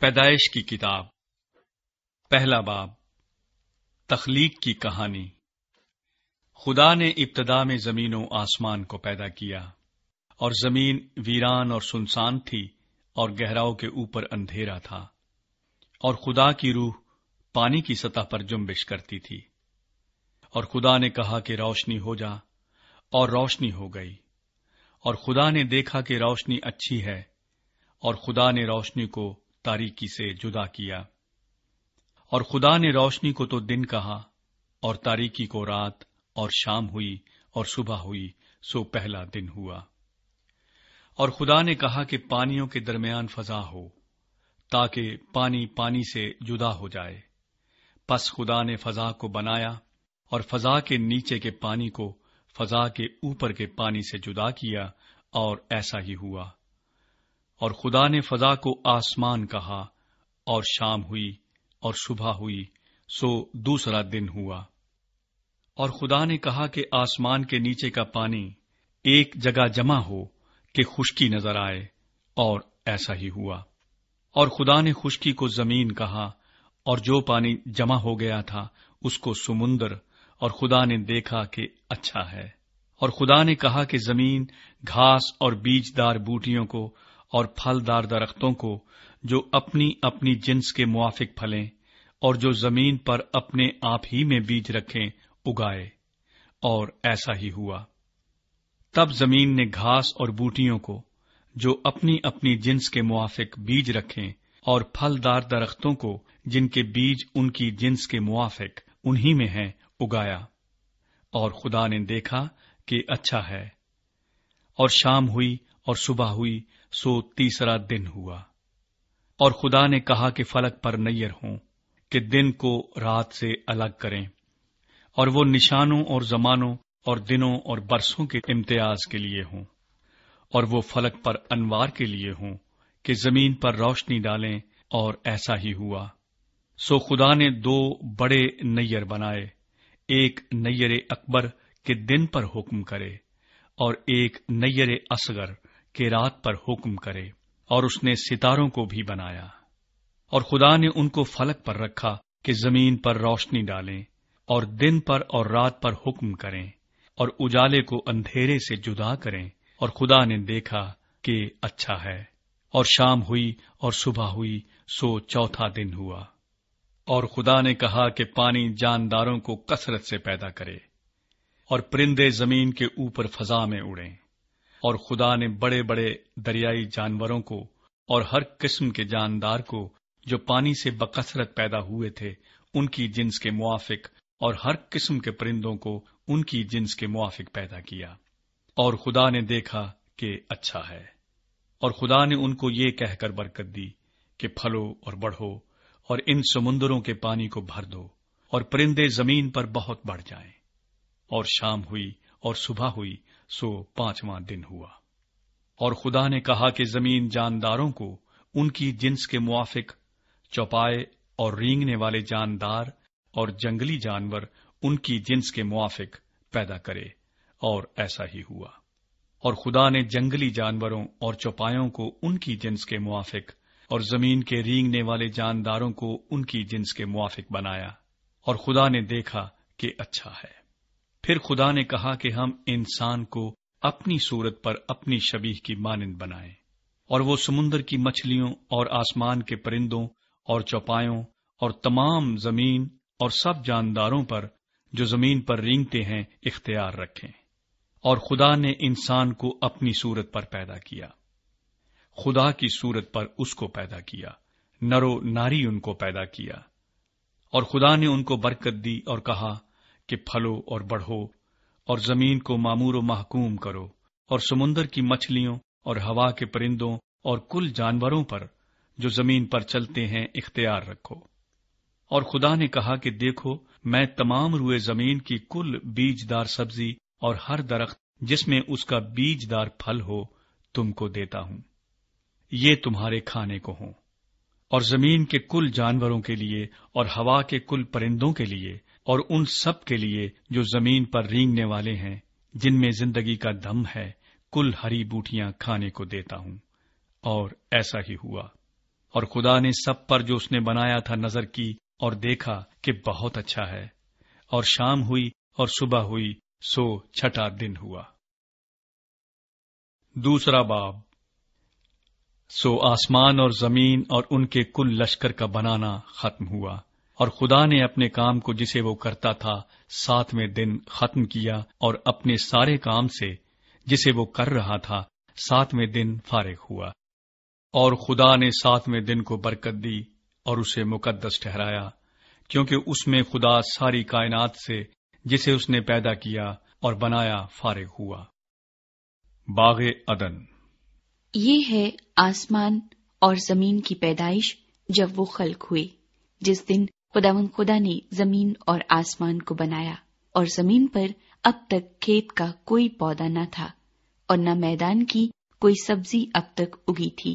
پیدائش کی کتاب، پہلا باب، تخلیق کی کہانی۔ خدا نے ابتدا میں زمین و آسمان کو پیدا کیا اور زمین ویران اور سنسان تھی اور گہراؤ کے اوپر اندھیرا تھا اور خدا کی روح پانی کی سطح پر جنبش کرتی تھی۔ اور خدا نے کہا کہ روشنی ہو جا اور روشنی ہو گئی۔ اور خدا نے دیکھا کہ روشنی اچھی ہے اور خدا نے روشنی کو تاریکی سے جدا کیا۔ اور خدا نے روشنی کو تو دن کہا، اور تاریکی کو رات، اور شام ہوئی، اور صبح ہوئی، سو پہلا دن ہوا۔ اور خدا نے کہا کہ پانیوں کے درمیان فضا ہو، تاکہ پانی پانی سے جدا ہو جائے۔ پس خدا نے فضا کو بنایا، اور فضا کے نیچے کے پانی کو فضا کے اوپر کے پانی سے جدا کیا، اور ایسا ہی ہوا۔ اور خدا نے فضا کو آسمان کہا، اور شام ہوئی اور صبح ہوئی، سو دوسرا دن ہوا۔ اور خدا نے کہا کہ آسمان کے نیچے کا پانی ایک جگہ جمع ہو کہ خشکی نظر آئے، اور ایسا ہی ہوا۔ اور خدا نے خشکی کو زمین کہا، اور جو پانی جمع ہو گیا تھا، اس کو سمندر، اور خدا نے دیکھا کہ اچھا ہے۔ اور خدا نے کہا کہ زمین، گھاس اور بیج دار بوٹیوں کو اور پھلدار درختوں کو جو اپنی اپنی جنس کے موافق پھلیں اور جو زمین پر اپنے آپ ہی میں بیج رکھیں، اگائے۔ اور ایسا ہی ہوا۔ تب زمین نے گھاس اور بوٹیوں کو جو اپنی اپنی جنس کے موافق بیج رکھیں اور پھلدار درختوں کو جن کے بیج ان کی جنس کے موافق انہی میں ہیں، اگایا۔ اور خدا نے دیکھا کہ اچھا ہے۔ اور شام ہوئی اور صبح ہوئی سو تیسرا دن ہوا۔ اور خدا نے کہا کہ فلک پر نیر ہوں، کہ دن کو رات سے الگ کریں۔ اور وہ نشانوں اور زمانوں اور دنوں اور برسوں کے امتیاز کے لیے ہوں۔ اور وہ فلک پر انوار کے لیے ہوں، کہ زمین پر روشنی ڈالیں اور ایسا ہی ہوا۔ سو خدا نے دو بڑے نیر بنائے۔ ایک نیر اکبر کے دن پر حکم کرے اور ایک نیر اصغر کے رات پر حکم کرے اور اس نے ستاروں کو بھی بنایا۔ اور خدا نے ان کو فلک پر رکھا کہ زمین پر روشنی ڈالیں اور دن پر اور رات پر حکم کریں اور اجالے کو اندھیرے سے جدا کریں۔ اور خدا نے دیکھا کہ اچھا ہے۔ اور شام ہوئی اور صبح ہوئی، سو چوتھا دن ہوا۔ اور خدا نے کہا کہ پانی جانداروں کو کثرت سے پیدا کرے اور پرندے زمین کے اوپر فضا میں اڑیں۔ اور خدا نے بڑے بڑے دریائی جانوروں کو اور ہر قسم کے جاندار کو جو پانی سے بکثرت پیدا ہوئے تھے، ان کی جنس کے موافق اور ہر قسم کے پرندوں کو ان کی جنس کے موافق پیدا کیا۔ اور خدا نے دیکھا کہ اچھا ہے۔ اور خدا نے ان کو یہ کہہ کر برکت دی کہ پھلو اور بڑھو اور ان سمندروں کے پانی کو بھر دو اور پرندے زمین پر بہت بڑھ جائیں۔ اور شام ہوئی اور صبح ہوئی سو پانچواں دن ہوا۔ اور خدا نے کہا کہ زمین جانداروں کو ان کی جنس کے موافق، چوپائے اور رینگنے والے جاندار اور جنگلی جانور ان کی جنس کے موافق پیدا کرے۔ اور ایسا ہی ہوا۔ اور خدا نے جنگلی جانوروں اور چوپایوں کو ان کی جنس کے موافق اور زمین کے رینگنے والے جانداروں کو ان کی جنس کے موافق بنایا۔ اور خدا نے دیکھا کہ اچھا ہے۔ پھر خدا نے کہا کہ ہم انسان کو اپنی صورت پر اپنی شبیح کی مانند بنائیں اور وہ سمندر کی مچھلیوں اور آسمان کے پرندوں اور چوپایوں اور تمام زمین اور سب جانداروں پر جو زمین پر رینگتے ہیں اختیار رکھیں اور خدا نے انسان کو اپنی صورت پر پیدا کیا۔ خدا کی صورت پر اس کو پیدا کیا نرو ناری ان کو پیدا کیا۔ اور خدا نے ان کو برکت دی اور کہا کہ پھلو اور بڑھو اور زمین کو معمور و محکوم کرو اور سمندر کی مچھلیوں اور ہوا کے پرندوں اور کل جانوروں پر جو زمین پر چلتے ہیں اختیار رکھو۔ اور خدا نے کہا کہ دیکھو، میں تمام روئے زمین کی کل بیج دار سبزی اور ہر درخت جس میں اس کا بیج دار پھل ہو تم کو دیتا ہوں۔ یہ تمہارے کھانے کو ہوں۔ اور زمین کے کل جانوروں کے لیے اور ہوا کے کل پرندوں کے لیے اور ان سب کے لیے جو زمین پر رینگنے والے ہیں، جن میں زندگی کا دم ہے، کل ہری بوٹیاں کھانے کو دیتا ہوں۔ اور ایسا ہی ہوا۔ اور خدا نے سب پر جو اس نے بنایا تھا نظر کی اور دیکھا کہ بہت اچھا ہے۔ اور شام ہوئی اور صبح ہوئی، سو چھٹا دن ہوا۔ دوسرا باب۔ سو آسمان اور زمین اور ان کے کل لشکر کا بنانا ختم ہوا۔ اور خدا نے اپنے کام کو جسے وہ کرتا تھا ساتویں دن ختم کیا اور اپنے سارے کام سے جسے وہ کر رہا تھا ساتویں دن فارغ ہوا۔ اور خدا نے ساتویں دن کو برکت دی اور اسے مقدس ٹھہرایا، کیونکہ اس میں خدا ساری کائنات سے جسے اس نے پیدا کیا اور بنایا فارغ ہوا۔ باغ ادن یہ ہے آسمان اور زمین کی پیدائش جب وہ خلق ہوئے جس دن خدا خدا نے زمین اور آسمان کو بنایا اور زمین پر اب تک کھیت کا کوئی پودا نہ تھا اور نہ میدان کی کوئی سبزی اب تک اگی تھی،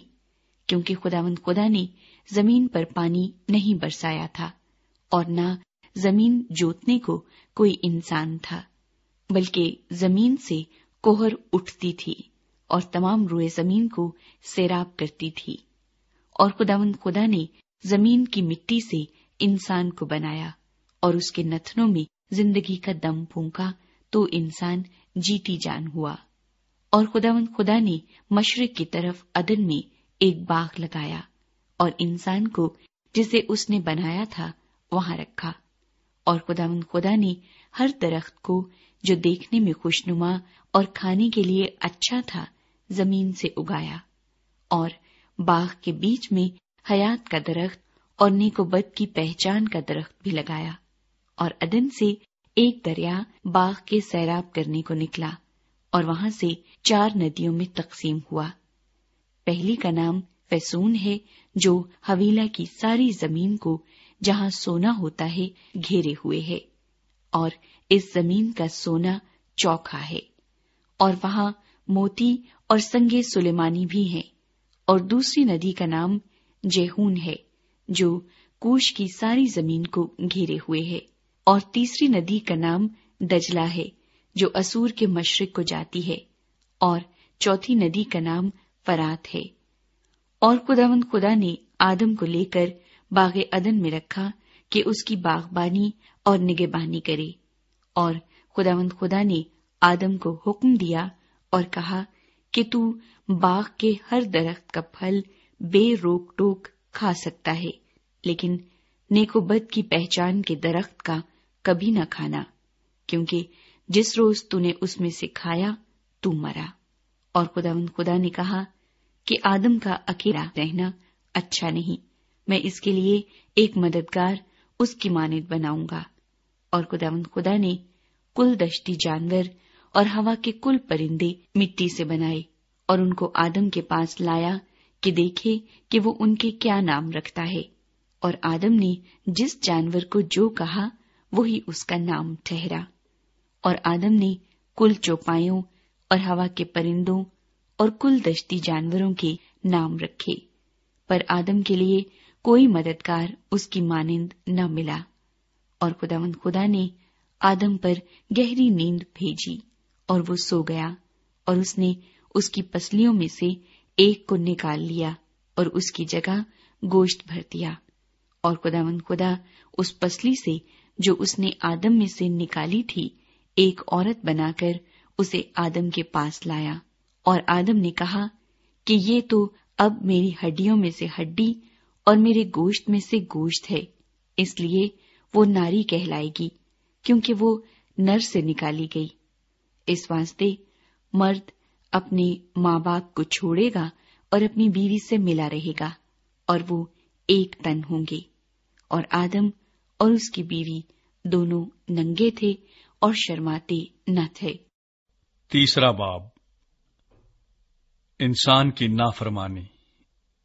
کیونکہ خدا خدا نے زمین پر پانی نہیں برسایا تھا اور نہ زمین جوتنے کو کوئی انسان تھا، بلکہ زمین سے کوہر اٹھتی تھی اور تمام روئے زمین کو سیراب کرتی تھی۔ اور خداون خدا نے زمین کی مٹی سے انسان کو بنایا اور اس کے نتنوں میں زندگی کا دم پھونکا تو انسان جیتی جان ہوا اور خداون خدا نے مشرق کی طرف عدن میں ایک باغ لگایا اور انسان کو جسے اس نے بنایا تھا وہاں رکھا اور خدا من خدا نے ہر درخت کو جو دیکھنے میں خوشنما اور کھانے کے لیے اچھا تھا زمین سے اگایا اور باغ کے بیچ میں حیات کا درخت اور نیکو بد کی پہچان کا درخت بھی لگایا اور ادن سے ایک دریا باغ کے سیراب کرنے کو نکلا اور وہاں سے چار ندیوں میں تقسیم ہوا۔ پہلی کا نام فیسون ہے، جو حویلا کی ساری زمین کو جہاں سونا ہوتا ہے، گھیرے ہوئے ہے اور اس زمین کا سونا چوکھا ہے۔ اور وہاں موتی اور سنگے سلیمانی بھی ہیں اور دوسری ندی کا نام جیہون ہے۔ جو کوش کی ساری زمین کو گھیرے ہوئے ہے۔ اور تیسری ندی کا نام دجلا ہے، جو اسور کے مشرق کو جاتی ہے۔ اور چوتھی ندی کا نام فرات ہے۔ اور خداوند خدا نے آدم کو لے کر باغ ادن میں رکھا کہ اس کی باغبانی اور نگہبانی کرے۔ اور خداوند خدا نے آدم کو حکم دیا اور کہا کہ تو باغ کے ہر درخت کا پھل بے روک ٹوک کھا سکتا ہے، لیکن نیکو بد کی پہچان کے درخت کا کبھی نہ کھانا، کیونکہ جس روز تو نے اس میں سے کھایا، تو مرا۔ اور خدا خدا نے کہا کہ آدم کا اکیلا رہنا اچھا نہیں۔ میں اس کے لیے ایک مددگار اس کی مانند بناؤں گا۔ اور خداوند خدا نے کل دشتی جانور اور ہوا کے کل پرندے مٹی سے بنائے اور ان کو آدم کے پاس لایا کہ دیکھے کہ وہ ان کے کیا نام رکھتا ہے۔ اور آدم نے جس جانور کو جو کہا، وہی اس کا نام ٹھہرا۔ اور آدم نے کل چوپایوں اور ہوا کے پرندوں اور کل دشتی جانوروں کے نام رکھے۔ پر آدم کے لیے کوئی مددگار اس کی مانند نہ ملا۔ اور خدا مند خدا نے آدم پر گہری نیند بھیجی اور وہ سو گیا اور اس نے اس کی پسلیوں میں سے ایک کو نکال لیا اور اس کی جگہ گوشت بھر دیا اور خدا مند خدا، اس پسلی سے جو اس نے آدم میں سے نکالی تھی، ایک عورت بنا کر اسے آدم کے پاس لایا اور آدم نے کہا کہ یہ تو اب میری ہڈیوں میں سے ہڈی اور میرے گوشت میں سے گوشت ہے، اس لیے وہ ناری کہلائے گی کیونکہ وہ نر سے نکالی گئی۔ اس واسطے مرد اپنے ماں باپ کو چھوڑے گا اور اپنی بیوی سے ملا رہے گا اور وہ ایک تن ہوں گے۔ اور آدم اور اس کی بیوی دونوں ننگے تھے اور شرماتے نہ تھے۔ تیسرا باب۔ انسان کی نافرمانی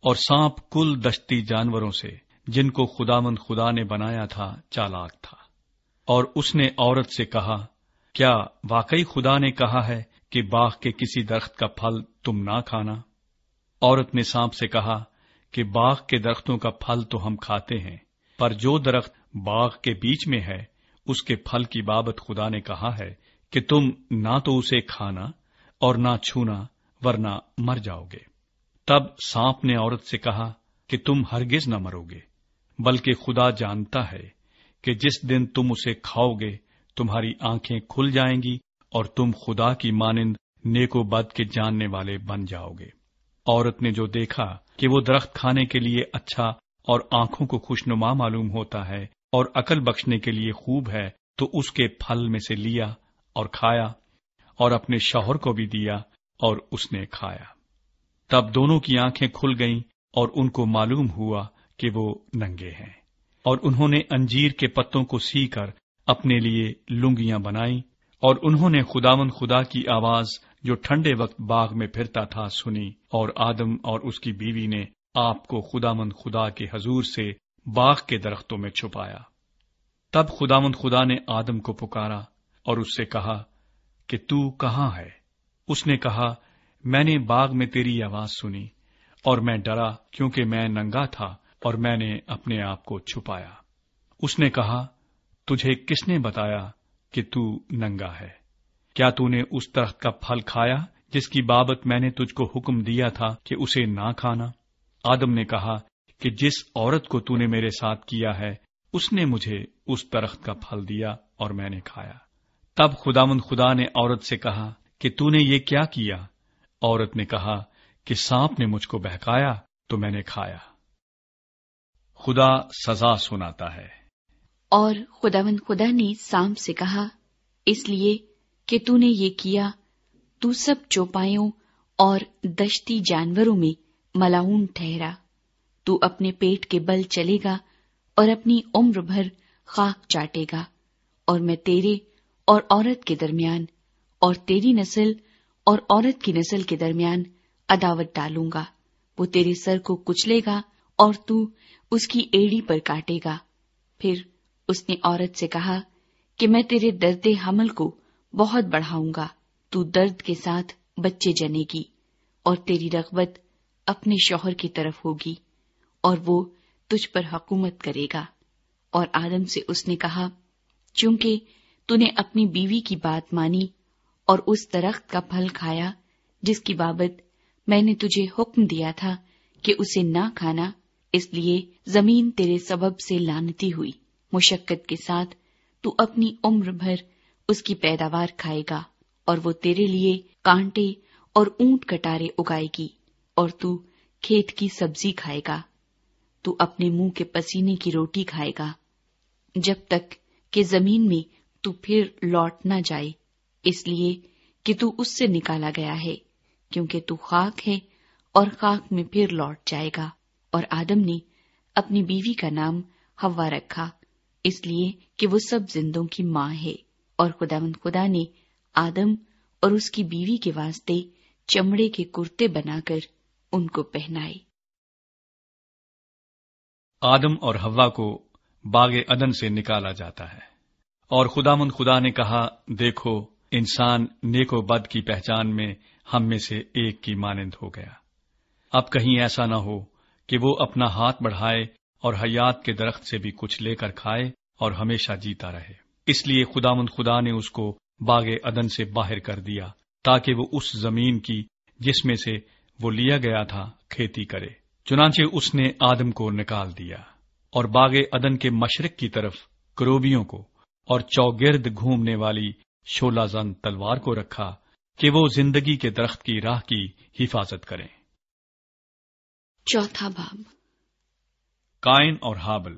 اور سانپ کل دشتی جانوروں سے جن کو خدا مند خدا نے بنایا تھا، چالاک تھا۔ اور اس نے عورت سے کہا، کیا واقعی خدا نے کہا ہے کہ باغ کے کسی درخت کا پھل تم نہ کھانا۔ عورت نے سانپ سے کہا کہ باغ کے درختوں کا پھل تو ہم کھاتے ہیں، پر جو درخت باغ کے بیچ میں ہے، اس کے پھل کی بابت خدا نے کہا ہے کہ تم نہ تو اسے کھانا اور نہ چھونا، ورنہ مر جاؤ گے۔ تب سانپ نے عورت سے کہا کہ تم ہرگز نہ مرو گے، بلکہ خدا جانتا ہے کہ جس دن تم اسے کھاؤ گے، تمہاری آنکھیں کھل جائیں گی اور تم خدا کی مانند نیک و بد کے جاننے والے بن جاؤ گے۔ عورت نے جو دیکھا کہ وہ درخت کھانے کے لیے اچھا اور آنکھوں کو خوشنما معلوم ہوتا ہے اور عقل بخشنے کے لیے خوب ہے، تو اس کے پھل میں سے لیا اور کھایا اور اپنے شوہر کو بھی دیا اور اس نے کھایا۔ تب دونوں کی آنکھیں کھل گئیں اور ان کو معلوم ہوا کہ وہ ننگے ہیں۔ اور انہوں نے انجیر کے پتوں کو سی کر اپنے لیے لنگیاں بنائی اور انہوں نے خداون خدا کی آواز جو ٹھنڈے وقت باغ میں پھرتا تھا سنی اور آدم اور اس کی بیوی نے آپ کو خدا مند خدا کے حضور سے باغ کے درختوں میں چھپایا۔ تب خدا مند خدا نے آدم کو پکارا اور اس سے کہا کہ تو کہاں ہے؟ اس نے کہا، میں نے باغ میں تیری آواز سنی اور میں ڈرا کیونکہ میں ننگا تھا اور میں نے اپنے آپ کو چھپایا۔ اس نے کہا، تجھے کس نے بتایا؟ کہ تو ننگا ہے۔ کیا تو نے اس درخت کا پھل کھایا جس کی بابت میں نے تجھ کو حکم دیا تھا کہ اسے نہ کھانا؟ آدم نے کہا کہ جس عورت کو تو نے میرے ساتھ کیا ہے، اس نے مجھے اس درخت کا پھل دیا اور میں نے کھایا۔ تب خدا مند خدا نے عورت سے کہا کہ تو نے یہ کیا کیا؟ عورت نے کہا کہ سانپ نے مجھ کو بہکایا تو میں نے کھایا۔ خدا سزا سناتا ہے۔ اور خداوند خدا نے سام سے کہا، اس لیے کہ تو نے یہ کیا، تو سب چوپایوں اور دشتی جانوروں میں ملاؤن ٹھہرا۔ تو اپنے پیٹ کے بل چلے گا اور اپنی عمر بھر خاک چاٹے گا۔ اور میں تیرے اور عورت کے درمیان اور تیری نسل اور عورت کی نسل کے درمیان عداوت ڈالوں گا۔ وہ تیرے سر کو کچلے گا اور تو اس کی ایڑی پر کاٹے گا۔ پھر اس نے عورت سے کہا کہ میں تیرے درد حمل کو بہت بڑھاؤں گا، تو درد کے ساتھ بچے جنے گی اور تیری رغبت اپنے شوہر کی طرف ہوگی اور وہ تجھ پر حکومت کرے گا۔ اور آدم سے اس نے کہا، چونکہ تو نے اپنی بیوی کی بات مانی اور اس درخت کا پھل کھایا، جس کی بابت میں نے تجھے حکم دیا تھا کہ اسے نہ کھانا، اس لیے زمین تیرے سبب سے لانتی ہوئی۔ مشقت کے ساتھ تو اپنی عمر بھر اس کی پیداوار کھائے گا اور وہ تیرے لیے کانٹے اور اونٹ کٹارے اگائے گی اور تو کھیت کی سبزی کھائے گا، تو اپنے منہ کے پسینے کی روٹی کھائے گا۔ جب تک کہ زمین میں تو پھر لوٹ نہ جائے، اس لیے کہ تو اس سے نکالا گیا ہے، کیونکہ تو خاک ہے اور خاک میں پھر لوٹ جائے گا۔ اور آدم نے اپنی بیوی کا نام ہوا رکھا۔ اس لیے کہ وہ سب زندوں کی ماں ہے اور خدا مند خدا نے آدم اور اس کی بیوی کے واسطے چمڑے کے کرتے بنا کر ان کو پہنائے۔ آدم اور ہوا کو باغ ادن سے نکالا جاتا ہے۔ اور خدا مند خدا نے کہا، دیکھو، انسان نیک و بد کی پہچان میں ہم میں سے ایک کی مانند ہو گیا۔ اب کہیں ایسا نہ ہو کہ وہ اپنا ہاتھ بڑھائے اور حیات کے درخت سے بھی کچھ لے کر کھائے اور ہمیشہ جیتا رہے۔ اس لیے خدا مند خدا نے اس کو باغ ادن سے باہر کر دیا تاکہ وہ اس زمین کی جس میں سے وہ لیا گیا تھا کھیتی کرے۔ چنانچہ اس نے آدم کو نکال دیا اور باغ ادن کے مشرق کی طرف کروبیوں کو اور چوگرد گھومنے والی شولا زن تلوار کو رکھا کہ وہ زندگی کے درخت کی راہ کی حفاظت کریں۔ چوتھا باب۔ کائن اور ہابل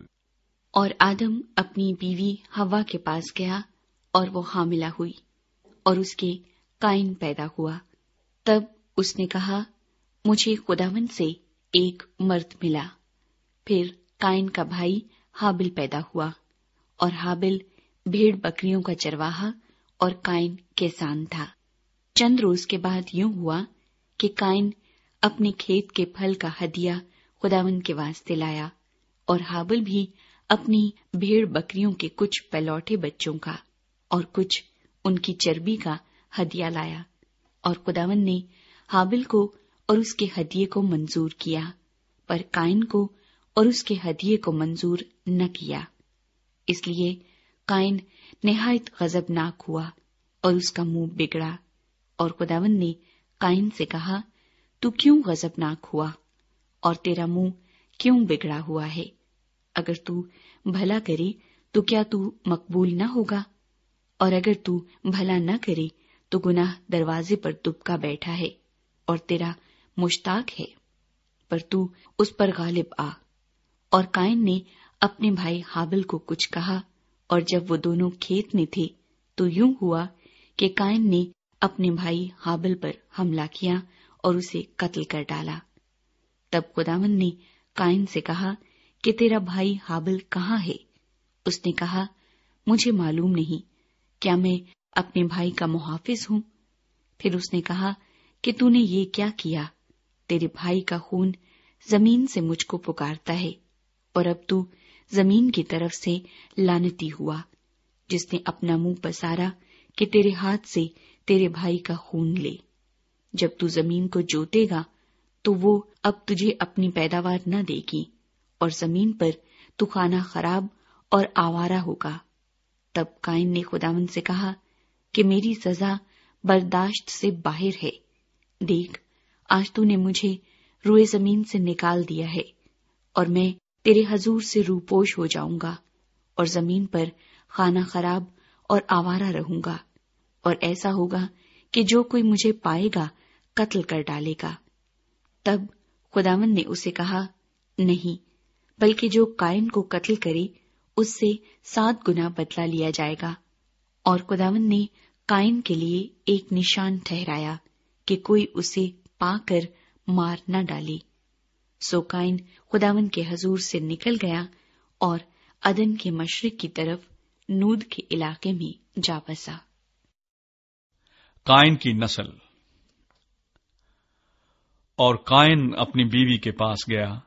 اور آدم اپنی بیوی ہوا کے پاس گیا اور وہ حاملہ ہوئی اور اس کے کائن پیدا ہوا۔ تب اس نے کہا، مجھے خداون سے ایک مرد ملا۔ پھر کائن کا بھائی حابل پیدا ہوا اور حابل بھیڑ بکریوں کا چرواہا اور کائن کیسان تھا۔ چند روز کے بعد یوں ہوا کہ کائن اپنے کھیت کے پھل کا ہدیہ خداون کے واسطے لایا۔ اور حابل بھی اپنی بھیڑ بکریوں کے کچھ پلوٹے بچوں کا اور کچھ ان کی چربی کا ہدیہ لایا اور خداون نے حابل کو اور اس کے ہدیے کو منظور کیا، پر کائن کو اور اس کے ہدیے کو منظور نہ کیا۔ اس لیے کائن نہایت غزب ناک ہوا اور اس کا منہ بگڑا اور خداون نے کائن سے کہا، تو کیوں غزب ناک ہوا اور تیرا منہ کیوں بگڑا ہوا ہے؟ اگر تو بھلا کرے تو کیا تو مقبول نہ ہوگا؟ اور اگر تو بھلا نہ کرے تو گناہ دروازے پر دبکا بیٹھا ہے اور تیرا مشتاق ہے، پر تو اس پر غالب آ۔ اور کائن نے اپنے بھائی حابل کو کچھ کہا، اور جب وہ دونوں کھیت میں تھے تو یوں ہوا کہ کائن نے اپنے بھائی حابل پر حملہ کیا اور اسے قتل کر ڈالا۔ تب خداون نے کائن سے کہا کہ تیرا بھائی حابل کہاں ہے؟ اس نے کہا، مجھے معلوم نہیں، کیا میں اپنے بھائی کا محافظ ہوں؟ پھر اس نے کہا، کہ تو نے یہ کیا کیا؟ تیرے بھائی کا خون زمین سے مجھ کو پکارتا ہے، اور اب تو زمین کی طرف سے لانتی ہوا، جس نے اپنا منہ پسارا کہ تیرے ہاتھ سے تیرے بھائی کا خون لے۔ جب تو زمین کو جوتے گا، تو وہ اب تجھے اپنی پیداوار نہ دے گی۔ اور زمین پر تو کھانا خراب اور آوارا ہوگا۔ تب کائن نے خداون سے کہا کہ میری سزا برداشت سے باہر ہے۔ دیکھ، آج تو نے مجھے روئے زمین سے نکال دیا ہے اور میں تیرے حضور سے روپوش ہو جاؤں گا اور زمین پر خانہ خراب اور آوارہ رہوں گا اور ایسا ہوگا کہ جو کوئی مجھے پائے گا قتل کر ڈالے گا۔ تب خداون نے اسے کہا، نہیں بلکہ جو کائن کو قتل کرے، اس سے سات گنا بدلا لیا جائے گا۔ اور خداون نے کائن کے لیے ایک نشان ٹھہرایا کہ کوئی اسے پا کر مار نہ ڈالے۔ سو کائن خداون کے حضور سے نکل گیا اور ادن کے مشرق کی طرف نود کے علاقے میں جا بسا۔ کائن کی نسل۔ اور کائن اپنی بیوی کے پاس گیا۔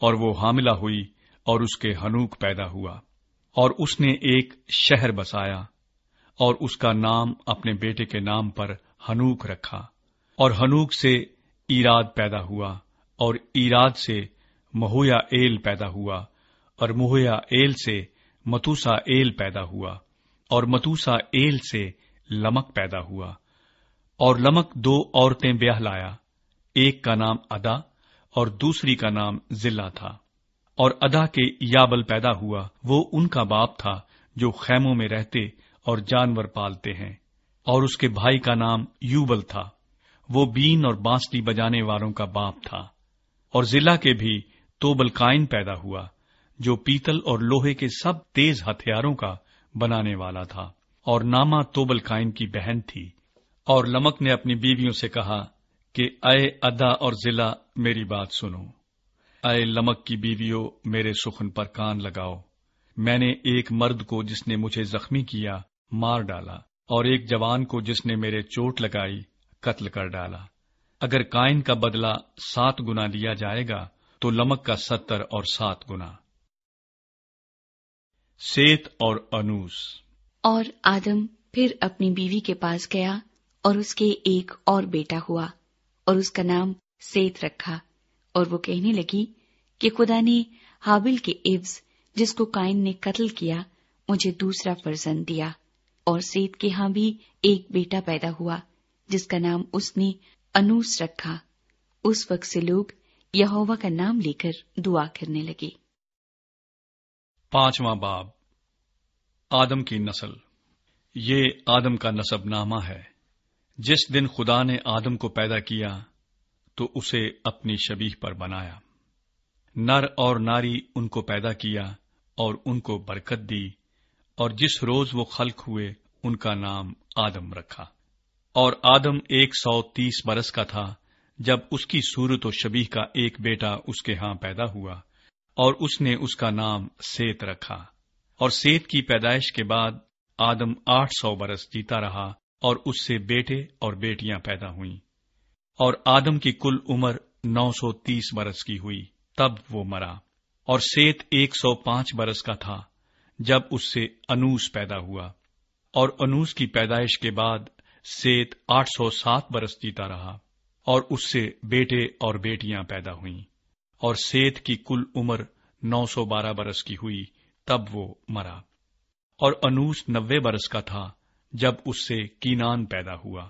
اور وہ حاملہ ہوئی اور اس کے ہنوک پیدا ہوا اور اس نے ایک شہر بسایا اور اس کا نام اپنے بیٹے کے نام پر ہنوک رکھا اور ہنوک سے ایراد پیدا ہوا اور ایراد سے مہویا ایل پیدا ہوا اور مہویا ایل سے متوسا ایل پیدا ہوا اور متوسا ایل سے لمک پیدا ہوا اور لمک دو عورتیں بیاہ لایا، ایک کا نام ادا اور دوسری کا نام ضلع تھا، اور ادا کے یابل پیدا ہوا، وہ ان کا باپ تھا جو خیموں میں رہتے اور جانور پالتے ہیں، اور اس کے بھائی کا نام یوبل تھا۔ وہ بین اور بانسٹی بجانے والوں کا باپ تھا۔ اور ضلع کے بھی توبل کائن پیدا ہوا، جو پیتل اور لوہے کے سب تیز ہتھیاروں کا بنانے والا تھا۔ اور ناما توبل کائن کی بہن تھی۔ اور لمک نے اپنی بیویوں سے کہا کہ اے ادا اور ضلع، میری بات سنو۔ اے لمک کی بیویوں، میرے سخن پر کان لگاؤ۔ میں نے ایک مرد کو جس نے مجھے زخمی کیا، مار ڈالا، اور ایک جوان کو جس نے میرے چوٹ لگائی، قتل کر ڈالا۔ اگر کائن کا بدلہ سات گنا لیا جائے گا، تو لمک کا ستر اور سات گنا۔ سیت اور انوس۔ اور آدم پھر اپنی بیوی کے پاس گیا اور اس کے ایک اور بیٹا ہوا۔ اور اس کا نام سیت رکھا اور وہ کہنے لگی کہ خدا نے حابل کے عبض جس کو کائن نے قتل کیا مجھے دوسرا فرزند دیا اور سیت کے ہاں بھی ایک بیٹا پیدا ہوا جس کا نام اس نے انوس رکھا۔ اس وقت سے لوگ یہوا کا نام لے کر دعا کرنے لگے۔ پانچواں باب، آدم کی نسل۔ یہ آدم کا نصب نامہ ہے۔ جس دن خدا نے آدم کو پیدا کیا، تو اسے اپنی شبیح پر بنایا۔ نر اور ناری ان کو پیدا کیا اور ان کو برکت دی، اور جس روز وہ خلق ہوئے، ان کا نام آدم رکھا۔ اور آدم ایک سو تیس برس کا تھا، جب اس کی صورت و شبیح کا ایک بیٹا اس کے ہاں پیدا ہوا، اور اس نے اس کا نام سیت رکھا۔ اور سیت کی پیدائش کے بعد آدم آٹھ سو برس جیتا رہا اور اس سے بیٹے اور بیٹیاں پیدا ہوئیں۔ اور آدم کی کل عمر نو سو تیس برس کی ہوئی، تب وہ مرا۔ اور سیت ایک سو پانچ برس کا تھا، جب اس سے انوس پیدا ہوا۔ اور انوس کی پیدائش کے بعد سیت آٹھ سو سات برس جیتا رہا۔ اور اس سے بیٹے اور بیٹیاں پیدا ہوئیں۔ اور سیت کی کل عمر نو سو بارہ برس کی ہوئی، تب وہ مرا۔ اور انوس نوے برس کا تھا جب اس سے کینان پیدا ہوا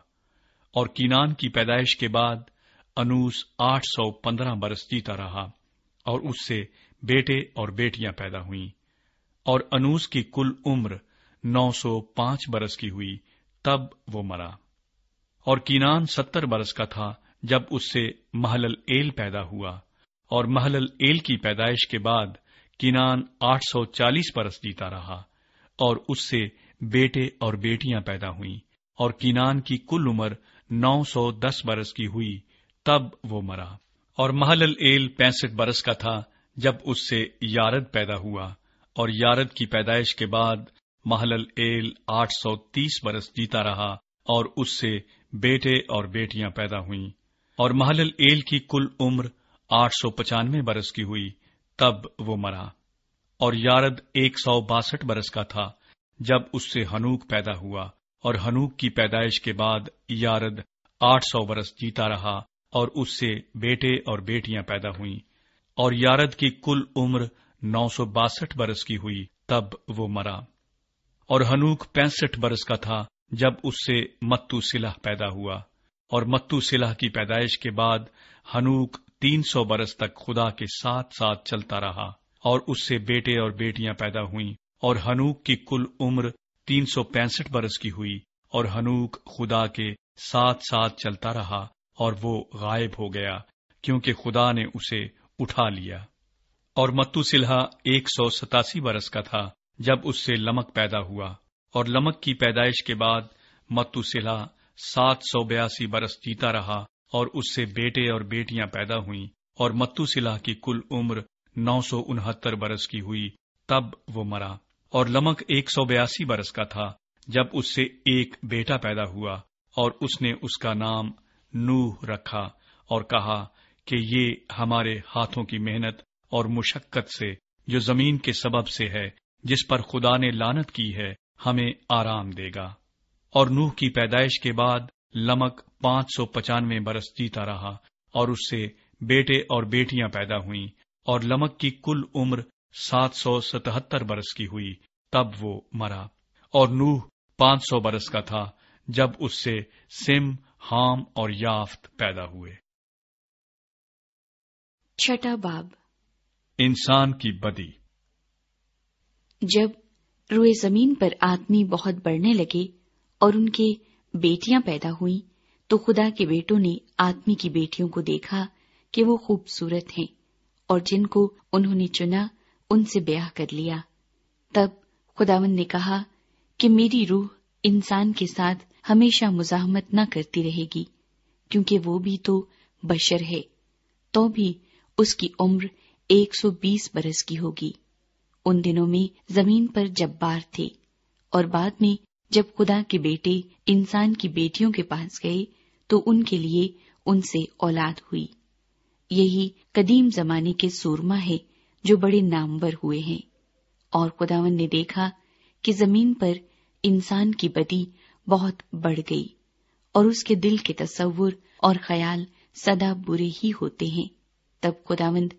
اور کینان کی پیدائش کے بعد انوس آٹھ سو پندرہ برس جیتا رہا اور اس سے بیٹے اور بیٹیاں پیدا ہوئیں اور انوس کی کل عمر نو سو پانچ برس کی ہوئی تب وہ مرا اور کینان ستر برس کا تھا جب اس سے محل ایل پیدا ہوا اور محل ایل کی پیدائش کے بعد کینان آٹھ سو چالیس برس جیتا رہا اور اس سے بیٹے اور بیٹیاں پیدا ہوئیں اور کینان کی کل عمر نو سو دس برس کی ہوئی، تب وہ مرا۔ اور محل ایل پینسٹھ برس کا تھا جب اس سے یارد پیدا ہوا۔ اور یارد کی پیدائش کے بعد محل ایل آٹھ سو تیس برس جیتا رہا اور اس سے بیٹے اور بیٹیاں پیدا ہوئیں۔ اور محل ایل کی کل عمر آٹھ سو پچانوے برس کی ہوئی، تب وہ مرا۔ اور یارد ایک سو باسٹھ برس کا تھا جب اس سے ہنوک پیدا ہوا اور ہنوک کی پیدائش کے بعد یارد آٹھ سو برس جیتا رہا اور اس سے بیٹے اور بیٹیاں پیدا ہوئیں اور یارد کی کل عمر نو سو باسٹھ برس کی ہوئی، تب وہ مرا۔ اور ہنوک پینسٹھ برس کا تھا جب اس سے متو سلح پیدا ہوا۔ اور متو سلح کی پیدائش کے بعد ہنوک تین سو برس تک خدا کے ساتھ ساتھ چلتا رہا اور اس سے بیٹے اور بیٹیاں پیدا ہوئیں۔ اور ہنوک کی کل عمر تین سو پینسٹھ برس کی ہوئی اور ہنوک خدا کے ساتھ ساتھ چلتا رہا اور وہ غائب ہو گیا کیونکہ خدا نے اسے اٹھا لیا۔ اور متو سلحا ایک سو ستاسی برس کا تھا جب اس سے لمک پیدا ہوا اور لمک کی پیدائش کے بعد متو سلا سات سو بیاسی برس جیتا رہا اور اس سے بیٹے اور بیٹیاں پیدا ہوئیں اور متو سلا کی کل عمر نو سو انہتر برس کی ہوئی تب وہ مرا۔ اور لمک ایک سو بیاسی برس کا تھا جب اس سے ایک بیٹا پیدا ہوا اور اس نے اس کا نام نوح رکھا اور کہا کہ یہ ہمارے ہاتھوں کی محنت اور مشقت سے جو زمین کے سبب سے ہے، جس پر خدا نے لانت کی ہے، ہمیں آرام دے گا۔ اور نوح کی پیدائش کے بعد لمک پانچ سو پچانوے برس جیتا رہا اور اس سے بیٹے اور بیٹیاں پیدا ہوئیں اور لمک کی کل عمر سات سو ستہتر برس کی ہوئی تب وہ مرا۔ اور نوح پانچ سو برس کا تھا جب اس سے سم ہام اور یافت پیدا ہوئے۔ چھٹا باب۔ انسان کی بدی۔ جب روئے زمین پر آدمی بہت بڑھنے لگے اور ان کے بیٹیاں پیدا ہوئیں تو خدا کے بیٹوں نے آدمی کی بیٹیوں کو دیکھا کہ وہ خوبصورت ہیں اور جن کو انہوں نے چنا ان سے بیاہ کر لیا۔ تب خداون نے کہا کہ میری روح انسان کے ساتھ ہمیشہ مزاحمت نہ کرتی رہے گی، کیونکہ وہ بھی تو بشر ہے، تو بھی اس کی عمر ایک سو بیس برس کی ہوگی۔ ان دنوں میں زمین پر جبار تھے اور بعد میں جب خدا کے بیٹے انسان کی بیٹیوں کے پاس گئے، تو ان کے لیے ان سے اولاد ہوئی۔ یہی قدیم زمانے کے سورما ہے۔ جو بڑے نامور ہوئے ہیں۔ اور خداون نے دیکھا کہ زمین پر انسان کی بدی بہت بڑھ گئی اور اس کے دل کے تصور اور خیال سدا برے ہی ہوتے ہیں۔ تب خداوند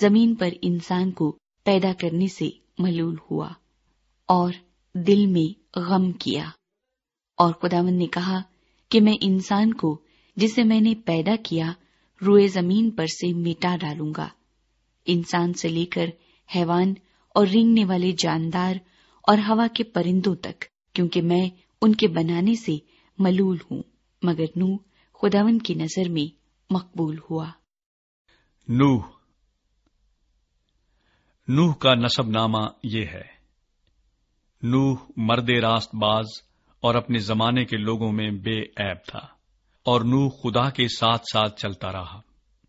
زمین پر انسان کو پیدا کرنے سے ملول ہوا اور دل میں غم کیا۔ اور خداون نے کہا کہ میں انسان کو جسے میں نے پیدا کیا روئے زمین پر سے مٹا ڈالوں گا۔ انسان سے لے کر حیوان اور رینگنے والے جاندار اور ہوا کے پرندوں تک، کیونکہ میں ان کے بنانے سے ملول ہوں، مگر نو خداون کی نظر میں مقبول ہوا۔ نوح۔ نوح کا نصب نامہ یہ ہے۔ نوح مرد راست باز اور اپنے زمانے کے لوگوں میں بے عیب تھا، اور نوح خدا کے ساتھ ساتھ چلتا رہا،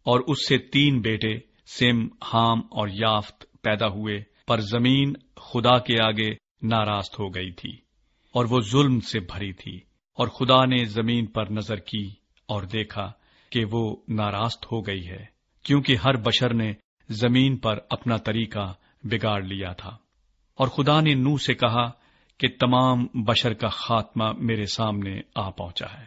اور اس سے تین بیٹے سم ہام اور یافت پیدا ہوئے، پر زمین خدا کے آگے ناراست ہو گئی تھی اور وہ ظلم سے بھری تھی۔ اور خدا نے زمین پر نظر کی اور دیکھا کہ وہ ناراست ہو گئی ہے، کیونکہ ہر بشر نے زمین پر اپنا طریقہ بگاڑ لیا تھا۔ اور خدا نے نو سے کہا کہ تمام بشر کا خاتمہ میرے سامنے آ پہنچا ہے،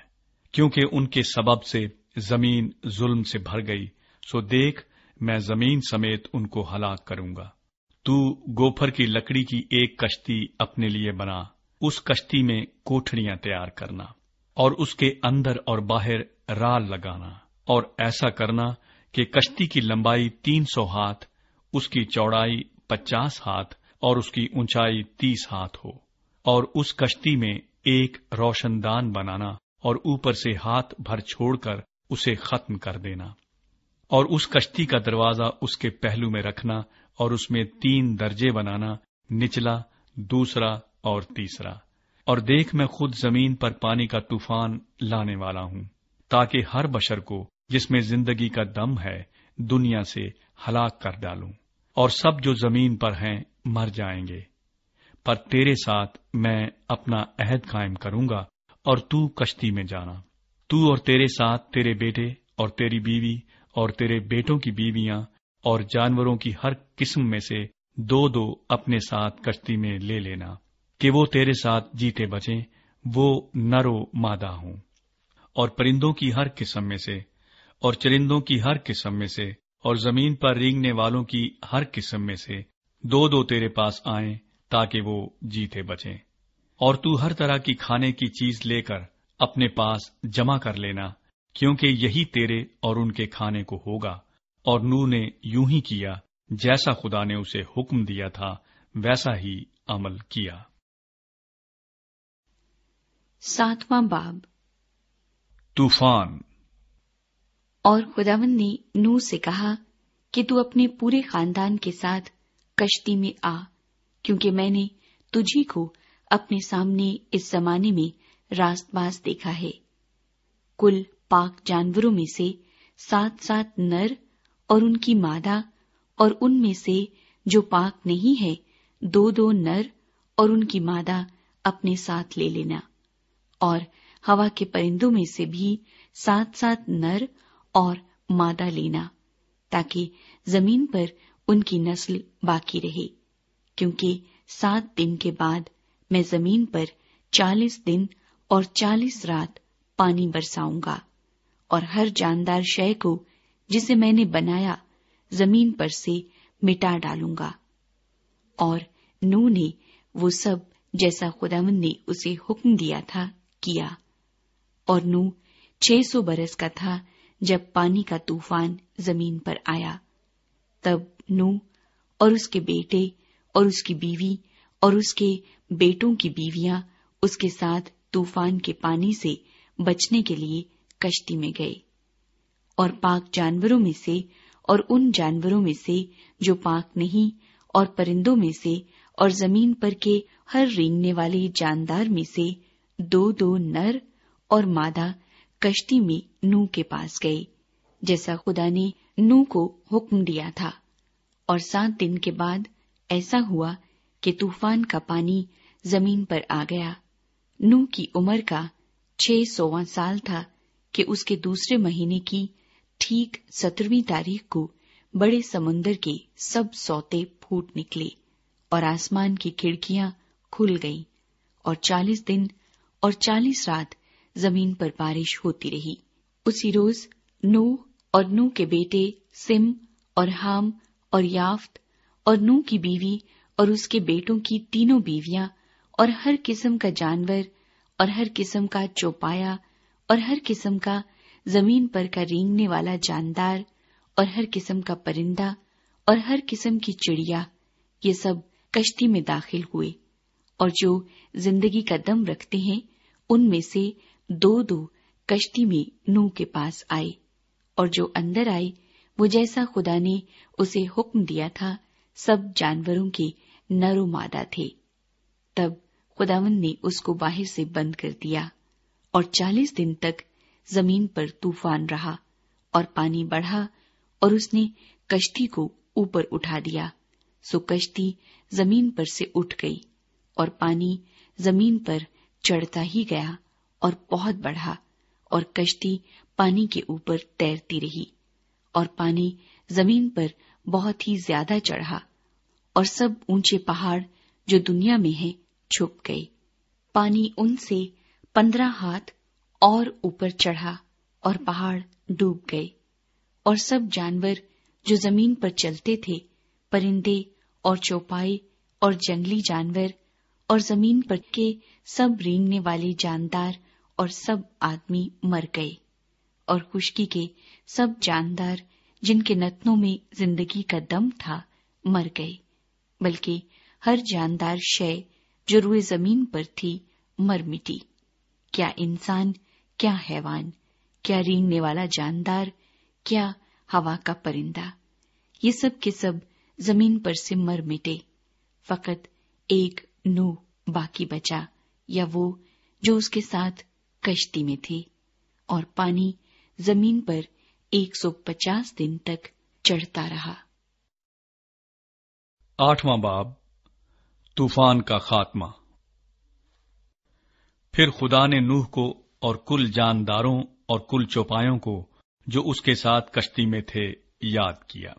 کیونکہ ان کے سبب سے زمین ظلم سے بھر گئی، سو دیکھ میں زمین سمیت ان کو ہلاک کروں گا۔ تو گوفر کی لکڑی کی ایک کشتی اپنے لیے بنا، اس کشتی میں کوٹڑیاں تیار کرنا اور اس کے اندر اور باہر رال لگانا اور ایسا کرنا کہ کشتی کی لمبائی تین سو ہاتھ، اس کی چوڑائی پچاس ہاتھ اور اس کی اونچائی تیس ہاتھ ہو اور اس کشتی میں ایک روشن دان بنانا اور اوپر سے ہاتھ بھر چھوڑ کر اسے ختم کر دینا۔ اور اس کشتی کا دروازہ اس کے پہلو میں رکھنا اور اس میں تین درجے بنانا، نچلا، دوسرا اور تیسرا۔ اور دیکھ میں خود زمین پر پانی کا طوفان لانے والا ہوں، تاکہ ہر بشر کو جس میں زندگی کا دم ہے، دنیا سے ہلاک کر ڈالوں۔ اور سب جو زمین پر ہیں، مر جائیں گے۔ پر تیرے ساتھ میں اپنا عہد قائم کروں گا اور تو کشتی میں جانا۔ تو اور تیرے ساتھ تیرے بیٹے اور تیری بیوی اور تیرے بیٹوں کی بیویاں اور جانوروں کی ہر قسم میں سے دو دو اپنے ساتھ کشتی میں لے لینا کہ وہ تیرے ساتھ جیتے بچیں، وہ نرو مادہ ہوں۔ اور پرندوں کی ہر قسم میں سے، اور چرندوں کی ہر قسم میں سے، اور زمین پر رینگنے والوں کی ہر قسم میں سے دو دو تیرے پاس آئیں تاکہ وہ جیتے بچیں۔ اور تو ہر طرح کی کھانے کی چیز لے کر اپنے پاس جمع کر لینا۔ کیونکہ یہی تیرے اور ان کے کھانے کو ہوگا اور نو نے یوں ہی کیا جیسا خدا نے اسے حکم دیا تھا ویسا ہی عمل کیا۔ ساتواں باب۔ طوفان۔ اور خداون نے نو سے کہا کہ تو اپنے پورے خاندان کے ساتھ کشتی میں آ کیونکہ میں نے تجھی کو اپنے سامنے اس زمانے میں راست باز دیکھا ہے۔ کل پاک جانوروں میں سے سات سات نر اور ان کی مادہ اور ان میں سے جو پاک نہیں ہے، دو دو نر اور ان کی مادہ اپنے ساتھ لے لینا۔ اور ہوا کے پرندوں میں سے بھی سات سات نر اور مادہ لینا، تاکہ زمین پر ان کی نسل باقی رہے۔ کیونکہ سات دن کے بعد میں زمین پر چالیس دن اور چالیس رات پانی برساؤں گا۔ اور ہر جاندار شے کو جسے میں نے بنایا زمین پر سے مٹا ڈالوں گا۔ اور نو نے وہ سب جیسا خداون نے اسے حکم دیا تھا کیا۔ اور نو چھ سو برس کا تھا جب پانی کا طوفان زمین پر آیا۔ تب نو اور اس کے بیٹے اور اس کی بیوی اور اس کے بیٹوں کی بیویاں اس کے ساتھ طوفان کے پانی سے بچنے کے لیے کشتی میں گئے اور پاک جانوروں میں سے اور ان جانوروں میں سے جو پاک نہیں اور پرندوں میں سے اور زمین پر کے ہر رینگنے والے جاندار میں سے دو دو نر اور مادہ کشتی میں نو کے پاس گئے، جیسا خدا نے نو کو حکم دیا تھا۔ اور سات دن کے بعد ایسا ہوا کہ طوفان کا پانی زمین پر آ گیا۔ نو کی عمر کا چھ سواں سال تھا۔ کہ اس کے دوسرے مہینے کی ٹھیک سترویں تاریخ کو بڑے سمندر کے سب سوتے پھوٹ نکلے اور آسمان کی کھڑکیاں کھل گئیں اور چالیس دن اور چالیس رات زمین پر بارش ہوتی رہی۔ اسی روز نو اور نو کے بیٹے سم اور ہام اور یافت اور نو کی بیوی اور اس کے بیٹوں کی تینوں بیویاں اور ہر قسم کا جانور اور ہر قسم کا چوپایا اور ہر قسم کا زمین پر کا رینگنے والا جاندار اور ہر قسم کا پرندہ اور ہر قسم کی چڑیا، یہ سب کشتی میں داخل ہوئے اور جو زندگی کا دم رکھتے ہیں، ان میں سے دو دو کشتی میں نو کے پاس آئے اور جو اندر آئے، وہ جیسا خدا نے اسے حکم دیا تھا، سب جانوروں کے نر و مادہ تھے۔ تب خداون نے اس کو باہر سے بند کر دیا۔ اور چالیس دن تک زمین پر طوفان رہا اور پانی بڑھا اور اس نے کشتی کو اوپر اٹھا دیا۔ سو کشتی زمین پر سے اٹھ گئی اور پانی زمین پر چڑھتا ہی گیا اور بہت بڑھا اور کشتی پانی کے اوپر تیرتی رہی اور پانی زمین پر بہت ہی زیادہ چڑھا اور سب اونچے پہاڑ جو دنیا میں ہیں چھپ گئے۔ پانی ان سے پندرہ ہاتھ اور اوپر چڑھا اور پہاڑ ڈوب گئے اور سب جانور جو زمین پر چلتے تھے، پرندے اور چوپائے اور جنگلی جانور اور زمین پر کے سب رینگنے والے جاندار اور سب آدمی مر گئے اور خشکی کے سب جاندار جن کے نتنوں میں زندگی کا دم تھا مر گئے، بلکہ ہر جاندار شے جو روئے زمین پر تھی مر مٹی۔ کیا انسان، کیا حیوان، کیا رینگنے والا جاندار، کیا ہوا کا پرندہ۔ یہ سب کے سب زمین پر سے مر مٹے۔ فقط ایک نو باقی بچا، یا وہ جو اس کے ساتھ کشتی میں تھی اور پانی زمین پر ایک سو پچاس دن تک چڑھتا رہا۔ آٹھواں باب، طوفان کا خاتمہ۔ پھر خدا نے نوح کو اور کل جانداروں اور کل چوپایوں کو جو اس کے ساتھ کشتی میں تھے یاد کیا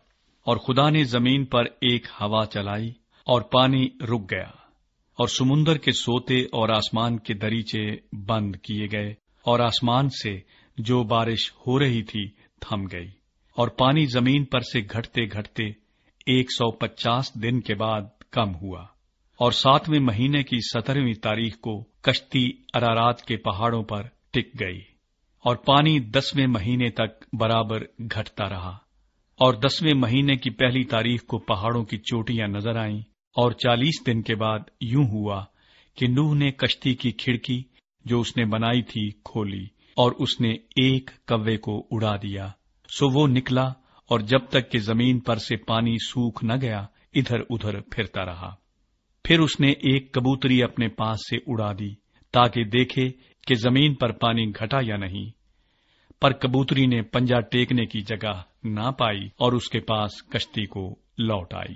اور خدا نے زمین پر ایک ہوا چلائی اور پانی رک گیا اور سمندر کے سوتے اور آسمان کے دریچے بند کیے گئے اور آسمان سے جو بارش ہو رہی تھی تھم گئی اور پانی زمین پر سے گھٹتے گھٹتے ایک سو پچاس دن کے بعد کم ہوا اور ساتویں مہینے کی سترہویں تاریخ کو کشتی ارارات کے پہاڑوں پر ٹک گئی اور پانی دسویں مہینے تک برابر گھٹتا رہا اور دسویں مہینے کی پہلی تاریخ کو پہاڑوں کی چوٹیاں نظر آئیں اور چالیس دن کے بعد یوں ہوا کہ نوح نے کشتی کی کھڑکی جو اس نے بنائی تھی کھولی اور اس نے ایک کوے کو اڑا دیا سو وہ نکلا اور جب تک کہ زمین پر سے پانی سوکھ نہ گیا، ادھر ادھر پھرتا رہا۔ پھر اس نے ایک کبوتری اپنے پاس سے اڑا دی تاکہ دیکھے کہ زمین پر پانی گھٹا یا نہیں۔ پر کبوتری نے پنجا ٹیکنے کی جگہ نہ پائی اور اس کے پاس کشتی کو لوٹ آئی۔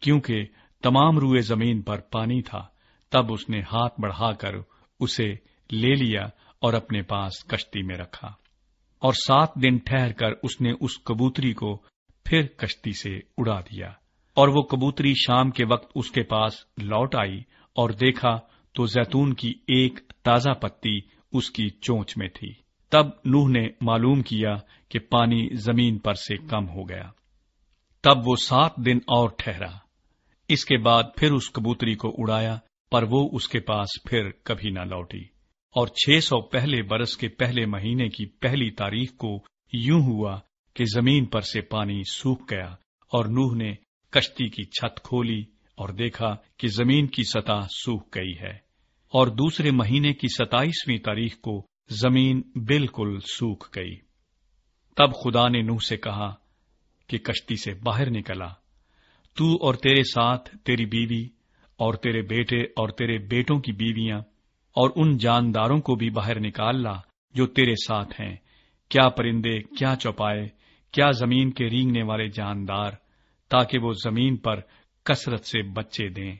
کیونکہ تمام روئے زمین پر پانی تھا، تب اس نے ہاتھ بڑھا کر اسے لے لیا اور اپنے پاس کشتی میں رکھا۔ اور سات دن ٹھہر کر اس نے اس کبوتری کو پھر کشتی سے اڑا دیا۔ اور وہ کبوتری شام کے وقت اس کے پاس لوٹ آئی اور دیکھا تو زیتون کی ایک تازہ پتی اس کی چونچ میں تھی۔ تب نوح نے معلوم کیا کہ پانی زمین پر سے کم ہو گیا۔ تب وہ سات دن اور ٹھہرا۔ اس کے بعد پھر اس کبوتری کو اڑایا، پر وہ اس کے پاس پھر کبھی نہ لوٹی۔ اور چھ سو پہلے برس کے پہلے مہینے کی پہلی تاریخ کو یوں ہوا کہ زمین پر سے پانی سوکھ گیا اور نوح نے کشتی کی چھت کھولی اور دیکھا کہ زمین کی سطح سوکھ گئی ہے اور دوسرے مہینے کی ستائیسویں تاریخ کو زمین بالکل سوکھ گئی۔ تب خدا نے نوح سے کہا کہ کشتی سے باہر نکلا۔ تو اور تیرے ساتھ تیری بیوی اور تیرے بیٹے اور تیرے بیٹوں کی بیویاں اور ان جانداروں کو بھی باہر نکال لا جو تیرے ساتھ ہیں۔ کیا پرندے، کیا چوپائے، کیا زمین کے رینگنے والے جاندار تاکہ وہ زمین پر کثرت سے بچے دیں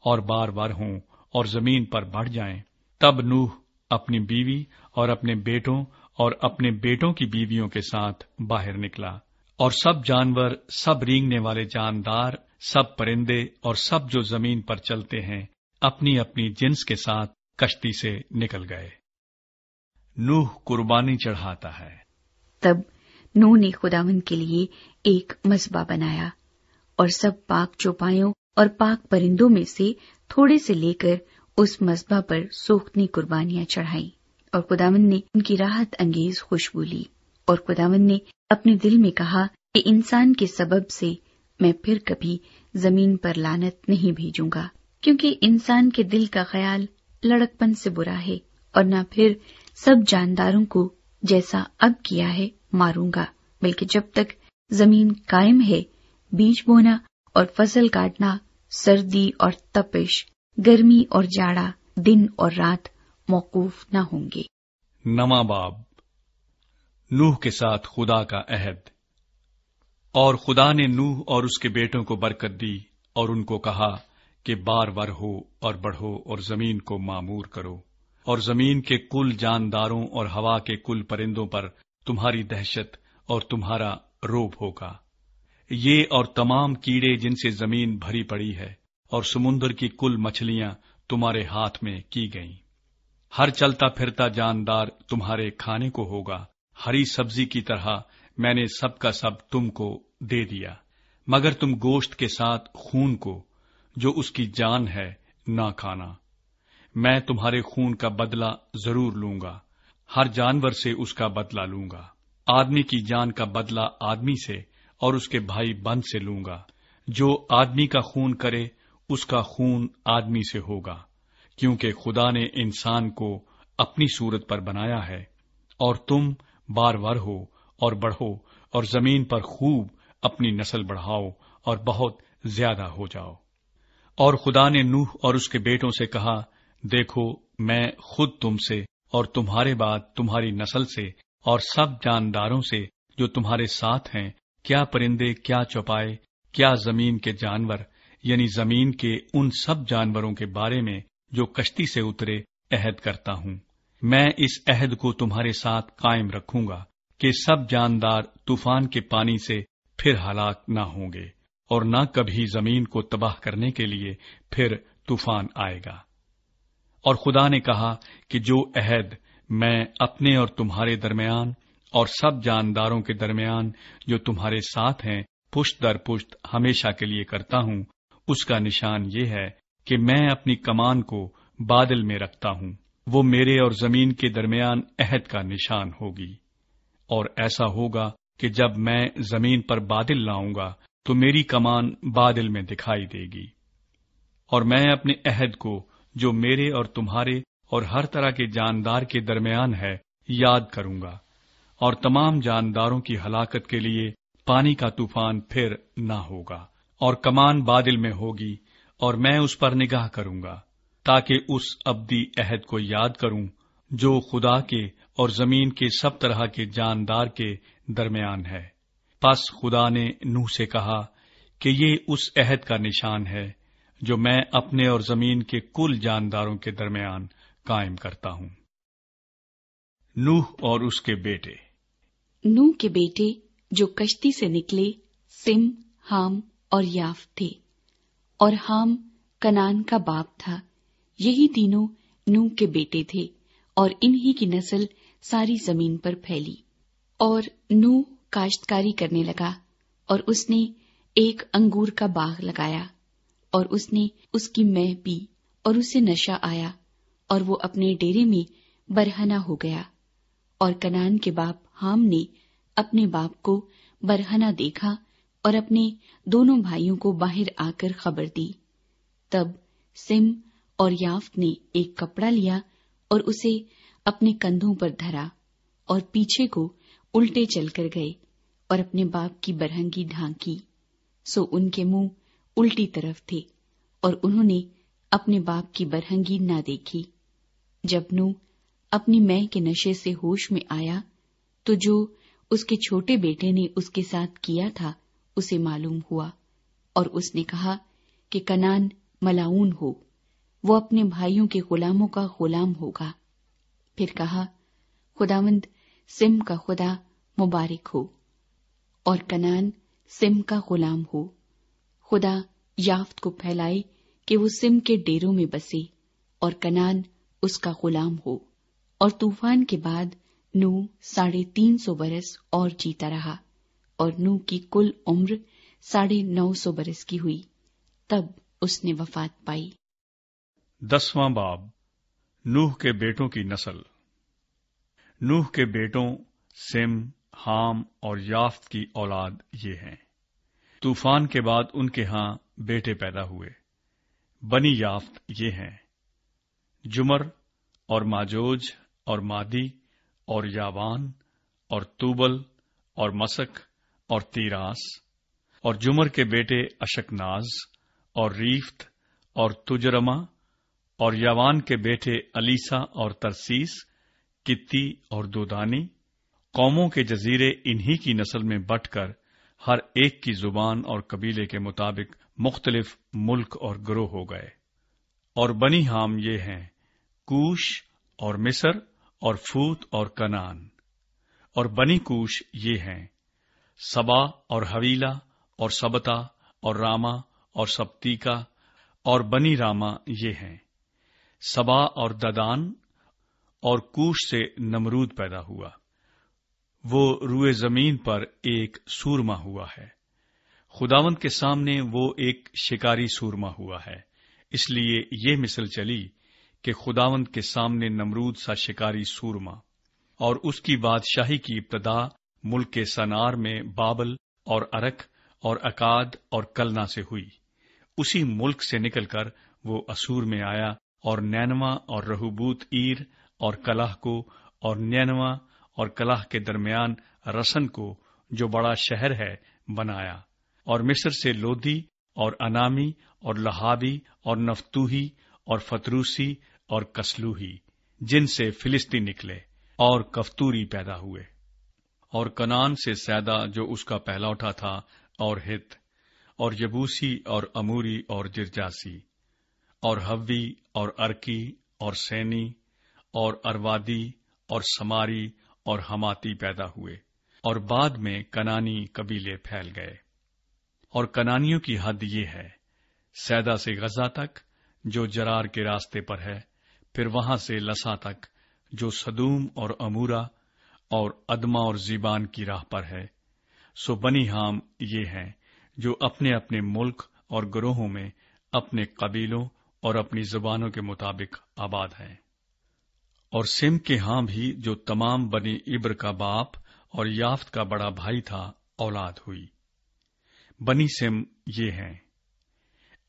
اور بار بار ہوں اور زمین پر بڑھ جائیں۔ تب نوح اپنی بیوی اور اپنے بیٹوں اور اپنے بیٹوں کی بیویوں کے ساتھ باہر نکلا اور سب جانور، سب رینگنے والے جاندار، سب پرندے اور سب جو زمین پر چلتے ہیں، اپنی اپنی جنس کے ساتھ کشتی سے نکل گئے۔ نوح قربانی چڑھاتا ہے۔ تب نو نے خداون کے لیے ایک مذبح بنایا۔ اور سب پاک چوپایوں اور پاک پرندوں میں سے تھوڑے سے لے کر اس مذبح پر سوختنی قربانیاں چڑھائی اور خداون نے ان کی راحت انگیز خوشبو لی۔ اور خداون نے اپنے دل میں کہا کہ انسان کے سبب سے میں پھر کبھی زمین پر لانت نہیں بھیجوں گا، کیونکہ انسان کے دل کا خیال لڑکپن سے برا ہے اور نہ پھر سب جانداروں کو جیسا اب کیا ہے ماروں گا، بلکہ جب تک زمین قائم ہے بیج بونا اور فصل کاٹنا، سردی اور تپش، گرمی اور جاڑا، دن اور رات موقوف نہ ہوں گے۔ نما باب۔ نوح کے ساتھ خدا کا عہد۔ اور خدا نے نوح اور اس کے بیٹوں کو برکت دی اور ان کو کہا کہ بار بار ہو اور بڑھو اور زمین کو معمور کرو۔ اور زمین کے کل جانداروں اور ہوا کے کل پرندوں پر تمہاری دہشت اور تمہارا روب ہوگا۔ یہ اور تمام کیڑے جن سے زمین بھری پڑی ہے اور سمندر کی کل مچھلیاں تمہارے ہاتھ میں کی گئیں۔ ہر چلتا پھرتا جاندار تمہارے کھانے کو ہوگا۔ ہری سبزی کی طرح میں نے سب کا سب تم کو دے دیا۔ مگر تم گوشت کے ساتھ خون کو، جو اس کی جان ہے، نہ کھانا۔ میں تمہارے خون کا بدلہ ضرور لوں گا۔ ہر جانور سے اس کا بدلہ لوں گا۔ آدمی کی جان کا بدلہ آدمی سے اور اس کے بھائی بند سے لوں گا۔ جو آدمی کا خون کرے، اس کا خون آدمی سے ہوگا، کیونکہ خدا نے انسان کو اپنی صورت پر بنایا ہے۔ اور تم بار ور ہو اور بڑھو اور زمین پر خوب اپنی نسل بڑھاؤ اور بہت زیادہ ہو جاؤ۔ اور خدا نے نوح اور اس کے بیٹوں سے کہا، دیکھو، میں خود تم سے اور تمہارے بعد تمہاری نسل سے اور سب جانداروں سے جو تمہارے ساتھ ہیں کیا پرندے، کیا چوپائے، کیا زمین کے جانور یعنی زمین کے ان سب جانوروں کے بارے میں جو کشتی سے اترے، عہد کرتا ہوں۔ میں اس عہد کو تمہارے ساتھ قائم رکھوں گا کہ سب جاندار طوفان کے پانی سے پھر ہلاک نہ ہوں گے اور نہ کبھی زمین کو تباہ کرنے کے لیے پھر طوفان آئے گا۔ اور خدا نے کہا کہ جو عہد میں اپنے اور تمہارے درمیان اور سب جانداروں کے درمیان جو تمہارے ساتھ ہیں، پشت در پشت ہمیشہ کے لیے کرتا ہوں۔ اس کا نشان یہ ہے کہ میں اپنی کمان کو بادل میں رکھتا ہوں۔ وہ میرے اور زمین کے درمیان عہد کا نشان ہوگی۔ اور ایسا ہوگا کہ جب میں زمین پر بادل لاؤں گا، تو میری کمان بادل میں دکھائی دے گی۔ اور میں اپنے عہد کو جو میرے اور تمہارے اور ہر طرح کے جاندار کے درمیان ہے، یاد کروں گا۔ اور تمام جانداروں کی ہلاکت کے لیے پانی کا طوفان پھر نہ ہوگا اور کمان بادل میں ہوگی اور میں اس پر نگاہ کروں گا تاکہ اس ابدی عہد کو یاد کروں جو خدا کے اور زمین کے سب طرح کے جاندار کے درمیان ہے۔ پس خدا نے نوح سے کہا کہ یہ اس عہد کا نشان ہے جو میں اپنے اور زمین کے کل جانداروں کے درمیان قائم کرتا ہوں۔ نوح اور اس کے بیٹے۔ نوح کے بیٹے جو کشتی سے نکلے سم ہام اور یاف تھے۔ اور ہام کنان کا باپ تھا۔ یہی تینوں نوح کے بیٹے تھے اور انہی کی نسل ساری زمین پر پھیلی۔ اور نوح کاشتکاری کرنے لگا اور اس نے ایک انگور کا باغ لگایا اور اس نے اس کی مہ پی اور اسے نشہ آیا اور وہ اپنے ڈیرے میں برہنا ہو گیا۔ اور کنان کے باپ ہام نے اپنے باپ کو برہنا دیکھا اور اپنے دونوں بھائیوں کو باہر آ کر خبر دی۔ تب سم اور یافت نے ایک کپڑا لیا اور اسے اپنے کندھوں پر دھرا اور پیچھے کو الٹے چل کر گئے اور اپنے باپ کی برہنگی ڈھانکی۔ سو ان کے منہ الٹی طرف تھے اور انہوں نے اپنے باپ کی برہنگی نہ دیکھی۔ جب نو اپنی میں کے نشے سے ہوش میں آیا تو جو اس کے چھوٹے بیٹے نے اس کے ساتھ کیا تھا، اسے معلوم ہوا اور اس نے کہا کہ کنان ملاؤن ہو، وہ اپنے بھائیوں کے غلاموں کا غلام ہوگا۔ پھر کہا، خداوند سم کا خدا مبارک ہو اور کنان سم کا غلام ہو۔ خدا یافت کو پھیلائے کہ وہ سم کے ڈیروں میں بسے اور کنان اس کا غلام ہو۔ اور طوفان کے بعد نو ساڑھے تین سو برس اور جیتا رہا اور نو کی کل عمر ساڑھے نو سو برس کی ہوئی۔ تب اس نے وفات پائی۔ دسواں باب، نوح کے بیٹوں کی نسل۔ نوح کے بیٹوں سم، حام اور یافت کی اولاد یہ ہیں۔ طوفان کے بعد ان کے ہاں بیٹے پیدا ہوئے۔ بنی یافت یہ ہیں۔ جمر اور ماجوج اور مادی اور یاوان اور توبل اور مسک اور تیراس اور جمر کے بیٹے اشک ناز اور ریفت اور تجرما اور یاوان کے بیٹے علیسا اور ترسیس، کتی اور دودانی، قوموں کے جزیرے انہی کی نسل میں بٹ کر ہر ایک کی زبان اور قبیلے کے مطابق مختلف ملک اور گروہ ہو گئے۔ اور بنی ہام یہ ہیں، کوش اور مصر اور فوت اور کنان۔ اور بنی کوش یہ ہیں، سبا اور حویلا اور سبتا اور راما اور سپتیکا اور بنی راما یہ ہیں۔ سبا اور ددان اور کوش سے نمرود پیدا ہوا۔ وہ روئے زمین پر ایک سورما ہوا ہے۔ خداون کے سامنے وہ ایک شکاری سورما ہوا ہے۔ اس لیے یہ مثل چلی کہ خداوند کے سامنے نمرود سا شکاری سورما اور اس کی بادشاہی کی ابتدا ملک کے سنار میں بابل اور ارک اور اکاد اور کلنا سے ہوئی۔ اسی ملک سے نکل کر وہ اسور میں آیا اور نینوا اور رہوبوت ایر اور کلاہ کو اور نینوا اور کلاہ کے درمیان رسن کو جو بڑا شہر ہے بنایا اور مصر سے لودی اور انامی اور لہابی اور نفتوہی اور فتروسی اور کسلوہی، جن سے فلسطین نکلے اور کفتوری پیدا ہوئے۔ اور کنان سے سیدا جو اس کا پہلا اٹھا تھا، اور ہت، اور یبوسی، اور اموری، اور جرجاسی، اور ہوی اور ارکی، اور سینی، اور اروادی، اور سماری، اور ہماتی پیدا ہوئے۔ اور بعد میں کنانی قبیلے پھیل گئے۔ اور کنانیوں کی حد یہ ہے سیدا سے غزہ تک جو جرار کے راستے پر ہے، پھر وہاں سے لسا تک، جو سدوم اور امورا اور ادما اور زیبان کی راہ پر ہے۔ سو بنی ہام یہ ہیں جو اپنے اپنے ملک اور گروہوں میں اپنے قبیلوں اور اپنی زبانوں کے مطابق آباد ہیں۔ اور سم کے ہاں بھی جو تمام بنی ابر کا باپ اور یافت کا بڑا بھائی تھا، اولاد ہوئی۔ بنی سم یہ ہیں۔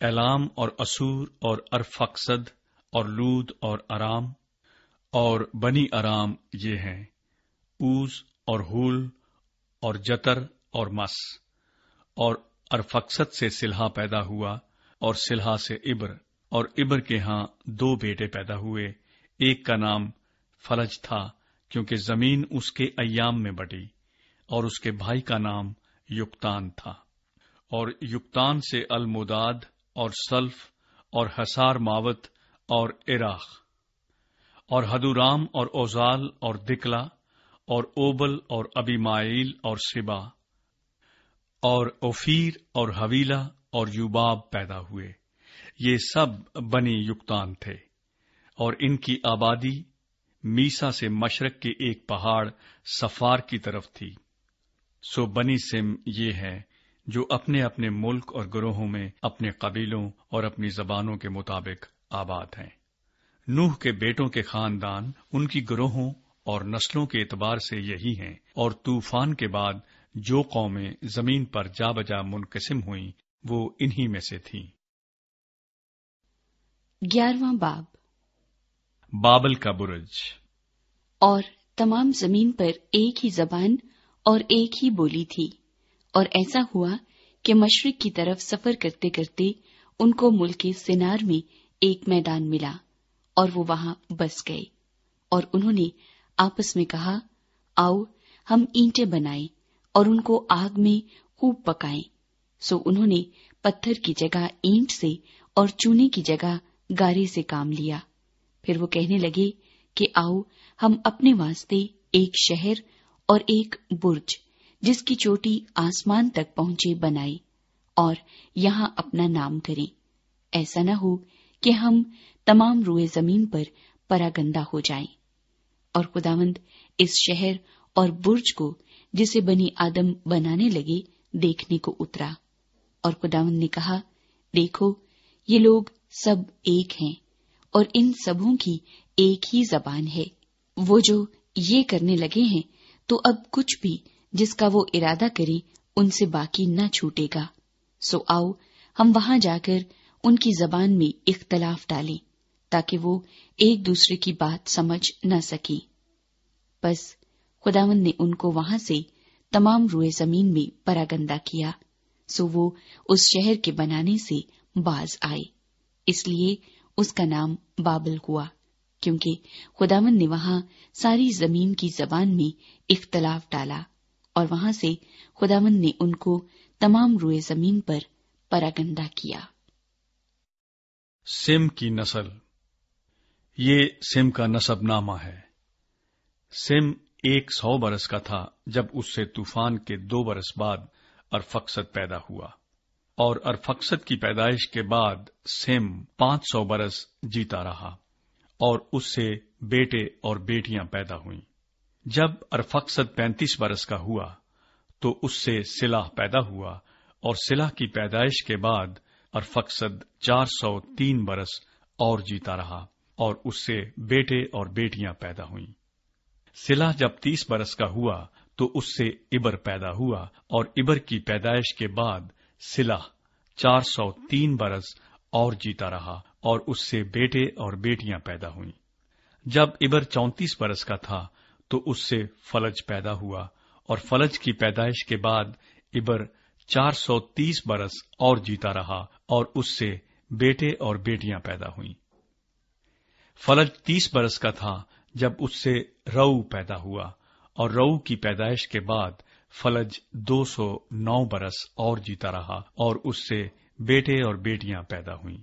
اعلام اور اسور اور ارفقصد اور لود اور ارام اور بنی ارام یہ ہیں، اوز اور ہول اور جتر اور مس اور ارفقصد سے سلحا پیدا ہوا اور سلحا سے ابر اور ابر کے ہاں دو بیٹے پیدا ہوئے، ایک کا نام فلج تھا کیونکہ زمین اس کے ایام میں بٹی اور اس کے بھائی کا نام یقتان تھا اور یقتان سے المداد اور سلف اور حسار ماوت اور اراخ اور ہدورام اور اوزال اور دکلا اور اوبل اور ابی مائل اور سبا اور اوفیر اور حویلا اور یوباب پیدا ہوئے۔ یہ سب بنی یقتان تھے اور ان کی آبادی میسا سے مشرق کے ایک پہاڑ سفار کی طرف تھی۔ سو بنی سم یہ ہے جو اپنے اپنے ملک اور گروہوں میں اپنے قبیلوں اور اپنی زبانوں کے مطابق آباد ہیں۔ نوح کے بیٹوں کے خاندان ان کی گروہوں اور نسلوں کے اعتبار سے یہی ہیں اور طوفان کے بعد جو قومیں زمین پر جا بجا منقسم ہوئیں وہ انہی میں سے تھیں۔ گیارہواں باب۔ بابل کا برج۔ اور تمام زمین پر ایک ہی زبان اور ایک ہی بولی تھی۔ اور ایسا ہوا کہ مشرق کی طرف سفر کرتے کرتے ان کو ملک سینار میں ایک میدان ملا اور وہ وہاں بس گئے اور انہوں نے آپس میں کہا، آؤ ہم اینٹیں بنائیں اور ان کو آگ میں خوب پکائیں۔ سو انہوں نے پتھر کی جگہ اینٹ سے اور چونے کی جگہ گارے سے کام لیا۔ پھر وہ کہنے لگے کہ آؤ ہم اپنے واسطے ایک شہر اور ایک برج جس کی چوٹی آسمان تک پہنچے بنائی اور یہاں اپنا نام کریں۔ ایسا نہ ہو کہ ہم تمام روئے زمین پر پراگندا ہو جائیں۔ اور خداوند اس شہر اور برج کو جسے بنی آدم بنانے لگے دیکھنے کو اترا۔ اور خداوند نے کہا، دیکھو، یہ لوگ سب ایک ہیں اور ان سبوں کی ایک ہی زبان ہے۔ وہ جو یہ کرنے لگے ہیں تو اب کچھ بھی جس کا وہ ارادہ کرے ان سے باقی نہ چھوٹے گا۔ سو آؤ، ہم وہاں جا کر ان کی زبان میں اختلاف ڈالیں تاکہ وہ ایک دوسرے کی بات سمجھ نہ سکیں۔ بس خداون نے ان کو وہاں سے تمام روئے زمین میں پراگندا کیا۔ سو وہ اس شہر کے بنانے سے باز آئے۔ اس لیے اس کا نام بابل ہوا، کیونکہ خداون نے وہاں ساری زمین کی زبان میں اختلاف ڈالا۔ اور وہاں سے خداون نے ان کو تمام روئے زمین پر پراگندا کیا۔ سم کی نسل۔ یہ سم کا نصب نامہ ہے۔ سم ایک سو برس کا تھا جب اس سے طوفان کے دو برس بعد ارفقصد پیدا ہوا۔ اور ارفقصد کی پیدائش کے بعد سم پانچ سو برس جیتا رہا اور اس سے بیٹے اور بیٹیاں پیدا ہوئیں۔ جب ارفقصد پینتیس برس کا ہوا تو اس سے سلاح پیدا ہوا اور سلاح کی پیدائش کے بعد ارفقصد چار سو تین برس اور جیتا رہا اور اس سے بیٹے اور بیٹیاں پیدا ہوئیں۔ سلاح جب تیس برس کا ہوا تو اس سے ابر پیدا ہوا اور ابر کی پیدائش کے بعد سلا چار سو تین برس اور جیتا رہا اور اس سے بیٹے اور بیٹیاں پیدا ہوئیں۔ جب ابر چونتیس برس کا تھا تو اس سے فلج پیدا ہوا اور فلج کی پیدائش کے بعد ابر چار سو تیس برس اور جیتا رہا اور اس سے بیٹے اور بیٹیاں پیدا ہوئیں۔ فلج تیس برس کا تھا جب اس سے رو پیدا ہوا اور رو کی پیدائش کے بعد فلج دو سو نو برس اور جیتا رہا اور اس سے بیٹے اور بیٹیاں پیدا ہوئیں۔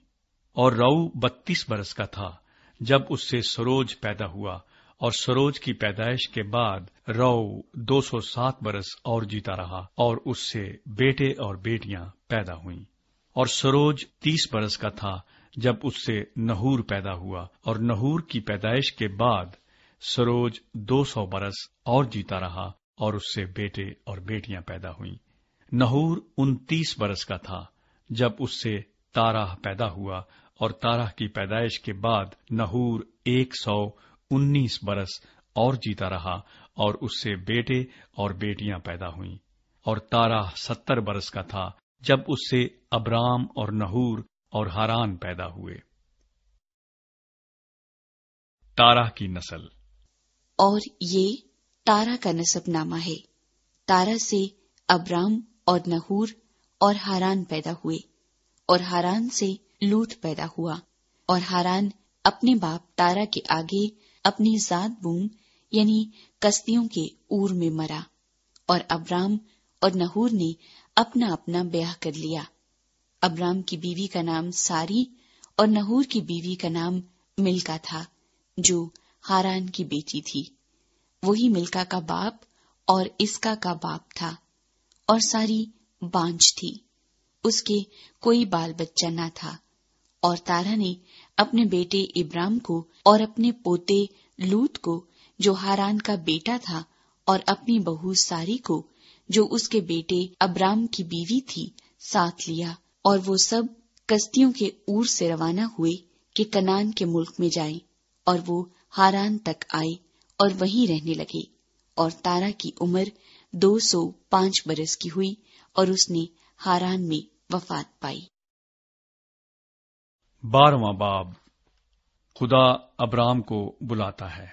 اور رو بتیس برس کا تھا جب اس سے سروج پیدا ہوا اور سروج کی پیدائش کے بعد رو دو سو سات برس اور جیتا رہا اور اس سے بیٹے اور بیٹیاں پیدا ہوئیں۔ اور سروج تیس برس کا تھا جب اس سے نہور پیدا ہوا اور نہور کی پیدائش کے بعد سروج دو سو برس اور جیتا رہا اور اس سے بیٹے اور بیٹیاں پیدا ہوئیں۔ نہور انتیس برس کا تھا جب اس سے تارا پیدا ہوا اور تارہ کی پیدائش کے بعد نہور ایک سو انیس برس اور جیتا رہا اور اس سے بیٹے اور بیٹیاں پیدا ہوئیں۔ اور تارا ستر برس کا تھا جب اس سے ابرام اور نہور اور ہاران پیدا ہوئے۔ تارا کی نسل۔ اور یہ تارا کا نصب نامہ ہے۔ تارا سے ابرام اور نہور اور ہاران پیدا ہوئے۔ اور ہاران سے لوت پیدا ہوا۔ اور ہاران اپنے باپ تارا کے آگے اپنی ذات بوم یعنی کستیوں کے اور میں مرا، اور ابرام اور نہور نے اپنا اپنا بیاہ کر لیا۔ ابرام کی بیوی کا نام ساری اور نہور کی بیوی کا نام ملکا تھا، جو ہاران کی بیٹی تھی۔ وہی ملکا کا باپ اور اسکا کا باپ تھا، اور ساری بانج تھی۔ اس کے کوئی بال بچہ نہ تھا، اور تارا نے اپنے بیٹے ابرام کو اور اپنے پوتے لوت کو، جو ہاران کا بیٹا تھا، اور اپنی بہو ساری کو، جو اس کے بیٹے ابرام کی بیوی تھی، ساتھ لیا۔ اور وہ سب کستیوں کے اور سے روانہ ہوئے کہ کنان کے ملک میں جائیں۔ اور وہ ہاران تک آئے اور وہیں رہنے لگے۔ اور تارا کی عمر دو سو پانچ برس کی ہوئی اور اس نے ہاران میں وفات پائی۔ بارواں باب۔ خدا ابرام کو بلاتا ہے۔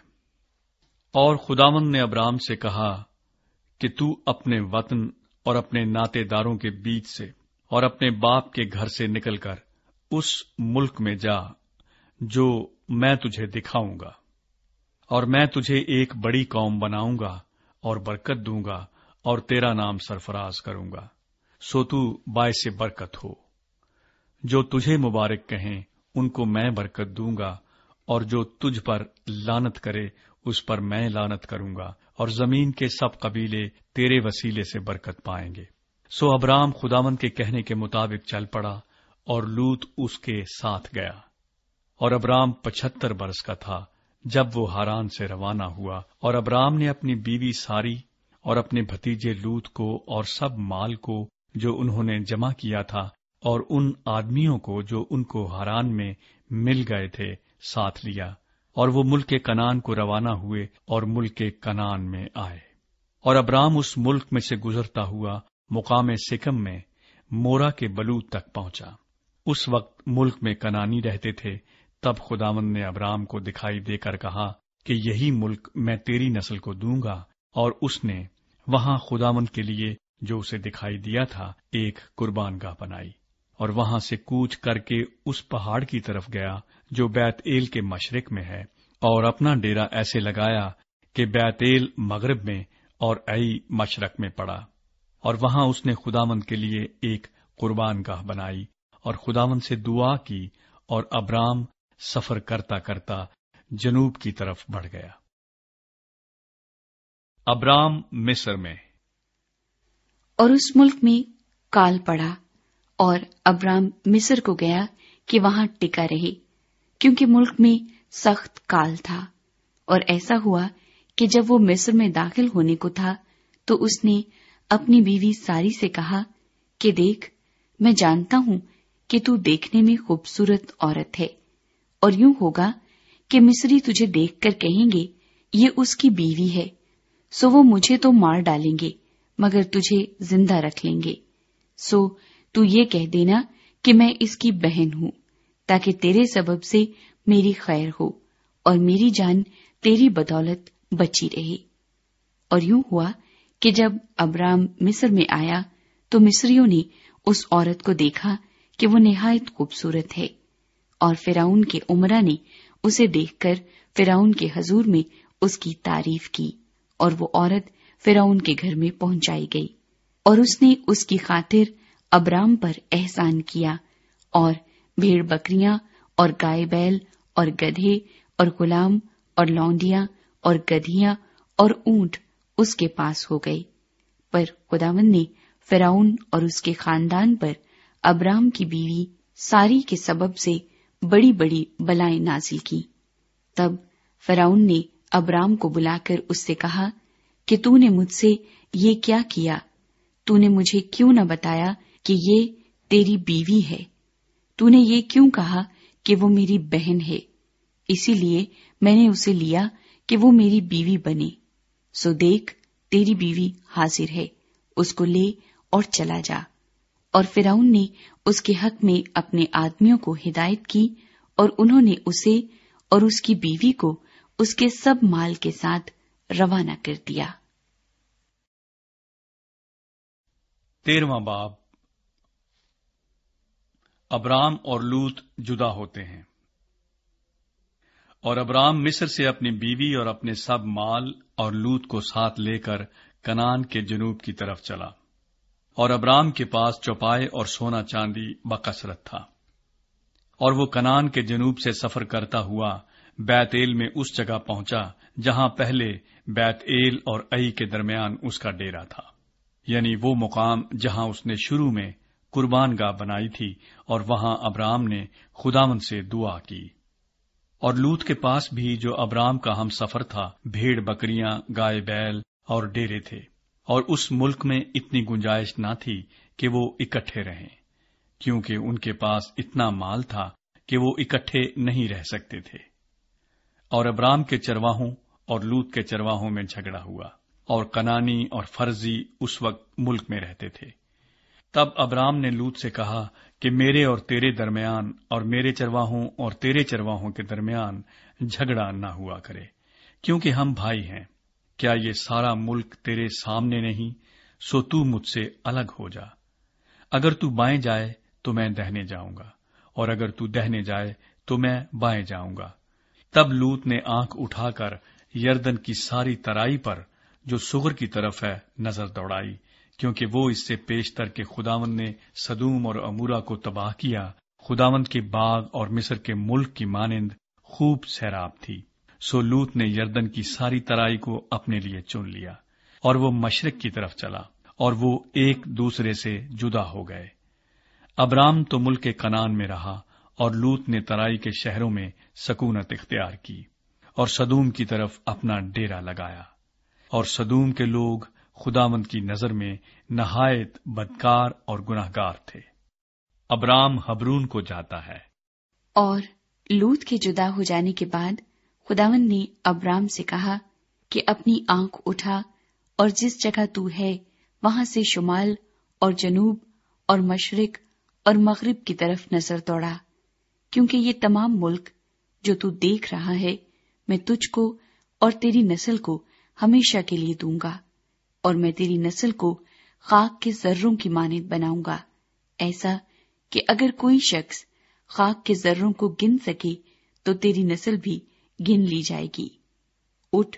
اور خداون نے ابرام سے کہا کہ تو اپنے وطن اور اپنے ناطے داروں کے بیچ سے اور اپنے باپ کے گھر سے نکل کر اس ملک میں جا جو میں تجھے دکھاؤں گا اور میں تجھے ایک بڑی قوم بناؤں گا اور برکت دوں گا اور تیرا نام سرفراز کروں گا۔ سو تو باعث برکت ہو۔ جو تجھے مبارک کہیں، ان کو میں برکت دوں گا، اور جو تجھ پر لانت کرے، اس پر میں لانت کروں گا، اور زمین کے سب قبیلے تیرے وسیلے سے برکت پائیں گے۔ سو ابرام خدامن کے کہنے کے مطابق چل پڑا، اور لوت اس کے ساتھ گیا۔ اور ابرام پچہتر برس کا تھا، جب وہ ہاران سے روانہ ہوا، اور ابرام نے اپنی بیوی ساری اور اپنے بھتیجے لوت کو اور سب مال کو جو انہوں نے جمع کیا تھا اور ان آدمیوں کو جو ان کو ہاران میں مل گئے تھے ساتھ لیا، اور وہ ملک کنان کو روانہ ہوئے اور ملک کنان میں آئے۔ اور ابرام اس ملک میں سے گزرتا ہوا مقام سکم میں مورا کے بلوت تک پہنچا۔ اس وقت ملک میں کنانی رہتے تھے۔ تب خداون نے ابرام کو دکھائی دے کر کہا کہ یہی ملک میں تیری نسل کو دوں گا۔ اور اس نے وہاں خداون کے لیے جو اسے دکھائی دیا تھا، ایک قربان گاہ بنائی۔ اور وہاں سے کوچ کر کے اس پہاڑ کی طرف گیا جو بیت ایل کے مشرق میں ہے، اور اپنا ڈیرا ایسے لگایا کہ بیت ایل مغرب میں اور ائی مشرق میں پڑا۔ اور وہاں اس نے خدامن کے لیے ایک قربان گاہ بنائی اور خدامن سے دعا کی اور ابرام سفر کرتا کرتا جنوب کی طرف بڑھ گیا۔ ابرام مصر میں۔ اور اس ملک میں کال پڑا۔ اور ابرام مصر کو گیا کہ وہاں ٹکا رہے، کیونکہ ملک میں سخت کال تھا۔ اور ایسا ہوا کہ جب وہ مصر میں داخل ہونے کو تھا، تو اس نے اپنی بیوی ساری سے کہا کہ دیکھ، میں جانتا ہوں کہ تو دیکھنے میں خوبصورت عورت ہے، اور یوں ہوگا کہ مصری تجھے دیکھ کر کہیں گے، یہ اس کی بیوی ہے، سو وہ مجھے تو مار ڈالیں گے، مگر تجھے زندہ رکھ لیں گے۔ سو تو یہ کہہ دینا کہ میں اس کی بہن ہوں، تاکہ تیرے سبب سے میری خیر ہو اور میری جان تیری بدولت بچی رہی اور یوں ہوا کہ جب ابرام مصر میں آیا تو مصریوں نے اس عورت کو دیکھا کہ وہ نہایت خوبصورت ہے، اور فراؤن کے عمرہ نے اسے دیکھ کر فراؤن کے حضور میں اس کی تعریف کی، اور وہ عورت فراؤن کے گھر میں پہنچائی گئی، اور اس نے اس کی خاطر ابرام پر احسان کیا اور بھیڑ بکریاں اور گائے بیل اور گدھے اور غلام اور لونڈیاں اور گدھیاں اور اونٹ اس کے پاس ہو گئے۔ پر خداون نے فراؤن اور اس کے خاندان پر ابرام کی بیوی ساری کے سبب سے بڑی بڑی بلائیں نازل کی۔ تب فراؤن نے ابرام کو بلا کر اس سے کہا کہ تو نے مجھ سے یہ کیا کیا؟ تو نے مجھے کیوں نہ بتایا کہ یہ تیری بیوی ہے۔ تو نے یہ کیوں کہا کہ وہ میری بہن ہے؟ اسی لیے میں نے اسے لیا کہ وہ میری بیوی بنے۔ سو دیکھ، تیری بیوی حاضر ہے۔ اس کو لے اور چلا جا۔ اور فراؤن نے اس کے حق میں اپنے آدمیوں کو ہدایت کی اور انہوں نے اسے اور اس کی بیوی کو اس کے سب مال کے ساتھ روانہ کر دیا۔ تیرواں باب ابرام اور لوت جدا ہوتے ہیں۔ اور ابرام مصر سے اپنی بیوی اور اپنے سب مال اور لوت کو ساتھ لے کر کنان کے جنوب کی طرف چلا۔ اور ابرام کے پاس چوپائے اور سونا چاندی بکثرت تھا۔ اور وہ کنان کے جنوب سے سفر کرتا ہوا بیت ایل میں اس جگہ پہنچا جہاں پہلے بیت ایل اور ائی کے درمیان اس کا ڈیرا تھا۔ یعنی وہ مقام جہاں اس نے شروع میں قربان گاہ بنائی تھی اور وہاں ابرام نے خداون سے دعا کی۔ اور لوت کے پاس بھی جو ابرام کا ہم سفر تھا، بھیڑ، بکریاں، گائے، بیل اور ڈیرے تھے۔ اور اس ملک میں اتنی گنجائش نہ تھی کہ وہ اکٹھے رہیں، کیونکہ ان کے پاس اتنا مال تھا کہ وہ اکٹھے نہیں رہ سکتے تھے۔ اور ابرام کے چرواہوں اور لوت کے چرواہوں میں جھگڑا ہوا اور کنانی اور فرضی اس وقت ملک میں رہتے تھے۔ تب ابرام نے لوت سے کہا کہ میرے اور تیرے درمیان اور میرے چرواہوں اور تیرے چرواہوں کے درمیان جھگڑا نہ ہوا کرے، کیونکہ ہم بھائی ہیں۔ کیا یہ سارا ملک تیرے سامنے نہیں؟ سو تو مجھ سے الگ ہو جا۔ اگر تو بائیں جائے تو میں دہنے جاؤں گا، اور اگر تو دہنے جائے تو میں بائیں جاؤں گا۔ تب لوت نے آنکھ اٹھا کر یردن کی ساری ترائی پر جو سگر کی طرف ہے نظر دوڑائی۔ کیونکہ وہ اس سے پیشتر کے خداون نے صدوم اور امورا کو تباہ کیا خداون کے باغ اور مصر کے ملک کی مانند خوب سیراب تھی۔ سو لوت نے یردن کی ساری ترائی کو اپنے لیے چن لیا اور وہ مشرق کی طرف چلا اور وہ ایک دوسرے سے جدا ہو گئے۔ ابرام تو ملک کنان میں رہا اور لوت نے ترائی کے شہروں میں سکونت اختیار کی اور سدوم کی طرف اپنا ڈیرا لگایا اور سدوم کے لوگ خدامند کی نظر میں نہایت بدکار اور گناہ گار تھے۔ ابرام حبرون کو جاتا ہے۔ اور لوت کے جدا ہو جانے کے بعد خداون نے ابرام سے کہا کہ اپنی آنکھ اٹھا اور جس جگہ تو ہے وہاں سے شمال اور جنوب اور مشرق اور مغرب کی طرف نظر دوڑا، کیونکہ یہ تمام ملک جو تو دیکھ رہا ہے، میں تجھ کو اور تیری نسل کو ہمیشہ کے لیے دوں گا۔ اور میں تیری نسل کو خاک کے ذروں کی مانند بناؤں گا۔ ایسا کہ اگر کوئی شخص خاک کے ذروں کو گن سکے، تو تیری نسل بھی گن لی جائے گی۔ اٹھ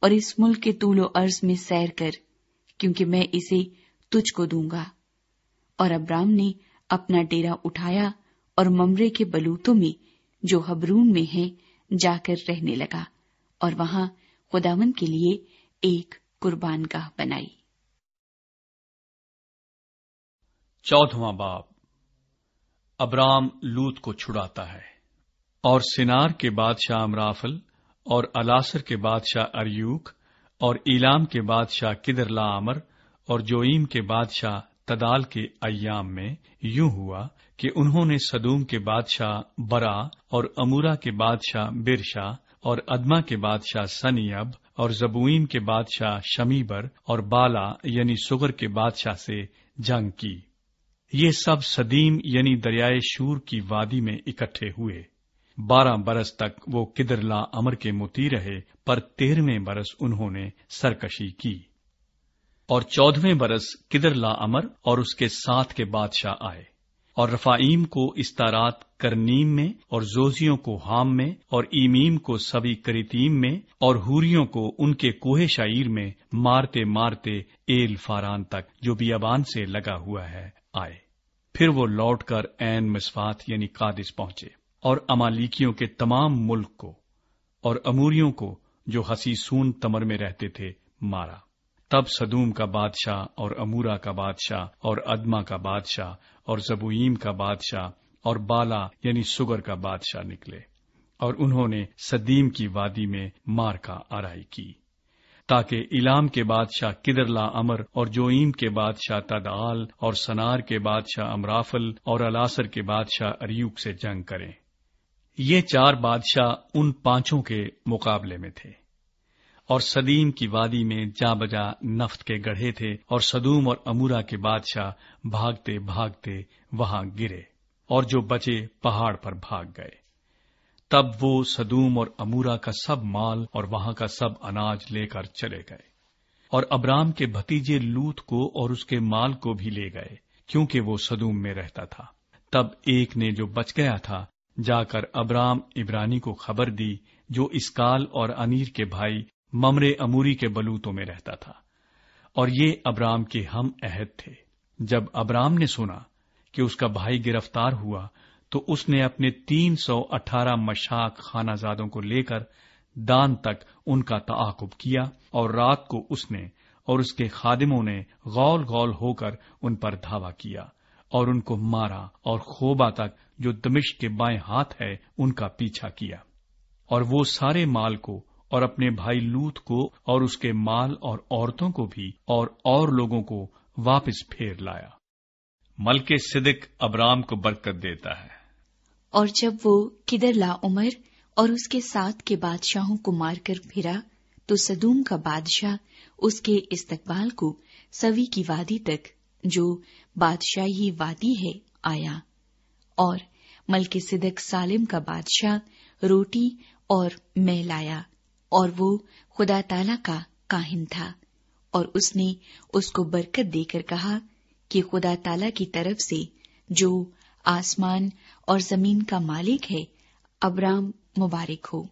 اور اس ملک کے طول و عرض میں سیر کر، کیونکہ میں اسے تجھ کو دوں گا۔ اور ابرام نے اپنا ڈیرا اٹھایا اور ممرے کے بلوتوں میں جو حبرون میں ہیں، جا کر رہنے لگا۔ اور وہاں خداون کے لیے ایک قربان گاہ بنائی۔ چودواں باب۔ ابرام لوت کو چھڑاتا ہے۔ اور سنار کے بادشاہ امرافل اور الاسر کے بادشاہ اریوک اور ایلام کے بادشاہ کدر لا امر اور جوئیم کے بادشاہ تدال کے ایام میں یوں ہوا کہ انہوں نے صدوم کے بادشاہ برا اور امورا کے بادشاہ برشا اور ادما کے بادشاہ سنیب اور زبوئیم کے بادشاہ شمیبر اور بالا یعنی سگر کے بادشاہ سے جنگ کی۔ یہ سب صدیم یعنی دریائے شور کی وادی میں اکٹھے ہوئے۔ بارہ برس تک وہ کدر لا امر کے متی رہے، پر تیرہویں برس انہوں نے سرکشی کی۔ اور چودہویں برس کدر لا امر اور اس کے ساتھ کے بادشاہ آئے۔ اور رفائیم کو استارات کرنیم میں اور زوزیوں کو حام میں اور ایمیم کو سبی کریتیم میں اور ہوریوں کو ان کے کوہ شاعر میں مارتے مارتے ایل فاران تک جو بیابان سے لگا ہوا ہے، آئے۔ پھر وہ لوٹ کر این مسفات یعنی قادس پہنچے اور امالیکیوں کے تمام ملک کو اور اموریوں کو جو ہسی سون تمر میں رہتے تھے مارا۔ تب صدوم کا بادشاہ اور امورا کا بادشاہ اور ادما کا بادشاہ اور زبوئیم کا بادشاہ اور بالا یعنی سگر کا بادشاہ نکلے اور انہوں نے صدیم کی وادی میں مار کا آرائی کی تاکہ علام کے بادشاہ کدرلا امر اور جوئیم کے بادشاہ تدعال اور سنار کے بادشاہ امرافل اور الاسر کے بادشاہ اریوک سے جنگ کریں۔ یہ چار بادشاہ ان پانچوں کے مقابلے میں تھے۔ اور سدیم کی وادی میں جا بجا نفت کے گڑھے تھے اور سدوم اور امورا کے بادشاہ بھاگتے بھاگتے وہاں گرے اور جو بچے پہاڑ پر بھاگ گئے۔ تب وہ سدوم اور امورا کا سب مال اور وہاں کا سب اناج لے کر چلے گئے۔ اور ابرام کے بھتیجے لوت کو اور اس کے مال کو بھی لے گئے، کیونکہ وہ سدوم میں رہتا تھا۔ تب ایک نے جو بچ گیا تھا، جا کر ابرام ابرانی کو خبر دی، جو اسکال اور انیر کے بھائی ممرے اموری کے بلوتوں میں رہتا تھا۔ اور یہ ابرام کے ہم عہد تھے۔ جب ابرام نے سنا کہ اس کا بھائی گرفتار ہوا، تو اس نے اپنے تین سو اٹھارہ مشاق خانہ زادوں کو لے کر دان تک ان کا تعاقب کیا اور رات کو اس نے اور اس کے خادموں نے غول غول ہو کر ان پر دھاوا کیا اور ان کو مارا اور خوبا تک جو دمش کے بائیں ہاتھ ہے، ان کا پیچھا کیا۔ اور وہ سارے مال کو اور اپنے بھائی لوت کو اور اس کے مال اور عورتوں کو بھی اور اور لوگوں کو واپس پھیر لایا۔ ملک صدق ابرام کو برکت دیتا ہے۔ اور جب وہ کدر لا عمر اور اس کے ساتھ کے بادشاہوں کو مار کر پھرا، تو صدوم کا بادشاہ اس کے استقبال کو سوی کی وادی تک، جو بادشاہی وادی ہے، آیا۔ اور ملک صدق سالم کا بادشاہ روٹی اور میں لایا اور وہ خدا تعالی کا کاہن تھا اور اس نے اس کو برکت دے کر کہا کہ خدا تعالی کی طرف سے جو آسمان اور زمین کا مالک ہے، ابرام مبارک ہو۔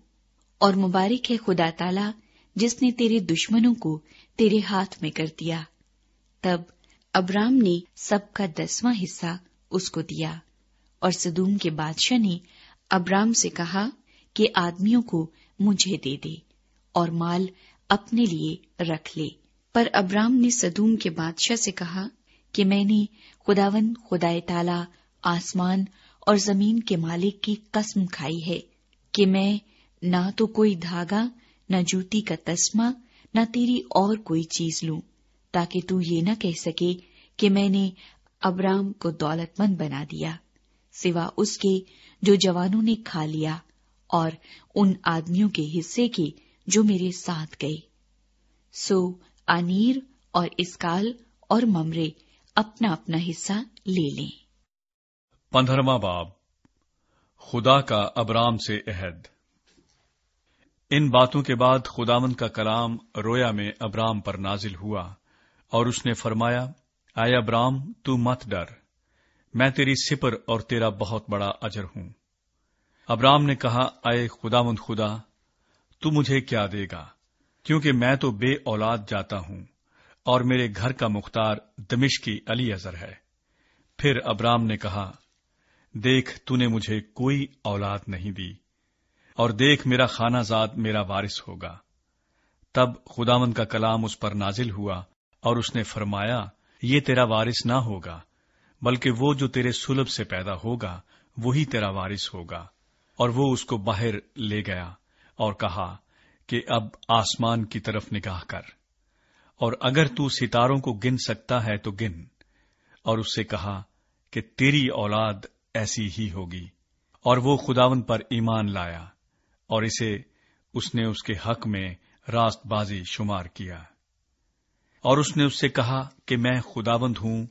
اور مبارک ہے خدا تعالی جس نے تیرے دشمنوں کو تیرے ہاتھ میں کر دیا۔ تب ابرام نے سب کا دسواں حصہ اس کو دیا۔ اور صدوم کے بادشاہ نے ابرام سے کہا کہ آدمیوں کو مجھے دے دے۔ اور مال اپنے لیے رکھ لے۔ پر ابرام نے صدوم کے بادشاہ سے کہا کہ میں نے خداون خدا تعالی آسمان اور زمین کے مالک کی قسم کھائی ہے کہ میں نہ تو کوئی دھاگا، نہ جوتی کا تسمہ، نہ تیری اور کوئی چیز لوں، تاکہ تو یہ نہ کہہ سکے کہ میں نے ابرام کو دولت مند بنا دیا، سوا اس کے جو جوانوں نے کھا لیا اور ان آدمیوں کے حصے کے جو میرے ساتھ گئے سو انیر اور اسکال اور ممرے اپنا اپنا حصہ لے لیں۔ پندرہواں باب۔ خدا کا ابرام سے عہد۔ ان باتوں کے بعد خدامن کا کلام رویا میں ابرام پر نازل ہوا اور اس نے فرمایا آئے ابرام، تو مت ڈر۔ میں تیری سپر اور تیرا بہت بڑا اجر ہوں۔ ابرام نے کہا آئے خدا خدا تو مجھے کیا دے گا؟ کیونکہ میں تو بے اولاد جاتا ہوں اور میرے گھر کا مختار دمش کی علی ازر ہے۔ پھر ابرام نے کہا، دیکھ، تو نے مجھے کوئی اولاد نہیں دی اور دیکھ، میرا خانہ زاد میرا وارث ہوگا۔ تب خدامند کا کلام اس پر نازل ہوا اور اس نے فرمایا، یہ تیرا وارث نہ ہوگا، بلکہ وہ جو تیرے سلب سے پیدا ہوگا، وہی تیرا وارث ہوگا۔ اور وہ اس کو باہر لے گیا۔ اور کہا کہ اب آسمان کی طرف نگاہ کر، اور اگر تو ستاروں کو گن سکتا ہے تو گن، اور اس سے کہا کہ تیری اولاد ایسی ہی ہوگی۔ اور وہ خداون پر ایمان لایا، اور اسے، اس نے اس کے حق میں راست بازی شمار کیا۔ اور اس نے اس سے کہا کہ میں خداوند ہوں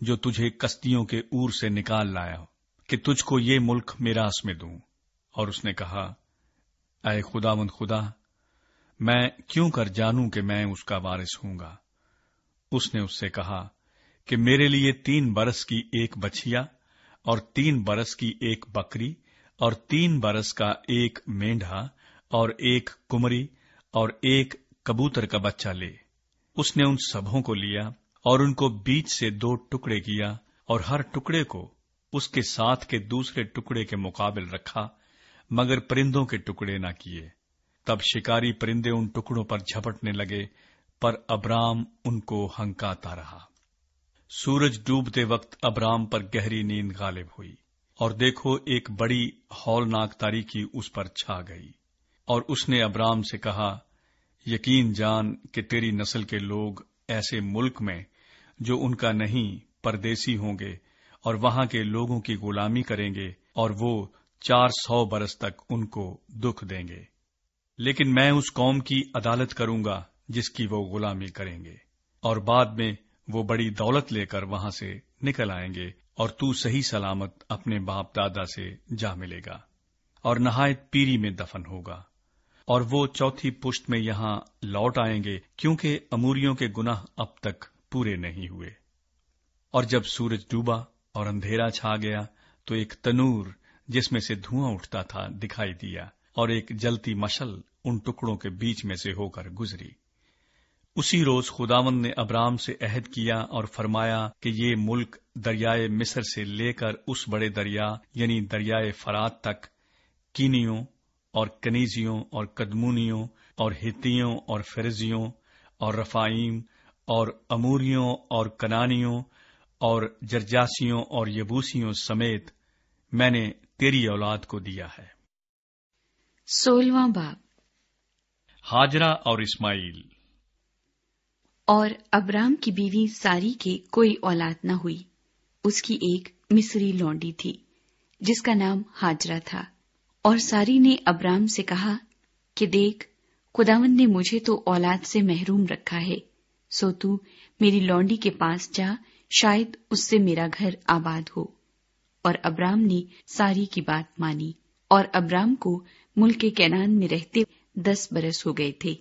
جو تجھے کستیوں کے اور سے نکال لایا، کہ تجھ کو یہ ملک میراث میں دوں۔ اور اس نے کہا اے خداوند خدا، میں کیوں کر جانوں کہ میں اس کا وارث ہوں گا؟ اس نے اس سے کہا کہ میرے لیے تین برس کی ایک بچیا اور تین برس کی ایک بکری اور تین برس کا ایک مینڈا اور ایک کمری اور ایک کبوتر کا بچہ لے۔ اس نے ان سبوں کو لیا اور ان کو بیچ سے دو ٹکڑے کیا اور ہر ٹکڑے کو اس کے ساتھ کے دوسرے ٹکڑے کے مقابل رکھا مگر پرندوں کے ٹکڑے نہ کیے۔ تب شکاری پرندے ان ٹکڑوں پر جھپٹنے لگے، پر ابرام ان کو ہنکاتا رہا۔ سورج ڈوبتے وقت ابرام پر گہری نیند غالب ہوئی، اور دیکھو ایک بڑی ہولناک تاریخی اس پر چھا گئی۔ اور اس نے ابرام سے کہا، یقین جان کہ تیری نسل کے لوگ ایسے ملک میں جو ان کا نہیں، پردیسی ہوں گے، اور وہاں کے لوگوں کی غلامی کریں گے، اور وہ چار سو برس تک ان کو دکھ دیں گے۔ لیکن میں اس قوم کی عدالت کروں گا جس کی وہ غلامی کریں گے۔ اور بعد میں وہ بڑی دولت لے کر وہاں سے نکل آئیں گے اور تو صحیح سلامت اپنے باپ دادا سے جا ملے گا۔ اور نہایت پیری میں دفن ہوگا۔ اور وہ چوتھی پشت میں یہاں لوٹ آئیں گے کیونکہ اموریوں کے گناہ اب تک پورے نہیں ہوئے۔ اور جب سورج ڈوبا اور اندھیرا چھا گیا تو ایک تنور جس میں سے دھواں اٹھتا تھا دکھائی دیا اور ایک جلتی مشل ان ٹکڑوں کے بیچ میں سے ہو کر گزری۔ اسی روز خداون نے ابرام سے عہد کیا اور فرمایا کہ یہ ملک دریائے مصر سے لے کر اس بڑے دریا یعنی دریائے فرات تک، کینیوں اور کنیزیوں اور قدمونیوں اور ہتیوں اور فرزیوں اور رفائیم اور اموریوں اور کنانیوں اور جرجاسیوں اور یبوسیوں سمیت میں نے تیری اولاد کو دیا ہے۔ سولہواں باب ہاجرہ اور اسماعیل۔ اور ابرام کی بیوی ساری کے کوئی اولاد نہ ہوئی۔ اس کی ایک مصری لونڈی تھی جس کا نام ہاجرہ تھا۔ اور ساری نے ابرام سے کہا کہ دیکھ خداون نے مجھے تو اولاد سے محروم رکھا ہے۔ سو تو میری لونڈی کے پاس جا شاید اس سے میرا گھر آباد ہو۔ اور ابرام نے ساری کی بات مانی اور ابرام کو ملک کینان میں رہتے دس برس ہو گئے تھے۔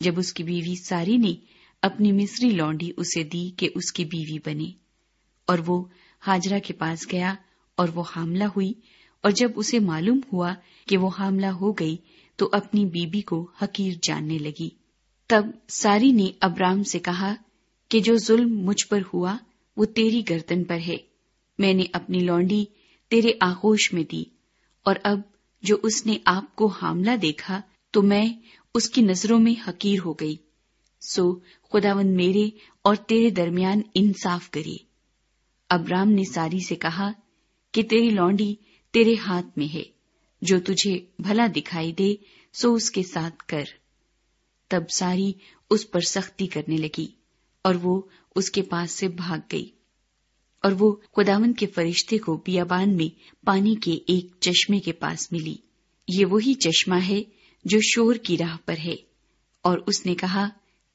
جب اس کی بیوی ساری نے اپنی مصری لونڈی اسے دی کہ اس کی بیوی بنے اور وہ ہاجرہ کے پاس گیا اور وہ حاملہ ہوئی اور جب اسے معلوم ہوا کہ وہ حاملہ ہو گئی تو اپنی بیوی کو حقیر جاننے لگی۔ تب ساری نے ابرام سے کہا کہ جو ظلم مجھ پر ہوا وہ تیری گردن پر ہے۔ میں نے اپنی لونڈی تیرے آغوش میں دی، اور اب جو اس نے آپ کو حاملہ دیکھا، تو میں اس کی نظروں میں حقیر ہو گئی۔ سو خداون میرے اور تیرے درمیان انصاف کرے۔ ابرام نے ساری سے کہا کہ تیری لونڈی تیرے ہاتھ میں ہے، جو تجھے بھلا دکھائی دے، سو اس کے ساتھ کر۔ تب ساری اس پر سختی کرنے لگی اور وہ اس کے پاس سے بھاگ گئی۔ اور وہ خداون کے فرشتے کو بیابان میں پانی کے ایک چشمے کے پاس ملی۔ یہ وہی چشمہ ہے جو شور کی راہ پر ہے۔ اور اس نے کہا،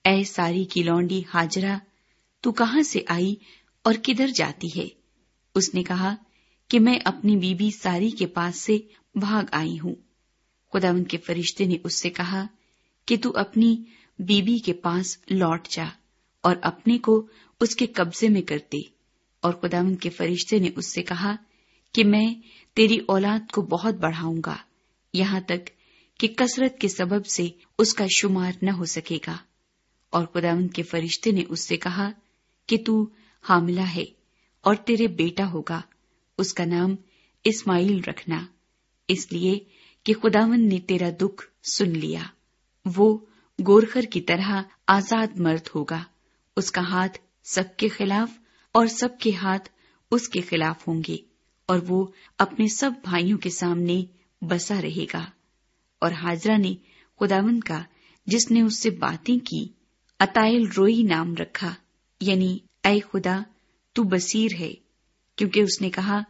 اے ساری کی لونڈی ہاجرا تو کہاں سے آئی اور کدھر جاتی ہے؟ اس نے کہا کہ میں اپنی بیوی بی ساری کے پاس سے بھاگ آئی ہوں۔ خدا ان کے فرشتے نے اس سے کہا کہ تو اپنی بیوی بی کے پاس لوٹ جا اور اپنے کو اس کے قبضے میں کرتے اور خدا ان کے فرشتے نے اس سے کہا کہ میں تیری اولاد کو بہت بڑھاؤں گا، یہاں تک کہ کثرت کے سبب سے اس کا شمار نہ ہو سکے گا۔ اور خداون کے فرشتے نے اس سے کہا کہ تو حاملہ ہے اور تیرے بیٹا ہوگا، اس کا نام اسماعیل رکھنا۔ اس لیے کہ خداون نے تیرا دکھ سن لیا۔ وہ گورخر کی طرح آزاد مرد ہوگا، اس کا ہاتھ سب کے خلاف اور سب کے ہاتھ اس کے خلاف ہوں گے اور وہ اپنے سب بھائیوں کے سامنے بسا رہے گا۔ اور حاضرہ نے خداون کا جس نے اس سے باتیں کی اتائل روئی نام رکھا یعنی اے خدا، تو بصیر ہے، کیونکہ اس نے کہا،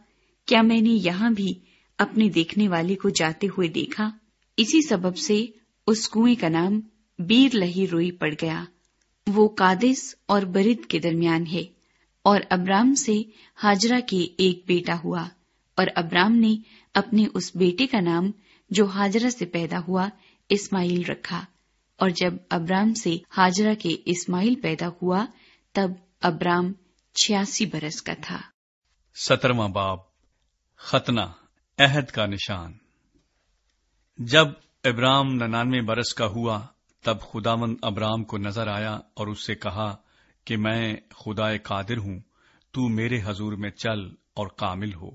کیا میں نے یہاں بھی اپنے دیکھنے والے کو جاتے ہوئے دیکھا؟ اسی سبب سے اس کنویں کا نام بیر لہی روئی پڑ گیا۔ وہ کادس اور برد کے درمیان ہے۔ اور ابرام سے ہاجرہ کے ایک بیٹا ہوا اور ابرام نے اپنے اس بیٹے کا نام جو ہاجرہ سے پیدا ہوا اسماعیل رکھا اور جب ابرام سے ہاجرہ کے اسماعیل پیدا ہوا تب ابرام چھیاسی برس کا تھا۔ سترواں باب، ختنہ، عہد کا نشان۔ جب ابرام ننانوے برس کا ہوا تب خداون ابرام کو نظر آیا اور اس سے کہا کہ میں خدا قادر ہوں، تو میرے حضور میں چل اور کامل ہو،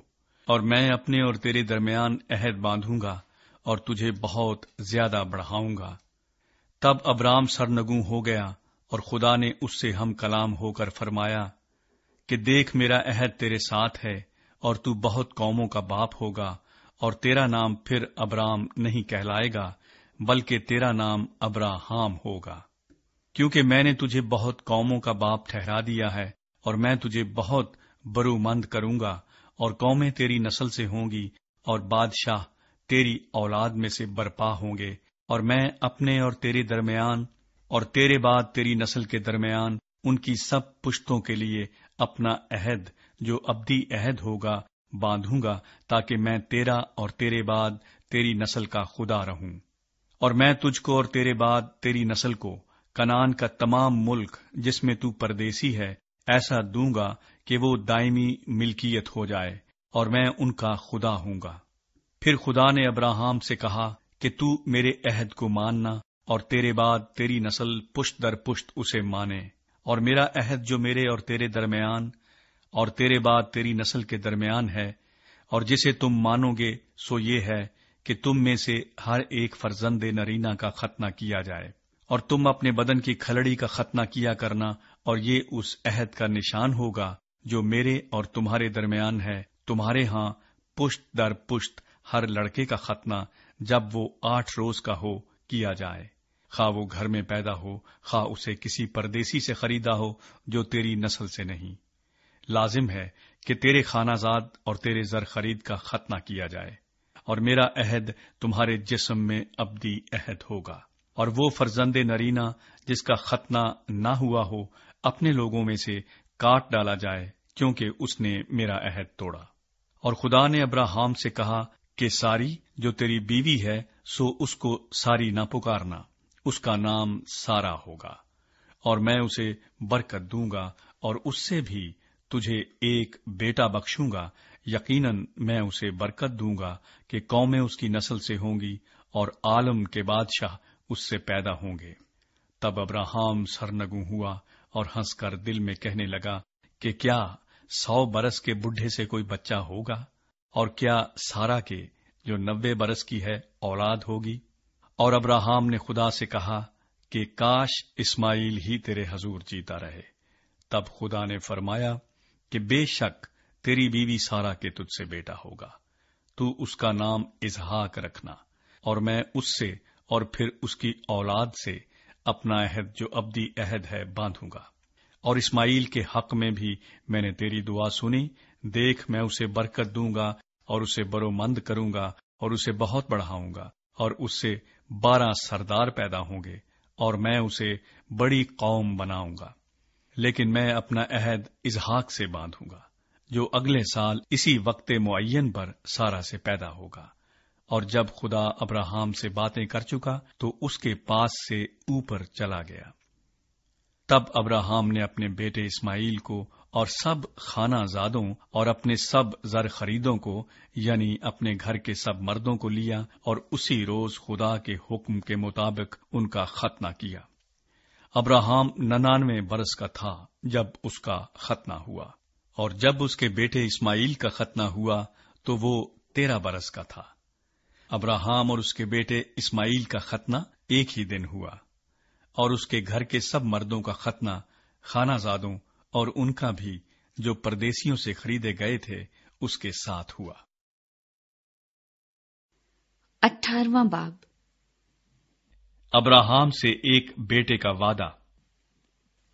اور میں اپنے اور تیرے درمیان عہد باندھوں گا اور تجھے بہت زیادہ بڑھاؤں گا۔ تب ابرام سرنگوں ہو گیا اور خدا نے اس سے ہم کلام ہو کر فرمایا کہ دیکھ میرا عہد تیرے ساتھ ہے اور تو بہت قوموں کا باپ ہوگا اور تیرا نام پھر ابرام نہیں کہلائے گا، بلکہ تیرا نام ابراہام ہوگا۔ کیونکہ میں نے تجھے بہت قوموں کا باپ ٹھہرا دیا ہے اور میں تجھے بہت برو مند کروں گا اور قومیں تیری نسل سے ہوں گی اور بادشاہ تیری اولاد میں سے برپا ہوں گے اور میں اپنے اور تیرے درمیان اور تیرے بعد تیری نسل کے درمیان ان کی سب پشتوں کے لیے اپنا عہد، جو ابدی عہد ہوگا، باندھوں گا تاکہ میں تیرا اور تیرے بعد تیری نسل کا خدا رہوں۔ اور میں تجھ کو اور تیرے بعد تیری نسل کو کنان کا تمام ملک جس میں تو پردیسی ہے، ایسا دوں گا کہ وہ دائمی ملکیت ہو جائے اور میں ان کا خدا ہوں گا۔ پھر خدا نے ابراہم سے کہا کہ تو میرے عہد کو ماننا اور تیرے بعد تیری نسل پشت در پشت اسے مانے اور میرا عہد جو میرے اور تیرے درمیان اور تیرے بعد تیری نسل کے درمیان ہے اور جسے تم مانو گے، سو یہ ہے کہ تم میں سے ہر ایک فرزند نرینا کا ختنہ کیا جائے۔ اور تم اپنے بدن کی کھلڑی کا ختنہ کیا کرنا اور یہ اس عہد کا نشان ہوگا جو میرے اور تمہارے درمیان ہے۔ تمہارے ہاں پشت در پشت ہر لڑکے کا ختنہ جب وہ آٹھ روز کا ہو کیا جائے۔ خواہ وہ گھر میں پیدا ہو، خواہ اسے کسی پردیسی سے خریدا ہو جو تیری نسل سے نہیں۔ لازم ہے کہ تیرے خانہ زاد اور تیرے زر خرید کا ختنہ کیا جائے۔ اور میرا عہد تمہارے جسم میں ابدی عہد ہوگا۔ اور وہ فرزند نرینا جس کا ختنہ نہ ہوا ہو، اپنے لوگوں میں سے کاٹ ڈالا جائے، کیونکہ اس نے میرا عہد توڑا۔ اور خدا نے ابراہم سے کہا کہ ساری جو تیری بیوی ہے، سو اس کو ساری نہ پکارنا، اس کا نام سارا ہوگا، اور میں اسے برکت دوں گا، اور اس سے بھی تجھے ایک بیٹا بخشوں گا، یقیناً میں اسے برکت دوں گا کہ قومیں اس کی نسل سے ہوں گی، اور عالم کے بادشاہ اس سے پیدا ہوں گے۔ تب ابراہم سرنگو ہوا اور ہنس کر دل میں کہنے لگا کہ کیا سو برس کے بڈھے سے کوئی بچہ ہوگا؟ اور کیا سارا کے جو نبے برس کی ہے اولاد ہوگی؟ اور ابراہم نے خدا سے کہا کہ کاش اسماعیل ہی تیرے حضور جیتا رہے۔ تب خدا نے فرمایا کہ بے شک تیری بیوی سارا کے تجھ سے بیٹا ہوگا۔ تو اس کا نام اظہاق رکھنا اور میں اس سے اور پھر اس کی اولاد سے اپنا عہد جو ابدی عہد ہے باندھوں گا۔ اور اسماعیل کے حق میں بھی میں نے تیری دعا سنی، دیکھ میں اسے برکت دوں گا اور اسے برو مند کروں گا اور اسے بہت بڑھاؤں گا اور اس سے بارہ سردار پیدا ہوں گے اور میں اسے بڑی قوم بناؤں گا۔ لیکن میں اپنا عہد اظہاق سے باندھوں گا، جو اگلے سال اسی وقت معین پر سارا سے پیدا ہوگا۔ اور جب خدا ابراہم سے باتیں کر چکا تو اس کے پاس سے اوپر چلا گیا۔ تب ابراہم نے اپنے بیٹے اسماعیل کو اور سب خانہ زادوں اور اپنے سب زر خریدوں کو یعنی اپنے گھر کے سب مردوں کو لیا اور اسی روز خدا کے حکم کے مطابق ان کا ختنہ کیا۔ ابراہم ننانوے برس کا تھا جب اس کا ختنہ ہوا۔ اور جب اس کے بیٹے اسماعیل کا ختنہ ہوا تو وہ تیرہ برس کا تھا۔ ابراہم اور اس کے بیٹے اسماعیل کا ختنہ ایک ہی دن ہوا اور اس کے گھر کے سب مردوں کا ختنہ خانہ زادوں اور ان کا بھی جو پردیسیوں سے خریدے گئے تھے اس کے ساتھ ہوا۔ اٹھارواں باب۔ ابراہم سے ایک بیٹے کا وعدہ۔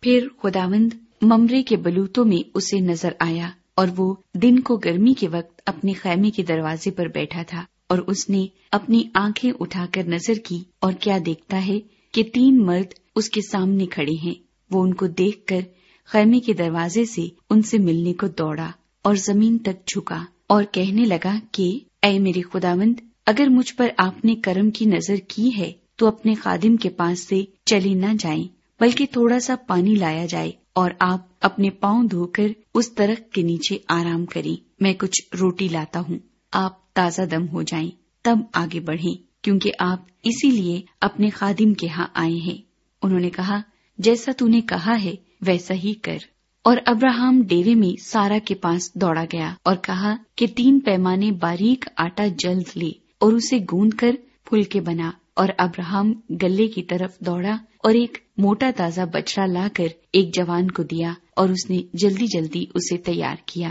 پھر خداوند ممرے کے بلوتوں میں اسے نظر آیا اور وہ دن کو گرمی کے وقت اپنے خیمے کے دروازے پر بیٹھا تھا۔ اور اس نے اپنی آنکھیں اٹھا کر نظر کی اور کیا دیکھتا ہے کہ تین مرد اس کے سامنے کھڑے ہیں۔ وہ ان کو دیکھ کر خیمے کے دروازے سے ان سے ملنے کو دوڑا اور زمین تک جھکا اور کہنے لگا کہ، اے میرے خداوند، اگر مجھ پر آپ نے کرم کی نظر کی ہے، تو اپنے خادم کے پاس سے چلے نہ جائیں، بلکہ تھوڑا سا پانی لایا جائے اور آپ اپنے پاؤں دھو کر اس درخت کے نیچے آرام کریں۔ میں کچھ روٹی لاتا ہوں۔ آپ تازہ دم ہو جائیں، تب آگے بڑھیں، کیونکہ آپ اسی لیے اپنے خادم کے ہاں آئے ہیں۔ انہوں نے کہا، جیسا تو نے کہا ہے، ویسا ہی کر۔ اور ابراہم ڈیرے میں سارا کے پاس دوڑا گیا اور کہا کہ تین پیمانے باریک آٹا جلد لے اور اسے گوند کر پھول کے بنا۔ اور ابراہم گلے کی طرف دوڑا اور ایک موٹا تازہ بچڑا لا کر ایک جوان کو دیا اور اس نے جلدی جلدی اسے تیار کیا۔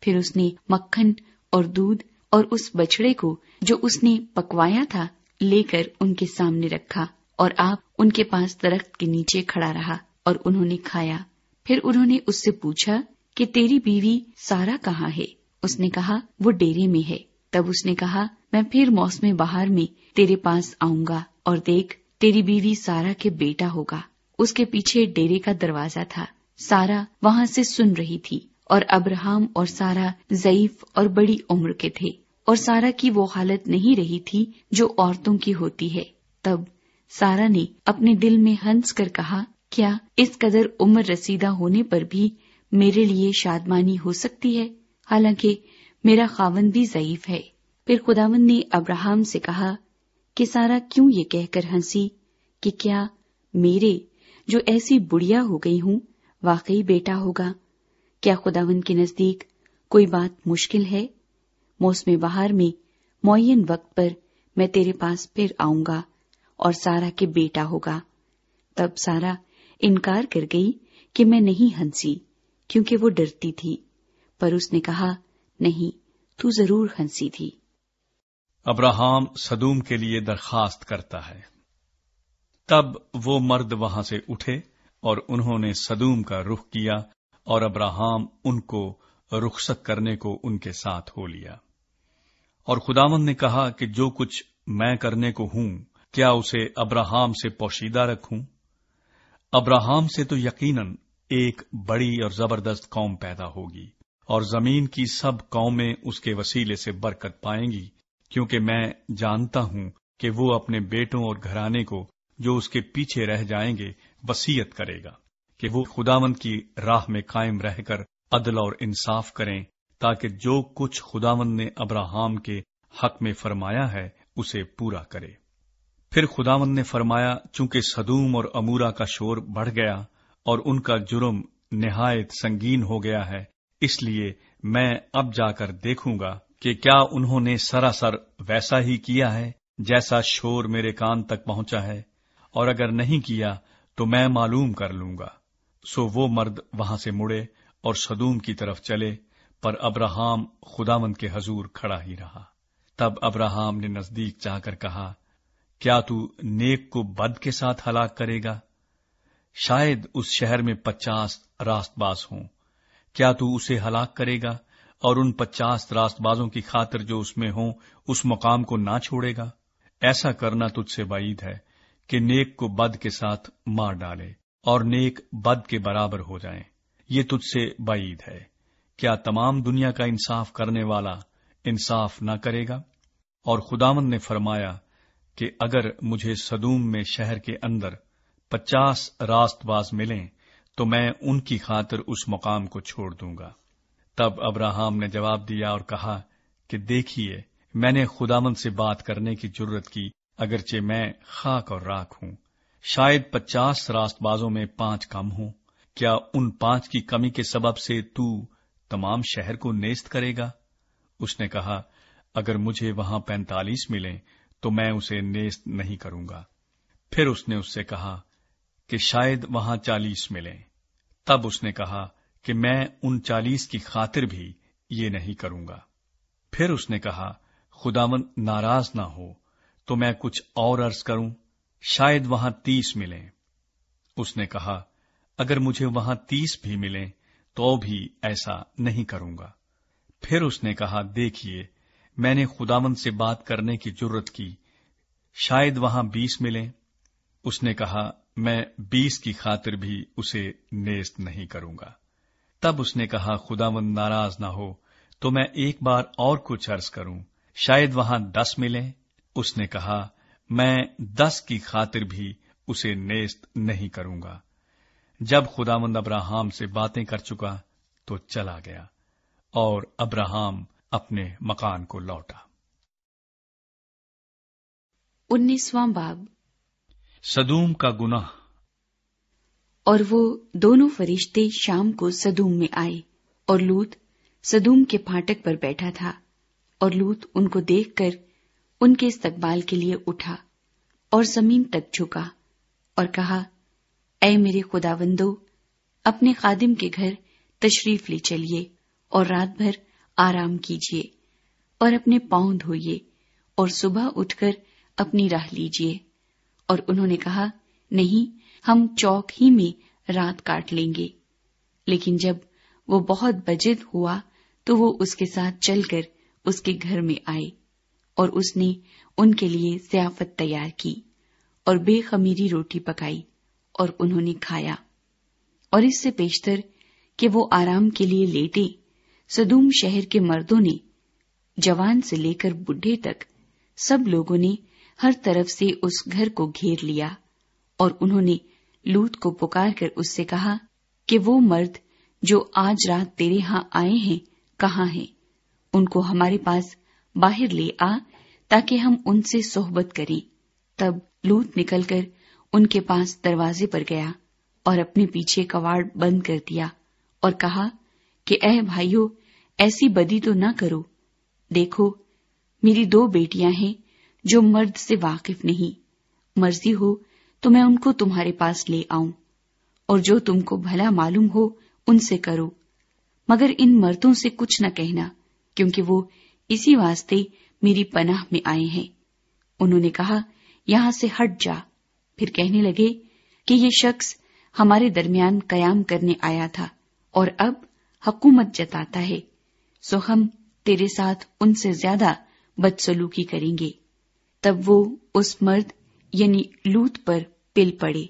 پھر اس نے مکھن اور دودھ اور اس بچڑے کو جو اس نے پکوایا تھا لے کر ان کے سامنے رکھا اور آپ ان کے پاس درخت کے نیچے کھڑا رہا اور انہوں نے کھایا۔ پھر انہوں نے اس سے پوچھا کہ تیری بیوی سارا کہاں ہے؟ اس نے کہا، وہ ڈیرے میں ہے۔ تب اس نے کہا، میں پھر موسم بہار میں تیرے پاس آؤں گا اور دیکھ، تیری بیوی سارا کے بیٹا ہوگا۔ اس کے پیچھے ڈیرے کا دروازہ تھا۔ سارا وہاں سے سن رہی تھی اور ابراہم اور سارا ضعیف اور بڑی عمر کے تھے۔ اور سارا کی وہ حالت نہیں رہی تھی جو عورتوں کی ہوتی ہے۔ تب سارا نے اپنے دل میں ہنس کر کہا، کیا اس قدر عمر رسیدہ ہونے پر بھی میرے لیے شادمانی ہو سکتی ہے؟ حالانکہ میرا خاون بھی ضعیف ہے۔ پھر خداون نے ابراہم سے کہا کہ سارا کیوں یہ کہہ کر ہنسی کہ کیا میرے جو ایسی بڑھیا ہو گئی ہوں، واقعی بیٹا ہوگا؟ کیا خداون کے نزدیک کوئی بات مشکل ہے؟ موسم بہار میں معین وقت پر میں تیرے پاس پھر آؤں گا اور سارا کے بیٹا ہوگا۔ تب سارا انکار کر گئی کہ میں نہیں ہنسی کیونکہ وہ ڈرتی تھی، پر اس نے کہا، نہیں، تو ضرور ہنسی تھی۔ ابراہم صدوم کے لیے درخواست کرتا ہے۔ تب وہ مرد وہاں سے اٹھے اور انہوں نے صدوم کا رخ کیا اور ابراہم ان کو رخصت کرنے کو ان کے ساتھ ہو لیا۔ اور خداون نے کہا کہ جو کچھ میں کرنے کو ہوں، کیا اسے ابراہم سے پوشیدہ رکھوں؟ ابراہم سے تو یقیناً ایک بڑی اور زبردست قوم پیدا ہوگی اور زمین کی سب قومیں اس کے وسیلے سے برکت پائیں گی، کیونکہ میں جانتا ہوں کہ وہ اپنے بیٹوں اور گھرانے کو جو اس کے پیچھے رہ جائیں گے وسیعت کرے گا، کہ وہ خداون کی راہ میں قائم رہ کر عدل اور انصاف کریں تاکہ جو کچھ خداون نے ابراہم کے حق میں فرمایا ہے، اسے پورا کرے۔ پھر خداون نے فرمایا، چونکہ صدوم اور امورا کا شور بڑھ گیا اور ان کا جرم نہایت سنگین ہو گیا ہے، اس لیے میں اب جا کر دیکھوں گا کہ کیا انہوں نے سراسر ویسا ہی کیا ہے جیسا شور میرے کان تک پہنچا ہے، اور اگر نہیں کیا تو میں معلوم کر لوں گا۔ سو وہ مرد وہاں سے مڑے اور صدوم کی طرف چلے۔ پر ابراہم خداون کے حضور کھڑا ہی رہا۔ تب ابراہم نے نزدیک جا کر کہا، کیا تو نیک کو بد کے ساتھ ہلاک کرے گا؟ شاید اس شہر میں پچاس راست باز ہوں۔ کیا تو اسے ہلاک کرے گا اور ان پچاس راست بازوں کی خاطر جو اس میں ہوں، اس مقام کو نہ چھوڑے گا؟ ایسا کرنا تجھ سے بعید ہے کہ نیک کو بد کے ساتھ مار ڈالے اور نیک بد کے برابر ہو جائیں۔ یہ تجھ سے بعید ہے۔ کیا تمام دنیا کا انصاف کرنے والا انصاف نہ کرے گا؟ اور خدامن نے فرمایا کہ اگر مجھے صدوم میں شہر کے اندر پچاس راست باز ملیں، تو میں ان کی خاطر اس مقام کو چھوڑ دوں گا۔ تب ابراہم نے جواب دیا اور کہا کہ دیکھیے، میں نے خدامن سے بات کرنے کی ضرورت کی، اگرچہ میں خاک اور راک ہوں۔ شاید پچاس راست بازوں میں پانچ کم ہوں۔ کیا ان پانچ کی کمی کے سبب سے تو تمام شہر کو نیست کرے گا؟ اس نے کہا، اگر مجھے وہاں پینتالیس ملیں تو میں اسے نیست نہیں کروں گا۔ پھر اس نے اس سے کہا کہ شاید وہاں چالیس ملیں۔ تب اس نے کہا کہ میں ان چالیس کی خاطر بھی یہ نہیں کروں گا۔ پھر اس نے کہا خداون ناراض نہ ہو، تو میں کچھ اور عرض کروں، شاید وہاں تیس ملیں۔ اس نے کہا، اگر مجھے وہاں تیس بھی ملیں تو بھی ایسا نہیں کروں گا۔ پھر اس نے کہا، دیکھیے، میں نے خداون سے بات کرنے کی ضرورت کی، شاید وہاں بیس ملیں۔ اس نے کہا، میں بیس کی خاطر بھی اسے نیست نہیں کروں گا۔ تب اس نے کہا خدا مند ناراض نہ ہو، تو میں ایک بار اور کچھ عرض کروں۔ شاید وہاں دس ملیں۔ اس نے کہا، میں دس کی خاطر بھی اسے نیست نہیں کروں گا۔ جب خدا مند ابراہم سے باتیں کر چکا تو چلا گیا اور ابراہم اپنے مکان کو لوٹا۔ انیسواں باب۔ سدوم کا گناہ۔ اور وہ دونوں فرشتے شام کو سدوم میں آئے اور لوت سدوم کے پھاٹک پر بیٹھا تھا اور لوت ان کو دیکھ کر ان کے استقبال کے لیے اٹھا اور زمین تک جھکا اور کہا اے میرے خداوندو، اپنے خادم کے گھر تشریف لے چلیے اور رات بھر آرام کیجیے اور اپنے پاؤں دھوئیے اور صبح اٹھ کر اپنی راہ لیجیے۔ اور انہوں نے کہا، نہیں، ہم چوک ہی میں رات کاٹ لیں گے۔ لیکن جب وہ بہت بجد ہوا تو وہ اس کے ساتھ چل کر اس کے گھر میں آئے اور اس نے ان کے لیے ضیافت تیار کی اور بے خمیری روٹی پکائی۔ اور انہوں نے کھایا اور اس سے پیشتر کہ وہ آرام کے لیے لیٹے سدوم شہر کے مردوں نے جوان سے لے کر بڈھے تک سب لوگوں نے ہر طرف سے اس گھر کو گھیر لیا اور انہوں نے لوت کو پکار کر اس سے کہا کہ وہ مرد جو آج رات تیرے ہاں آئے ہیں، کہاں ہیں؟ ان کو ہمارے پاس باہر لے آ تاکہ ہم ان سے صحبت کریں۔ تب لوت نکل کر ان کے پاس دروازے پر گیا اور اپنے پیچھے کواڑ بند کر دیا اور کہا کہ اے بھائیو، ایسی بدی تو نہ کرو۔ دیکھو، میری دو بیٹیاں ہیں جو مرد سے واقف نہیں۔ مرضی ہو تو میں ان کو تمہارے پاس لے آؤں اور جو تم کو بھلا معلوم ہو ان سے کرو۔ مگر ان مردوں سے کچھ نہ کہنا، کیونکہ وہ اسی واسطے میری پناہ میں آئے ہیں۔ انہوں نے کہا، یہاں سے ہٹ جا۔ پھر کہنے لگے کہ یہ شخص ہمارے درمیان قیام کرنے آیا تھا اور اب حکومت جتاتا ہے، سو ہم تیرے ساتھ ان سے زیادہ بدسلوکی کریں گے۔ تب وہ اس مرد یعنی لوت پر پل پڑے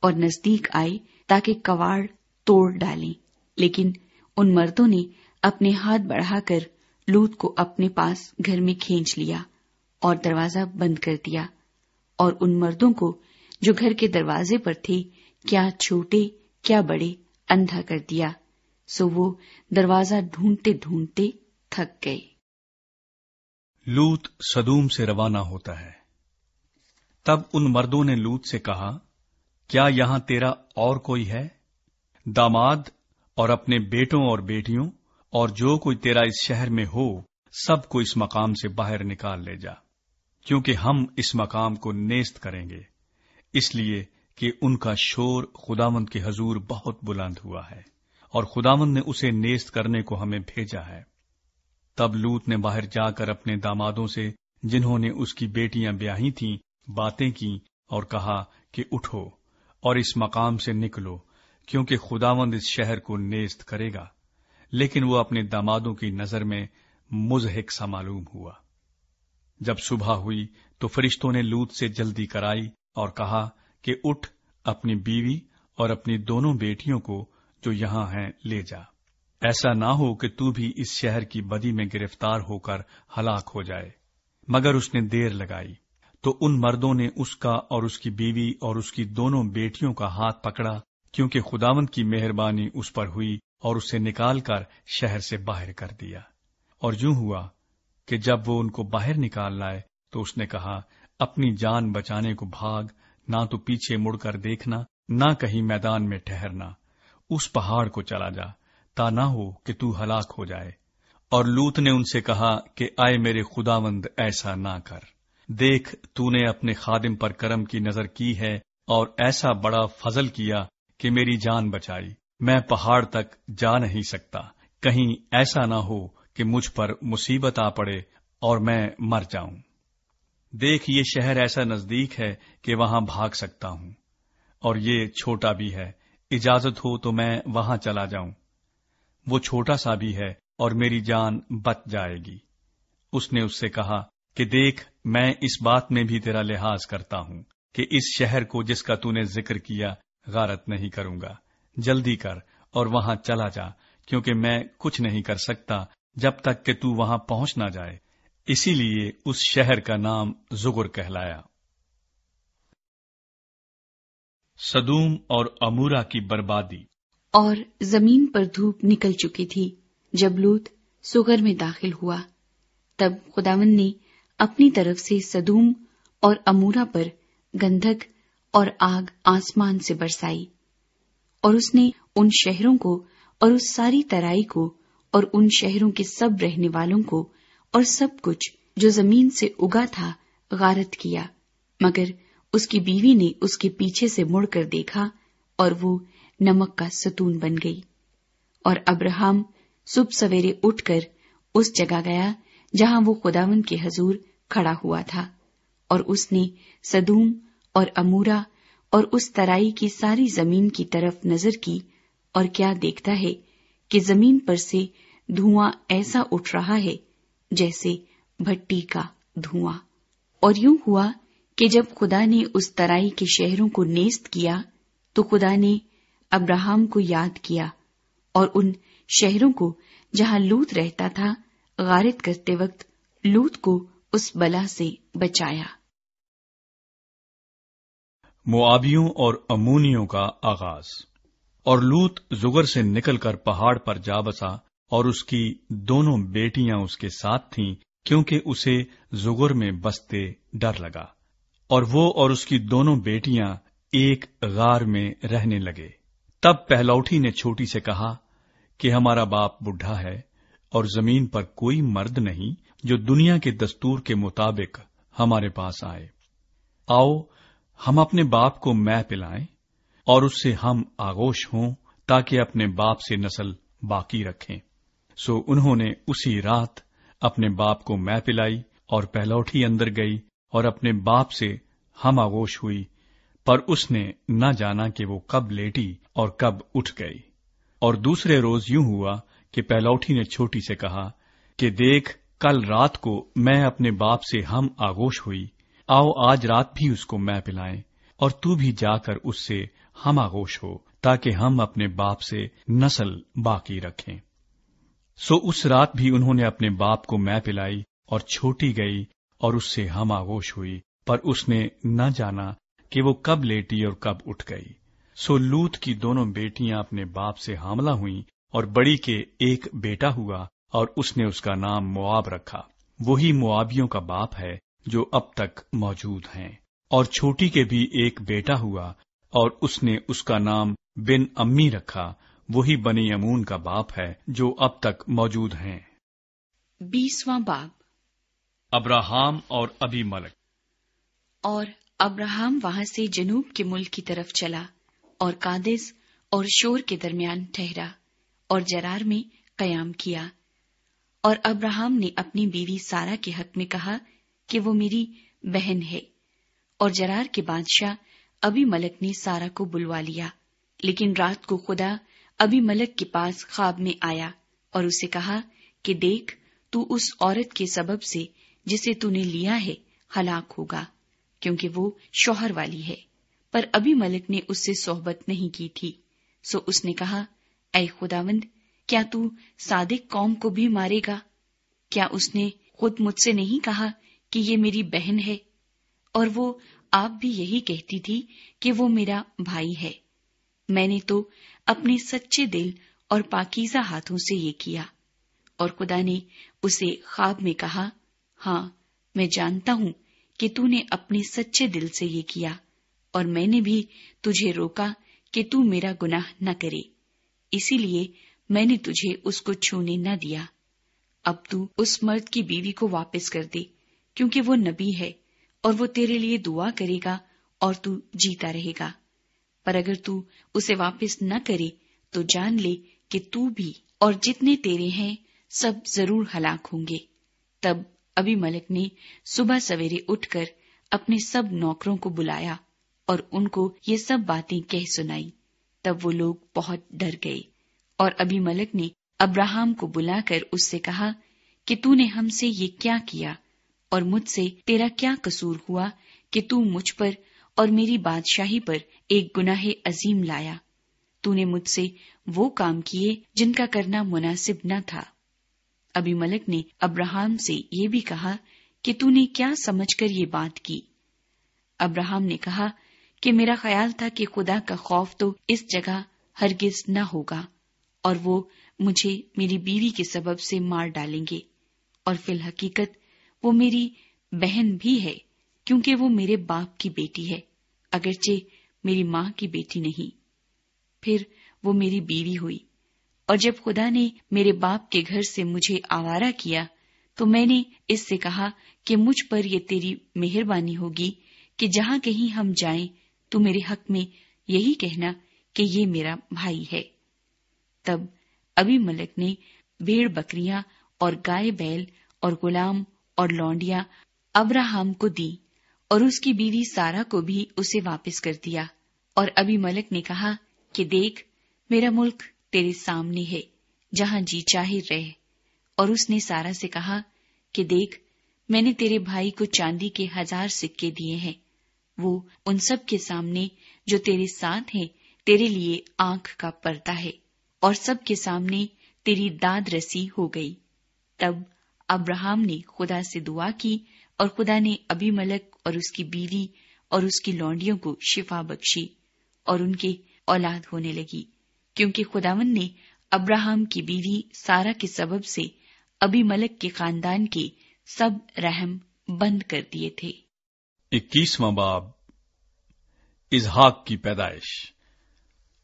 اور نزدیک آئے تاکہ کواڑ توڑ ڈالیں۔ لیکن ان مردوں نے اپنے ہاتھ بڑھا کر لوت کو اپنے پاس گھر میں کھینچ لیا اور دروازہ بند کر دیا اور ان مردوں کو جو گھر کے دروازے پر تھے کیا چھوٹے، کیا بڑے، اندھا کر دیا، سو وہ دروازہ ڈھونڈتے ڈھونڈتے تھک گئے۔ لوت سدوم سے روانہ ہوتا ہے۔ تب ان مردوں نے لوت سے کہا، کیا یہاں تیرا اور کوئی ہے؟ داماد اور اپنے بیٹوں اور بیٹیوں اور جو کوئی تیرا اس شہر میں ہو، سب کو اس مقام سے باہر نکال لے جا، کیونکہ ہم اس مقام کو نیست کریں گے۔ اس لیے کہ ان کا شور خدامند کے حضور بہت بلند ہوا ہے اور خدامند نے اسے نیست کرنے کو ہمیں بھیجا ہے۔ تب لوت نے باہر جا کر اپنے دامادوں سے جنہوں نے اس کی بیٹیاں بیاہی تھیں، باتیں کی اور کہا کہ اٹھو اور اس مقام سے نکلو، کیونکہ خداوند اس شہر کو نیست کرے گا۔ لیکن وہ اپنے دامادوں کی نظر میں مزہک سا معلوم ہوا۔ جب صبح ہوئی تو فرشتوں نے لوت سے جلدی کرائی اور کہا کہ اٹھ اپنی بیوی اور اپنی دونوں بیٹیوں کو جو یہاں ہیں لے جا۔ ایسا نہ ہو کہ تو بھی اس شہر کی بدی میں گرفتار ہو کر ہلاک ہو جائے، مگر اس نے دیر لگائی۔ تو ان مردوں نے اس کا اور اس کی بیوی اور اس کی دونوں بیٹیوں کا ہاتھ پکڑا، کیونکہ خداوند کی مہربانی اس پر ہوئی اور اسے نکال کر شہر سے باہر کر دیا۔ اور یوں ہوا کہ جب وہ ان کو باہر نکال لائے تو اس نے کہا اپنی جان بچانے کو بھاگ، نہ تو پیچھے مڑ کر دیکھنا، نہ کہیں میدان میں ٹھہرنا۔ اس پہاڑ کو چلا جا، تا نہ ہو کہ تو ہلاک ہو جائے۔ اور لوت نے ان سے کہا کہ آئے میرے خداوند، ایسا نہ کر۔ دیکھ، تو نے اپنے خادم پر کرم کی نظر کی ہے اور ایسا بڑا فضل کیا کہ میری جان بچائی۔ میں پہاڑ تک جا نہیں سکتا۔ کہیں ایسا نہ ہو کہ مجھ پر مصیبت آ پڑے اور میں مر جاؤں۔ دیکھ یہ شہر ایسا نزدیک ہے کہ وہاں بھاگ سکتا ہوں، اور یہ چھوٹا بھی ہے۔ اجازت ہو تو میں وہاں چلا جاؤں۔ وہ چھوٹا سا بھی ہے اور میری جان بچ جائے گی۔ اس نے اس سے کہا کہ دیکھ، میں اس بات میں بھی تیرا لحاظ کرتا ہوں کہ اس شہر کو جس کا تو نے ذکر کیا، غارت نہیں کروں گا۔ جلدی کر اور وہاں چلا جا، کیونکہ میں کچھ نہیں کر سکتا جب تک کہ تو وہاں پہنچ نہ جائے۔ اسی لیے اس شہر کا نام زگر کہلایا۔ صدوم اور امورا کی بربادی۔ اور زمین پر دھوپ نکل چکی تھی۔ جب لوت سگر میں داخل ہوا، تب خداون نے اپنی طرف سے صدوم اور امورا پر گندھک اور آگ آسمان سے برسائی۔ اور اس نے ان شہروں کو اور اس ساری ترائی کو اور ان شہروں کے سب رہنے والوں کو اور سب کچھ جو زمین سے اگا تھا غارت کیا، مگر اس کی بیوی نے اس کے پیچھے سے مڑ کر دیکھا اور وہ نمک کا ستون بن گئی۔ اور ابراہم صبح سویرے اٹھ کر اس جگہ گیا جہاں وہ خداون کے حضور کھڑا ہوا تھا، اور اس نے سدوم اور امورا اور اس ترائی کی ساری زمین کی طرف نظر کی اور کیا دیکھتا ہے کہ زمین پر سے دھواں ایسا اٹھ رہا ہے جیسے بھٹی کا دھواں۔ اور یوں ہوا کہ جب خدا نے اس ترائی کے شہروں کو نیست کیا، تو خدا نے ابراہم کو یاد کیا اور ان شہروں کو جہاں لوت رہتا تھا، غارت کرتے وقت لوت کو اس بلا سے بچایا۔ معابیوں اور امونیوں کا آغاز۔ اور لوت زگر سے نکل کر پہاڑ پر جا بسا اور اس کی دونوں بیٹیاں اس کے ساتھ تھیں کیونکہ اسے زگر میں بستے ڈر لگا۔ اور وہ اور اس کی دونوں بیٹیاں ایک غار میں رہنے لگے۔ تب پہلوٹھی نے چھوٹی سے کہا کہ ہمارا باپ بڈھا ہے اور زمین پر کوئی مرد نہیں جو دنیا کے دستور کے مطابق ہمارے پاس آئے۔ آؤ، ہم اپنے باپ کو میں پلائیں اور اس سے ہم آگوش ہوں تاکہ اپنے باپ سے نسل باقی رکھیں۔ سو انہوں نے اسی رات اپنے باپ کو میں پلائی اور پہلوٹھی اندر گئی اور اپنے باپ سے ہم آگوش ہوئی، پر اس نے نہ جانا کہ وہ کب لیٹی اور کب اٹھ گئی۔ اور دوسرے روز یوں ہوا کہ پہلوٹھی نے چھوٹی سے کہا کہ دیکھ، کل رات کو میں اپنے باپ سے ہم آگوش ہوئی، آؤ آج رات بھی اس کو میں پلائیں اور تو بھی جا کر اس سے ہم آگوش ہو تاکہ ہم اپنے باپ سے نسل باقی رکھیں۔ سو اس رات بھی انہوں نے اپنے باپ کو میں پلائی اور چھوٹی گئی اور اس سے ہم آگوش ہوئی، پر اس نے نہ جانا کہ وہ کب لیٹی اور کب اٹھ گئی۔ سو لوت کی دونوں بیٹیاں اپنے باپ سے حاملہ ہوئیں اور بڑی کے ایک بیٹا ہوا اور اس نے اس کا نام مواب رکھا۔ وہی موابیوں کا باپ ہے جو اب تک موجود ہیں۔ اور چھوٹی کے بھی ایک بیٹا ہوا اور اس نے اس کا نام بن امی رکھا وہی بنی امون کا باپ ہے جو اب تک موجود ہیں۔ بیسواں باب ابراہم اور ابھی ملک۔ اور ابراہم وہاں سے جنوب کے ملک کی طرف چلا اور کادس اور شور کے درمیان ٹھہرا اور جرار میں قیام کیا۔ اور ابراہم نے اپنی بیوی سارا کے حق میں کہا کہ وہ میری بہن ہے۔ اور جرار کے بادشاہ ابھی ملک نے سارا کو بلوا لیا لیکن رات کو خدا ابھی ملک کے پاس خواب میں آیا اور اسے کہا کہ دیکھ، تو اس عورت کے سبب سے جسے تو نے لیا ہے ہلاک ہوگا، کیونکہ وہ شوہر والی ہے۔ پر ابھی ملک نے اس سے صحبت نہیں کی تھی۔ سو اس نے کہا، اے خداوند، کیا تو صادق قوم کو بھی مارے گا؟ کیا اس نے خود مجھ سے نہیں کہا کہ یہ میری بہن ہے؟ اور وہ آپ بھی یہی کہتی تھی کہ وہ میرا بھائی ہے۔ میں نے تو اپنے سچے دل اور پاکیزہ ہاتھوں سے یہ کیا اور خدا نے اسے خواب میں کہا ہاں میں جانتا ہوں کہ تو نے اپنے سچے دل سے یہ کیا اور میں نے بھی تجھے روکا کہ تو میرا گناہ نہ کرے۔ اسی لیے میں نے تجھے اس کو چھونے نہ دیا۔ اب تو اس مرد کی بیوی کو واپس کر دے، کیونکہ وہ نبی ہے اور وہ تیرے لیے دعا کرے گا اور تو جیتا رہے گا۔ پر اگر تو اسے واپس نہ کرے، تو جان لے کہ تو بھی اور جتنے تیرے ہیں، سب ضرور ہلاک ہوں گے۔ تب ابھی ملک نے صبح سویرے اٹھ کر اپنے سب نوکروں کو بلایا اور ان کو یہ سب باتیں کہہ سنائی۔ تب وہ لوگ بہت ڈر گئے اور ابھی ملک نے ابراہم کو بلا کر اس سے کہا کہ تو نے ہم سے یہ کیا کیا اور مجھ سے تیرا کیا قصور ہوا کہ تو مجھ پر اور میری بادشاہی پر ایک گناہ عظیم لایا۔ تو نے مجھ سے وہ کام کیے جن کا کرنا مناسب نہ تھا۔ ابھی ملک نے ابراہم سے یہ بھی کہا کہ تو نے کیا سمجھ کر یہ بات کی۔ ابراہم نے کہا کہ میرا خیال تھا کہ خدا کا خوف تو اس جگہ ہرگز نہ ہوگا اور وہ مجھے میری بیوی کے سبب سے مار ڈالیں گے اور فی الحقیقت وہ میری بہن بھی ہے۔ کیونکہ وہ میرے باپ کی بیٹی ہے، اگرچہ میری ماں کی بیٹی نہیں۔ پھر وہ میری بیوی ہوئی۔ اور جب خدا نے میرے باپ کے گھر سے مجھے آوارہ کیا، تو میں نے اس سے کہا کہ مجھ پر یہ تیری مہربانی ہوگی کہ جہاں کہیں ہم جائیں، تو میرے حق میں یہی کہنا کہ یہ میرا بھائی ہے۔ تب ابھی ملک نے بھیڑ بکریاں اور گائے بیل اور غلام اور لونڈیاں ابراہم کو دی اور اس کی بیوی سارا کو بھی اسے واپس کر دیا۔ اور ابھی ملک نے کہا کہ دیکھ، میرا ملک تیرے سامنے ہے، جہاں جی چاہے رہے۔ اور اس نے سارا سے کہا کہ دیکھ، میں نے تیرے بھائی کو چاندی کے ہزار سکے دیے ہیں۔ وہ ان سب کے سامنے جو تیرے ساتھ ہیں، تیرے لیے آنکھ کا پرتا ہے۔ اور سب کے سامنے تیری داد رسی ہو گئی۔ تب ابراہم نے خدا سے دعا کی اور خدا نے ابھی ملک اور اس کی بیوی اور اس کی لونڈیوں کو شفا بخشی اور ان کے اولاد ہونے لگی، کیونکہ خداون نے ابراہم کی بیوی سارا کے سبب سے ابھی ملک کے خاندان کے سب رحم بند کر دیے تھے۔ اکیسواں باب، اظہاق کی پیدائش۔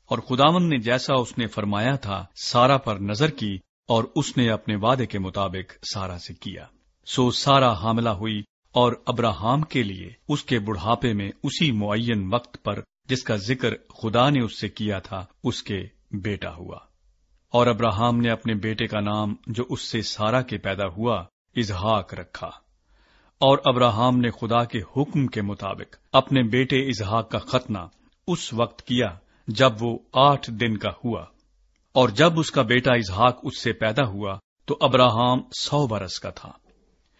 اور خداون نے جیسا اس نے فرمایا تھا سارا پر نظر کی اور اس نے اپنے وعدے کے مطابق سارا سے کیا۔ سو سارا حاملہ ہوئی اور ابراہم کے لیے اس کے بڑھاپے میں اسی معین وقت پر جس کا ذکر خدا نے اس سے کیا تھا، اس کے بیٹا ہوا۔ اور ابراہم نے اپنے بیٹے کا نام جو اس سے سارا کے پیدا ہوا، اظہاق رکھا۔ اور ابراہم نے خدا کے حکم کے مطابق اپنے بیٹے اظہاق کا ختنہ اس وقت کیا جب وہ آٹھ دن کا ہوا۔ اور جب اس کا بیٹا اظہاق اس سے پیدا ہوا تو ابراہم سو برس کا تھا۔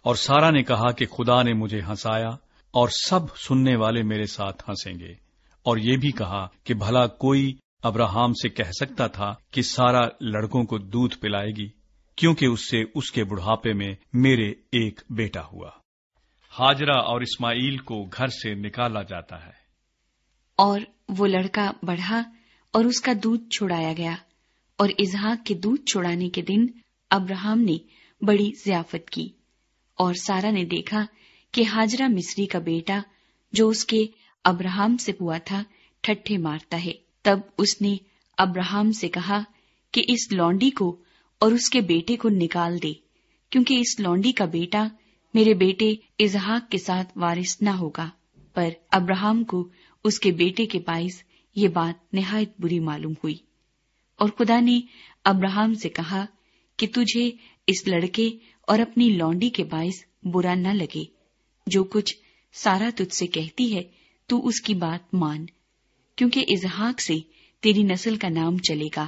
اور سارا نے کہا کہ خدا نے مجھے ہنسایا اور سب سننے والے میرے ساتھ ہنسیں گے۔ اور یہ بھی کہا کہ بھلا کوئی ابراہم سے کہہ سکتا تھا کہ سارا لڑکوں کو دودھ پلائے گی، کیونکہ اس سے اس کے بڑھاپے میں میرے ایک بیٹا ہوا۔ ہاجرہ اور اسماعیل کو گھر سے نکالا جاتا ہے۔ اور وہ لڑکا بڑھا اور اس کا دودھ چھڑایا گیا۔ اور اظہاق کے دودھ چھڑانے کے دن ابراہم نے بڑی ضیافت کی۔ اور سارا نے دیکھا کہ ہاجرہ مصری کا بیٹا جو اس کے ابراہم سے ہوا تھا، ٹھٹھے مارتا ہے۔ تب اس نے ابراہم سے کہا کہ اس لونڈی کو اور اس کے بیٹے کو نکال دے، کیونکہ اس لونڈی کا بیٹا میرے بیٹے اظہاق کے ساتھ وارث نہ ہوگا۔ پر ابراہم کو اس کے بیٹے کے باعث یہ بات نہایت بری معلوم ہوئی۔ اور خدا نے ابراہم سے کہا کہ تجھے اس لڑکے اور اپنی لونڈی کے باعث برا نہ لگے۔ جو کچھ سارا تجھ سے کہتی ہے، تو اس کی بات مان، کیونکہ اظہاق سے تیری نسل کا نام چلے گا،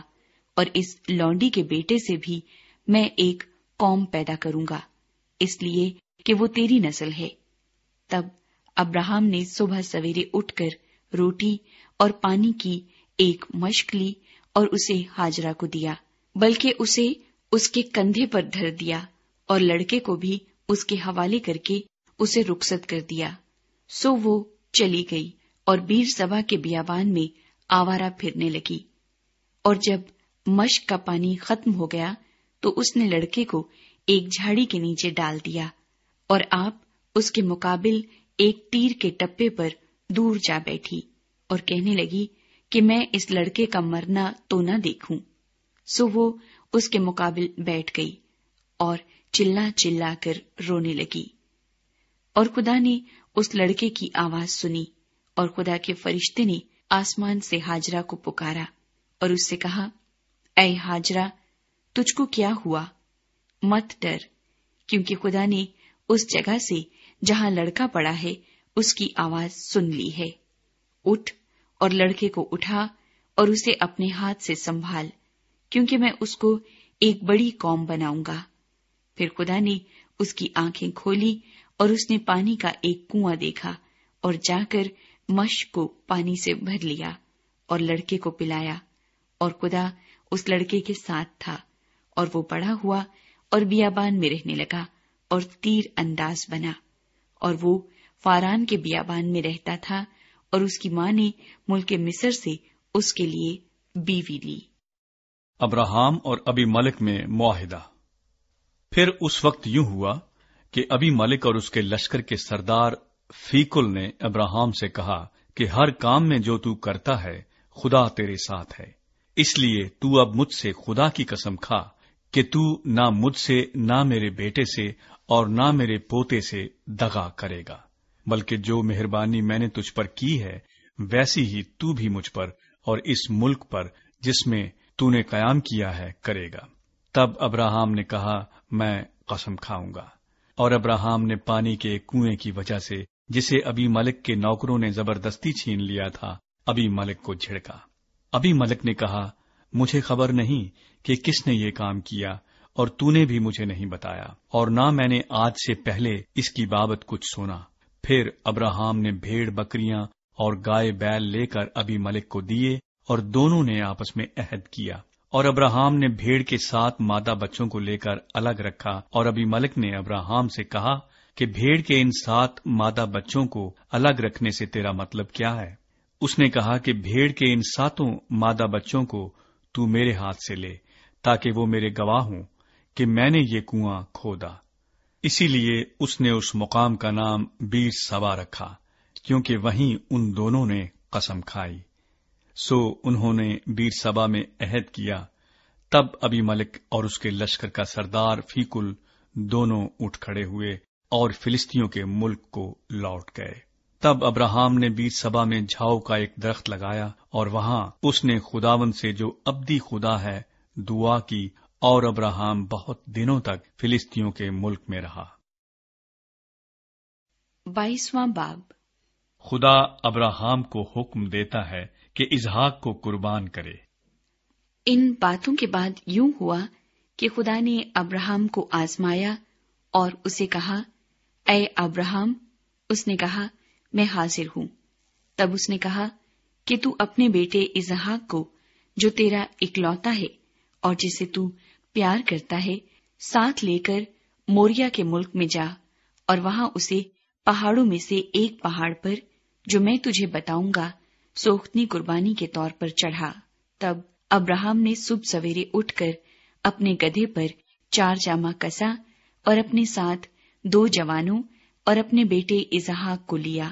اور اس لونڈی کے بیٹے سے بھی میں ایک قوم پیدا کروں گا، اس لیے کہ وہ تیری نسل ہے۔ تب ابراہم نے صبح سویرے اٹھ کر روٹی اور پانی کی ایک مشق لی اور اسے ہاجرہ کو دیا، بلکہ اسے اس کے کندھے پر دھر دیا۔ اور لڑکے کو بھی اس کے حوالے کر کے اسے رخصت کر دیا۔ سو وہ چلی گئی اور بیر سبا کے بیابان میں آوارہ پھرنے لگی۔ اور جب مشق کا پانی ختم ہو گیا تو اس نے لڑکے کو ایک جھاڑی کے نیچے ڈال دیا اور آپ اس کے مقابل ایک تیر کے ٹپے پر دور جا بیٹھی اور کہنے لگی کہ میں اس لڑکے کا مرنا تو نہ دیکھوں۔ سو وہ اس کے مقابل بیٹھ گئی اور چلا چلا کر رونے لگی۔ اور خدا نے اس لڑکے کی آواز سنی اور خدا کے فرشتے نے آسمان سے ہاجرہ کو پکارا اور اس سے کہا، اے ہاجرہ تجھ کو کیا ہوا؟ مت ڈر، کیونکہ خدا نے اس جگہ سے جہاں لڑکا پڑا ہے، اس کی آواز سن لی ہے۔ اٹھ اور لڑکے کو اٹھا اور اسے اپنے ہاتھ سے سنبھال، کیونکہ میں اس کو ایک بڑی قوم بناؤں گا۔ پھر خدا نے اس کی آنکھیں کھولی اور اس نے پانی کا ایک کنواں دیکھا اور جا کر مشق کو پانی سے بھر لیا اور لڑکے کو پلایا اور خدا اس لڑکے کے ساتھ تھا اور وہ بڑا ہوا اور بیابان میں رہنے لگا اور تیر انداز بنا اور وہ فاران کے بیابان میں رہتا تھا اور اس کی ماں نے ملک مصر سے اس کے لیے بیوی لی۔ ابراہم اور ابھی ملک میں معاہدہ۔ پھر اس وقت یوں ہوا کہ ابھی ملک اور اس کے لشکر کے سردار فیکل نے ابراہم سے کہا کہ ہر کام میں جو تو کرتا ہے، خدا تیرے ساتھ ہے۔ اس لیے تو اب مجھ سے خدا کی قسم کھا کہ تو نہ مجھ سے، نہ میرے بیٹے سے اور نہ میرے پوتے سے دگا کرے گا، بلکہ جو مہربانی میں نے تجھ پر کی ہے، ویسی ہی تو بھی مجھ پر اور اس ملک پر جس میں تو نے قیام کیا ہے کرے گا۔ تب ابراہم نے کہا میں قسم کھاؤں گا۔ اور ابراہم نے پانی کے کنویں کی وجہ سے جسے ابھی ملک کے نوکروں نے زبردستی چھین لیا تھا ابھی ملک کو جھڑکا۔ ابھی ملک نے کہا، مجھے خبر نہیں کہ کس نے یہ کام کیا، اور تو نے بھی مجھے نہیں بتایا، اور نہ میں نے آج سے پہلے اس کی بابت کچھ سنا۔ پھر ابراہم نے بھیڑ بکریاں اور گائے بیل لے کر ابھی ملک کو دیے، اور دونوں نے آپس میں عہد کیا۔ اور ابراہم نے بھیڑ کے ساتھ مادہ بچوں کو لے کر الگ رکھا اور ابھی ملک نے ابراہم سے کہا کہ بھیڑ کے ان سات مادہ بچوں کو الگ رکھنے سے تیرا مطلب کیا ہے؟ اس نے کہا کہ بھیڑ کے ان ساتوں مادہ بچوں کو تو میرے ہاتھ سے لے، تاکہ وہ میرے گواہ ہوں کہ میں نے یہ کنواں کھودا۔ اسی لیے اس نے اس مقام کا نام بیر سوا رکھا، کیونکہ وہیں ان دونوں نے قسم کھائی۔ سو انہوں نے بیر سبا میں عہد کیا۔ تب ابھی ملک اور اس کے لشکر کا سردار فیکل دونوں اٹھ کھڑے ہوئے اور فلسطینوں کے ملک کو لوٹ گئے۔ تب ابراہم نے بیر سبا میں جھاؤ کا ایک درخت لگایا اور وہاں اس نے خداون سے جو ابدی خدا ہے دعا کی اور ابراہم بہت دنوں تک فلسطینوں کے ملک میں رہا۔ بائیسواں باب۔ خدا ابراہم کو حکم دیتا ہے کہ اظہاق کو قربان کرے۔ ان باتوں کے بعد یوں ہوا کہ خدا نے ابراہم کو آزمایا اور اسے کہا، اے ابراہم، اس نے کہا، میں حاضر ہوں۔ تب اس نے کہا کہ تو اپنے بیٹے اظہاق کو، جو تیرا اکلوتا ہے اور جسے تو پیار کرتا ہے، ساتھ لے کر موریا کے ملک میں جا اور وہاں اسے پہاڑوں میں سے ایک پہاڑ پر، جو میں تجھے بتاؤں گا سوختنی قربانی کے طور پر چڑھا۔ تب ابراہم نے صبح سویرے اٹھ کر اپنے گدھے پر چار جامہ کسا اور اپنے ساتھ دو جوانوں اور اپنے بیٹے اظہاق کو لیا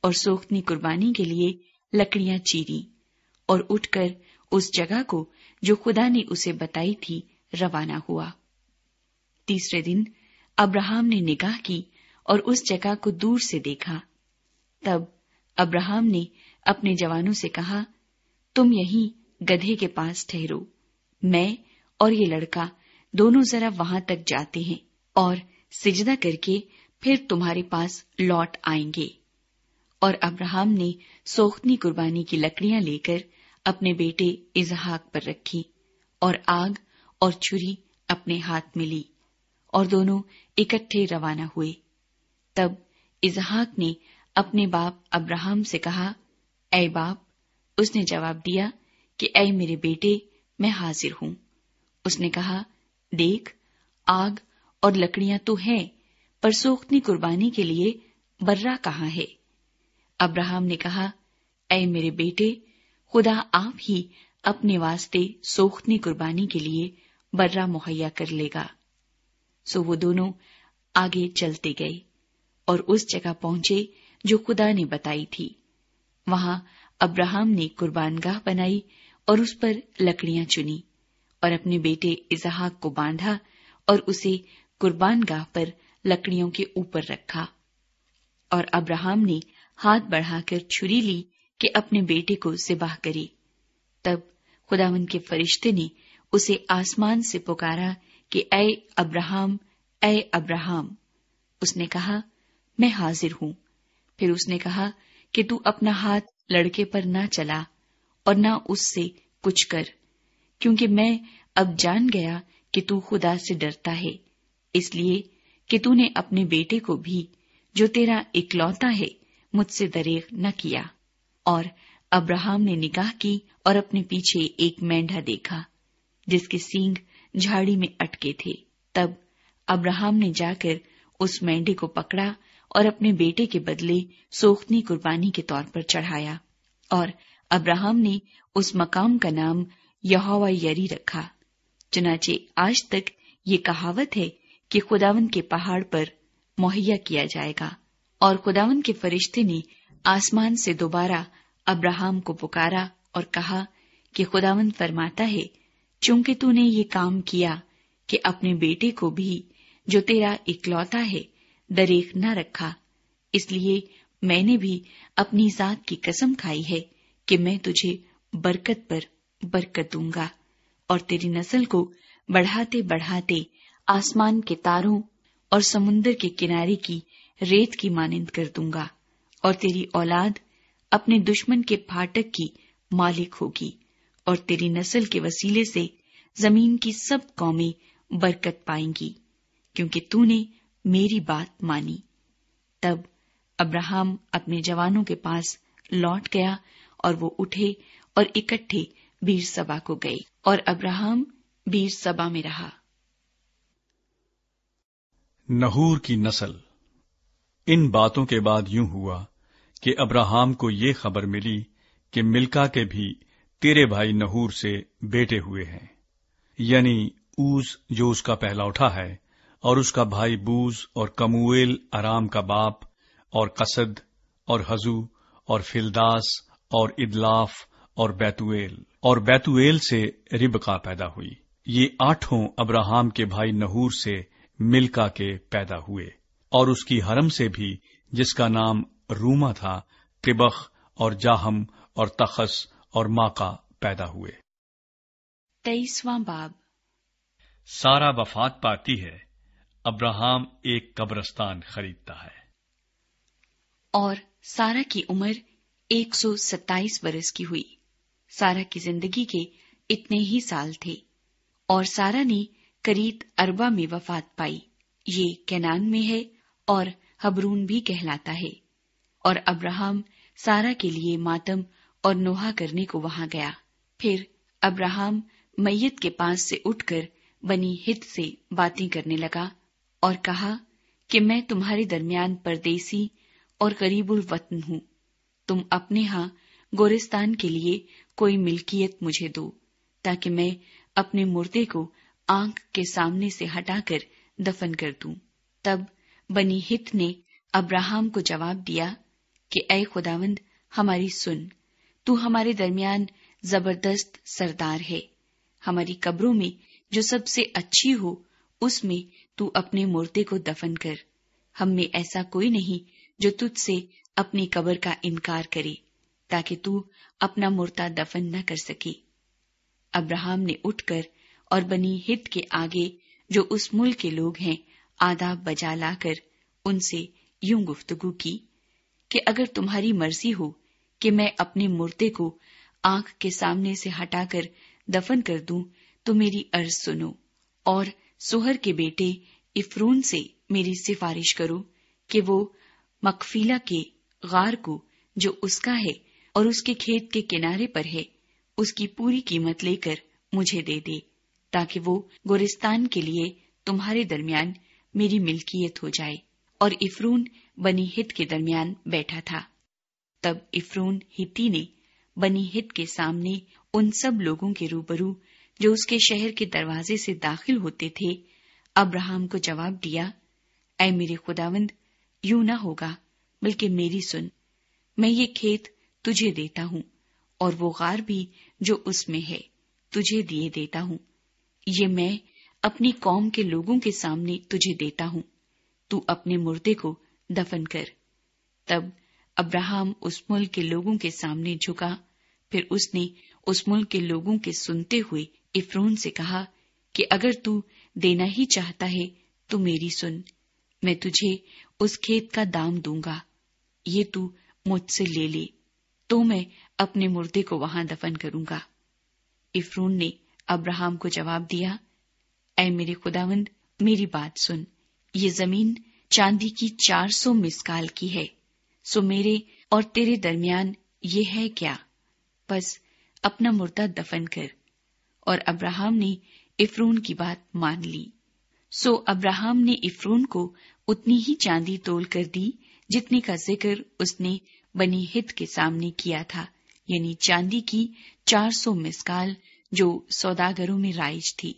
اور سوختنی قربانی کے لیے لکڑیاں چیری اور اٹھ کر اس جگہ کو جو خدا نے اسے بتائی تھی روانہ ہوا۔ تیسرے دن ابراہم نے نگاہ کی اور اس جگہ کو دور سے دیکھا۔ تب ابراہم نے اپنے جوانوں سے کہا، تم یہیں گدھے کے پاس ٹھہرو۔ میں اور یہ لڑکا دونوں ذرا وہاں تک جاتے ہیں اور سجدہ کر کے پھر تمہارے پاس لوٹ آئیں گے۔ اور ابراہم نے سوختنی قربانی کی لکڑیاں لے کر اپنے بیٹے اظہاق پر رکھی اور آگ اور چھری اپنے ہاتھ میں لی اور دونوں اکٹھے روانہ ہوئے۔ تب اظہاق نے اپنے باپ ابراہم سے کہا اے باپ، اس نے جواب دیا کہ اے میرے بیٹے، میں حاضر ہوں۔ اس نے کہا، دیکھ، آگ اور لکڑیاں تو ہیں، پر سوختنی قربانی کے لیے برا کہاں ہے؟ ابراہم نے کہا، اے میرے بیٹے، خدا آپ ہی اپنے واسطے سوختنی قربانی کے لیے برا مہیا کر لے گا۔ سو وہ دونوں آگے چلتے گئے اور اس جگہ پہنچے جو خدا نے بتائی تھی۔ وہاں ابراہم نے قربان گاہ بنائی اور اس پر لکڑیاں چنی اور اپنے بیٹے اظہاق کو باندھا اور اسے قربان گاہ پر لکڑیوں کے اوپر رکھا۔ اور ابراہم نے ہاتھ بڑھا کر چھری لی کہ اپنے بیٹے کو سباہ کرے۔ تب خداون کے فرشتے نے اسے آسمان سے پکارا کہ اے ابراہم اے ابراہم۔ اس نے کہا، میں حاضر ہوں۔ پھر اس نے کہا کہ تو اپنا ہاتھ لڑکے پر نہ چلا اور نہ اس سے کچھ کر، کیونکہ میں اب جان گیا کہ تو خدا سے ڈرتا ہے، اس لیے کہ تو نے اپنے بیٹے کو بھی جو تیرا اکلوتا ہے مجھ سے دریغ نہ کیا۔ اور ابراہم نے نکاح کی اور اپنے پیچھے ایک مینڈا دیکھا، جس کے سینگ جھاڑی میں اٹکے تھے۔ تب ابراہم نے جا کر اس مینڈے کو پکڑا اور اپنے بیٹے کے بدلے سوختنی قربانی کے طور پر چڑھایا اور ابراہم نے اس مقام کا نام یہوا یری رکھا۔ چنانچہ آج تک یہ کہاوت ہے کہ خداون کے پہاڑ پر مہیا کیا جائے گا اور خداون کے فرشتے نے آسمان سے دوبارہ ابراہم کو پکارا اور کہا کہ خداون فرماتا ہے، چونکہ تو نے یہ کام کیا کہ اپنے بیٹے کو بھی جو تیرا اکلوتا ہے دریک نہ رکھا۔ اس لیے میں نے بھی اپنی ذات کی قسم کھائی ہے کہ میں تجھے برکت پر برکت دوں گا اور تیری نسل کو بڑھاتے بڑھاتے آسمان کے تاروں اور سمندر کے کنارے کی ریت کی مانند کر دوں گا اور تیری اولاد اپنے دشمن کے پھاٹک کی مالک ہوگی اور تیری نسل کے وسیلے سے زمین کی سب قومیں برکت پائیں گی، کیونکہ تو نے میری بات مانی۔ تب ابراہم اپنے جوانوں کے پاس لوٹ گیا اور وہ اٹھے اور اکٹھے بیر سبا کو گئے اور ابراہم بیر سبا میں رہا۔ نہور کی نسل۔ ان باتوں کے بعد یوں ہوا کہ ابراہم کو یہ خبر ملی کہ ملکا کے بھی تیرے بھائی نہور سے بیٹے ہوئے ہیں۔ یعنی اوز جو اس کا پہلا اٹھا ہے اور اس کا بھائی بوز اور کمویل آرام کا باپ اور قصد اور حضو اور فلداس اور ادلاف اور بیتویل اور بیتویل سے ربقا پیدا ہوئی۔ یہ آٹھوں ابراہم کے بھائی نہور سے ملکا کے پیدا ہوئے۔ اور اس کی حرم سے بھی جس کا نام روما تھا تبخ اور جاہم اور تخس اور ماکا پیدا ہوئے۔ تیسواں باب۔ سارا وفات پاتی ہے۔ ابراہم ایک قبرستان خریدتا ہے۔ اور سارا کی عمر ایک سو ستائیس برس کی ہوئی۔ سارا کی زندگی کے اتنے ہی سال تھے اور سارا نے کریت اربا میں وفات پائی۔ یہ کینان میں ہے اور حبرون بھی کہلاتا ہے۔ اور ابراہم سارا کے لیے ماتم اور نوحا کرنے کو وہاں گیا۔ پھر ابراہم میت کے پاس سے اٹھ کر بنی ہت سے باتیں کرنے لگا۔ اور کہا کہ میں تمہارے درمیان پردیسی اور قریب الوطن ہوں۔ تم اپنے ہاں گورستان کے لیے کوئی ملکیت مجھے دو تاکہ میں اپنے مردے کو آنکھ کے سامنے سے ہٹا کر دفن کر دوں۔ تب بنی ہت نے ابراہم کو جواب دیا کہ اے خداوند، ہماری سن، تو ہمارے درمیان زبردست سردار ہے۔ ہماری قبروں میں جو سب سے اچھی ہو، اس میں تو اپنے مردے کو دفن کر۔ ہم میں ایسا کوئی نہیں جو تجھ سے اپنی قبر کا انکار کرے، تاکہ تو اپنا مردہ دفن نہ کر سکے۔ ابراہم نے اٹھ کر اور بنی ہت کے آگے جو اس ملک کے لوگ ہیں، آداب بجا لا کر ان سے یوں گفتگو کی کہ اگر تمہاری مرضی ہو کہ میں اپنے مردے کو آنکھ کے سامنے سے ہٹا کر دفن کر دوں، تو میری عرض سنو اور سوہر کے بیٹے افرون سے میری سفارش کرو کہ وہ مکفیلا کے غار کو جو اس کا ہے اور اس کے کھیت کے کنارے پر ہے، اس کی پوری قیمت لے کر مجھے دے دے، تاکہ وہ گورستان کے لیے تمہارے درمیان میری ملکیت ہو جائے۔ اور افرون بنی ہت کے درمیان بیٹھا تھا۔ تب افرون ہتی نے بنی ہت کے سامنے ان سب لوگوں کے روبرو جو اس کے شہر کے دروازے سے داخل ہوتے تھے۔ ابراہم کو جواب دیا، اے میرے خداوند، یوں نہ ہوگا، بلکہ میری سن، میں یہ کھیت تجھے دیتا ہوں، اور وہ غار بھی جو اس میں ہے، تجھے دیے دیتا ہوں۔ یہ میں اپنی قوم کے لوگوں کے سامنے تجھے دیتا ہوں۔ تو اپنے مردے کو دفن کر۔ تب ابراہم اس ملک کے لوگوں کے سامنے جھکا۔ پھر اس نے اس ملک کے لوگوں کے سنتے ہوئے افرون سے کہا کہ اگر تو دینا ہی چاہتا ہے تو میری سن، میں تجھے اس کھیت کا دام دوں گا، یہ تو مجھ سے لے لے، تو میں اپنے مردے کو وہاں دفن کروں گا۔ افرون نے ابراہم کو جواب دیا، اے میرے خداوند، میری بات سن، یہ زمین چاندی کی چار سو مسکال کی ہے، سو میرے اور تیرے درمیان یہ ہے کیا؟ بس اپنا مردہ دفن کر۔ اور ابراہم نے افرون کی بات مان لی۔ سو ابراہم نے افرون کو اتنی ہی چاندی تول کر دی جتنے کا ذکر اس نے بنی ہت کے سامنے کیا تھا یعنی چاندی کی چار سو مسکال جو سوداگروں میں رائج تھی۔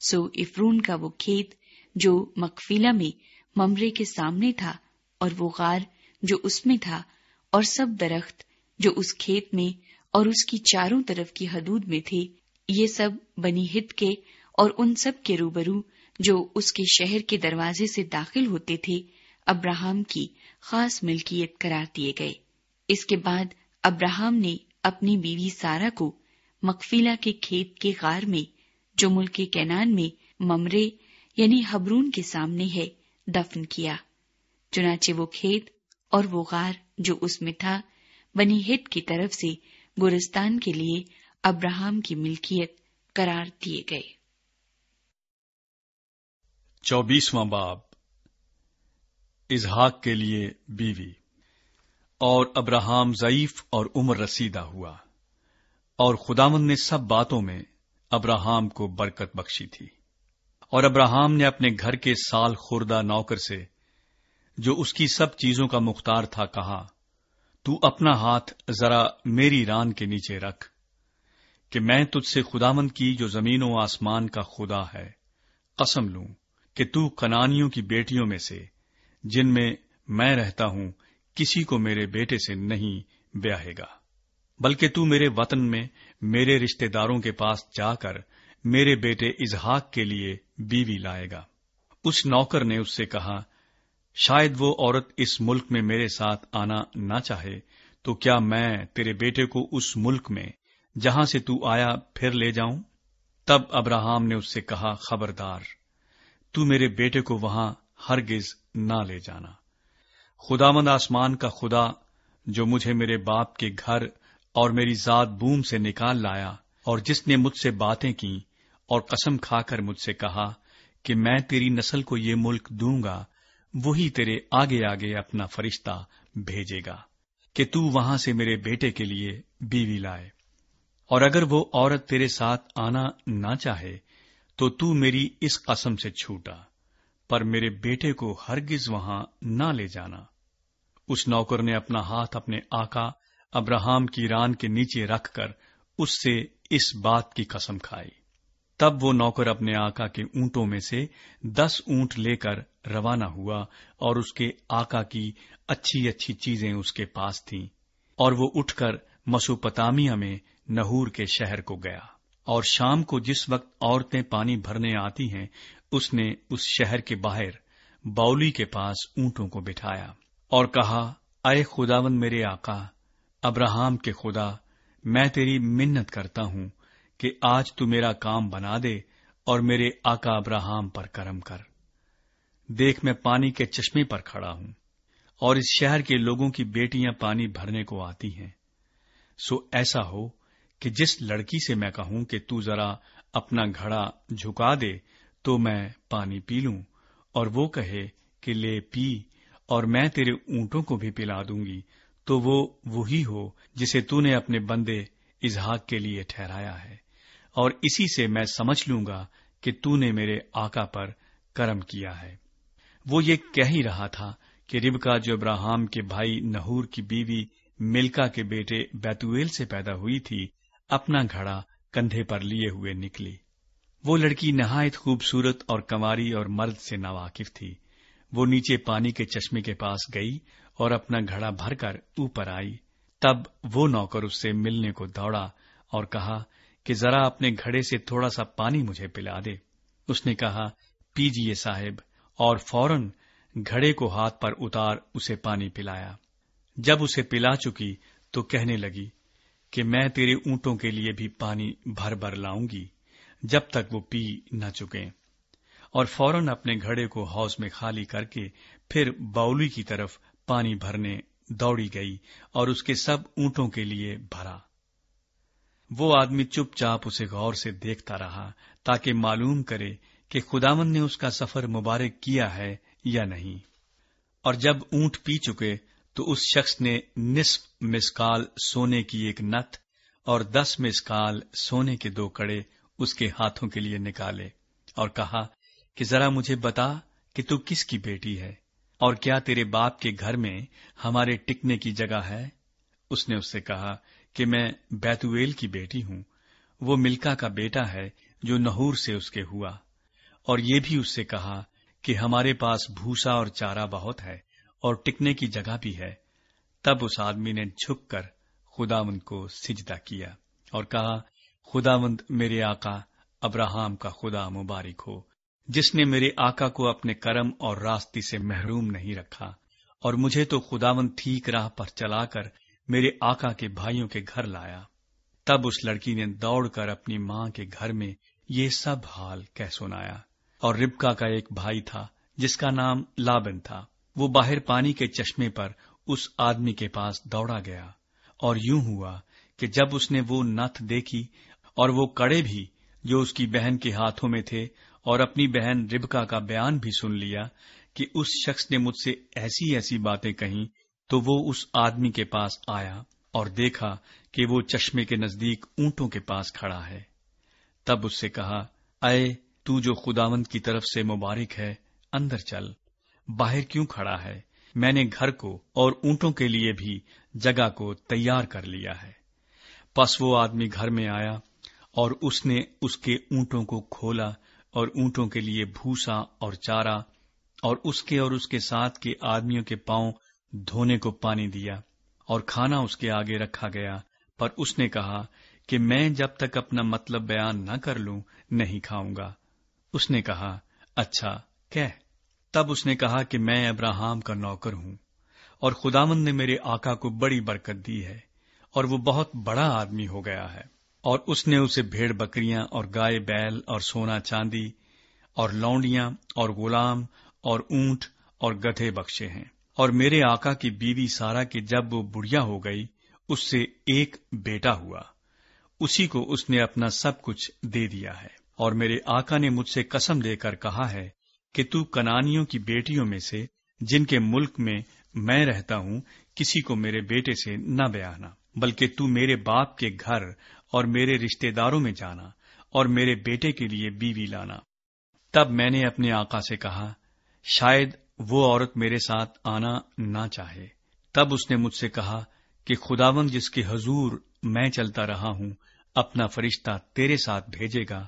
سو افرون کا وہ کھیت جو مکفیلا میں ممرے کے سامنے تھا اور وہ غار جو اس میں تھا اور سب درخت جو اس کھیت میں اور اس کی چاروں طرف کی حدود میں تھے یہ سب بنی ہت کے اور ان سب کے روبرو جو اس کے شہر کے دروازے سے داخل ہوتے تھے، ابراہم کی خاص ملکیت قرار دیے گئے۔ اس کے بعد ابراہم نے اپنی بیوی سارا کو مکفیلا کے کھیت کے غار میں، جو ملک کینان میں ممرے یعنی حبرون کے سامنے ہے، دفن کیا۔ چنانچہ وہ کھیت اور وہ غار جو اس میں تھا، بنی ہٹ کی طرف سے گورستان کے لیے ابراہم کی ملکیت قرار دیے گئے۔ چوبیسواں باب۔ اظہاق کے لیے بیوی۔ اور ابراہم ضعیف اور عمر رسیدہ ہوا۔ اور خدامند نے سب باتوں میں ابراہم کو برکت بخشی تھی۔ اور ابراہم نے اپنے گھر کے سال خوردہ نوکر سے جو اس کی سب چیزوں کا مختار تھا کہا، تو اپنا ہاتھ ذرا میری ران کے نیچے رکھ۔ کہ میں تجھ سے خدامند کی جو زمین و آسمان کا خدا ہے، قسم لوں کہ تو کنانیوں کی بیٹیوں میں سے، جن میں میں رہتا ہوں، کسی کو میرے بیٹے سے نہیں بیاہے گا۔ بلکہ تو میرے وطن میں، میرے رشتے داروں کے پاس جا کر میرے بیٹے اظہاق کے لیے بیوی لائے گا۔ اس نوکر نے اس سے کہا، شاید وہ عورت اس ملک میں میرے ساتھ آنا نہ چاہے، تو کیا میں تیرے بیٹے کو اس ملک میں جہاں سے تو آیا پھر لے جاؤں؟ تب ابراہم نے اس سے کہا، خبردار، تو میرے بیٹے کو وہاں ہرگز نہ لے جانا۔ خدا مند آسمان کا خدا، جو مجھے میرے باپ کے گھر اور میری ذات بوم سے نکال لایا اور جس نے مجھ سے باتیں کی اور قسم کھا کر مجھ سے کہا کہ میں تیری نسل کو یہ ملک دوں گا، وہی تیرے آگے آگے اپنا فرشتہ بھیجے گا کہ تو وہاں سے میرے بیٹے کے لیے بیوی لائے۔ اور اگر وہ عورت تیرے ساتھ آنا نہ چاہے، تو تو میری اس قسم سے چھوٹا، پر میرے بیٹے کو ہرگز وہاں نہ لے جانا۔ اس نوکر نے اپنا ہاتھ اپنے آقا ابراہم کی ران کے نیچے رکھ کر اس سے اس بات کی قسم کھائی۔ تب وہ نوکر اپنے آقا کے اونٹوں میں سے دس اونٹ لے کر روانہ ہوا اور اس کے آقا کی اچھی اچھی چیزیں اس کے پاس تھیں۔ اور وہ اٹھ کر مسوپتامیا میں نہور کے شہر کو گیا اور شام کو جس وقت عورتیں پانی بھرنے آتی ہیں، اس نے اس شہر کے باہر باؤلی کے پاس اونٹوں کو بٹھایا اور کہا، اے خداون میرے آقا، ابراہم کے خدا، میں تیری منت کرتا ہوں کہ آج تو میرا کام بنا دے اور میرے آقا ابراہم پر کرم کر۔ دیکھ، میں پانی کے چشمے پر کھڑا ہوں اور اس شہر کے لوگوں کی بیٹیاں پانی بھرنے کو آتی ہیں۔ سو ایسا ہو کہ جس لڑکی سے میں کہوں کہ تو ذرا اپنا گھڑا جھکا دے، تو میں پانی پی لوں، اور وہ کہے کہ لے پی، اور میں تیرے اونٹوں کو بھی پلا دوں گی، تو وہ وہی ہو جسے تو نے اپنے بندے اظہاق کے لیے ٹھہرایا ہے۔ اور اسی سے میں سمجھ لوں گا کہ تو نے میرے آقا پر کرم کیا ہے۔ وہ یہ کہہ ہی رہا تھا کہ ربکا جو ابراہم کے بھائی نہور کی بیوی ملکا کے بیٹے بیتویل سے پیدا ہوئی تھی اپنا گھڑا کندھے پر لیے ہوئے نکلی۔ وہ لڑکی نہایت خوبصورت اور کماری اور مرد سے ناواقف تھی۔ وہ نیچے پانی کے چشمے کے پاس گئی اور اپنا گھڑا بھر کر اوپر آئی۔ تب وہ نوکر اس سے ملنے کو دوڑا اور کہا کہ ذرا اپنے گھڑے سے تھوڑا سا پانی مجھے پلا دے۔ اس نے کہا، پیجیے صاحب۔ اور فوراً گھڑے کو ہاتھ پر اتار اسے پانی پلایا۔ جب اسے پلا چکی تو کہنے لگی کہ میں تیرے اونٹوں کے لیے بھی پانی بھر بھر لاؤں گی، جب تک وہ پی نہ چکے اور فوراً اپنے گھڑے کو حوض میں خالی کر کے پھر باؤلی کی طرف پانی بھرنے دوڑی گئی اور اس کے سب اونٹوں کے لیے بھرا۔ وہ آدمی چپ چاپ اسے غور سے دیکھتا رہا تاکہ معلوم کرے کہ خدامن نے اس کا سفر مبارک کیا ہے یا نہیں۔ اور جب اونٹ پی چکے تو اس شخص نے نصف مسکال سونے کی ایک نت اور دس مسکال سونے کے دو کڑے اس کے ہاتھوں کے لیے نکالے اور کہا کہ ذرا مجھے بتا کہ تو کس کی بیٹی ہے اور کیا تیرے باپ کے گھر میں ہمارے ٹکنے کی جگہ ہے؟ اس نے اس سے کہا کہ میں بیتویل کی بیٹی ہوں، وہ ملکا کا بیٹا ہے جو نہور سے اس کے ہوا، اور یہ بھی اس سے کہا کہ ہمارے پاس بھوسا اور چارہ بہت ہے اور ٹکنے کی جگہ بھی ہے۔ تب اس آدمی نے جھک کر خدا مند کو سجدہ کیا اور کہا خدا مند میرے آقا، ابراہم کا خدا مبارک ہو، جس نے میرے آقا کو اپنے کرم اور راستی سے محروم نہیں رکھا، اور مجھے تو خداون ٹھیک راہ پر چلا کر میرے آقا کے بھائیوں کے گھر لایا۔ تب اس لڑکی نے دوڑ کر اپنی ماں کے گھر میں یہ سب حال کہہ سنایا۔ اور ربکا کا ایک بھائی تھا، جس کا نام لابن تھا۔ وہ باہر پانی کے چشمے پر اس آدمی کے پاس دوڑا گیا اور یوں ہوا کہ جب اس نے وہ نت دیکھی اور وہ کڑے بھی جو اس کی بہن کے ہاتھوں میں تھے اور اپنی بہن ربکا کا بیان بھی سن لیا کہ اس شخص نے مجھ سے ایسی ایسی باتیں کہیں، تو وہ اس آدمی کے پاس آیا اور دیکھا کہ وہ چشمے کے نزدیک اونٹوں کے پاس کھڑا ہے۔ تب اس سے کہا، اے، تو جو خداوند کی طرف سے مبارک ہے، اندر چل۔ باہر کیوں کھڑا ہے؟ میں نے گھر کو اور اونٹوں کے لیے بھی جگہ کو تیار کر لیا ہے۔ پس وہ آدمی گھر میں آیا اور اس نے اس کے اونٹوں کو کھولا اور اونٹوں کے لیے بھوسا اور چارا اور اس کے اور اس کے ساتھ کے آدمیوں کے پاؤں دھونے کو پانی دیا اور کھانا اس کے آگے رکھا گیا۔ پر اس نے کہا کہ میں جب تک اپنا مطلب بیان نہ کر لوں، نہیں کھاؤں گا۔ اس نے کہا اچھا کہ تب اس نے کہا کہ میں ابراہم کا نوکر ہوں اور خدامند نے میرے آقا کو بڑی برکت دی ہے اور وہ بہت بڑا آدمی ہو گیا ہے۔ اور اس نے اسے بھیڑ بکریاں اور گائے بیل اور سونا چاندی اور لونڈیاں اور غلام اور اونٹ اور گدھے بخشے ہیں۔ اور میرے آقا کی بیوی سارا کی جب وہ بڑھیا ہو گئی، اس سے ایک بیٹا ہوا۔ اسی کو اس نے اپنا سب کچھ دے دیا ہے۔ اور میرے آقا نے مجھ سے قسم دے کر کہا ہے کہ تو کنانیوں کی بیٹیوں میں سے جن کے ملک میں میں رہتا ہوں، کسی کو میرے بیٹے سے نہ بیانا بلکہ تو میرے باپ کے گھر اور میرے رشتے داروں میں جانا اور میرے بیٹے کے لیے بیوی لانا۔ تب میں نے اپنے آقا سے کہا، شاید وہ عورت میرے ساتھ آنا نہ چاہے۔ تب اس نے مجھ سے کہا کہ خداون جس کے حضور میں چلتا رہا ہوں، اپنا فرشتہ تیرے ساتھ بھیجے گا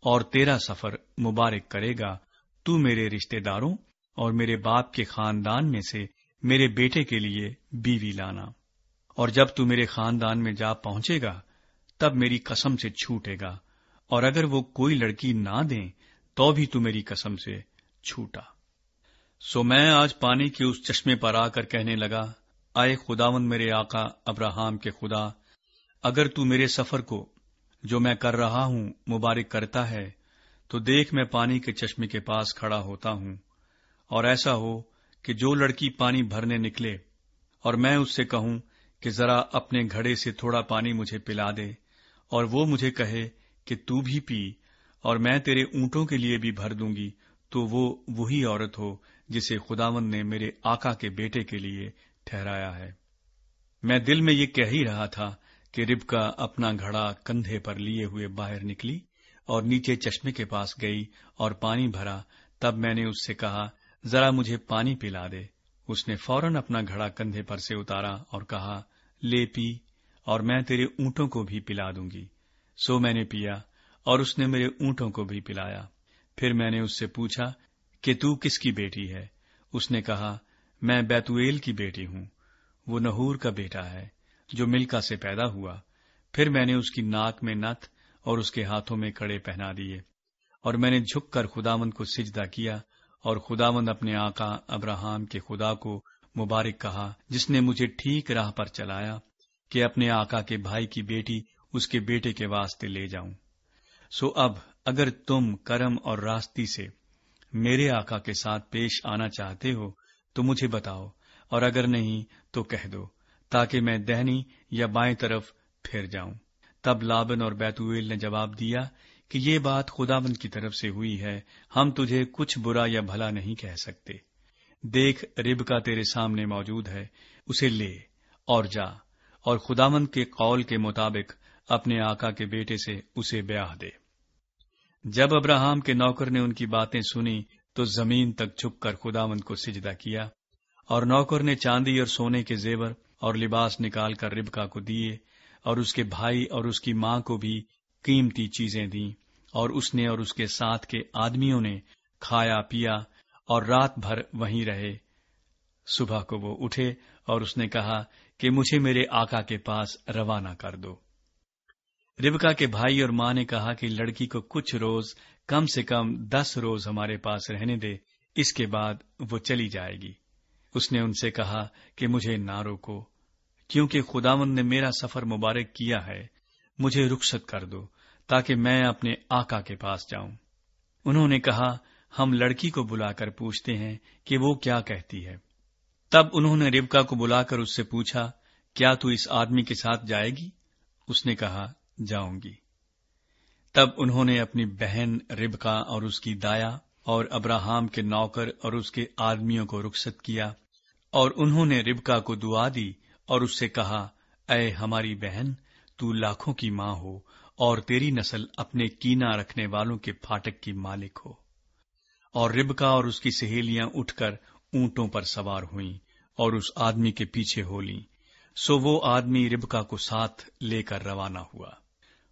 اور تیرا سفر مبارک کرے گا۔ تو میرے رشتے داروں اور میرے باپ کے خاندان میں سے میرے بیٹے کے لیے بیوی لانا۔ اور جب تو میرے خاندان میں جا پہنچے گا، تب میری قسم سے چھوٹے گا۔ اور اگر وہ کوئی لڑکی نہ دیں، تو بھی تو میری قسم سے چھوٹا۔ سو میں آج پانی کے اس چشمے پر آ کر کہنے لگا، آئے خداون میرے آقا ابراہم کے خدا، اگر تو میرے سفر کو جو میں کر رہا ہوں مبارک کرتا ہے تو دیکھ میں پانی کے چشمے کے پاس کھڑا ہوتا ہوں اور ایسا ہو کہ جو لڑکی پانی بھرنے نکلے اور میں اس سے کہوں کہ ذرا اپنے گھڑے سے تھوڑا پانی مجھے پلا دے اور وہ مجھے کہے کہ تو بھی پی اور میں تیرے اونٹوں کے لیے بھی بھر دوں گی تو وہ وہی عورت ہو جسے خداون نے میرے آقا کے بیٹے کے لیے ٹھہرایا ہے۔ میں دل میں یہ کہہ ہی رہا تھا کہ ربکا اپنا گھڑا کندھے پر لیے ہوئے باہر نکلی۔ اور نیچے چشمے کے پاس گئی اور پانی بھرا، تب میں نے اس سے کہا، ذرا مجھے پانی پلا دے۔ اس نے فوراً اپنا گھڑا کندھے پر سے اتارا اور کہا، لے پی، اور میں تیرے اونٹوں کو بھی پلا دوں گی۔ سو میں نے پیا اور اس نے میرے اونٹوں کو بھی پلایا۔ پھر میں نے اس سے پوچھا، کہ تو کس کی بیٹی ہے؟ اس نے کہا، میں بیتویل کی بیٹی ہوں، وہ نہور کا بیٹا ہے جو ملکا سے پیدا ہوا۔ پھر میں نے اس کی ناک میں نت اور اس کے ہاتھوں میں کڑے پہنا دیے اور میں نے جھک کر خداوند کو سجدہ کیا اور خداوند اپنے آقا ابراہم کے خدا کو مبارک کہا جس نے مجھے ٹھیک راہ پر چلایا کہ اپنے آقا کے بھائی کی بیٹی اس کے بیٹے کے واسطے لے جاؤں۔ سو اب اگر تم کرم اور راستی سے میرے آقا کے ساتھ پیش آنا چاہتے ہو تو مجھے بتاؤ اور اگر نہیں تو کہہ دو تاکہ میں دہنی یا بائیں طرف پھر جاؤں۔ تب لابن اور بیتویل نے جواب دیا کہ یہ بات خدا کی طرف سے ہوئی ہے، ہم تجھے کچھ برا یا بھلا نہیں کہہ سکتے۔ دیکھ، رب کا تیرے سامنے موجود ہے، اسے لے اور جا، اور خدامند کے قول کے مطابق اپنے آقا کے بیٹے سے اسے بیاہ دے۔ جب ابراہم کے نوکر نے ان کی باتیں سنی، تو زمین تک چھپ کر خداوند کو سجدہ کیا، اور نوکر نے چاندی اور سونے کے زیور اور لباس نکال کر ربکا کو دیے۔ اور اس کے بھائی اور اس کی ماں کو بھی قیمتی چیزیں دیں اور اس نے اور اس کے ساتھ کے آدمیوں نے کھایا پیا اور رات بھر وہیں رہے۔ صبح کو وہ اٹھے اور اس نے کہا کہ مجھے میرے آقا کے پاس روانہ کر دو۔ ربکا کے بھائی اور ماں نے کہا کہ لڑکی کو کچھ روز، کم سے کم دس روز ہمارے پاس رہنے دے، اس کے بعد وہ چلی جائے گی۔ اس نے ان سے کہا کہ مجھے نہ روکو۔ کیونکہ خداون نے میرا سفر مبارک کیا ہے، مجھے رخصت کر دو تاکہ میں اپنے آقا کے پاس جاؤں۔ انہوں نے کہا، ہم لڑکی کو بلا کر پوچھتے ہیں کہ وہ کیا کہتی ہے۔ تب انہوں نے ربکا کو بلا کر اس سے پوچھا، کیا تو اس آدمی کے ساتھ جائے گی؟ اس نے کہا، جاؤں گی۔ تب انہوں نے اپنی بہن ربکا اور اس کی دایا اور ابراہم کے نوکر اور اس کے آدمیوں کو رخصت کیا اور انہوں نے ربکا کو دعا دی اور اس سے کہا، اے ہماری بہن، تو لاکھوں کی ماں ہو اور تیری نسل اپنے کینا رکھنے والوں کے پھاٹک کی مالک ہو. اور ربکا اور اس کی سہیلیاں اٹھ کر اونٹوں پر سوار ہوئیں اور اس آدمی کے پیچھے ہو لیں۔ سو وہ آدمی ربکا کو ساتھ لے کر روانہ ہوا۔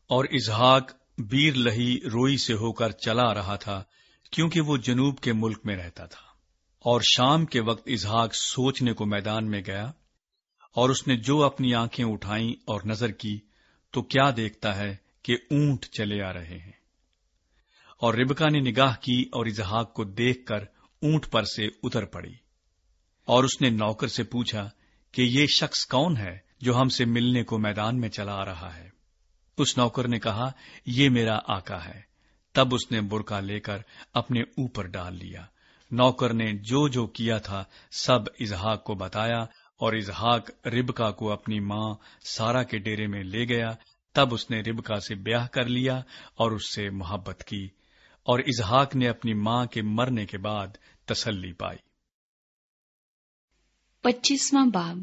اور اظہاق بیر لہی روئی سے ہو کر چلا رہا تھا کیونکہ وہ جنوب کے ملک میں رہتا تھا۔ اور شام کے وقت اظہاق سوچنے کو میدان میں گیا اور اس نے جو اپنی آنکھیں اٹھائیں اور نظر کی تو کیا دیکھتا ہے کہ اونٹ چلے آ رہے ہیں۔ اور ربکا نے نگاہ کی اور اظہاق کو دیکھ کر اونٹ پر سے اتر پڑی۔ اور اس نے نوکر سے پوچھا کہ یہ شخص کون ہے جو ہم سے ملنے کو میدان میں چلا آ رہا ہے؟ اس نوکر نے کہا، یہ میرا آقا ہے۔ تب اس نے برکا لے کر اپنے اوپر ڈال لیا۔ نوکر نے جو جو کیا تھا سب اظہاق کو بتایا اور اظہاق ربکا کو اپنی ماں سارا کے ڈیرے میں لے گیا تب اس نے ربکا سے بیاہ کر لیا اور اس سے محبت کی اور اظہاق نے اپنی ماں کے مرنے کے بعد تسلی پائی۔ پچیسواں باب۔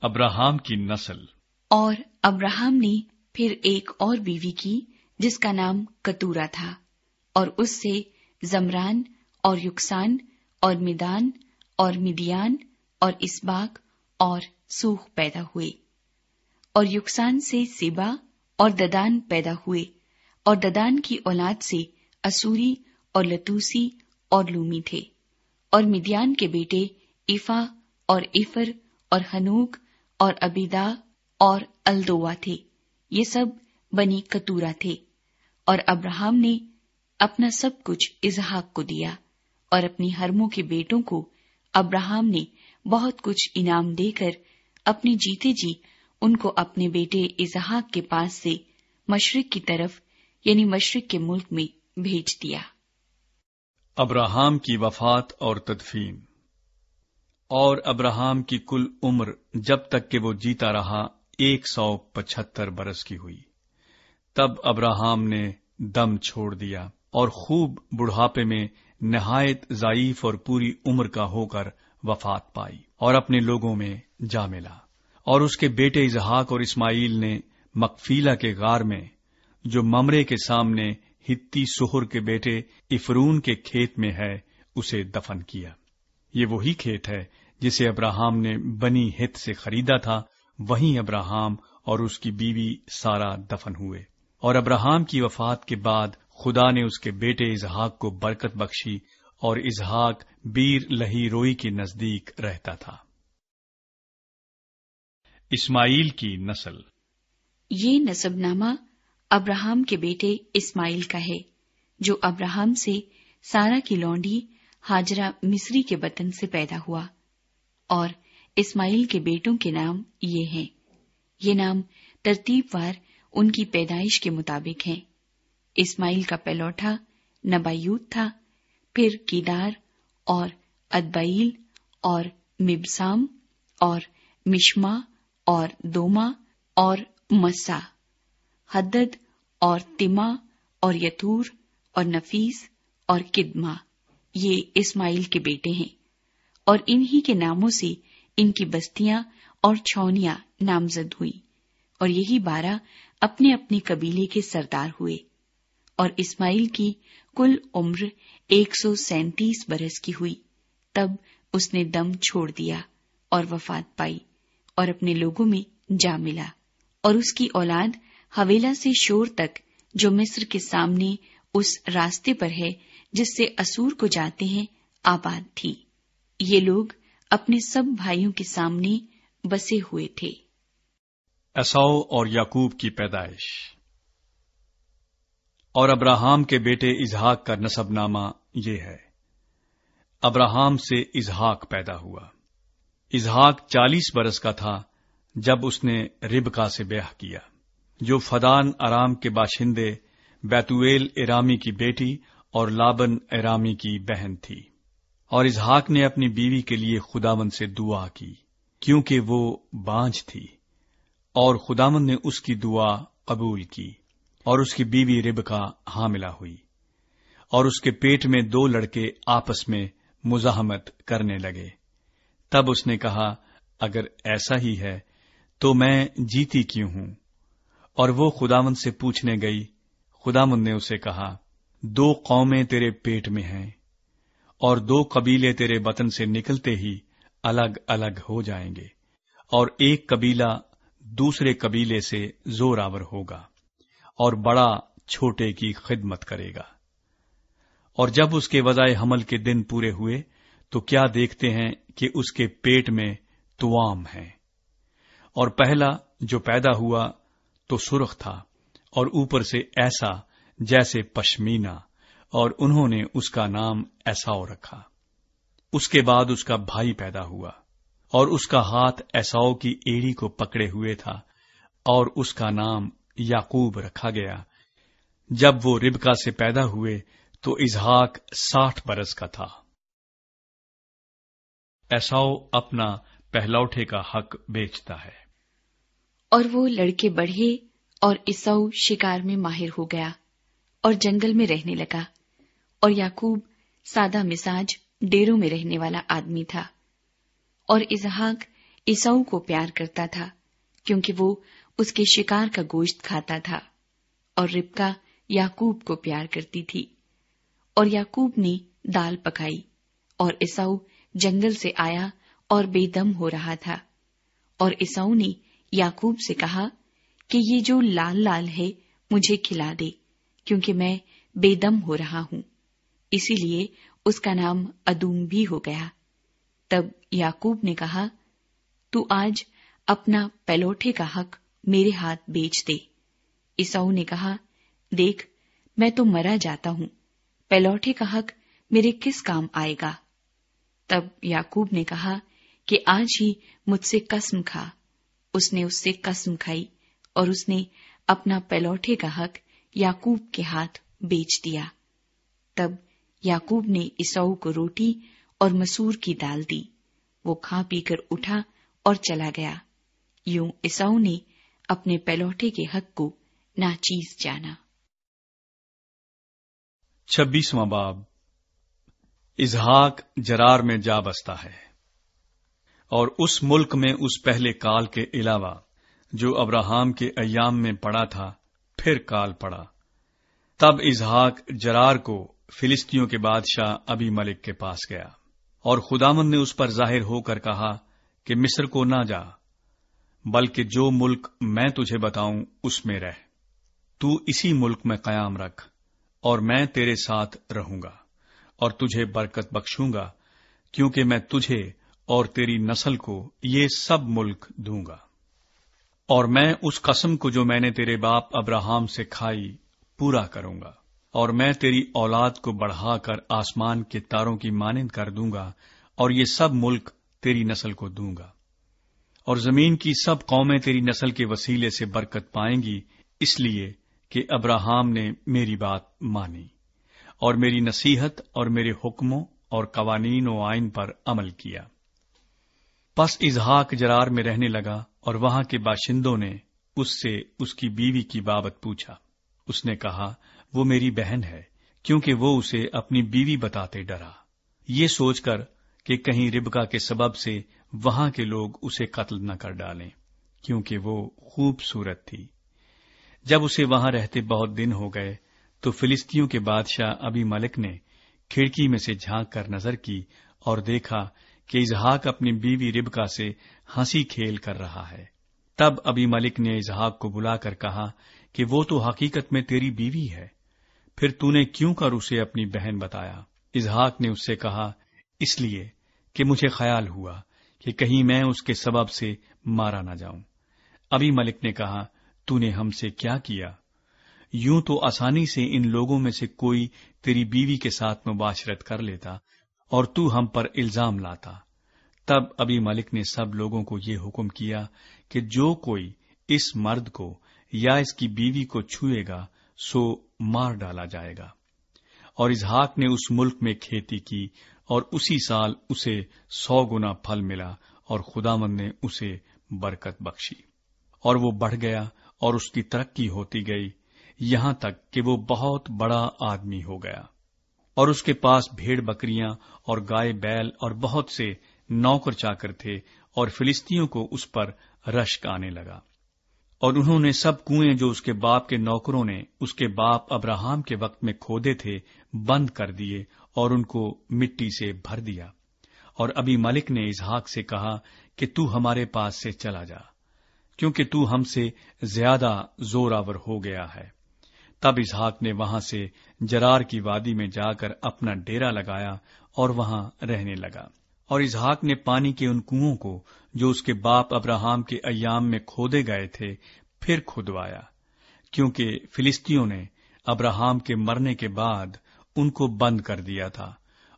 ابراہم کی نسل۔ اور ابراہم نے پھر ایک اور بیوی کی جس کا نام کتورا تھا اور اس سے زمران اور یکسان اور میدان اور مدیان اور اسباق اور سوخ پیدا ہوئے۔ اور یکسان سے سیبا اور ددان پیدا ہوئے۔ اور ددان کی اولاد سے اسوری اور لتوسی اور لومی تھے۔ اور مدیان کے بیٹے ایفا اور ایفر اور ہنوک اور ابیدا اور الدوا تھے۔ یہ سب بنی کتورا تھے۔ اور ابراہم نے اپنا سب کچھ اظہاق کو دیا۔ اور اپنی ہرموں کے بیٹوں کو ابراہم نے بہت کچھ انعام دے کر اپنے جیتے جی ان کو اپنے بیٹے اظہاق کے پاس سے مشرق کی طرف یعنی مشرق کے ملک میں بھیج دیا۔ ابراہم کی وفات اور تدفین۔ اور ابراہم کی کل عمر جب تک کہ وہ جیتا رہا، ایک سو پچہتر برس کی ہوئی۔ تب ابراہم نے دم چھوڑ دیا اور خوب بڑھاپے میں نہایت ضعیف اور پوری عمر کا ہو کر وفات پائی اور اپنے لوگوں میں جا ملا۔ اور اس کے بیٹے اظہاق اور اسماعیل نے مکفیلا کے غار میں، جو ممرے کے سامنے ہتی سہر کے بیٹے افرون کے کھیت میں ہے، اسے دفن کیا۔ یہ وہی کھیت ہے جسے ابراہم نے بنی ہت سے خریدا تھا۔ وہیں ابراہم اور اس کی بیوی سارا دفن ہوئے۔ اور ابراہم کی وفات کے بعد خدا نے اس کے بیٹے اظہاق کو برکت بخشی۔ اور اظہاق بیر لہی روئی کے نزدیک رہتا تھا۔ اسماعیل کی نسل۔ یہ نصب نامہ ابراہم کے بیٹے اسماعیل کا ہے، جو ابراہم سے سارا کی لونڈی ہاجرہ مصری کے وطن سے پیدا ہوا۔ اور اسماعیل کے بیٹوں کے نام یہ ہیں۔ یہ نام ترتیب وار ان کی پیدائش کے مطابق ہیں۔ اسماعیل کا پہلوٹا نبایوت تھا۔ پھر کیدار اور ادبائیل اور مبسام اور مشما اور دوما اور مسا، حدد اور تما اور یتور اور نفیس اور کدما۔ یہ اسماعیل کے بیٹے ہیں اور انہی کے ناموں سے ان کی بستیاں اور چھونیاں نامزد ہوئی اور یہی بارہ اپنے اپنے قبیلے کے سردار ہوئے۔ اور اسماعیل کی کل عمر ایک سو سینتیس برس کی ہوئی۔ تب اس نے دم چھوڑ دیا اور وفات پائی اور اپنے لوگوں میں جا ملا۔ اور اس کی اولاد حویلا سے شور تک جو مصر کے سامنے اس راستے پر ہے، جس سے اسور کو جاتے ہیں، آباد تھی۔ یہ لوگ اپنے سب بھائیوں کے سامنے بسے ہوئے تھے۔ اور یعقوب کی پیدائش۔ اور ابراہم کے بیٹے اظہاق کا نصب نامہ یہ ہے۔ ابراہم سے اظہاق پیدا ہوا۔ اظہاق چالیس برس کا تھا جب اس نے ربکا سے بیاہ کیا، جو فدان ارام کے باشندے بیتویل ارامی کی بیٹی اور لابن ارامی کی بہن تھی۔ اور اظہاق نے اپنی بیوی کے لیے خداون سے دعا کی، کیونکہ وہ بانج تھی۔ اور خداون نے اس کی دعا قبول کی۔ اور اس کی بیوی ربکا حاملہ ہوئی اور اس کے پیٹ میں دو لڑکے آپس میں مزاحمت کرنے لگے۔ تب اس نے کہا، اگر ایسا ہی ہے تو میں جیتی کیوں ہوں؟ اور وہ خداون سے پوچھنے گئی۔ خداون نے اسے کہا، دو قومیں تیرے پیٹ میں ہیں اور دو قبیلے تیرے وطن سے نکلتے ہی الگ الگ ہو جائیں گے اور ایک قبیلہ دوسرے قبیلے سے زور آور ہوگا۔ اور بڑا چھوٹے کی خدمت کرے گا۔ اور جب اس کے وضائے حمل کے دن پورے ہوئے، تو کیا دیکھتے ہیں کہ اس کے پیٹ میں توام ہے۔ اور پہلا جو پیدا ہوا، تو سرخ تھا، اور اوپر سے ایسا جیسے پشمینا اور انہوں نے اس کا نام ایساؤ رکھا۔ اس کے بعد اس کا بھائی پیدا ہوا، اور اس کا ہاتھ ایساؤ کی ایڑی کو پکڑے ہوئے تھا، اور اس کا نام یاقوب رکھا گیا۔ جب وہ ربکا سے پیدا ہوئے تو اظہاق ساٹھ برس کا تھا۔ ایساؤ اپنا پہلوٹے کا حق بیچتا ہے۔ اور وہ لڑکے بڑھے اور اساؤ شکار میں ماہر ہو گیا اور جنگل میں رہنے لگا۔ اور یاقوب سادہ مزاج ڈیروں میں رہنے والا آدمی تھا۔ اور اظہاق اساؤ کو پیار کرتا تھا کیونکہ وہ اس کے شکار کا گوشت کھاتا تھا اور ربکا یاقوب کو پیار کرتی تھی اور یاقوب نے دال پکائی اور اساؤ جنگل سے آیا اور بے دم ہو رہا تھا اور اساؤ نے یاقوب سے کہا کہ یہ جو لال لال ہے مجھے کھلا دے کیونکہ میں بے دم ہو رہا ہوں۔ اسی لیے اس کا نام ادوم بھی ہو گیا۔ تب یاقوب نے کہا، تو آج اپنا پیلوٹے کا حق میرے ہاتھ بیچ دے۔ اساؤ نے کہا، دیکھ، میں تو مرا جاتا ہوں۔ پیلوٹے کا حق میرے کس کام آئے گا؟ تب یاقوب نے کہا کہ آج ہی مجھ سے قسم کھا۔ اس نے اس سے قسم کھائی اور اس نے اپنا پیلوٹے کا حق یاقوب کے ہاتھ بیچ دیا۔ تب یاقوب نے اساؤ کو روٹی اور مسور کی دال دی۔ وہ کھا پی کر اٹھا اور چلا گیا۔ یوں اساؤ نے اپنے پیلوٹے کے حق کو ناچیز جانا۔ چھبیسواں باب۔ اظہاق جرار میں جا بستا ہے۔ اور اس ملک میں اس پہلے کال کے علاوہ جو ابراہم کے ایام میں پڑا تھا، پھر کال پڑا۔ تب اظہاق جرار کو فلسطینوں کے بادشاہ ابھی ملک کے پاس گیا۔ اور خدامن نے اس پر ظاہر ہو کر کہا کہ مصر کو نہ جا۔ بلکہ جو ملک میں تجھے بتاؤں، اس میں رہ۔ تو اسی ملک میں قیام رکھ اور میں تیرے ساتھ رہوں گا اور تجھے برکت بخشوں گا، کیونکہ میں تجھے اور تیری نسل کو یہ سب ملک دوں گا۔ اور میں اس قسم کو جو میں نے تیرے باپ ابراہم سے کھائی، پورا کروں گا۔ اور میں تیری اولاد کو بڑھا کر آسمان کے تاروں کی مانند کر دوں گا اور یہ سب ملک تیری نسل کو دوں گا۔ اور زمین کی سب قومیں تیری نسل کے وسیلے سے برکت پائیں گی، اس لیے کہ ابراہم نے میری بات مانی اور میری نصیحت اور میرے حکموں اور قوانین و آئین پر عمل کیا۔ پس اظہاق جرار میں رہنے لگا اور وہاں کے باشندوں نے اس سے اس کی بیوی کی بابت پوچھا۔ اس نے کہا، وہ میری بہن ہے، کیونکہ وہ اسے اپنی بیوی بتاتے ڈرا۔ یہ سوچ کر کہ کہیں ربکا کے سبب سے وہاں کے لوگ اسے قتل نہ کر ڈالیں، کیونکہ وہ خوبصورت تھی۔ جب اسے وہاں رہتے بہت دن ہو گئے، تو فلسطینوں کے بادشاہ ابھی ملک نے کھڑکی میں سے جھانک کر نظر کی اور دیکھا کہ اظہاق اپنی بیوی ربکا سے ہنسی کھیل کر رہا ہے۔ تب ابھی ملک نے اظہاق کو بلا کر کہا کہ وہ تو حقیقت میں تیری بیوی ہے۔ پھر تو نے کیوں کر اسے اپنی بہن بتایا؟ اظہاق نے اس سے کہا، اس لیے کہ مجھے خیال ہوا کہ کہیں میں اس کے سبب سے مارا نہ جاؤں۔ ابھی ملک نے کہا، تو نے ہم سے کیا کیا؟ یوں تو آسانی سے ان لوگوں میں سے کوئی تیری بیوی کے ساتھ مباشرت کر لیتا اور تو ہم پر الزام لاتا۔ تب ابھی ملک نے سب لوگوں کو یہ حکم کیا کہ جو کوئی اس مرد کو یا اس کی بیوی کو چھوئے گا، سو مار ڈالا جائے گا۔ اور اظہاق نے اس ملک میں کھیتی کی اور اسی سال اسے سو گنا پھل ملا اور خدا مند نے اسے برکت بخشی۔ اور وہ بڑھ گیا اور اس کی ترقی ہوتی گئی۔ یہاں تک کہ وہ بہت بڑا آدمی ہو گیا۔ اور اس کے پاس بھیڑ بکریاں اور گائے بیل اور بہت سے نوکر چاکر تھے اور فلسطینوں کو اس پر رشک آنے لگا۔ اور انہوں نے سب کنویں جو اس کے باپ کے نوکروں نے اس کے باپ ابراہم کے وقت میں کھودے تھے بند کر دیے اور ان کو مٹی سے بھر دیا۔ اور ابھی ملک نے اظہاق سے کہا کہ تو ہمارے پاس سے چلا جا، کیونکہ تو ہم سے زیادہ زوراور ہو گیا ہے۔ تب اسحاق نے وہاں سے جرار کی وادی میں جا کر اپنا ڈیرا لگایا اور وہاں رہنے لگا۔ اور اسحاق نے پانی کے ان کنو کو جو اس کے باپ ابراہم کے ایام میں کھودے گئے تھے، پھر کھدوایا کیونکہ فلسطینوں نے ابراہم کے مرنے کے بعد ان کو بند کر دیا تھا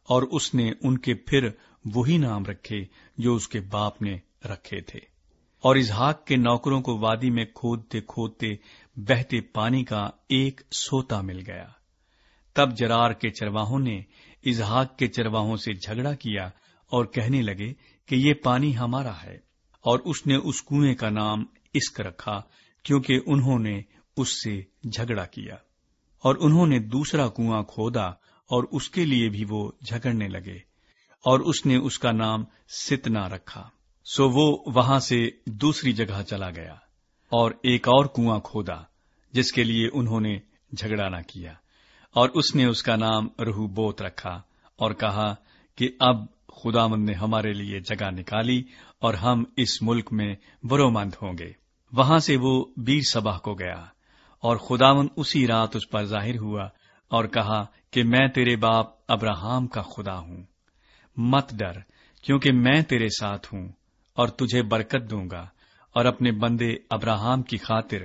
اور اس نے ان کے پھر وہی نام رکھے جو اس کے باپ نے رکھے تھے۔ اور اظہاق کے نوکروں کو وادی میں کھودتے کھودتے بہتے پانی کا ایک سوتا مل گیا۔ تب جرار کے چرواہوں نے اظہاق کے چرواہوں سے جھگڑا کیا اور کہنے لگے کہ یہ پانی ہمارا ہے اور اس نے اس کنویں کا نام اسک رکھا کیونکہ انہوں نے اس سے جھگڑا کیا۔ اور انہوں نے دوسرا کنواں کھودا اور اس کے لیے بھی وہ جھگڑنے لگے اور اس نے اس کا نام ستنا رکھا۔ سو وہ وہاں سے دوسری جگہ چلا گیا اور ایک اور کنواں کھودا جس کے لیے انہوں نے جھگڑا نہ کیا اور اس نے اس کا نام رہو بوت رکھا اور کہا کہ اب خدا مند نے ہمارے لیے جگہ نکالی اور ہم اس ملک میں برو مند ہوں گے۔ وہاں سے وہ بیر سباہ کو گیا۔ اور خدا مند اسی رات اس پر ظاہر ہوا اور کہا کہ میں تیرے باپ ابراہم کا خدا ہوں۔ مت ڈر، کیونکہ میں تیرے ساتھ ہوں اور تجھے برکت دوں گا اور اپنے بندے ابراہم کی خاطر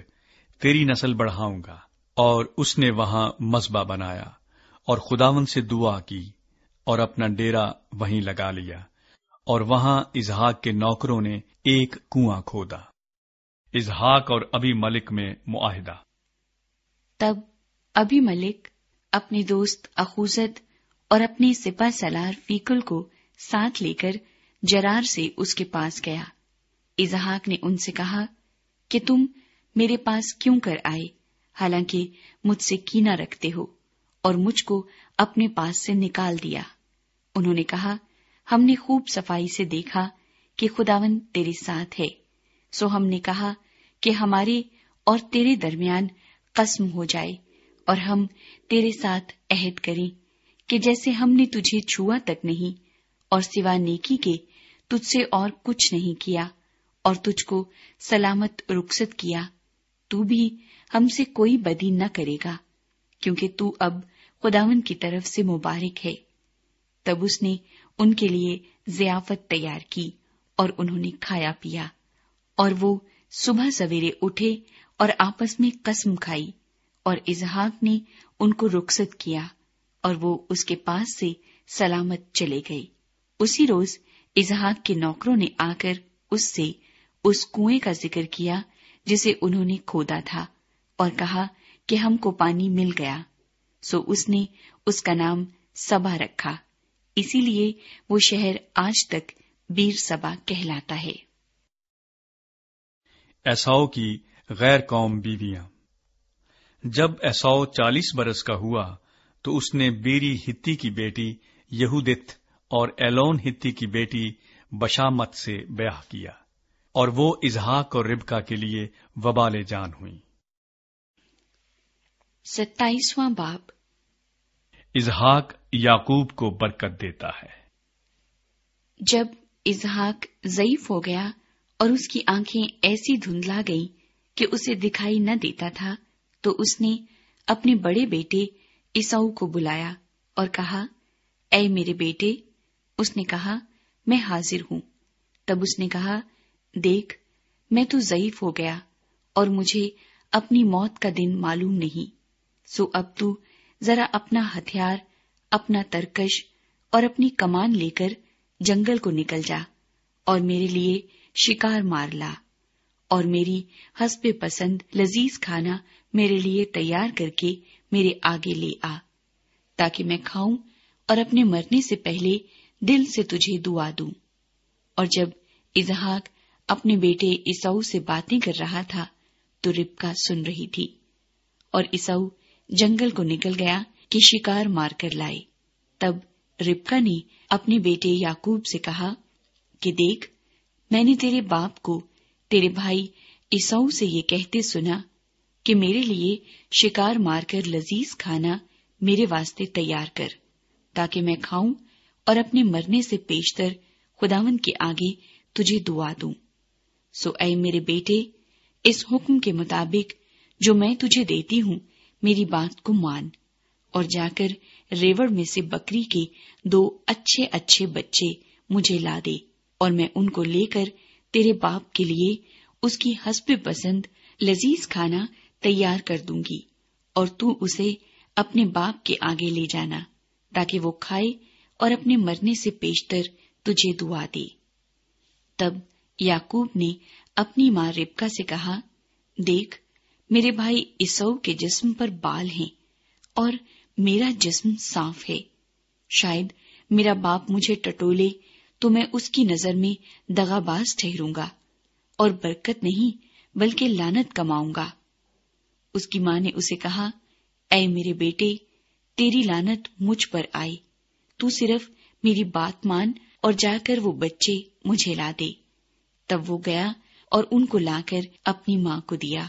تیری نسل بڑھاؤں گا اور اس نے وہاں مذبح بنایا اور خداون سے دعا کی اور اپنا ڈیرا وہیں لگا لیا اور وہاں اظہاق کے نوکروں نے ایک کنواں کھودا۔ اظہاق اور ابھی ملک میں معاہدہ۔ تب ابھی ملک اپنے دوست اخوزت اور اپنی سپا سلار فیکل کو ساتھ لے کر جرار سے اس کے پاس گیا۔ اظہاق نے ان سے کہا کہ تم میرے پاس کیوں کر آئے؟ حالانکہ مجھ سے کینا رکھتے ہو اور مجھ کو اپنے پاس سے نکال دیا۔ انہوں نے کہا، ہم نے خوب صفائی سے دیکھا کہ خداون تیرے ساتھ ہے۔ سو ہم نے کہا کہ ہمارے اور تیرے درمیان قسم ہو جائے اور ہم تیرے ساتھ عہد کریں کہ جیسے ہم نے تجھے چھوا تک نہیں اور سوا نیکی کے تجھ سے اور کچھ نہیں کیا اور تجھ کو سلامت رخصت کیا، تو بھی ہم سے کوئی بدی نہ کرے گا، کیونکہ تو اب خداون کی طرف سے مبارک ہے۔ تب اس نے ان کے لیے ضیافت تیار کی اور انہوں نے کھایا پیا اور وہ صبح سویرے اٹھے اور آپس میں قسم کھائی اور اظہاق نے ان کو رخصت کیا اور وہ اس کے پاس سے سلامت چلے گئے۔ اسی روز اظہاق کے نوکروں نے آ کر اس سے اس کنویں کا ذکر کیا جسے انہوں نے کھودا تھا اور کہا کہ ہم کو پانی مل گیا۔ سو اس نے اس کا نام سبا رکھا۔ اسی لیے وہ شہر آج تک بیر سبا کہلاتا ہے۔ ایساؤ کی غیر قوم بیویاں۔ جب ایساؤ چالیس برس کا ہوا تو اس نے بیری ہتی کی بیٹی یہودت اور ایلون ہتی کی بیٹی بشامت سے بیاہ کیا اور وہ اظہاق اور ربکا کے لیے وبال جان ہوئی ستائیسواں باب۔ اظہاق یعقوب کو برکت دیتا ہے۔ جب اظہاق ضعیف ہو گیا اور اس کی آنکھیں ایسی دھندلا گئیں کہ اسے دکھائی نہ دیتا تھا، تو اس نے اپنے بڑے بیٹے اساؤ کو بلایا اور کہا، اے میرے بیٹے، اس نے کہا، میں حاضر ہوں۔ تب اس نے کہا، دیکھ، میں تو ضعیف ہو گیا اور مجھے اپنی موت کا دن معلوم نہیں۔ سو اب تو ذرا اپنا ہتھیار، اپنا ترکش اور اپنی کمان لے کر جنگل کو نکل جا اور میرے لیے شکار مار لا۔ اور میری حسب پسند لذیذ کھانا میرے لیے تیار کر کے میرے آگے لے آ، تاکہ میں کھاؤں اور اپنے مرنے سے پہلے دل سے تجھے دعا دوں۔ اور جب اظہاق اپنے بیٹے اساؤ سے باتیں کر رہا تھا، تو ربکا سن رہی تھی۔ اور اساؤ جنگل کو نکل گیا کہ شکار مار کر لائے۔ تب ربکا نے اپنے بیٹے یاقوب سے کہا کہ دیکھ، میں نے تیرے باپ کو تیرے بھائی اساؤ سے یہ کہتے سنا کہ میرے لیے شکار مار کر لذیذ کھانا میرے واسطے تیار کر تاکہ میں کھاؤں اور اپنے مرنے سے پیشتر خداون کے آگے تجھے دعا دوں۔ سو اے میرے بیٹے، اس حکم کے مطابق جو میں تجھے دیتی ہوں، میری بات کو مان اور جا کر ریوڑ میں سے بکری کے دو اچھے اچھے بچے مجھے لا دے اور میں ان کو لے کر تیرے باپ کے لیے اس کی حسب پسند لذیذ کھانا تیار کر دوں گی اور تو اسے اپنے باپ کے آگے لے جانا تاکہ وہ کھائے اور اپنے مرنے سے پیشتر تجھے دعا دے۔ تب یاقوب نے اپنی ماں ربکا سے کہا، دیکھ، میرے بھائی اسو کے جسم پر بال ہیں اور میرا جسم صاف ہے۔ شاید میرا باپ مجھے ٹٹولے تو میں اس کی نظر میں دغا باز ٹھہروں گا اور برکت نہیں بلکہ لانت کماؤں گا۔ اس کی ماں نے اسے کہا، اے میرے بیٹے، تیری لانت مجھ پر آئے تو صرف میری بات مان اور جا کر وہ بچے مجھے لا دے۔ تب وہ گیا اور ان کو لا کر اپنی ماں کو دیا۔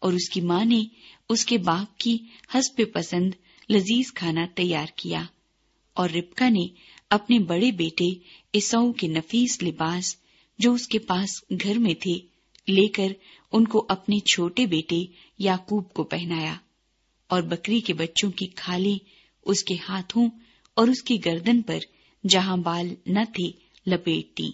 اور اس کی ماں نے اس کے باپ کی حسب پسند لذیذ کھانا تیار کیا۔ اور ربکا نے اپنے بڑے بیٹے اساؤ کے نفیس لباس جو اس کے پاس گھر میں تھے لے کر ان کو اپنے چھوٹے بیٹے یاقوب کو پہنایا اور بکری کے بچوں کی کھالی اس کے ہاتھوں اور اس کی گردن پر جہاں بال نہ تھے لپیٹ دی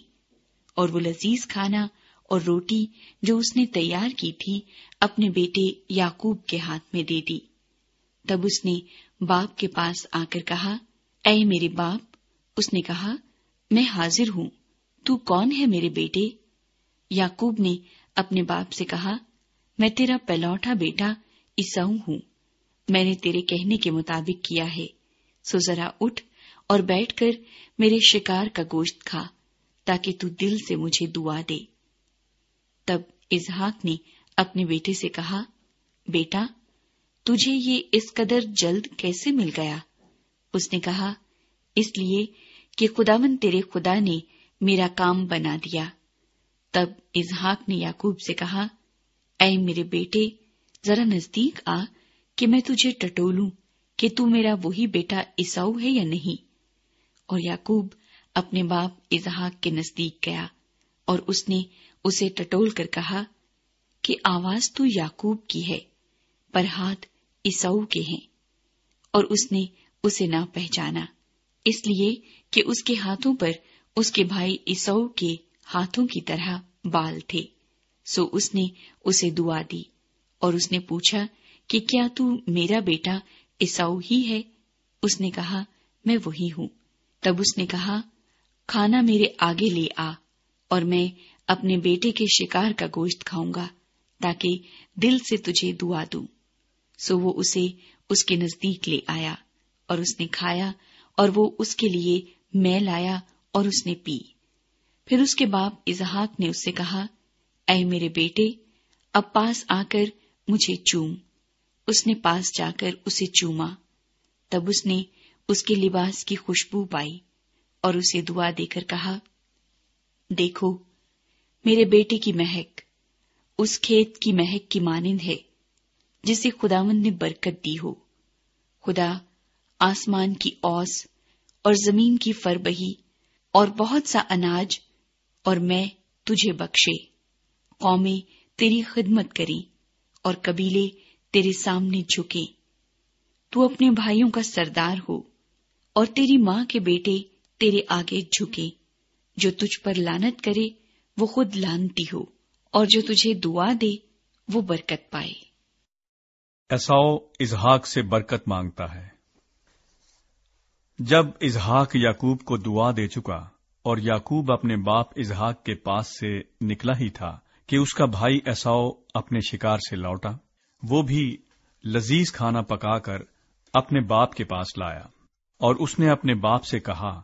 اور وہ لذیذ کھانا اور روٹی جو اس نے تیار کی تھی اپنے بیٹے یاقوب کے ہاتھ میں دے دی تب اس نے باپ کے پاس آ کر کہا، اے میرے باپ اس نے کہا، میں حاضر ہوں، تو کون ہے میرے بیٹے؟ یاقوب نے اپنے باپ سے کہا، میں تیرا پلوٹا بیٹا اساؤ ہوں، میں نے تیرے کہنے کے مطابق کیا ہے۔ سو ذرا اٹھ اور بیٹھ کر میرے شکار کا گوشت کھا، تاکہ تو دل سے مجھے دعا دے۔ تب اظہاق نے اپنے بیٹے سے کہا، بیٹا، تجھے یہ اس قدر جلد کیسے مل گیا؟ اس نے کہا، اس لیے کہ خداون تیرے خدا نے میرا کام بنا دیا۔ تب اظہاق نے یاقوب سے کہا، اے میرے بیٹے، ذرا نزدیک آ کہ میں تجھے ٹٹولوں کہ تو میرا وہی بیٹا اساؤ ہے یا نہیں۔ اور یعقوب اپنے باپ اظہاق کے نزدیک گیا اور اس نے اسے ٹٹول کر کہا کہ آواز تو یعقوب کی ہے، پر ہاتھ اساؤ کے ہیں۔ اور اس نے اسے نہ پہچانا۔ اس لیے کہ اس کے ہاتھوں پر اس کے بھائی اساؤ کے ہاتھوں کی طرح بال تھے۔ سو اس نے اسے دعا دی اور اس نے پوچھا کہ کیا تو میرا بیٹا اساؤ ہی ہے؟ اس نے کہا، میں وہی ہوں۔ تب اس نے کہا، کھانا میرے آگے لے آ اور میں اپنے بیٹے کے شکار کا گوشت کھاؤں گا تاکہ دل سے تجھے دعا دوں۔ سو وہ اسے اس کے نزدیک لے آیا اور اس نے کھایا اور وہ اس کے لیے میں لایا اور اس نے پی۔ پھر اس کے باپ اظہاق نے اس سے کہا، اے میرے بیٹے، اب پاس آ کر مجھے چوم۔ اس نے پاس جا کر اسے چوما۔ تب اس نے اس کے لباس کی خوشبو پائی اور اسے دعا دے کر کہا، دیکھو، میرے بیٹے کی مہک، اس کھیت کی مہک کی مانند ہے، جسے خداون نے برکت دی ہو۔ خدا آسمان کی اوس اور زمین کی فربہی اور بہت سا اناج اور میں تجھے بخشے۔ قومیں تیری خدمت کریں اور قبیلے تیرے سامنے جھکے۔ تو اپنے بھائیوں کا سردار ہو اور تیری ماں کے بیٹے تیرے آگے جھکے۔ جو تجھ پر لانت کرے، وہ خود لانتی ہو اور جو تجھے دعا دے، وہ برکت پائے۔ ایساؤ اظہاق سے برکت مانگتا ہے۔ جب اظہاق یعقوب کو دعا دے چکا اور یعقوب اپنے باپ اظہاق کے پاس سے نکلا ہی تھا کہ اس کا بھائی ایساؤ اپنے شکار سے لوٹا، وہ بھی لذیذ کھانا پکا کر اپنے باپ کے پاس لایا اور اس نے اپنے باپ سے کہا،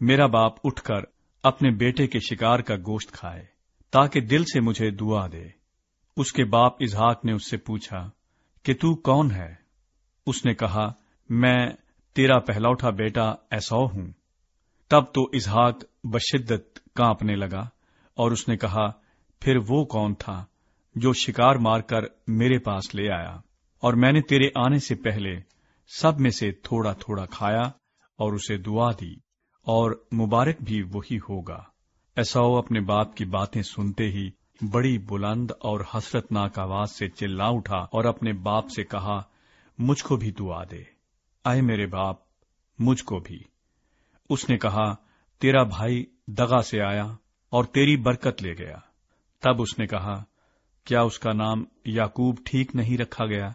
میرا باپ اٹھ کر اپنے بیٹے کے شکار کا گوشت کھائے تاکہ دل سے مجھے دعا دے۔ اس کے باپ اظہاق نے اس سے پوچھا، کہ تو کون ہے؟ اس نے کہا، میں تیرا پہلوٹا بیٹا ایسو ہوں۔ تب تو اسحاق بشدت کانپنے لگا اور اس نے کہا، پھر وہ کون تھا جو شکار مار کر میرے پاس لے آیا؟ اور میں نے تیرے آنے سے پہلے سب میں سے تھوڑا تھوڑا کھایا اور اسے دعا دی، اور مبارک بھی وہی ہوگا۔ ایسا اپنے باپ کی باتیں سنتے ہی بڑی بلند اور حسرت ناک آواز سے چلا اٹھا اور اپنے باپ سے کہا، مجھ کو بھی دعا دے۔ آئے میرے باپ، مجھ کو بھی۔ اس نے کہا، تیرا بھائی دگا سے آیا اور تیری برکت لے گیا۔ تب اس نے کہا، کیا اس کا نام یاقوب ٹھیک نہیں رکھا گیا؟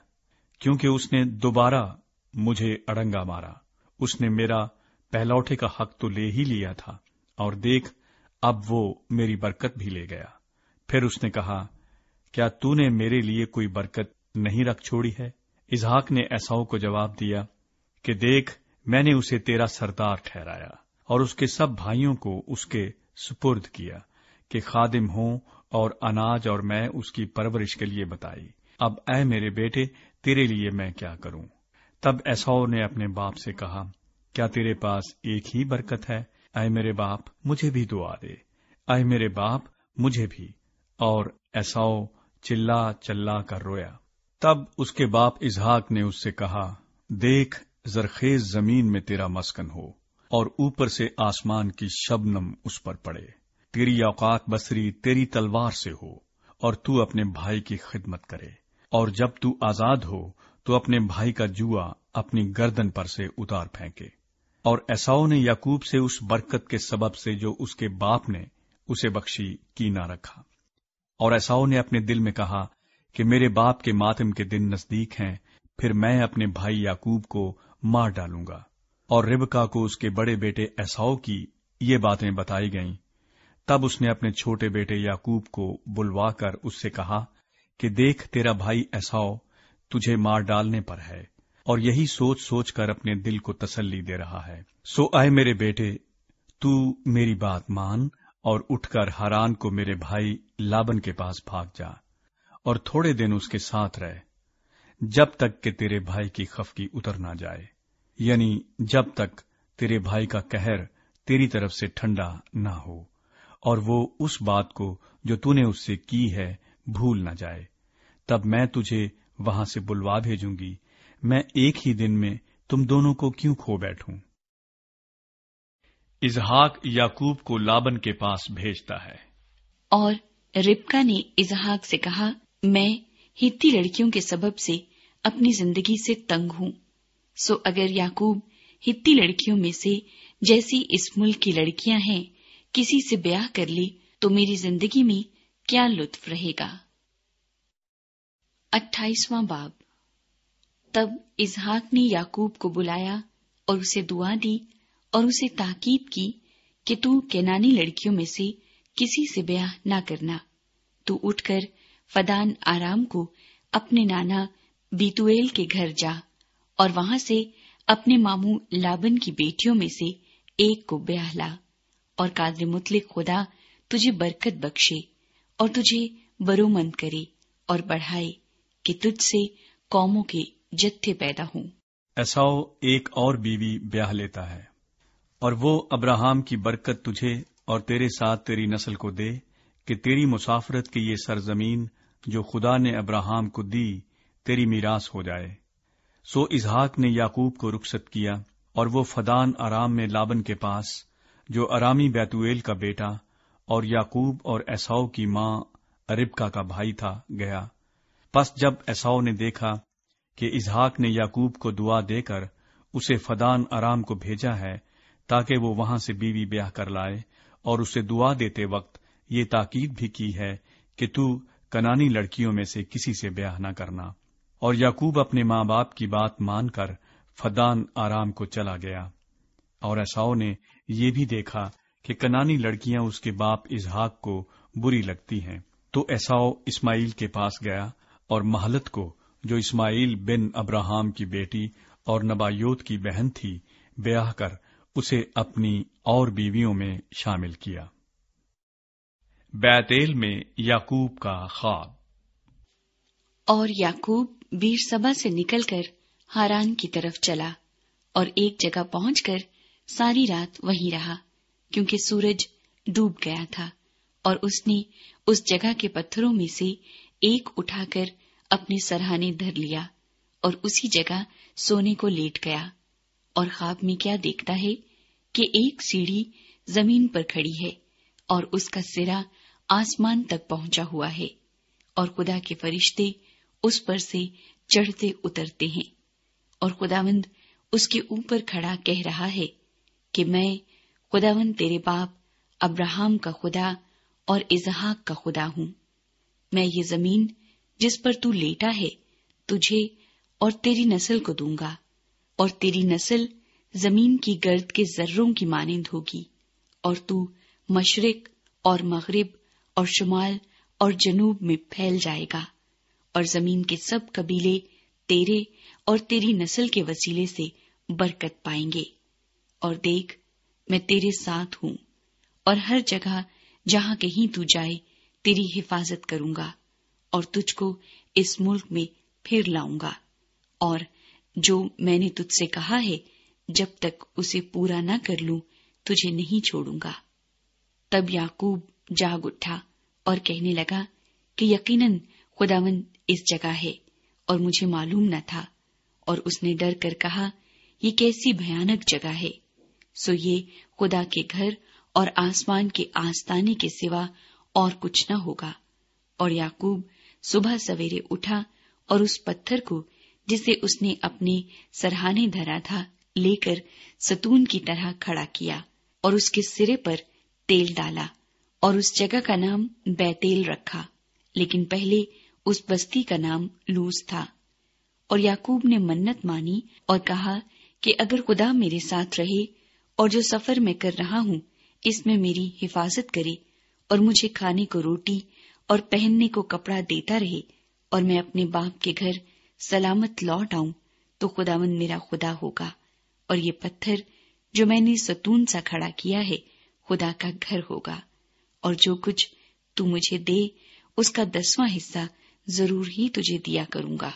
کیونکہ اس نے دوبارہ مجھے اڑنگا مارا۔ اس نے میرا پہلوٹے کا حق تو لے ہی لیا تھا اور دیکھ، اب وہ میری برکت بھی لے گیا۔ پھر اس نے کہا، کیا تو نے میرے لیے کوئی برکت نہیں رکھ چھوڑی ہے؟ اظہاق نے ایساؤ کو جواب دیا کہ دیکھ، میں نے اسے تیرا سردار ٹھہرایا اور اس کے سب بھائیوں کو اس کے سپرد کیا کہ خادم ہوں اور اناج اور میں اس کی پرورش کے لیے بتائی۔ اب اے میرے بیٹے، تیرے لیے میں کیا کروں؟ تب ایسو نے اپنے باپ سے کہا، کیا تیرے پاس ایک ہی برکت ہے؟ اے میرے باپ، مجھے بھی دعا دے۔ اے میرے باپ، مجھے بھی۔ اور ایسو چلا چلا کر رویا۔ تب اس کے باپ اظہاق نے اس سے کہا، دیکھ زرخیز زمین میں تیرا مسکن ہو اور اوپر سے آسمان کی شبنم اس پر پڑے۔ تیری اوقات بسری تیری تلوار سے ہو اور تو اپنے بھائی کی خدمت کرے۔ اور جب تو آزاد ہو، تو اپنے بھائی کا جوا اپنی گردن پر سے اتار پھینکے۔ اور ایساؤ نے یعقوب سے اس برکت کے سبب سے جو اس کے باپ نے اسے بخشی، کی نہ رکھا۔ اور ایساؤ نے اپنے دل میں کہا کہ میرے باپ کے ماتم کے دن نزدیک ہیں، پھر میں اپنے بھائی یعقوب کو مار ڈالوں گا۔ اور ربکا کو اس کے بڑے بیٹے ایساؤ کی یہ باتیں بتائی گئیں۔ تب اس نے اپنے چھوٹے بیٹے یعقوب کو بلوا کر اس سے کہا کہ دیکھ تیرا بھائی ایساؤ تجھے مار ڈالنے پر ہے اور یہی سوچ سوچ کر اپنے دل کو تسلی دے رہا ہے۔ سو آئے میرے بیٹے، تو میری بات مان اور اٹھ کر ہران کو میرے بھائی لابن کے پاس بھاگ جا اور تھوڑے دن اس کے ساتھ رہ، جب تک کہ تیرے بھائی کی خفکی اتر نہ جائے۔ یعنی جب تک تیرے بھائی کا کہر تیری طرف سے ٹھنڈا نہ ہو اور وہ اس بات کو جو تو نے اس سے کی ہے بھول نہ جائے، تب میں تجھے وہاں سے بلوا بھیجوں گی۔ میں ایک ہی دن میں تم دونوں کو کیوں کھو بیٹھوں؟ اظہاق یاقوب کو لابن کے پاس بھیجتا ہے۔ اور ربکا نے اظہاق سے کہا، میں ہتی لڑکیوں کے سبب سے اپنی زندگی سے تنگ ہوں۔ سو اگر یعقوب ہتی لڑکیوں میں سے جیسی اس ملک کی لڑکیاں ہیں، کسی سے بیاہ کر لی تو میری زندگی میں کیا لطف رہے گا؟ اٹھائیسواں باب۔ تب اظہاق نے یعقوب کو بلایا اور اسے دعا دی اور اسے تاکید کی کہ تو کینانی لڑکیوں میں سے کسی سے بیاہ نہ کرنا۔ تو اٹھ کر فدان آرام کو اپنے نانا بیتویل کے گھر جا۔ اور وہاں سے اپنے ماموں لابن کی بیٹیوں میں سے ایک کو بیاہ لا اور قادر مطلق خدا تجھے برکت بخشے اور تجھے برو مند کرے اور بڑھائے کہ تجھ سے قوموں کے جتھے پیدا ہوں۔ ایسا ایک اور بیوی بیاہ لیتا ہے اور وہ ابراہم کی برکت تجھے اور تیرے ساتھ تیری نسل کو دے کہ تیری مسافرت کی یہ سرزمین جو خدا نے ابراہم کو دی تیری میراث ہو جائے۔ سو اظہاق نے یعقوب کو رخصت کیا اور وہ فدان آرام میں لابن کے پاس، جو ارامی بیتویل کا بیٹا اور یعقوب اور ایساؤ کی ماں اربکا کا بھائی تھا، گیا۔ پس جب ایساؤ نے دیکھا کہ اظہاق نے یعقوب کو دعا دے کر اسے فدان آرام کو بھیجا ہے، تاکہ وہ وہاں سے بیوی بیاہ کر لائے اور اسے دعا دیتے وقت یہ تاکید بھی کی ہے کہ تو کنانی لڑکیوں میں سے کسی سے بیاہ نہ کرنا۔ اور یعقوب اپنے ماں باپ کی بات مان کر فدان آرام کو چلا گیا۔ اور ایساؤ نے یہ بھی دیکھا کہ کنانی لڑکیاں اس کے باپ اظہاق کو بری لگتی ہیں۔ تو ایساؤ اسماعیل کے پاس گیا اور محلت کو، جو اسماعیل بن ابراہم کی بیٹی اور نبایوت کی بہن تھی، بیاہ کر اسے اپنی اور بیویوں میں شامل کیا۔ بیتیل میں یعقوب کا خواب۔ اور یعقوب بیر سبا سے نکل کر ہاران کی طرف چلا اور ایک جگہ پہنچ کر ساری رات وہیں رہا، کیونکہ سورج ڈوب گیا تھا اور اس نے اس جگہ کے پتھروں میں سے ایک اٹھا کر اپنے سرہانے دھر لیا اور اسی جگہ سونے کو لیٹ گیا۔ اور خواب میں کیا دیکھتا ہے کہ ایک سیڑھی زمین پر کھڑی ہے اور اس کا سرا آسمان تک پہنچا ہوا ہے اور خدا کے فرشتے اس پر سے چڑھتے اترتے ہیں۔ اور خداوند اس کے اوپر کھڑا کہہ رہا ہے کہ میں خداوند تیرے باپ، ابراہم کا خدا اور اظہاق کا خدا ہوں۔ میں یہ زمین جس پر تو لیٹا ہے، تجھے اور تیری نسل کو دوں گا۔ اور تیری نسل زمین کی گرد کے ذروں کی مانند ہوگی۔ اور تو مشرق اور مغرب اور شمال اور جنوب میں پھیل جائے گا۔ اور زمین کے سب قبیلے تیرے اور تیری نسل کے وسیلے سے برکت پائیں گے۔ اور دیکھ، میں تیرے ساتھ ہوں اور ہر جگہ جہاں کہیں تو جائے تیری حفاظت کروں گا اور تجھ کو اس ملک میں پھر لاؤں گا۔ اور جو میں نے تجھ سے کہا ہے، جب تک اسے پورا نہ کر لوں، تجھے نہیں چھوڑوں گا۔ تب یعقوب جاگ اٹھا اور کہنے لگا کہ یقیناً خداون اس جگہ ہے اور مجھے معلوم نہ تھا اور اس نے ڈر کر کہا، یہ کیسی بھیانک جگہ ہے۔ سو یہ خدا کے گھر اور آسمان کے آستانے کے سوا اور کچھ نہ ہوگا۔ اور یعقوب صبح سویرے اٹھا اور اس پتھر کو جسے اس نے اپنے سرہانے دھرا تھا لے کر ستون کی طرح کھڑا کیا اور اس کے سرے پر تیل ڈالا اور اس جگہ کا نام بیتیل رکھا۔ لیکن پہلے اس بستی کا نام لوس تھا۔ اور یعقوب نے منت مانی اور کہا کہ اگر خدا میرے ساتھ رہے اور جو سفر میں کر رہا ہوں، اس میں میری حفاظت کرے اور مجھے کھانے کو روٹی اور پہننے کو کپڑا دیتا رہے اور میں اپنے باپ کے گھر سلامت لوٹ آؤں، تو خدا مند میرا خدا ہوگا۔ اور یہ پتھر جو میں نے ستون سا کھڑا کیا ہے، خدا کا گھر ہوگا۔ اور جو کچھ تو مجھے دے، اس کا دسواں حصہ ضرور ہی تجھے دیا کروں گا۔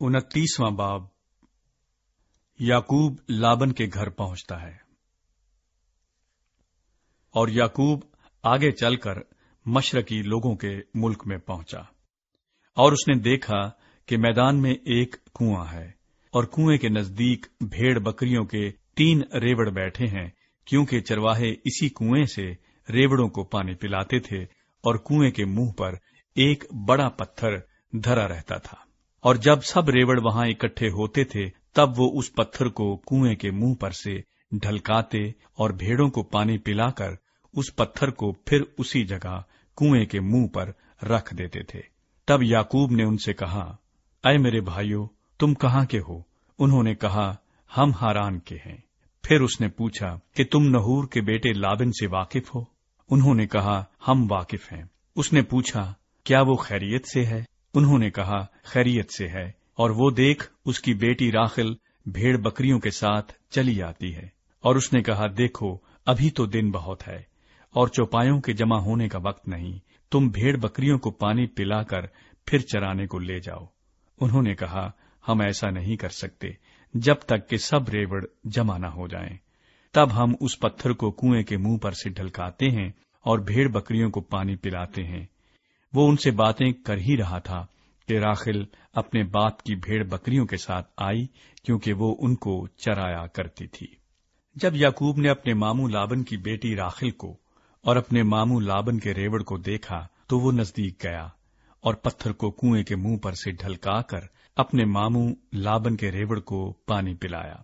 انتیسواں باب، یعقوب لابن کے گھر پہنچتا ہے۔ اور یعقوب آگے چل کر مشرقی لوگوں کے ملک میں پہنچا۔ اور اس نے دیکھا کہ میدان میں ایک کنواں ہے اور کنویں کے نزدیک بھیڑ بکریوں کے تین ریوڑ بیٹھے ہیں، کیونکہ چرواہے اسی کنویں سے ریوڑوں کو پانی پلاتے تھے اور کنویں کے منہ پر ایک بڑا پتھر دھرا رہتا تھا۔ اور جب سب ریوڑ وہاں اکٹھے ہوتے تھے، تب وہ اس پتھر کو کنویں کے منہ پر سے ڈھلکاتے اور بھیڑوں کو پانی پلا کر اس پتھر کو پھر اسی جگہ کنویں کے منہ پر رکھ دیتے تھے۔ تب یاقوب نے ان سے کہا، اے میرے بھائیوں تم کہاں کے ہو؟ انہوں نے کہا، ہم ہاران کے ہیں۔ پھر اس نے پوچھا کہ تم نہور کے بیٹے لابن سے واقف ہو؟ انہوں نے کہا، ہم واقف ہیں۔ اس نے پوچھا کیا وہ خیریت سے ہے؟ انہوں نے کہا، خیریت سے ہے، اور وہ دیکھ اس کی بیٹی راخل بھیڑ بکریوں کے ساتھ چلی آتی ہے۔ اور اس نے کہا، دیکھو، ابھی تو دن بہت ہے، اور چوپایوں کے جمع ہونے کا وقت نہیں، تم بھیڑ بکریوں کو پانی پلا کر پھر چرانے کو لے جاؤ۔ انہوں نے کہا، ہم ایسا نہیں کر سکتے، جب تک کہ سب ریوڑ جمع نہ ہو جائیں۔ تب ہم اس پتھر کو کنویں کے منہ پر سے ڈھلکاتے ہیں اور بھیڑ بکریوں کو پانی پلاتے ہیں۔ وہ ان سے باتیں کر ہی رہا تھا کہ راخل اپنے باپ کی بھیڑ بکریوں کے ساتھ آئی کیونکہ وہ ان کو چرایا کرتی تھی۔ جب یعقوب نے اپنے ماموں لابن کی بیٹی راخل کو اور اپنے ماموں لابن کے ریوڑ کو دیکھا تو وہ نزدیک گیا اور پتھر کو کنویں کے منہ پر سے ڈھلکا کر اپنے ماموں لابن کے ریوڑ کو پانی پلایا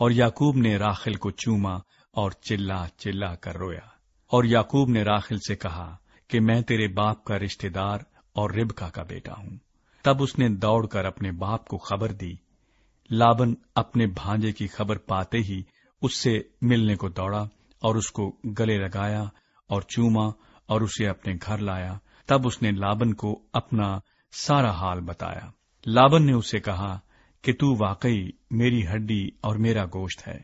اور یعقوب نے راخل کو چوما اور چلا چلا کر رویا اور یعقوب نے راخل سے کہا کہ میں تیرے باپ کا رشتہ دار اور ربکا کا بیٹا ہوں۔ تب اس نے دوڑ کر اپنے باپ کو خبر دی۔ لابن اپنے بھانجے کی خبر پاتے ہی اس سے ملنے کو دوڑا اور اس کو گلے لگایا اور چوما اور اسے اپنے گھر لایا۔ تب اس نے لابن کو اپنا سارا حال بتایا۔ لابن نے اسے کہا کہ تو واقعی میری ہڈی اور میرا گوشت ہے۔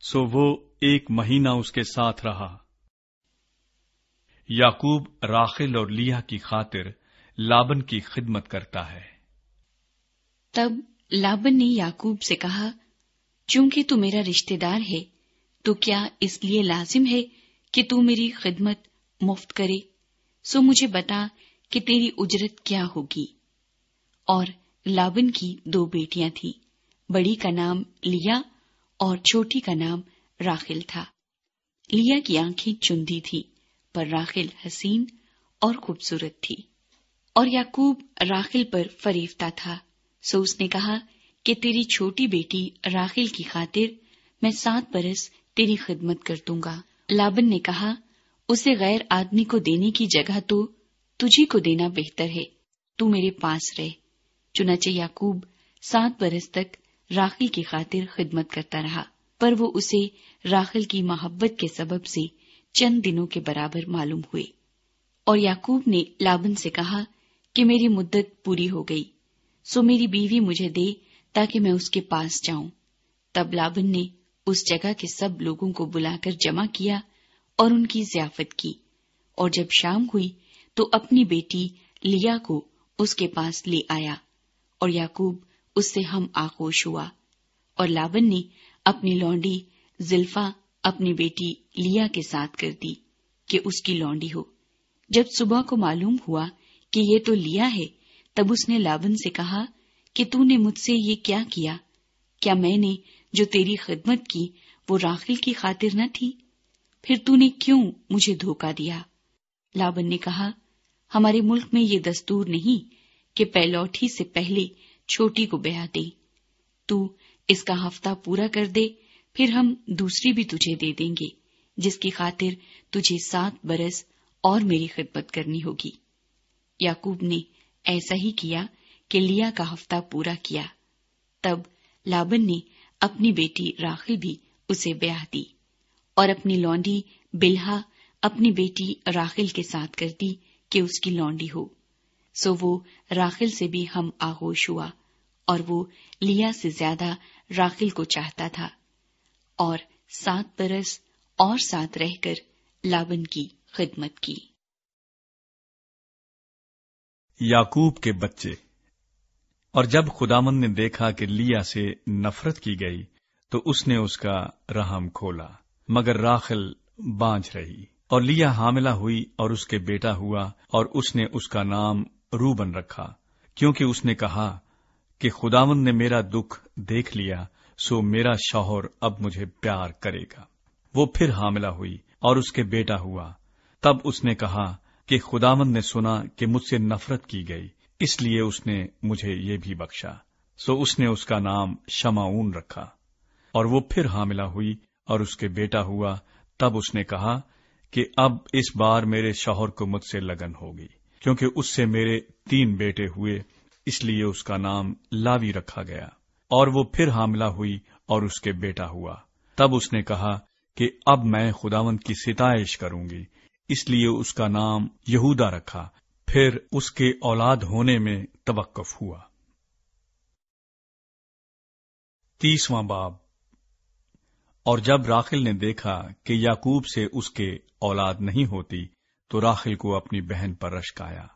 سو وہ ایک مہینہ اس کے ساتھ رہا۔ یعقوب راخل اور لیا کی خاطر لابن کی خدمت کرتا ہے۔ تب لابن نے یعقوب سے کہا، چونکہ تو میرا رشتہ دار ہے، تو کیا اس لیے لازم ہے کہ تو میری خدمت مفت کرے؟ سو مجھے بتا کہ تیری اجرت کیا ہوگی۔ اور لابن کی دو بیٹیاں تھیں، بڑی کا نام لیا اور چھوٹی کا نام راخل تھا۔ لیا کی آنکھیں چندی تھی پر راخل حسین اور خوبصورت تھی اور یعقوب راخل پر فریفتہ تھا۔ سو اس نے کہا کہ تیری چھوٹی بیٹی راخل کی خاطر میں سات برس تیری خدمت کر دوں گا۔ لابن نے کہا، اسے غیر آدمی کو دینے کی جگہ تو تجھی کو دینا بہتر ہے۔ تو میرے پاس رہ۔ چنانچہ یعقوب سات برس تک راخل کی خاطر خدمت کرتا رہا، پر وہ اسے راخل کی محبت کے سبب سے چند دنوں کے برابر معلوم ہوئے اور یعقوب نے لابن سے کہا کہ میری مدت پوری ہو گئی، سو میری بیوی مجھے دے تاکہ میں اس کے پاس جاؤں۔ تب لابن نے اس جگہ کے سب لوگوں کو بلا کر جمع کیا اور ان کی ضیافت کی۔ اور جب شام ہوئی تو اپنی بیٹی لیا کو اس کے پاس لے آیا اور یعقوب اس سے ہم آغوش ہوا اور لابن نے اپنی لونڈی زلفا اپنی بیٹی لیا کے ساتھ کر دی کہ اس کی لونڈی ہو۔ جب صبح کو معلوم ہوا کہ یہ تو لیا ہے، تب اس نے لابن سے کہا کہ تو نے مجھ سے یہ کیا کیا؟ کیا میں نے جو تیری خدمت کی وہ راخل کی خاطر نہ تھی؟ پھر تو نے کیوں مجھے دھوکا دیا؟ لابن نے کہا، ہمارے ملک میں یہ دستور نہیں کہ پیلوٹھی سے پہلے چھوٹی کو بیاہ دے تو اس کا ہفتہ پورا کر دے پھر ہم دوسری بھی تجھے دے دیں گے، جس کی خاطر تجھے سات برس اور میری خدمت کرنی ہوگی۔ یعقوب نے ایسا ہی کیا کہ لیا کا ہفتہ پورا کیا۔ تب لابن نے اپنی بیٹی راخل بھی اسے بیاہ دی اور اپنی لونڈی بلہا اپنی بیٹی راخل کے ساتھ کر دی کہ اس کی لونڈی ہو۔ سو وہ راخل سے بھی ہم آغوش ہوا اور وہ لیا سے زیادہ راخل کو چاہتا تھا۔ اور سات برس اور ساتھ رہ کر لابن کی خدمت کی۔ یعقوب کے بچے۔ اور جب خدامند نے دیکھا کہ لیا سے نفرت کی گئی، تو اس نے اس کا رحم کھولا، مگر راخل بانج رہی۔ اور لیا حاملہ ہوئی اور اس کے بیٹا ہوا، اور اس نے اس کا نام روبن رکھا، کیونکہ اس نے کہا کہ خداون نے میرا دکھ دیکھ لیا سو میرا شوہر اب مجھے پیار کرے گا۔ وہ پھر حاملہ ہوئی اور اس کے بیٹا ہوا۔ تب اس نے کہا کہ خدامند نے سنا کہ مجھ سے نفرت کی گئی، اس لیے اس نے مجھے یہ بھی بخشا۔ سو اس نے اس کا نام شماؤن رکھا۔ اور وہ پھر حاملہ ہوئی اور اس کے بیٹا ہوا۔ تب اس نے کہا کہ اب اس بار میرے شوہر کو مجھ سے لگن ہوگی، کیونکہ اس سے میرے تین بیٹے ہوئے، اس لیے اس کا نام لاوی رکھا گیا۔ اور وہ پھر حاملہ ہوئی اور اس کے بیٹا ہوا۔ تب اس نے کہا کہ اب میں خداون کی ستائش کروں گی۔ اس لیے اس کا نام یہودا رکھا۔ پھر اس کے اولاد ہونے میں توقف ہوا۔ تیسواں باب۔ اور جب راخل نے دیکھا کہ یاقوب سے اس کے اولاد نہیں ہوتی، تو راخل کو اپنی بہن پر رشک آیا۔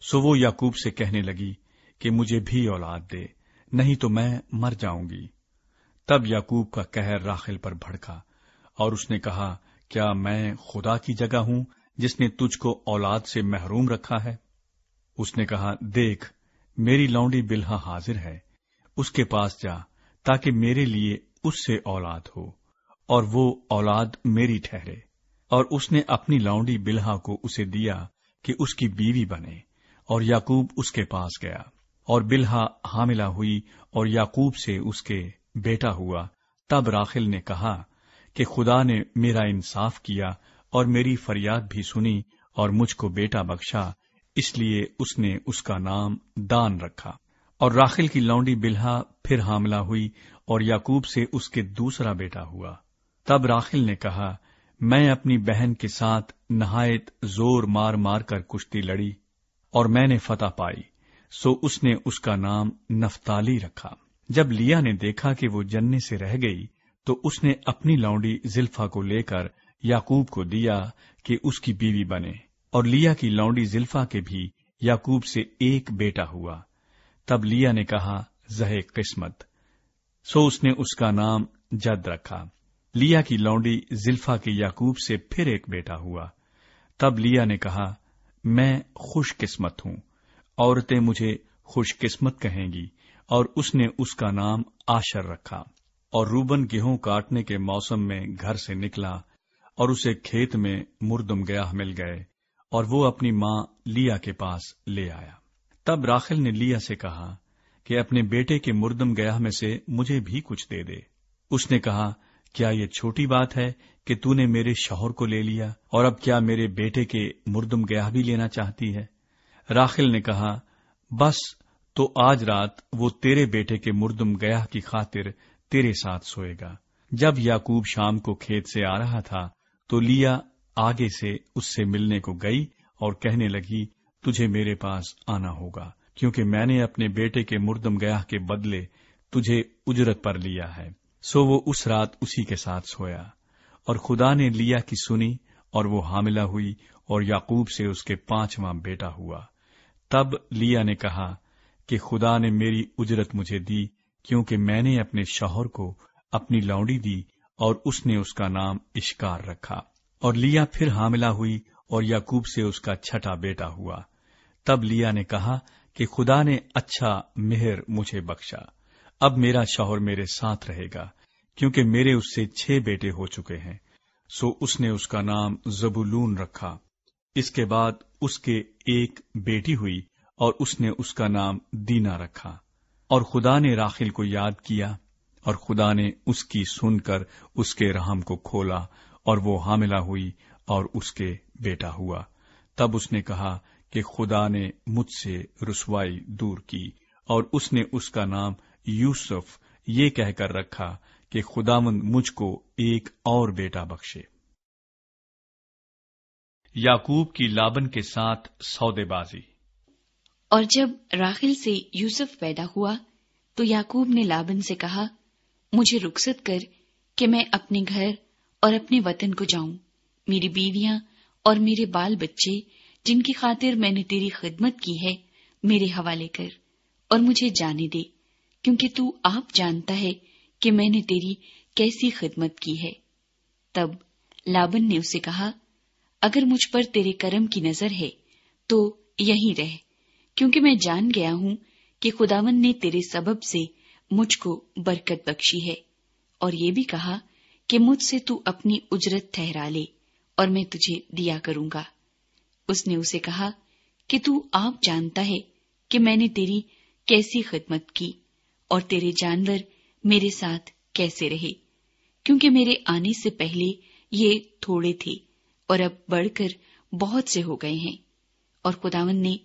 سو وہ یاقوب سے کہنے لگی کہ مجھے بھی اولاد دے۔ نہیں تو میں مر جاؤں گی۔ تب یعقوب کا کہر راخل پر بھڑکا اور اس نے کہا، کیا میں خدا کی جگہ ہوں جس نے تجھ کو اولاد سے محروم رکھا ہے؟ اس نے کہا، دیکھ، میری لونڈی بلہا حاضر ہے، اس کے پاس جا تاکہ میرے لیے اس سے اولاد ہو اور وہ اولاد میری ٹھہرے۔ اور اس نے اپنی لونڈی بلہا کو اسے دیا کہ اس کی بیوی بنے اور یعقوب اس کے پاس گیا۔ اور بلہا حاملہ ہوئی اور یعقوب سے اس کے بیٹا ہوا۔ تب راخل نے کہا کہ خدا نے میرا انصاف کیا اور میری فریاد بھی سنی اور مجھ کو بیٹا بخشا، اس لیے اس نے اس کا نام دان رکھا۔ اور راخل کی لونڈی بلہا پھر حاملہ ہوئی اور یعقوب سے اس کے دوسرا بیٹا ہوا۔ تب راخل نے کہا، میں اپنی بہن کے ساتھ نہایت زور مار مار کر کشتی لڑی اور میں نے فتح پائی۔ سو اس نے اس کا نام نفتالی رکھا۔ جب لیا نے دیکھا کہ وہ جننے سے رہ گئی، تو اس نے اپنی لونڈی زلفا کو لے کر یاقوب کو دیا کہ اس کی بیوی بنے۔ اور لیا کی لونڈی زلفا کے بھی یاقوب سے ایک بیٹا ہوا۔ تب لیا نے کہا، زہ قسمت سو اس نے اس کا نام جد رکھا۔ لیا کی لونڈی زلفا کے یاقوب سے پھر ایک بیٹا ہوا۔ تب لیا نے کہا، میں خوش قسمت ہوں۔ عورتیں مجھے خوش قسمت کہیں گی اور اس نے اس کا نام آشر رکھا اور روبن گیہوں کاٹنے کے موسم میں گھر سے نکلا اور اسے کھیت میں مردم گیا مل گئے اور وہ اپنی ماں لیا کے پاس لے آیا۔ تب راخل نے لیا سے کہا کہ اپنے بیٹے کے مردم گیا میں سے مجھے بھی کچھ دے دے۔ اس نے کہا، کیا یہ چھوٹی بات ہے کہ تو نے میرے شوہر کو لے لیا اور اب کیا میرے بیٹے کے مردم گیا بھی لینا چاہتی ہے؟ راخل نے کہا، بس، تو آج رات وہ تیرے بیٹے کے مردم گیا کی خاطر تیرے ساتھ سوئے گا۔ جب یاقوب شام کو کھیت سے آ رہا تھا، تو لیا آگے سے اس سے ملنے کو گئی اور کہنے لگی، تجھے میرے پاس آنا ہوگا، کیونکہ میں نے اپنے بیٹے کے مردم گیا کے بدلے تجھے اجرت پر لیا ہے۔ سو وہ اس رات اسی کے ساتھ سویا۔ اور خدا نے لیا کی سنی اور وہ حاملہ ہوئی اور یعقوب سے اس کے پانچواں بیٹا ہوا۔ تب لیا نے کہا کہ خدا نے میری اجرت مجھے دی کیونکہ میں نے اپنے شوہر کو اپنی لونڈی دی اور اس نے اس کا نام اشکار رکھا۔ اور لیا پھر حاملہ ہوئی اور یعقوب سے اس کا چھٹا بیٹا ہوا۔ تب لیا نے کہا کہ خدا نے اچھا مہر مجھے بخشا۔ اب میرا شوہر میرے ساتھ رہے گا کیونکہ میرے اس سے چھ بیٹے ہو چکے ہیں۔ سو اس نے اس کا نام زبولون رکھا۔ اس کے بعد اس کے ایک بیٹی ہوئی اور اس نے اس کا نام دینا رکھا اور خدا نے راخل کو یاد کیا اور خدا نے اس کی سن کر اس کے رحم کو کھولا اور وہ حاملہ ہوئی اور اس کے بیٹا ہوا۔ تب اس نے کہا کہ خدا نے مجھ سے رسوائی دور کی اور اس نے اس کا نام یوسف یہ کہہ کر رکھا کہ خدا مند مجھ کو ایک اور بیٹا بخشے۔ یاقوب کی لابن کے ساتھ سودے بازی۔ اور جب راخل سے یوسف پیدا ہوا، تو یاقوب نے لابن سے کہا، مجھے رخصت کر کہ میں اپنے گھر اور اپنے وطن کو جاؤں، میری بیویاں اور میرے بال بچے، جن کی خاطر میں نے تیری خدمت کی ہے، میرے حوالے کر اور مجھے جانے دے، کیونکہ تو آپ جانتا ہے کہ میں نے تیری کیسی خدمت کی ہے۔ تب لابن نے اسے کہا اگر مجھ پر تیرے کرم کی نظر ہے، تو یہی رہ۔ کیونکہ میں جان گیا ہوں کہ خداون نے تیرے سبب سے مجھ کو برکت بخشی ہے۔ اور یہ بھی کہا کہ مجھ سے تو اپنی اجرت ٹھہرا لے اور میں تجھے دیا کروں گا۔ اس نے اسے کہا کہ تو آپ جانتا ہے کہ میں نے تیری کیسی خدمت کی اور تیرے جانور میرے ساتھ کیسے رہے، کیونکہ میرے آنے سے پہلے یہ تھوڑے تھے۔ اور اب بڑھ کر بہت سے ہو گئے ہیں۔ اور خداون نے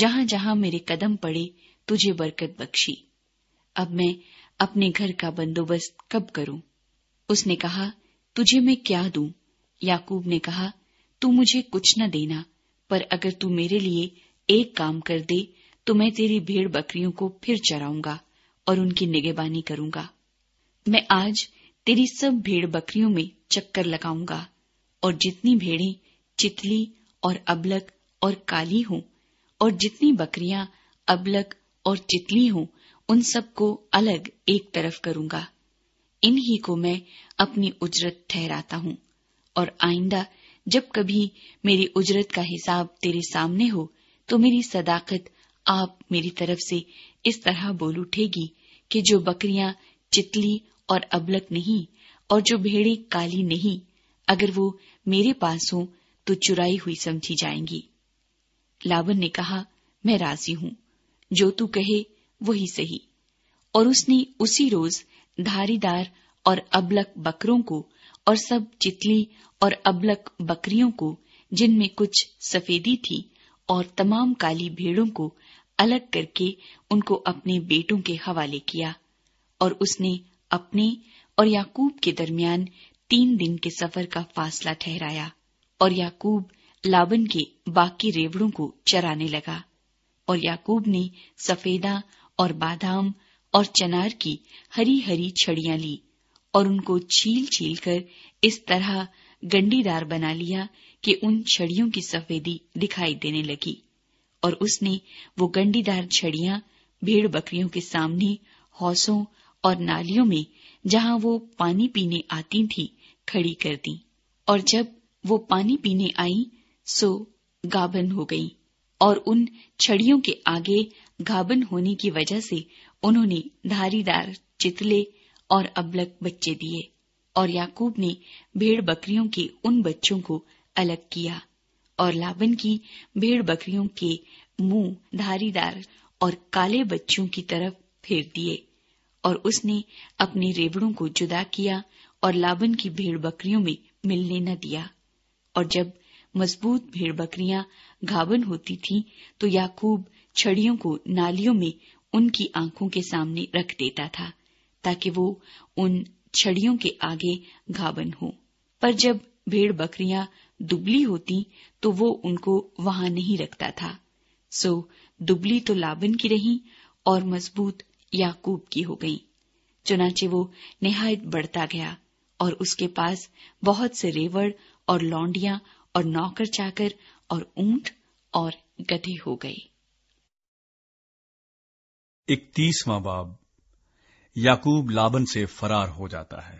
جہاں جہاں میرے قدم پڑے، تجھے برکت بخشی۔ اب میں اپنے گھر کا بندوبست کب کروں؟ اس نے کہا، تجھے میں کیا دوں؟ یاقوب نے کہا، تو مجھے کچھ نہ دینا، پر اگر تو میرے لیے ایک کام کر دے، تو میں تیری بھیڑ بکریوں کو پھر چراؤں گا اور ان کی نگہبانی کروں گا۔ میں آج تیری سب بھیڑ بکریوں میں چکر لگاؤں گا۔ اور جتنی بھیڑیں چتلی اور ابلک اور کالی ہوں اور جتنی بکریاں ابلک اور چتلی ہوں، ان سب کو الگ ایک طرف کروں گا۔ انہی کو میں اپنی اجرت ٹھہراتا ہوں۔ اور آئندہ جب کبھی میری اجرت کا حساب تیرے سامنے ہو، تو میری صداقت آپ میری طرف سے اس طرح بول اٹھے گی کہ جو بکریاں چتلی اور ابلک نہیں اور جو بھیڑے کالی نہیں اگر وہ میرے پاس ہوں تو چرائی ہوئی سمجھی جائیں گی۔ لابن نے کہا، میں راضی ہوں۔ جو تو کہے، وہی صحیح۔ اور اس نے اسی روز دھاری دار اور ابلک بکروں کو اور سب چتلی اور ابلک بکریوں کو، جن میں کچھ سفیدی تھی اور تمام کالی بھیڑوں کو الگ کر کے ان کو اپنے بیٹوں کے حوالے کیا، اور اس نے اپنے اور یاقوب کے درمیان تین دن کے سفر کا فاصلہ ٹھہرایا اور یاقوب لابن کے باقی ریوڑوں کو چرانے لگا اور یاقوب نے سفیدا اور بادام اور چنار کی ہری ہری چھڑیاں لی اور ان کو چھیل چھیل کر اس طرح گنڈی دار بنا لیا کہ ان چھڑیوں کی سفیدی دکھائی دینے لگی اور اس نے وہ گنڈی دار چھڑیاں بھیڑ بکریوں کے سامنے حوصوں اور نالیوں میں جہاں وہ پانی پینے آتی تھی کھڑی کر دی اور جب وہ پانی پینے آئی سو گابن ہو گئی اور ان چھڑیوں کے آگے گابن ہونے کی وجہ سے انہوں نے دھاری دار چتلے اور ابلک بچے دیے اور یاقوب نے بھیڑ بکریوں کے ان بچوں کو الگ کیا اور لابن کی بھیڑ بکریوں کے منہ دھاری دار اور کالے بچوں کی طرف پھیر دیے اور اس نے اپنے ریوڑوں کو جدا کیا اور لابن کی بھیڑ بکریوں میں ملنے نہ دیا۔ اور جب مضبوط بھیڑ بکریاں گھابن ہوتی تھیں، تو یاقوب چھڑیوں کو نالیوں میں ان کی آنکھوں کے سامنے رکھ دیتا تھا، تاکہ وہ ان چھڑیوں کے آگے گھابن ہو پر جب بھیڑ بکریاں دبلی ہوتی، تو وہ ان کو وہاں نہیں رکھتا تھا۔ سو دبلی تو لابن کی رہی اور مضبوط یاقوب کی ہو گئی، چنانچہ وہ نہایت بڑھتا گیا۔ اور اس کے پاس بہت سے ریوڑ اور لونڈیاں اور نوکر چاکر اور اونٹ اور گدھے ہو گئے۔ اکتیسواں باب یاقوب لابن سے فرار ہو جاتا ہے۔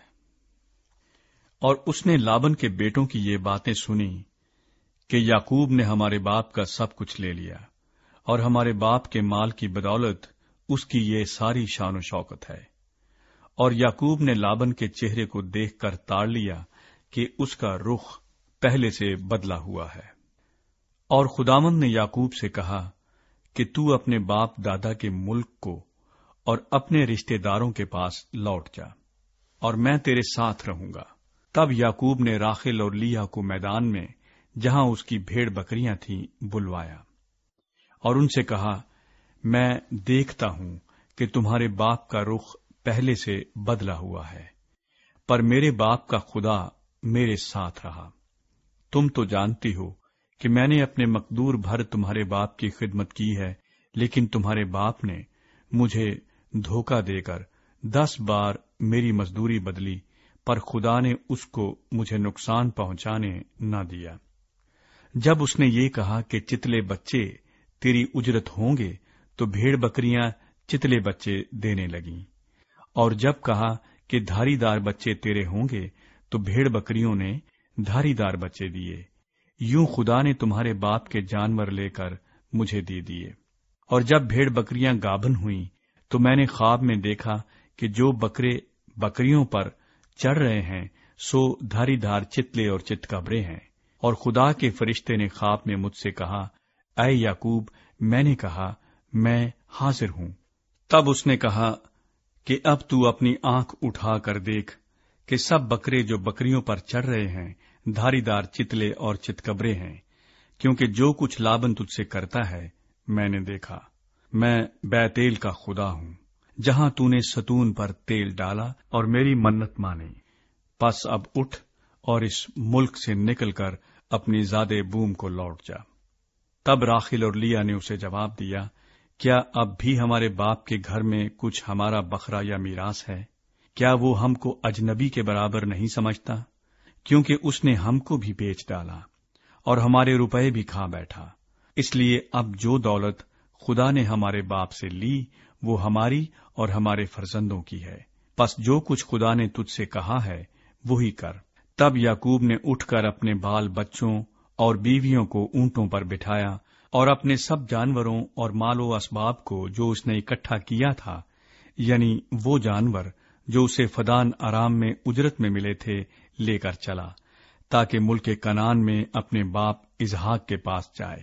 اور اس نے لابن کے بیٹوں کی یہ باتیں سنی کہ یاقوب نے ہمارے باپ کا سب کچھ لے لیا اور ہمارے باپ کے مال کی بدولت اس کی یہ ساری شان و شوکت ہے۔ اور یاقوب نے لابن کے چہرے کو دیکھ کر تاڑ لیا کہ اس کا رخ پہلے سے بدلا ہوا ہے۔ اور خدامند نے یاقوب سے کہا کہ تو اپنے باپ دادا کے ملک کو اور اپنے رشتے داروں کے پاس لوٹ جا اور میں تیرے ساتھ رہوں گا۔ تب یاقوب نے راخل اور لیا کو میدان میں جہاں اس کی بھیڑ بکریاں تھیں بلوایا اور ان سے کہا، میں دیکھتا ہوں کہ تمہارے باپ کا رخ پہلے سے بدلا ہوا ہے۔ پر میرے باپ کا خدا میرے ساتھ رہا۔ تم تو جانتی ہو کہ میں نے اپنے مقدور بھر تمہارے باپ کی خدمت کی ہے، لیکن تمہارے باپ نے مجھے دھوکہ دے کر دس بار میری مزدوری بدلی، پر خدا نے اس کو مجھے نقصان پہنچانے نہ دیا۔ جب اس نے یہ کہا کہ چتلے بچے تیری اجرت ہوں گے، تو بھیڑ بکریاں چتلے بچے دینے لگیں۔ اور جب کہا کہ دھاری دار بچے تیرے ہوں گے تو بھیڑ بکریوں نے دھاری دار بچے دیے۔ یوں خدا نے تمہارے باپ کے جانور لے کر مجھے دے دیے۔ اور جب بھیڑ بکریاں گابن ہوئیں تو میں نے خواب میں دیکھا کہ جو بکرے بکریوں پر چڑھ رہے ہیں، سو دھاری دھار چتلے اور چتکبرے ہیں۔ اور خدا کے فرشتے نے خواب میں مجھ سے کہا، اے یاقوب میں نے کہا، میں حاضر ہوں۔ تب اس نے کہا کہ اب تو اپنی آنکھ اٹھا کر دیکھ کہ سب بکرے جو بکریوں پر چڑھ رہے ہیں دھاری دار چتلے اور چتکبرے ہیں۔ کیونکہ جو کچھ لابن تجھ سے کرتا ہے، میں نے دیکھا۔ میں بے تیل کا خدا ہوں، جہاں تو نے ستون پر تیل ڈالا اور میری منت مانی۔ پس اب اٹھ اور اس ملک سے نکل کر اپنی زیادہ بوم کو لوٹ جا۔ تب راخل اور لیا نے اسے جواب دیا کیا اب بھی ہمارے باپ کے گھر میں کچھ ہمارا بخرا یا میراث ہے؟ کیا وہ ہم کو اجنبی کے برابر نہیں سمجھتا؟ کیونکہ اس نے ہم کو بھی بیچ ڈالا اور ہمارے روپے بھی کھا بیٹھا۔ اس لیے اب جو دولت خدا نے ہمارے باپ سے لی، وہ ہماری اور ہمارے فرزندوں کی ہے۔ پس جو کچھ خدا نے تجھ سے کہا ہے، وہی کر۔ تب یعقوب نے اٹھ کر اپنے بال بچوں اور بیویوں کو اونٹوں پر بٹھایا اور اپنے سب جانوروں اور مال و اسباب کو جو اس نے اکٹھا کیا تھا یعنی وہ جانور جو اسے فدان آرام میں اجرت میں ملے تھے، لے کر چلا، تاکہ ملک کنان میں اپنے باپ اظہاق کے پاس جائے۔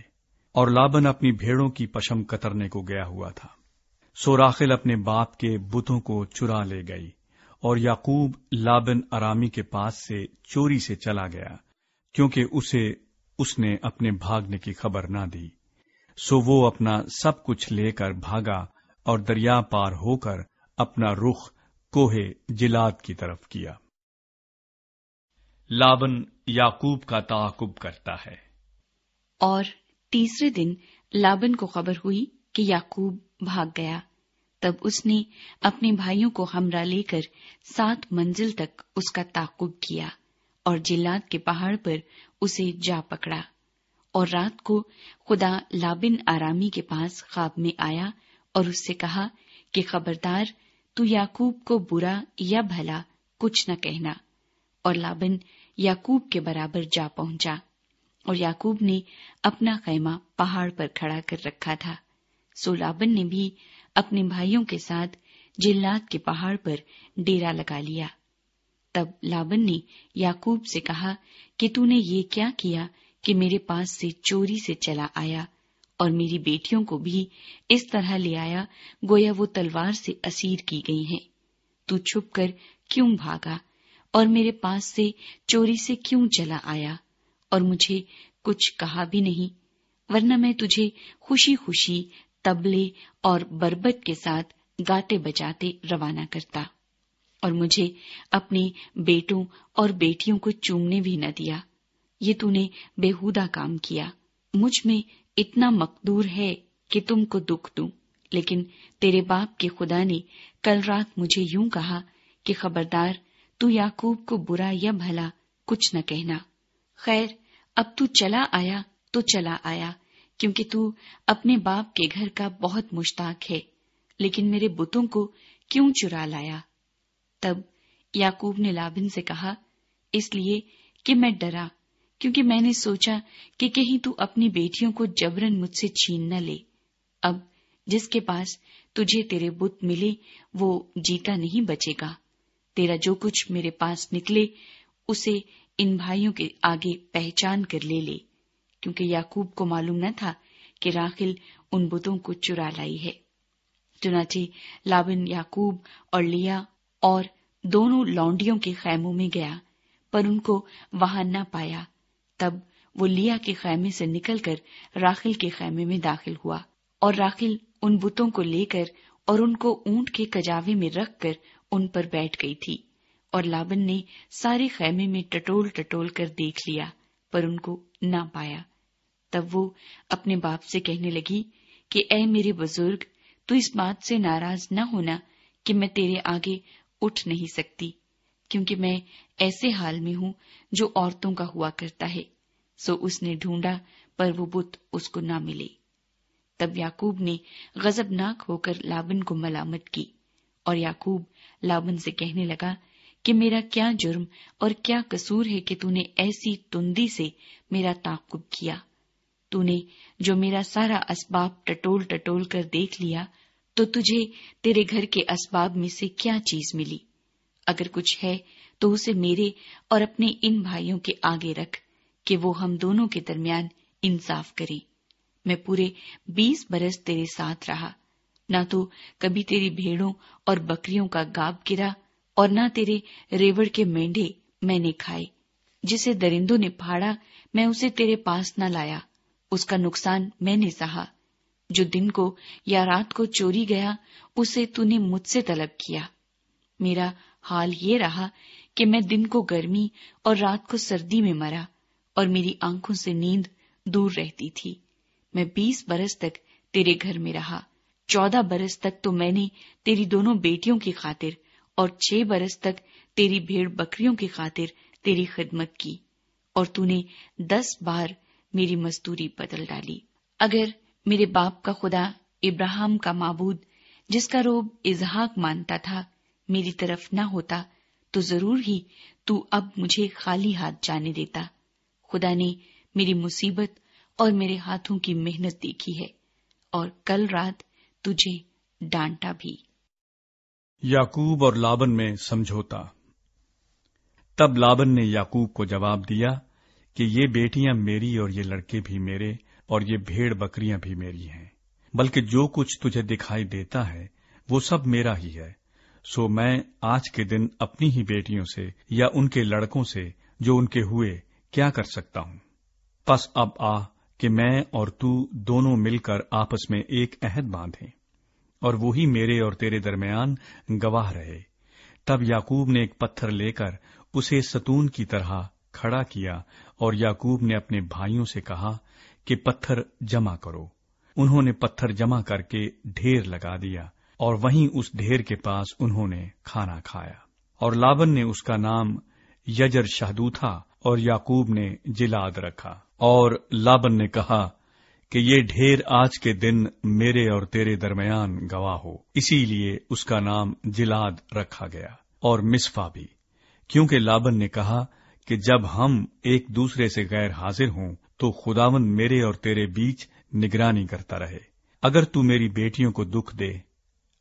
اور لابن اپنی بھیڑوں کی پشم کترنے کو گیا ہوا تھا۔ سوراخل اپنے باپ کے بتوں کو چرا لے گئی اور یعقوب لابن ارامی کے پاس سے چوری سے چلا گیا، کیونکہ اسے، اس نے اپنے بھاگنے کی خبر نہ دی۔ سو وہ اپنا سب کچھ لے کر بھاگا اور دریا پار ہو کر اپنا رخ کوہے جلاد کی طرف کیا۔ لابن یعقوب کا تعاقب کرتا ہے۔ اور تیسرے دن لابن کو خبر ہوئی کہ یعقوب بھاگ گیا۔ تب اس نے اپنے بھائیوں کو ہمراہ لے کر سات منزل تک اس کا تعقب کیا اور جلاد کے پہاڑ پر اسے جا پکڑا۔ اور رات کو خدا لابن آرامی کے پاس خواب میں آیا اور اس سے کہا کہ خبردار، تو یعقوب کو برا یا بھلا کچھ نہ کہنا۔ اور لابن یعقوب کے برابر جا پہنچا اور یعقوب نے اپنا خیمہ پہاڑ پر کھڑا کر رکھا تھا۔ سو لابن نے بھی اپنے بھائیوں کے ساتھ جلات کے پہاڑ پر ڈیرا لگا لیا۔ تب لابن نے یعقوب سے کہا کہ تو نے یہ کیا کیا کہ میرے پاس سے چوری سے چلا آیا اور میری بیٹیوں کو بھی اس طرح لے آیا، گویا وہ تلوار سے اسیر کی گئی ہیں۔ تو چھپ کر کیوں بھاگا؟ اور میرے پاس سے چوری سے کیوں چلا آیا؟ اور مجھے کچھ کہا بھی نہیں، ورنہ میں تجھے خوشی خوشی تبلے اور بربت کے ساتھ گاتے بجاتے روانہ کرتا، اور مجھے اپنے بیٹوں اور بیٹیوں کو چومنے بھی نہ دیا۔ یہ تو نے بےحدہ کام کیا۔ مجھ میں اتنا مقدور ہے کہ تم کو دکھ دوں۔ لیکن تیرے باپ کے خدا نے کل رات مجھے یوں کہا کہ خبردار، تو یعقوب کو برا یا بھلا کچھ نہ کہنا۔ خیر، اب تو چلا آیا تو چلا آیا، کیونکہ تو اپنے باپ کے گھر کا بہت مشتاق ہے۔ لیکن میرے بتوں کو کیوں چرا لایا؟ تب یعقوب نے لابن سے کہا، اس لیے کہ میں ڈرا۔ کیونکہ میں نے سوچا کہ کہیں تو اپنی بیٹیوں کو جبرن مجھ سے چھین نہ لے۔ اب جس کے پاس تجھے تیرے بت ملے، وہ جیتا نہیں بچے گا۔ تیرا جو کچھ میرے پاس نکلے، اسے ان بھائیوں کے آگے پہچان کر لے لے۔ کیونکہ یعقوب کو معلوم نہ تھا کہ راخل ان بتوں کو چرا لائی ہے۔ چنانچہ لابن یعقوب اور لیا اور دونوں لونڈیوں کے خیموں میں گیا، پر ان کو وہاں نہ پایا۔ تب وہ لیا کے خیمے سے نکل کر راخل کے خیمے میں داخل ہوا اور راخل ان بتوں کو لے کر اور ان کو اونٹ کے کجاوے میں رکھ کر ان پر بیٹھ گئی تھی اور لابن نے سارے خیمے میں ٹٹول ٹٹول کر دیکھ لیا پر ان کو نہ پایا۔ تب وہ اپنے باپ سے کہنے لگی کہ اے میرے بزرگ، تو اس بات سے ناراض نہ ہونا کہ میں تیرے آگے اٹھ نہیں سکتی، کیونکہ میں ایسے حال میں ہوں جو عورتوں کا ہوا کرتا ہے۔ سو اس نے ڈھونڈا، پر وہ بت اس کو نہ ملے۔ تب یعقوب نے غزب ناک ہو کر لابن کو ملامت کی اور یعقوب لابن سے کہنے لگا کہ میرا کیا جرم اور کیا قصور ہے کہ تو نے ایسی تندی سے میرا تعقب کیا۔ تو نے جو میرا سارا اسباب ٹٹول ٹٹول کر دیکھ لیا، تو تجھے تیرے گھر کے اسباب میں سے کیا چیز ملی؟ اگر کچھ ہے تو اسے میرے اور اپنے ان بھائیوں کے آگے رکھ کہ وہ ہم دونوں کے درمیان انصاف کریں۔ میں پورے بیس برس تیرے ساتھ رہا۔ نہ تو کبھی تیری بھیڑوں اور بکریوں کا گاب گرا اور نہ تیرے ریوڑ کے مینڈے میں نے کھائے۔ جسے درندوں نے پھاڑا، میں اسے تیرے پاس نہ لایا۔ اس کا نقصان میں نے سہا۔ جو دن کو یا رات کو چوری گیا، اسے تو نے مجھ سے طلب کیا۔ میرا حال یہ رہا کہ میں دن کو گرمی اور رات کو سردی میں مرا اور میری آنکھوں سے نیند دور رہتی تھی۔ میں بیس برس تک تیرے گھر میں رہا۔ چودہ برس تک تو میں نے تیری دونوں بیٹیوں کی خاطر اور چھ برس تک تیری بھیڑ بکریوں کی خاطر تیری خدمت کی اور تو نے دس بار میری مزدوری بدل ڈالی۔ اگر میرے باپ کا خدا ابراہم کا معبود جس کا روب اظہاق مانتا تھا میری طرف نہ ہوتا تو ضرور ہی تو اب مجھے خالی ہاتھ جانے دیتا۔ خدا نے میری مصیبت اور میرے ہاتھوں کی محنت دیکھی ہے اور کل رات تجھے ڈانٹا بھی۔ یاقوب اور لابن میں سمجھوتا۔ تب لابن نے یاقوب کو جواب دیا کہ یہ بیٹیاں میری اور یہ لڑکے بھی میرے اور یہ بھیڑ بکریاں بھی میری ہیں، بلکہ جو کچھ تجھے دکھائی دیتا ہے وہ سب میرا ہی ہے۔ سو میں آج کے دن اپنی ہی بیٹیوں سے یا ان کے لڑکوں سے جو ان کے ہوئے کیا کر سکتا ہوں؟ پس اب آ کہ میں اور تو دونوں مل کر آپس میں ایک عہد باندھیں اور وہی میرے اور تیرے درمیان گواہ رہے۔ تب یاقوب نے ایک پتھر لے کر اسے ستون کی طرح کھڑا کیا اور یاقوب نے اپنے بھائیوں سے کہا کہ پتھر جمع کرو۔ انہوں نے پتھر جمع کر کے ڈھیر لگا دیا۔ اور وہیں اس ڈھیر کے پاس انہوں نے کھانا کھایا۔ اور لابن نے اس کا نام یجر شہدو تھا اور یاقوب نے جلاد رکھا۔ اور لابن نے کہا کہ یہ ڈھیر آج کے دن میرے اور تیرے درمیان گواہ ہو۔ اسی لیے اس کا نام جلاد رکھا گیا۔ اور مصفا بھی۔ کیونکہ لابن نے کہا کہ جب ہم ایک دوسرے سے غیر حاضر ہوں تو خداون میرے اور تیرے بیچ نگرانی کرتا رہے۔ اگر تو میری بیٹیوں کو دکھ دے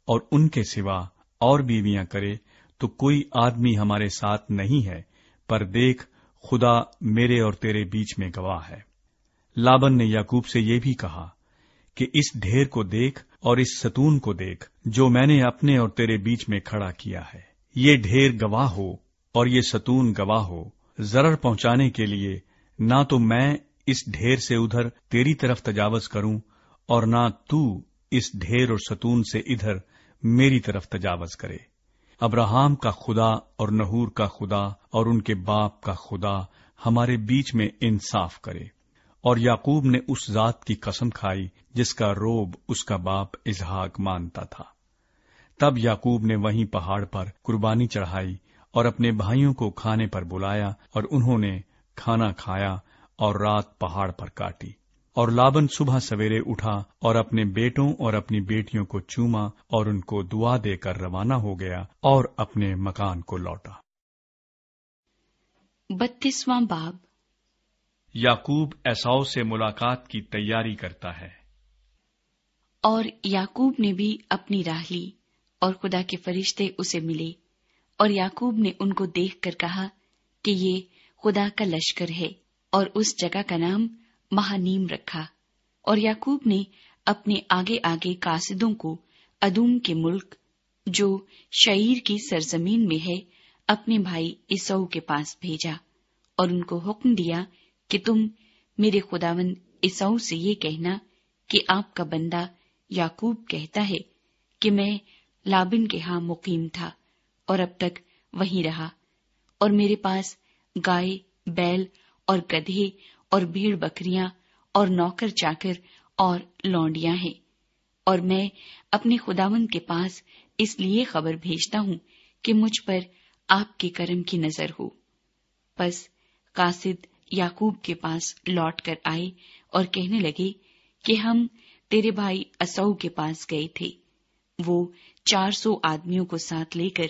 اور ان کے سوا اور بیویاں کرے تو کوئی آدمی ہمارے ساتھ نہیں ہے، پر دیکھ خدا میرے اور تیرے بیچ میں گواہ ہے۔ لابن نے یعقوب سے یہ بھی کہا کہ اس ڈھیر کو دیکھ اور اس ستون کو دیکھ جو میں نے اپنے اور تیرے بیچ میں کھڑا کیا ہے۔ یہ ڈھیر گواہ ہو اور یہ ستون گواہ ہو۔ ضرر پہنچانے کے لیے نہ تو میں اس ڈھیر سے ادھر تیری طرف تجاوز کروں اور نہ تو اس ڈھیر اور ستون سے ادھر میری طرف تجاوز کرے۔ ابراہم کا خدا اور نہور کا خدا اور ان کے باپ کا خدا ہمارے بیچ میں انصاف کرے۔ اور یعقوب نے اس ذات کی قسم کھائی جس کا روب اس کا باپ اظہاق مانتا تھا۔ تب یعقوب نے وہیں پہاڑ پر قربانی چڑھائی اور اپنے بھائیوں کو کھانے پر بلایا اور انہوں نے کھانا کھایا اور رات پہاڑ پر کاٹی۔ اور لابن صبح سویرے اٹھا اور اپنے بیٹوں اور اپنی بیٹیوں کو چوما اور ان کو دعا دے کر روانہ ہو گیا اور اپنے مکان کو لوٹا۔ بتیسواں باب۔ یاقوب ایساؤ سے ملاقات کی تیاری کرتا ہے۔ اور یاقوب نے بھی اپنی راہ لی اور خدا کے فرشتے اسے ملے۔ اور یاقوب نے ان کو دیکھ کر کہا کہ یہ خدا کا لشکر ہے اور اس جگہ کا نام مہانیم رکھا اور یعقوب نے اپنے آگے آگے کاسدوں کو ادوم کے ملک، جو شعیر کی سرزمین میں ہے، اپنے بھائی اسو کے پاس بھیجا اور ان کو حکم دیا کہ تم میرے خداون اسو سے یہ کہنا کہ آپ کا بندہ یعقوب کہتا ہے کہ میں لابن کے ہاں مقیم تھا اور اب تک وہیں رہا اور میرے پاس گائے، بیل اور گدھے اور بھیڑ بکریاں اور نوکر چاکر اور لونڈیاں ہیں۔ اور میں اپنے خداون کے پاس اس لیے خبر بھیجتا ہوں کہ مجھ پر آپ کے کرم کی نظر ہو۔ بس قاصد یعقوب کے پاس لوٹ کر آئے اور کہنے لگے کہ ہم تیرے بھائی اسو کے پاس گئے تھے۔ وہ چار سو آدمیوں کو ساتھ لے کر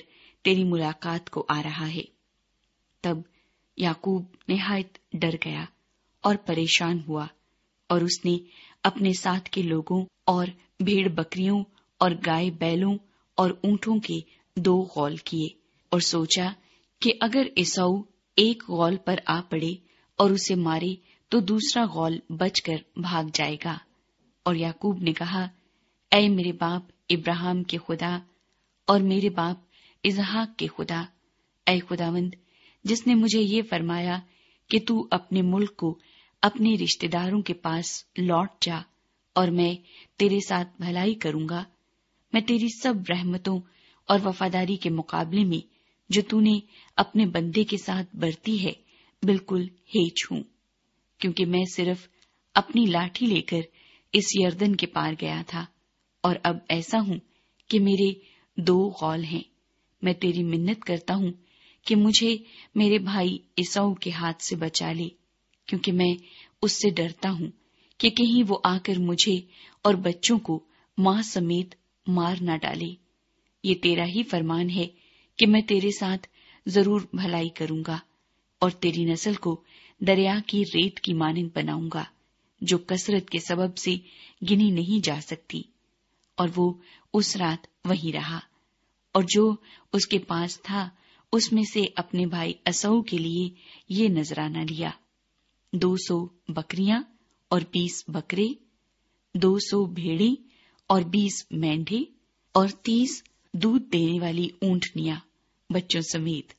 تیری ملاقات کو آ رہا ہے۔ تب یعقوب نہایت ڈر گیا۔ اور پریشان ہوا اور اس نے اپنے ساتھ کے لوگوں اور بھیڑ بکریوں اور گائے بیلوں اور اونٹوں کے دو غول کیے اور سوچا کہ اگر اسو ایک غول پر آ پڑے اور اسے مارے تو دوسرا غول بچ کر بھاگ جائے گا۔ اور یعقوب نے کہا، اے میرے باپ ابراہم کے خدا اور میرے باپ اظہاق کے خدا، اے خداوند، جس نے مجھے یہ فرمایا کہ تو اپنے ملک کو اپنے رشتے داروں کے پاس لوٹ جا اور میں تیرے ساتھ بھلائی کروں گا۔ میں تیری سب رحمتوں اور وفاداری کے مقابلے میں جو تو نے اپنے بندے کے ساتھ برتی ہے، بالکل ہیچ ہوں۔ کیونکہ میں صرف اپنی لاٹھی لے کر اس یردن کے پار گیا تھا اور اب ایسا ہوں کہ میرے دو غول ہیں۔ میں تیری منت کرتا ہوں کہ مجھے میرے بھائی اسو کے ہاتھ سے بچا لے، کیونکہ میں اس سے ڈرتا ہوں کہ کہیں وہ آ کر مجھے اور بچوں کو ماں سمیت مار نہ ڈالے۔ یہ تیرا ہی فرمان ہے کہ میں تیرے ساتھ ضرور بھلائی کروں گا اور تیری نسل کو دریا کی ریت کی مانند بناؤں گا، جو کثرت کے سبب سے گنی نہیں جا سکتی۔ اور وہ اس رات وہی رہا، اور جو اس کے پاس تھا اس میں سے اپنے بھائی اسو کے لیے یہ نذرانہ لیا۔ دو سو بکریاں اور بیس بکرے، دو سو بھیڑے اور بیس مینڈے اور تیس دودھ دینے والی اونٹنیاں بچوں سمیت،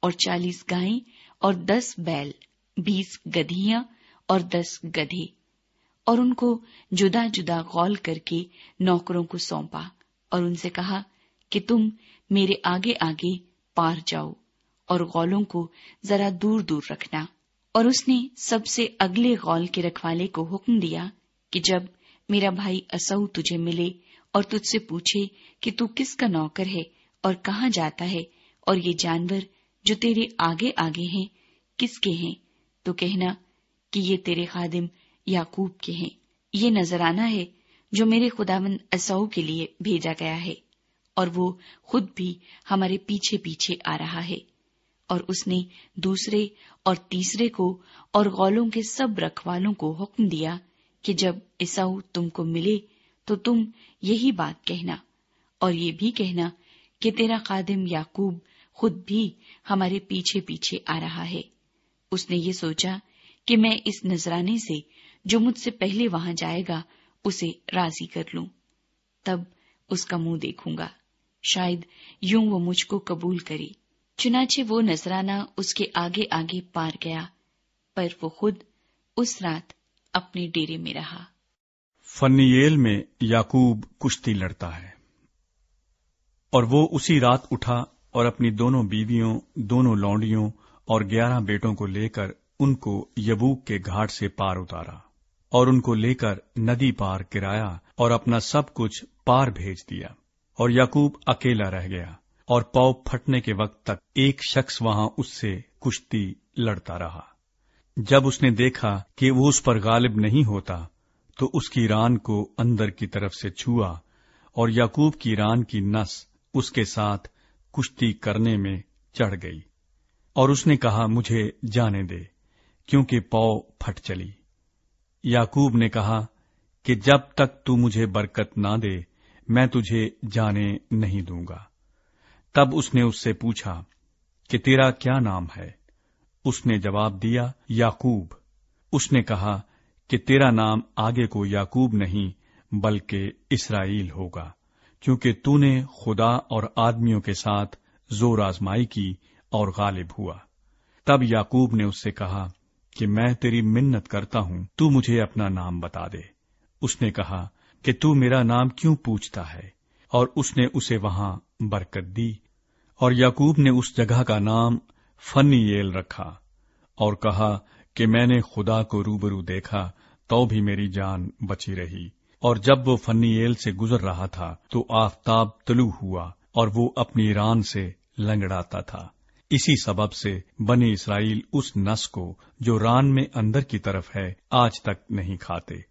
اور چالیس گائیں اور دس بیل، بیس گدھیاں اور دس گدھے۔ اور ان کو جدا جدا غول کر کے نوکروں کو سونپا اور ان سے کہا کہ تم میرے آگے آگے پار جاؤ اور غولوں کو ذرا دور دور رکھنا۔ اور اس نے سب سے اگلے غول کے رکھوالے کو حکم دیا کہ جب میرا بھائی اسو تجھے ملے اور تجھ سے پوچھے کہ تو کس کا نوکر ہے اور کہاں جاتا ہے اور یہ جانور جو تیرے آگے آگے ہیں کس کے ہیں، تو کہنا کہ یہ تیرے خادم یعقوب کے ہیں۔ یہ نظرانہ ہے جو میرے خداون اسو کے لیے بھیجا گیا ہے۔ اور وہ خود بھی ہمارے پیچھے پیچھے آ رہا ہے۔ اور اس نے دوسرے اور تیسرے کو اور غولوں کے سب رکھوالوں کو حکم دیا کہ جب اساؤ تم کو ملے تو تم یہی بات کہنا اور یہ بھی کہنا کہ تیرا قادم یعقوب خود بھی ہمارے پیچھے پیچھے آ رہا ہے۔ اس نے یہ سوچا کہ میں اس نذرانے سے جو مجھ سے پہلے وہاں جائے گا اسے راضی کر لوں۔ تب اس کا منہ دیکھوں گا۔ شاید یوں وہ مجھ کو قبول کرے چنانچہ وہ نذرانہ اس کے آگے آگے پار گیا، پر وہ خود اس رات اپنے ڈیرے میں رہا۔ فنیل میں یاقوب کشتی لڑتا ہے۔ اور وہ اسی رات اٹھا اور اپنی دونوں بیویوں، دونوں لونڈیوں اور گیارہ بیٹوں کو لے کر ان کو یبوک کے گھاٹ سے پار اتارا اور ان کو لے کر ندی پار کرایا اور اپنا سب کچھ پار بھیج دیا۔ اور یعقوب اکیلا رہ گیا اور پاؤ پھٹنے کے وقت تک ایک شخص وہاں اس سے کشتی لڑتا رہا۔ جب اس نے دیکھا کہ وہ اس پر غالب نہیں ہوتا، تو اس کی ران کو اندر کی طرف سے چھوا اور یعقوب کی ران کی نس اس کے ساتھ کشتی کرنے میں چڑھ گئی۔ اور اس نے کہا، مجھے جانے دے، کیونکہ پو پھٹ چلی۔ یعقوب نے کہا کہ جب تک تو مجھے برکت نہ دے میں تجھے جانے نہیں دوں گا۔ تب اس نے اس سے پوچھا کہ تیرا کیا نام ہے؟ اس نے جواب دیا، یعقوب۔ اس نے کہا کہ تیرا نام آگے کو یعقوب نہیں، بلکہ اسرائیل ہوگا، کیونکہ تو نے خدا اور آدمیوں کے ساتھ زور آزمائی کی اور غالب ہوا۔ تب یعقوب نے اس سے کہا کہ میں تیری منت کرتا ہوں، تو مجھے اپنا نام بتا دے۔ اس نے کہا کہ تو میرا نام کیوں پوچھتا ہے؟ اور اس نے اسے وہاں برکت دی، اور یعقوب نے اس جگہ کا نام فنی رکھا اور کہا کہ میں نے خدا کو روبرو دیکھا تو بھی میری جان بچی رہی، اور جب وہ فنی ایل سے گزر رہا تھا تو آفتاب طلوع ہوا اور وہ اپنی ران سے لنگڑاتا تھا۔ اسی سبب سے بنی اسرائیل اس نس کو جو ران میں اندر کی طرف ہے آج تک نہیں کھاتے۔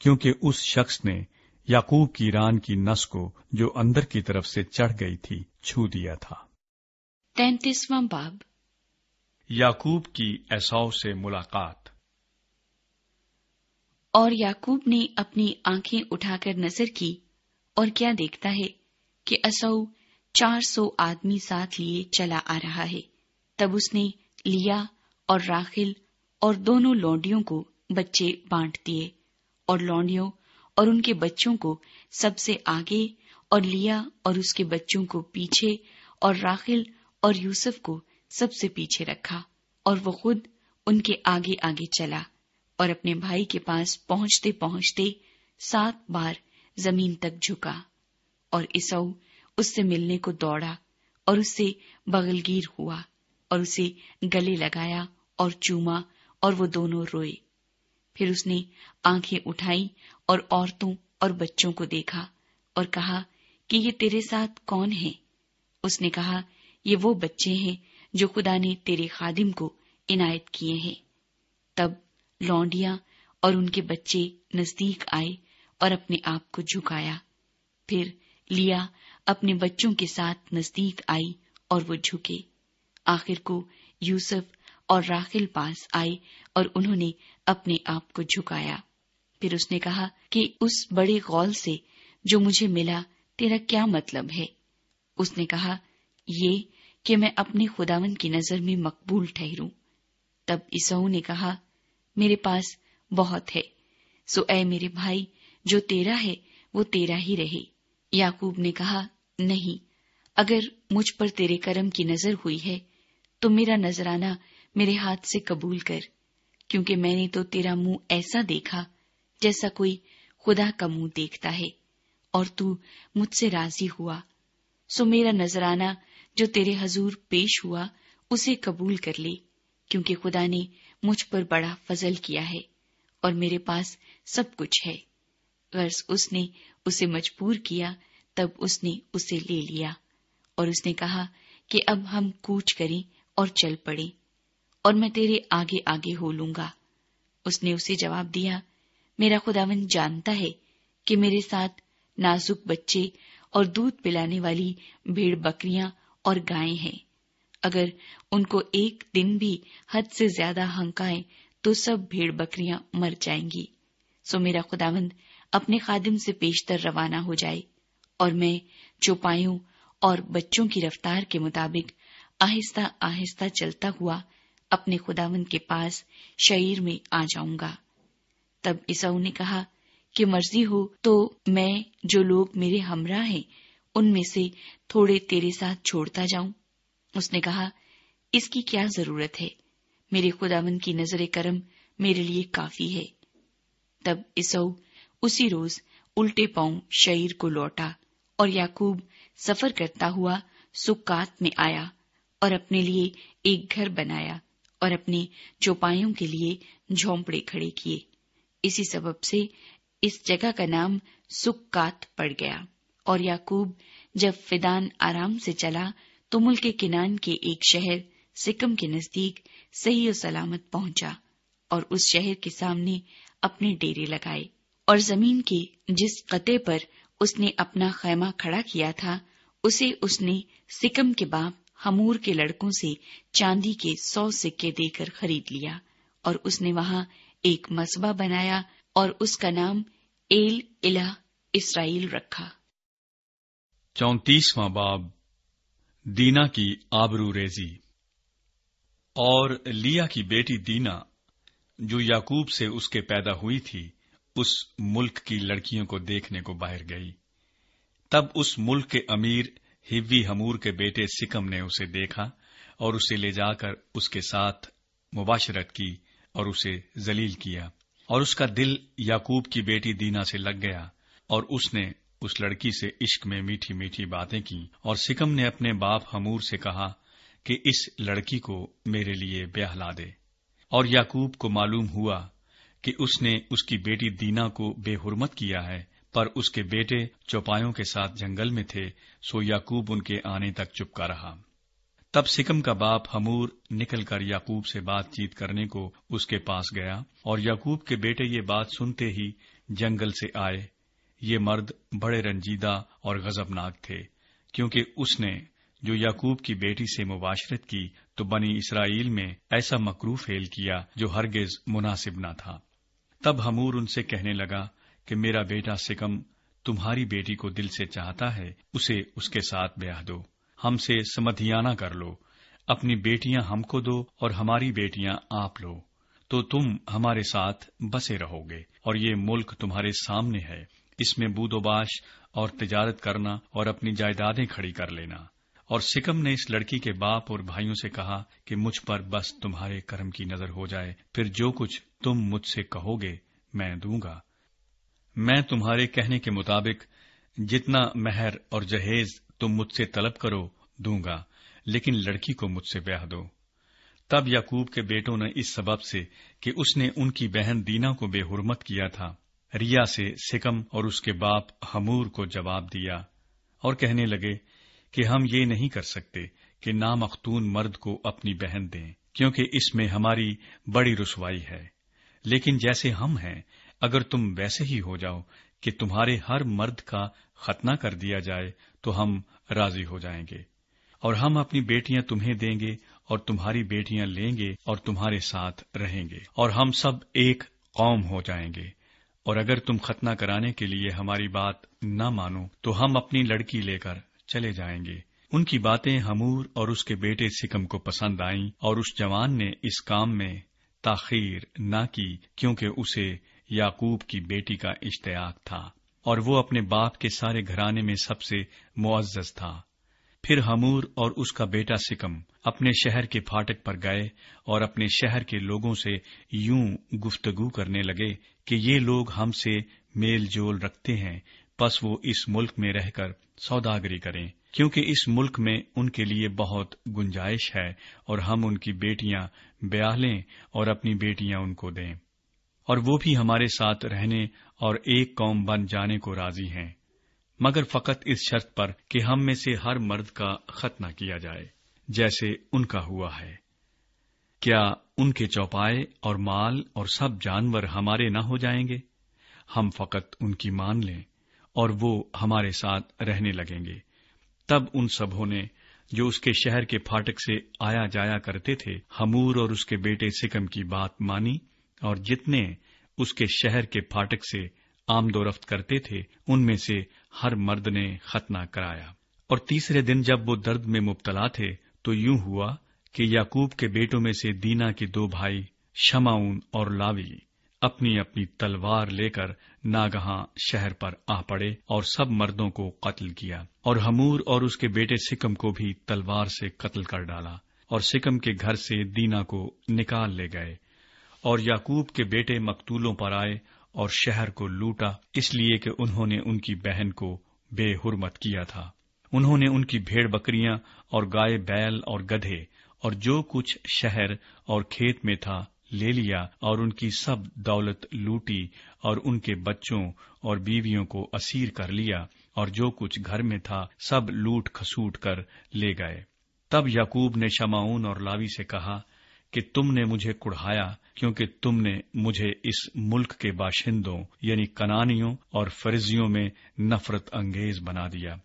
کیونکہ اس شخص نے یعقوب کی ران کی نس کو جو اندر کی طرف سے چڑھ گئی تھی چھو دیا تھا۔ تینتیسواں باب۔ یعقوب کی ایساؤ سے ملاقات۔ اور یعقوب نے اپنی آنکھیں اٹھا کر نظر کی اور کیا دیکھتا ہے کہ اصو چار سو آدمی ساتھ لیے چلا آ رہا ہے۔ تب اس نے لیا اور راخل اور دونوں لونڈیوں کو بچے بانٹ دیے۔ اور لونڈیوں اور ان کے بچوں کو سب سے آگے اور لیا اور اس کے بچوں کو پیچھے اور راخل اور یوسف کو سب سے پیچھے رکھا اور وہ خود ان کے آگے آگے چلا اور اپنے بھائی کے پاس پہنچتے پہنچتے سات بار زمین تک جھکا اور اسو اس سے ملنے کو دوڑا اور اس سے بغلگیر ہوا اور اسے گلے لگایا اور چوما اور وہ دونوں روئے۔ پھر اس نے آنکھیں اٹھائی اور عورتوں اور بچوں کو دیکھا اور کہا کہ یہ تیرے ساتھ کون ہے؟ اس نے کہا، یہ وہ بچے ہیں جو خدا نے تیرے خادم کو عنایت کیے ہیں۔ تب لونڈیاں اور ان کے بچے نزدیک آئے اور اپنے آپ کو جھکایا۔ پھر لیا اپنے بچوں کے ساتھ نزدیک آئی اور وہ جھکے۔ آخر کو یوسف اور راخل پاس آئے اور انہوں نے اپنے آپ کو جھکایا۔ پھر اس نے کہا کہ اس بڑے غول سے جو مجھے ملا، تیرا کیا مطلب ہے؟ اس نے کہا، یہ کہ میں اپنے خداون کی نظر میں مقبول ٹھہروں۔ تب اسو نے کہا، میرے پاس بہت ہے۔ سو اے میرے بھائی، جو تیرا ہے، وہ تیرا ہی رہے۔ یاقوب نے کہا، نہیں، اگر مجھ پر تیرے کرم کی نظر ہوئی ہے، تو میرا نذرانہ میرے ہاتھ سے قبول کر، کیونکہ میں نے تو تیرا منہ ایسا دیکھا جیسا کوئی خدا کا منہ دیکھتا ہے، اور تو مجھ سے راضی ہوا۔ سو میرا نذرانہ جو تیرے حضور پیش ہوا، اسے قبول کر لے، کیونکہ خدا نے مجھ پر بڑا فضل کیا ہے، اور میرے پاس سب کچھ ہے۔ غرض اس نے اسے مجبور کیا، تب اس نے اسے لے لیا، اور اس نے کہا کہ اب ہم کوچ کریں اور چل پڑے اور میں تیرے آگے آگے ہو لوں گا۔ اس نے اسے جواب دیا، میرا خداون جانتا ہے کہ میرے ساتھ نازک بچے اور دودھ پلانے والی بھیڑ بکریاں اور گائے ہیں۔ اگر ان کو ایک دن بھی حد سے زیادہ ہنکائیں تو سب بھیڑ بکریاں مر جائیں گی۔ سو میرا خداوند اپنے خادم سے پیشتر روانہ ہو جائے اور میں چوپایوں اور بچوں کی رفتار کے مطابق آہستہ آہستہ چلتا ہوا اپنے خداون کے پاس شعیر میں آ جاؤں گا۔ تب اسو نے کہا کہ مرضی ہو تو میں جو لوگ میرے ہمراہ ہیں، ان میں سے تھوڑے تیرے ساتھ چھوڑتا جاؤں۔ اس نے کہا، اس کی کیا ضرورت ہے؟ میرے خداون کی نظر کرم میرے لیے کافی ہے۔ تب اسو اسی روز الٹے پاؤں شعیر کو لوٹا اور یاقوب سفر کرتا ہوا سکات میں آیا اور اپنے لیے ایک گھر بنایا۔ اور اپنے چوپایوں کے لیے جھونپڑے کھڑے کیے۔ اسی سبب سے اس جگہ کا نام سکات پڑ گیا۔ اور یاقوب جب فدان آرام سے چلا تو ملک کنان کے ایک شہر سکم کے نزدیک صحیح و سلامت پہنچا اور اس شہر کے سامنے اپنے ڈیرے لگائے۔ اور زمین کے جس قطع پر اس نے اپنا خیمہ کھڑا کیا تھا، اسے اس نے سکم کے باپ ہمور کے لڑکوں سے چاندی کے سو سکے دے کر خرید لیا اور اس نے وہاں ایک مصبہ بنایا اور اس کا نام ایل الہ اسرائیل رکھا۔ چونتیسواں باب، دینا کی آبرو ریزی۔ اور لیا کی بیٹی دینا، جو یاقوب سے اس کے پیدا ہوئی تھی، اس ملک کی لڑکیوں کو دیکھنے کو باہر گئی۔ تب اس ملک کے امیر ہیوی ہمور کے بیٹے سکم نے اسے دیکھا اور اسے لے جا کر اس کے ساتھ مباشرت کی اور اسے ذلیل کیا اور اس کا دل یاقوب کی بیٹی دینا سے لگ گیا اور اس نے اس لڑکی سے عشق میں میٹھی میٹھی باتیں کی اور سکم نے اپنے باپ ہمور سے کہا کہ اس لڑکی کو میرے لیے بیاہ لا دے اور یاقوب کو معلوم ہوا کہ اس نے اس کی بیٹی دینا کو بے حرمت کیا ہے پر اس کے بیٹے چوپایوں کے ساتھ جنگل میں تھے، سو یاقوب ان کے آنے تک چپکا رہا۔ تب سکم کا باپ ہمور نکل کر یاقوب سے بات چیت کرنے کو اس کے پاس گیا، اور یاقوب کے بیٹے یہ بات سنتے ہی جنگل سے آئے۔ یہ مرد بڑے رنجیدہ اور غزبناک تھے، کیونکہ اس نے جو یعقوب کی بیٹی سے مباشرت کی تو بنی اسرائیل میں ایسا مکرو فیل کیا جو ہرگز مناسب نہ تھا۔ تب ہمور ان سے کہنے لگا کہ میرا بیٹا سکم تمہاری بیٹی کو دل سے چاہتا ہے، اسے اس کے ساتھ بیاہ دو۔ ہم سے سمدھیانہ کر لو۔ اپنی بیٹیاں ہم کو دو اور ہماری بیٹیاں آپ لو۔ تو تم ہمارے ساتھ بسے رہو گے اور یہ ملک تمہارے سامنے ہے۔ اس میں بود و باش اور تجارت کرنا اور اپنی جائیدادیں کھڑی کر لینا۔ اور سکم نے اس لڑکی کے باپ اور بھائیوں سے کہا کہ مجھ پر بس تمہارے کرم کی نظر ہو جائے۔ پھر جو کچھ تم مجھ سے کہو گے، میں دوں گا۔ میں تمہارے کہنے کے مطابق جتنا مہر اور جہیز تم مجھ سے طلب کرو دوں گا، لیکن لڑکی کو مجھ سے بیاہ دو۔ تب یعقوب کے بیٹوں نے اس سبب سے کہ اس نے ان کی بہن دینا کو بے حرمت کیا تھا۔ ریا سے سکم اور اس کے باپ ہمور کو جواب دیا اور کہنے لگے کہ ہم یہ نہیں کر سکتے کہ نامختون مرد کو اپنی بہن دیں، کیونکہ اس میں ہماری بڑی رسوائی ہے۔ لیکن جیسے ہم ہیں اگر تم ویسے ہی ہو جاؤ کہ تمہارے ہر مرد کا ختنہ کر دیا جائے، تو ہم راضی ہو جائیں گے۔ اور ہم اپنی بیٹیاں تمہیں دیں گے، اور تمہاری بیٹیاں لیں گے، اور تمہارے ساتھ رہیں گے۔ اور ہم سب ایک قوم ہو جائیں گے۔ اور اگر تم ختنہ کرانے کے لیے ہماری بات نہ مانو، تو ہم اپنی لڑکی لے کر چلے جائیں گے۔ ان کی باتیں ہمور اور اس کے بیٹے سکم کو پسند آئیں، اور اس جوان نے اس کام میں تاخیر نہ کی، کیونکہ اسے یاقوب کی بیٹی کا اشتیاق تھا اور وہ اپنے باپ کے سارے گھرانے میں سب سے معزز تھا۔ پھر ہمور اور اس کا بیٹا سکم اپنے شہر کے پھاٹک پر گئے اور اپنے شہر کے لوگوں سے یوں گفتگو کرنے لگے کہ یہ لوگ ہم سے میل جول رکھتے ہیں، پس وہ اس ملک میں رہ کر سوداگری کریں، کیونکہ اس ملک میں ان کے لیے بہت گنجائش ہے اور ہم ان کی بیٹیاں بیاہ لیں اور اپنی بیٹیاں ان کو دیں۔ اور وہ بھی ہمارے ساتھ رہنے اور ایک قوم بن جانے کو راضی ہیں۔ مگر فقط اس شرط پر کہ ہم میں سے ہر مرد کا ختنہ کیا جائے، جیسے ان کا ہوا ہے۔ کیا ان کے چوپائے اور مال اور سب جانور ہمارے نہ ہو جائیں گے؟ ہم فقط ان کی مان لیں اور وہ ہمارے ساتھ رہنے لگیں گے۔ تب ان سبوں نے جو اس کے شہر کے پھاٹک سے آیا جایا کرتے تھے ہمور اور اس کے بیٹے سکم کی بات مانی۔ اور جتنے اس کے شہر کے پھاٹک سے آمد و رفت کرتے تھے، ان میں سے ہر مرد نے ختنہ کرایا۔ اور تیسرے دن جب وہ درد میں مبتلا تھے، تو یوں ہوا کہ یعقوب کے بیٹوں میں سے دینا کے دو بھائی شماؤن اور لاوی اپنی اپنی تلوار لے کر ناگہاں شہر پر آ پڑے اور سب مردوں کو قتل کیا۔ اور ہمور اور اس کے بیٹے سکم کو بھی تلوار سے قتل کر ڈالا اور سکم کے گھر سے دینا کو نکال لے گئے۔ اور یعقوب کے بیٹے مقتولوں پر آئے اور شہر کو لوٹا، اس لیے کہ انہوں نے ان کی بہن کو بے حرمت کیا تھا۔ انہوں نے ان کی بھیڑ بکریاں اور گائے بیل اور گدھے اور جو کچھ شہر اور کھیت میں تھا لے لیا اور ان کی سب دولت لوٹی اور ان کے بچوں اور بیویوں کو اسیر کر لیا اور جو کچھ گھر میں تھا سب لوٹ کھسوٹ کر لے گئے۔ تب یعقوب نے شماؤن اور لاوی سے کہا کہ تم نے مجھے کڑھایا کیونکہ تم نے مجھے اس ملک کے باشندوں یعنی کنانیوں اور فرضیوں میں نفرت انگیز بنا دیا۔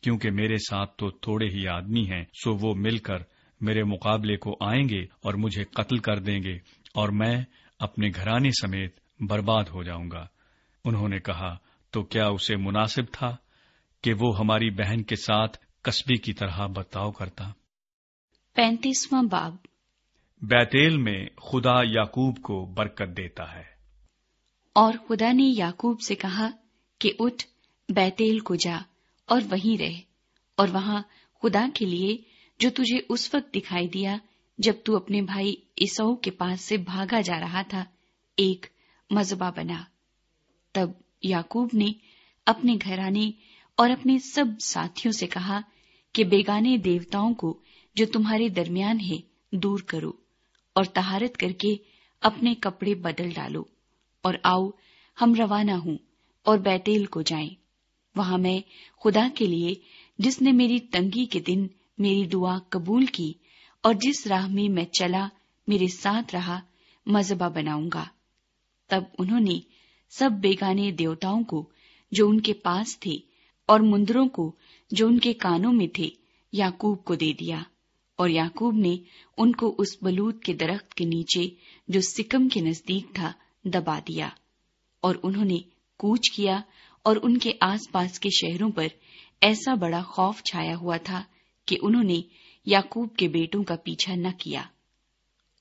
کیونکہ میرے ساتھ تو تھوڑے ہی آدمی ہیں، سو وہ مل کر میرے مقابلے کو آئیں گے اور مجھے قتل کر دیں گے اور میں اپنے گھرانے سمیت برباد ہو جاؤں گا۔ انہوں نے کہا، تو کیا اسے مناسب تھا کہ وہ ہماری بہن کے ساتھ قصبے کی طرح برتاؤ کرتا؟ پینتیسواں باب۔ بیتیل میں خدا یعقوب کو برکت دیتا ہے۔ اور خدا نے یعقوب سے کہا کہ اٹھ، بیتیل کو جا اور وہیں رہ۔ اور وہاں خدا کے لیے جو تجھے اس وقت دکھائی دیا جب تو اپنے بھائی اسو کے پاس سے بھاگا جا رہا تھا، ایک مذبح بنا۔ تب یعقوب نے اپنے گھرانے اور اپنے سب ساتھیوں سے کہا کہ بیگانے دیوتاؤں کو جو تمہارے درمیان ہے دور کرو۔ اور تہارت کر کے اپنے کپڑے بدل ڈالو اور آؤ، ہم روانہ ہوں اور بیتیل کو جائیں۔ وہاں میں خدا کے لیے جس نے میری تنگی کے دن میری دعا قبول کی اور جس راہ میں میں چلا میرے ساتھ رہا، مذہبہ بناؤں گا۔ تب انہوں نے سب بیگانے دیوتاؤں کو جو ان کے پاس تھے اور مندروں کو جو ان کے کانوں میں تھے، یعقوب کو دے دیا۔ اور یعقوب نے ان کو اس بلوت کے درخت کے نیچے جو سکم کے نزدیک تھا دبا دیا اور انہوں نے کوچ کیا اور ان کے آس پاس کے شہروں پر ایسا بڑا خوف چھایا ہوا تھا کہ انہوں نے یعقوب کے بیٹوں کا پیچھا نہ کیا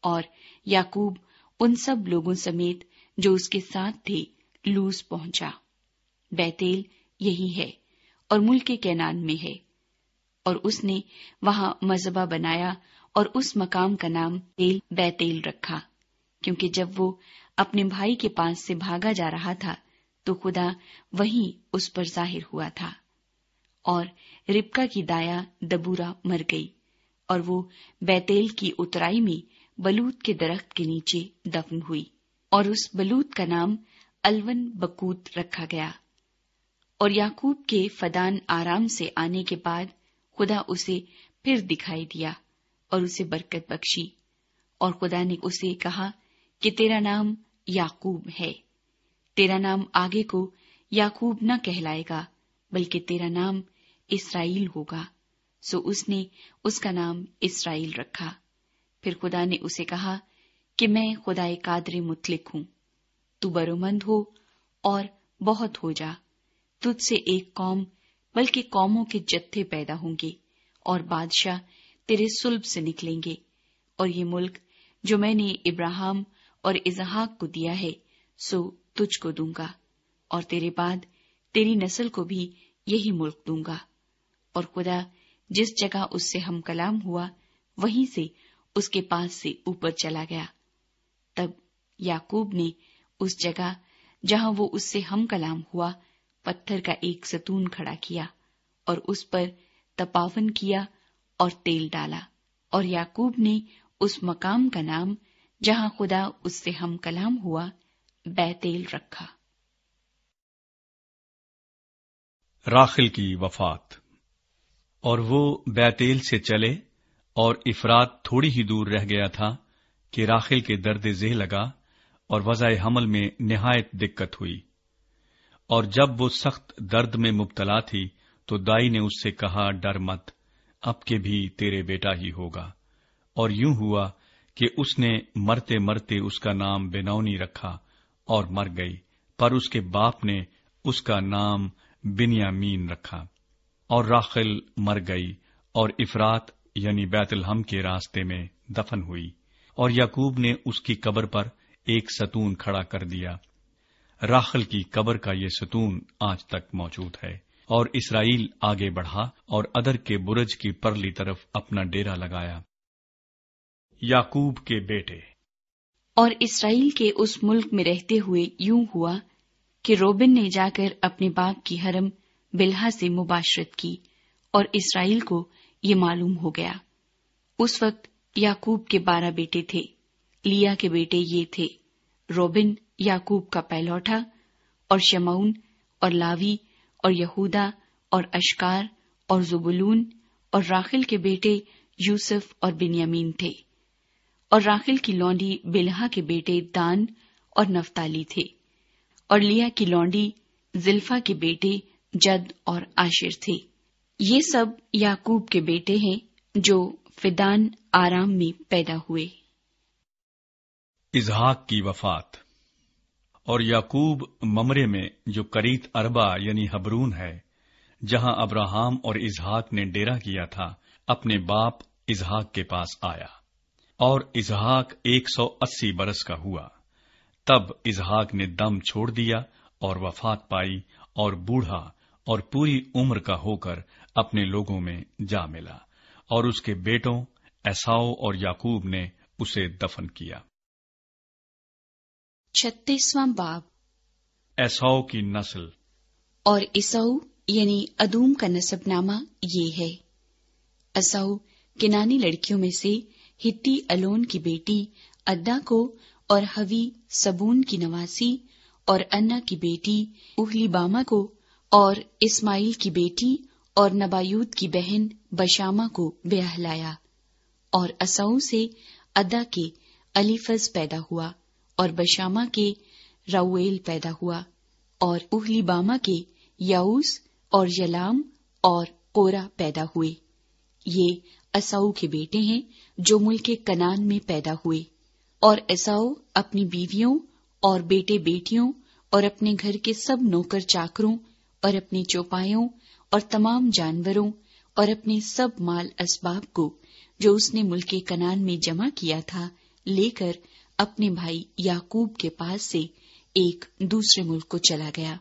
اور یعقوب ان سب لوگوں سمیت جو اس کے ساتھ تھے لوس پہنچا۔ بیتیل یہی ہے اور ملک کے کینان میں ہے۔ اور اس نے وہاں مذبح بنایا اور اس مقام کا نام تیل بیتیل رکھا، کیونکہ جب وہ اپنے بھائی کے پاس سے بھاگا جا رہا تھا تو خدا وہیں اس پر ظاہر ہوا تھا۔ اور ربکا کی دایا دبورا مر گئی اور وہ بیتیل کی اترائی میں بلوت کے درخت کے نیچے دفن ہوئی اور اس بلوت کا نام الون بکوت رکھا گیا۔ اور یاقوب کے فدان آرام سے آنے کے بعد خدا اسے پھر دکھائی دیا اور اسے برکت بخشی اور خدا نے اسے کہا کہ تیرا نام یعقوب ہے۔ تیرا نام آگے کو یعقوب نہ کہلائے گا، بلکہ تیرا نام اسرائیل ہوگا۔ سو اس نے اس کا نام اسرائیل رکھا۔ پھر خدا نے اسے کہا کہ میں خدا قادر متلک ہوں۔ تو برومند ہو اور بہت ہو جا۔ تجھ سے ایک قوم بلکہ قوموں کے جتھے پیدا ہوں گے اور بادشاہ تیرے سلب سے نکلیں گے اور یہ ملک جو میں نے ابراہم اور اظہاق کو دیا ہے، سو تجھ کو دوں گا اور تیرے بعد تیری نسل کو بھی یہی ملک دوں گا۔ اور خدا جس جگہ اس سے ہم کلام ہوا، وہیں سے اس کے پاس سے اوپر چلا گیا۔ تب یاقوب نے اس جگہ جہاں وہ اس سے ہم کلام ہوا پتھر کا ایک ستون کھڑا کیا اور اس پر تپاون کیا اور تیل ڈالا اور یاقوب نے اس مقام کا نام جہاں خدا اس سے ہم کلام ہوا بیتیل رکھا۔ راخل کی وفات۔ اور وہ بیتیل سے چلے اور افراد تھوڑی ہی دور رہ گیا تھا کہ راخل کے درد ذہ لگا اور وضع حمل میں نہایت دقت ہوئی۔ اور جب وہ سخت درد میں مبتلا تھی تو دائی نے اس سے کہا، ڈر مت، اب کے بھی تیرے بیٹا ہی ہوگا۔ اور یوں ہوا کہ اس نے مرتے مرتے اس کا نام بینونی رکھا اور مر گئی، پر اس کے باپ نے اس کا نام بنیامین رکھا۔ اور راخل مر گئی اور افرات یعنی بیت الحم کے راستے میں دفن ہوئی۔ اور یعقوب نے اس کی قبر پر ایک ستون کھڑا کر دیا۔ راخل کی قبر کا یہ ستون آج تک موجود ہے اور اسرائیل آگے بڑھا اور ادر کے برج کی پرلی طرف اپنا ڈیرا لگایا۔ یاقوب کے بیٹے۔ اور اسرائیل کے اس ملک میں رہتے ہوئے یوں ہوا کہ روبن نے جا کر اپنے باپ کی حرم بلحا سے مباشرت کی اور اسرائیل کو یہ معلوم ہو گیا۔ اس وقت یاقوب کے بارہ بیٹے تھے، لیا کے بیٹے یہ تھے، روبن یاقوب کا پہلوٹا اور شمعون اور لاوی اور یہودا اور اشکار اور زبلون اور راخل کے بیٹے یوسف اور بنیامین تھے اور راخل کی لونڈی بلحا کے بیٹے دان اور نفتالی تھے اور لیا کی لونڈی زلفا کے بیٹے جد اور آشر تھے۔ یہ سب یاقوب کے بیٹے ہیں جو فدان آرام میں پیدا ہوئے۔ اظہاق کی وفات۔ اور یعقوب ممرے میں جو کریت اربا یعنی حبرون ہے، جہاں ابراہم اور اظہاق نے ڈیرا کیا تھا، اپنے باپ اظہاق کے پاس آیا۔ اور اظہاق ایک سو اسی برس کا ہوا۔ تب اظہاق نے دم چھوڑ دیا اور وفات پائی اور بوڑھا اور پوری عمر کا ہو کر اپنے لوگوں میں جا ملا۔ اور اس کے بیٹوں ایساؤ اور یعقوب نے اسے دفن کیا۔ چھتیسواں باب۔ ایساؤ کی نسل۔ اور اساؤ یعنی ادوم کا نصب نامہ یہ ہے۔ اساؤ کنانی لڑکیوں میں سے ہتی الون کی بیٹی ادا کو اور ہوی سبون کی نواسی اور انا کی بیٹی اہلی باما کو اور اسماعیل کی بیٹی اور نبایوت کی بہن بشاما کو بیاہ لایا اور اساؤ سے ادا کے علیفز پیدا ہوا۔ اور بشاما کے راویل پیدا ہوا اور اہلی باما کے یاؤس اور یلام اور کورا پیدا ہوئے۔ یہ اساؤ کے بیٹے ہیں جو ملک کنان میں پیدا ہوئے اور ایساؤ اپنی بیویوں اور بیٹے بیٹیوں اور اپنے گھر کے سب نوکر چاکروں اور اپنی چوپایوں اور تمام جانوروں اور اپنے سب مال اسباب کو جو اس نے ملک کنان میں جمع کیا تھا لے کر اپنے بھائی یاقوب کے پاس سے ایک دوسرے ملک کو چلا گیا،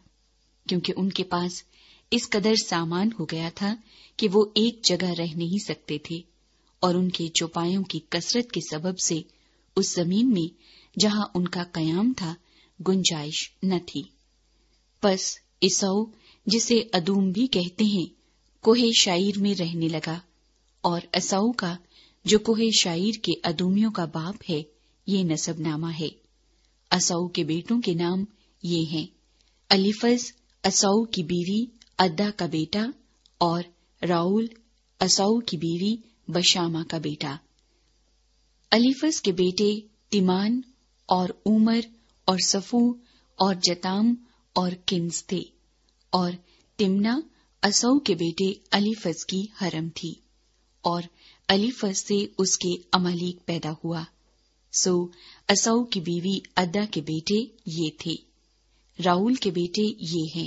کیونکہ ان کے پاس اس قدر سامان ہو گیا تھا کہ وہ ایک جگہ رہ نہیں سکتے تھے اور ان کے چوپایوں کی کثرت کے سبب سے اس زمین میں جہاں ان کا قیام تھا گنجائش نہ تھی۔ پس اسو جسے ادوم بھی کہتے ہیں، کوہ شاعر میں رہنے لگا اور اساؤ کا، جو کوہ شاعر کے ادومیوں کا باپ ہے یہ نصب نامہ ہے۔ اساؤ کے بیٹوں کے نام یہ ہیں۔ علیفز اساؤ کی بیوی ادا کا بیٹا اور راؤل، اساؤ کی بیوی بشاما کا بیٹا۔ علیفز کے بیٹے تیمان اور عمر اور صفو اور جتام اور کنز تھے اور تمنا اسو کے بیٹے علیفز کی حرم تھی اور علیفز سے اس کے امالیک پیدا ہوا۔ سو اسو کی بیوی ادا کے بیٹے یہ تھے۔ راؤل کے بیٹے یہ ہیں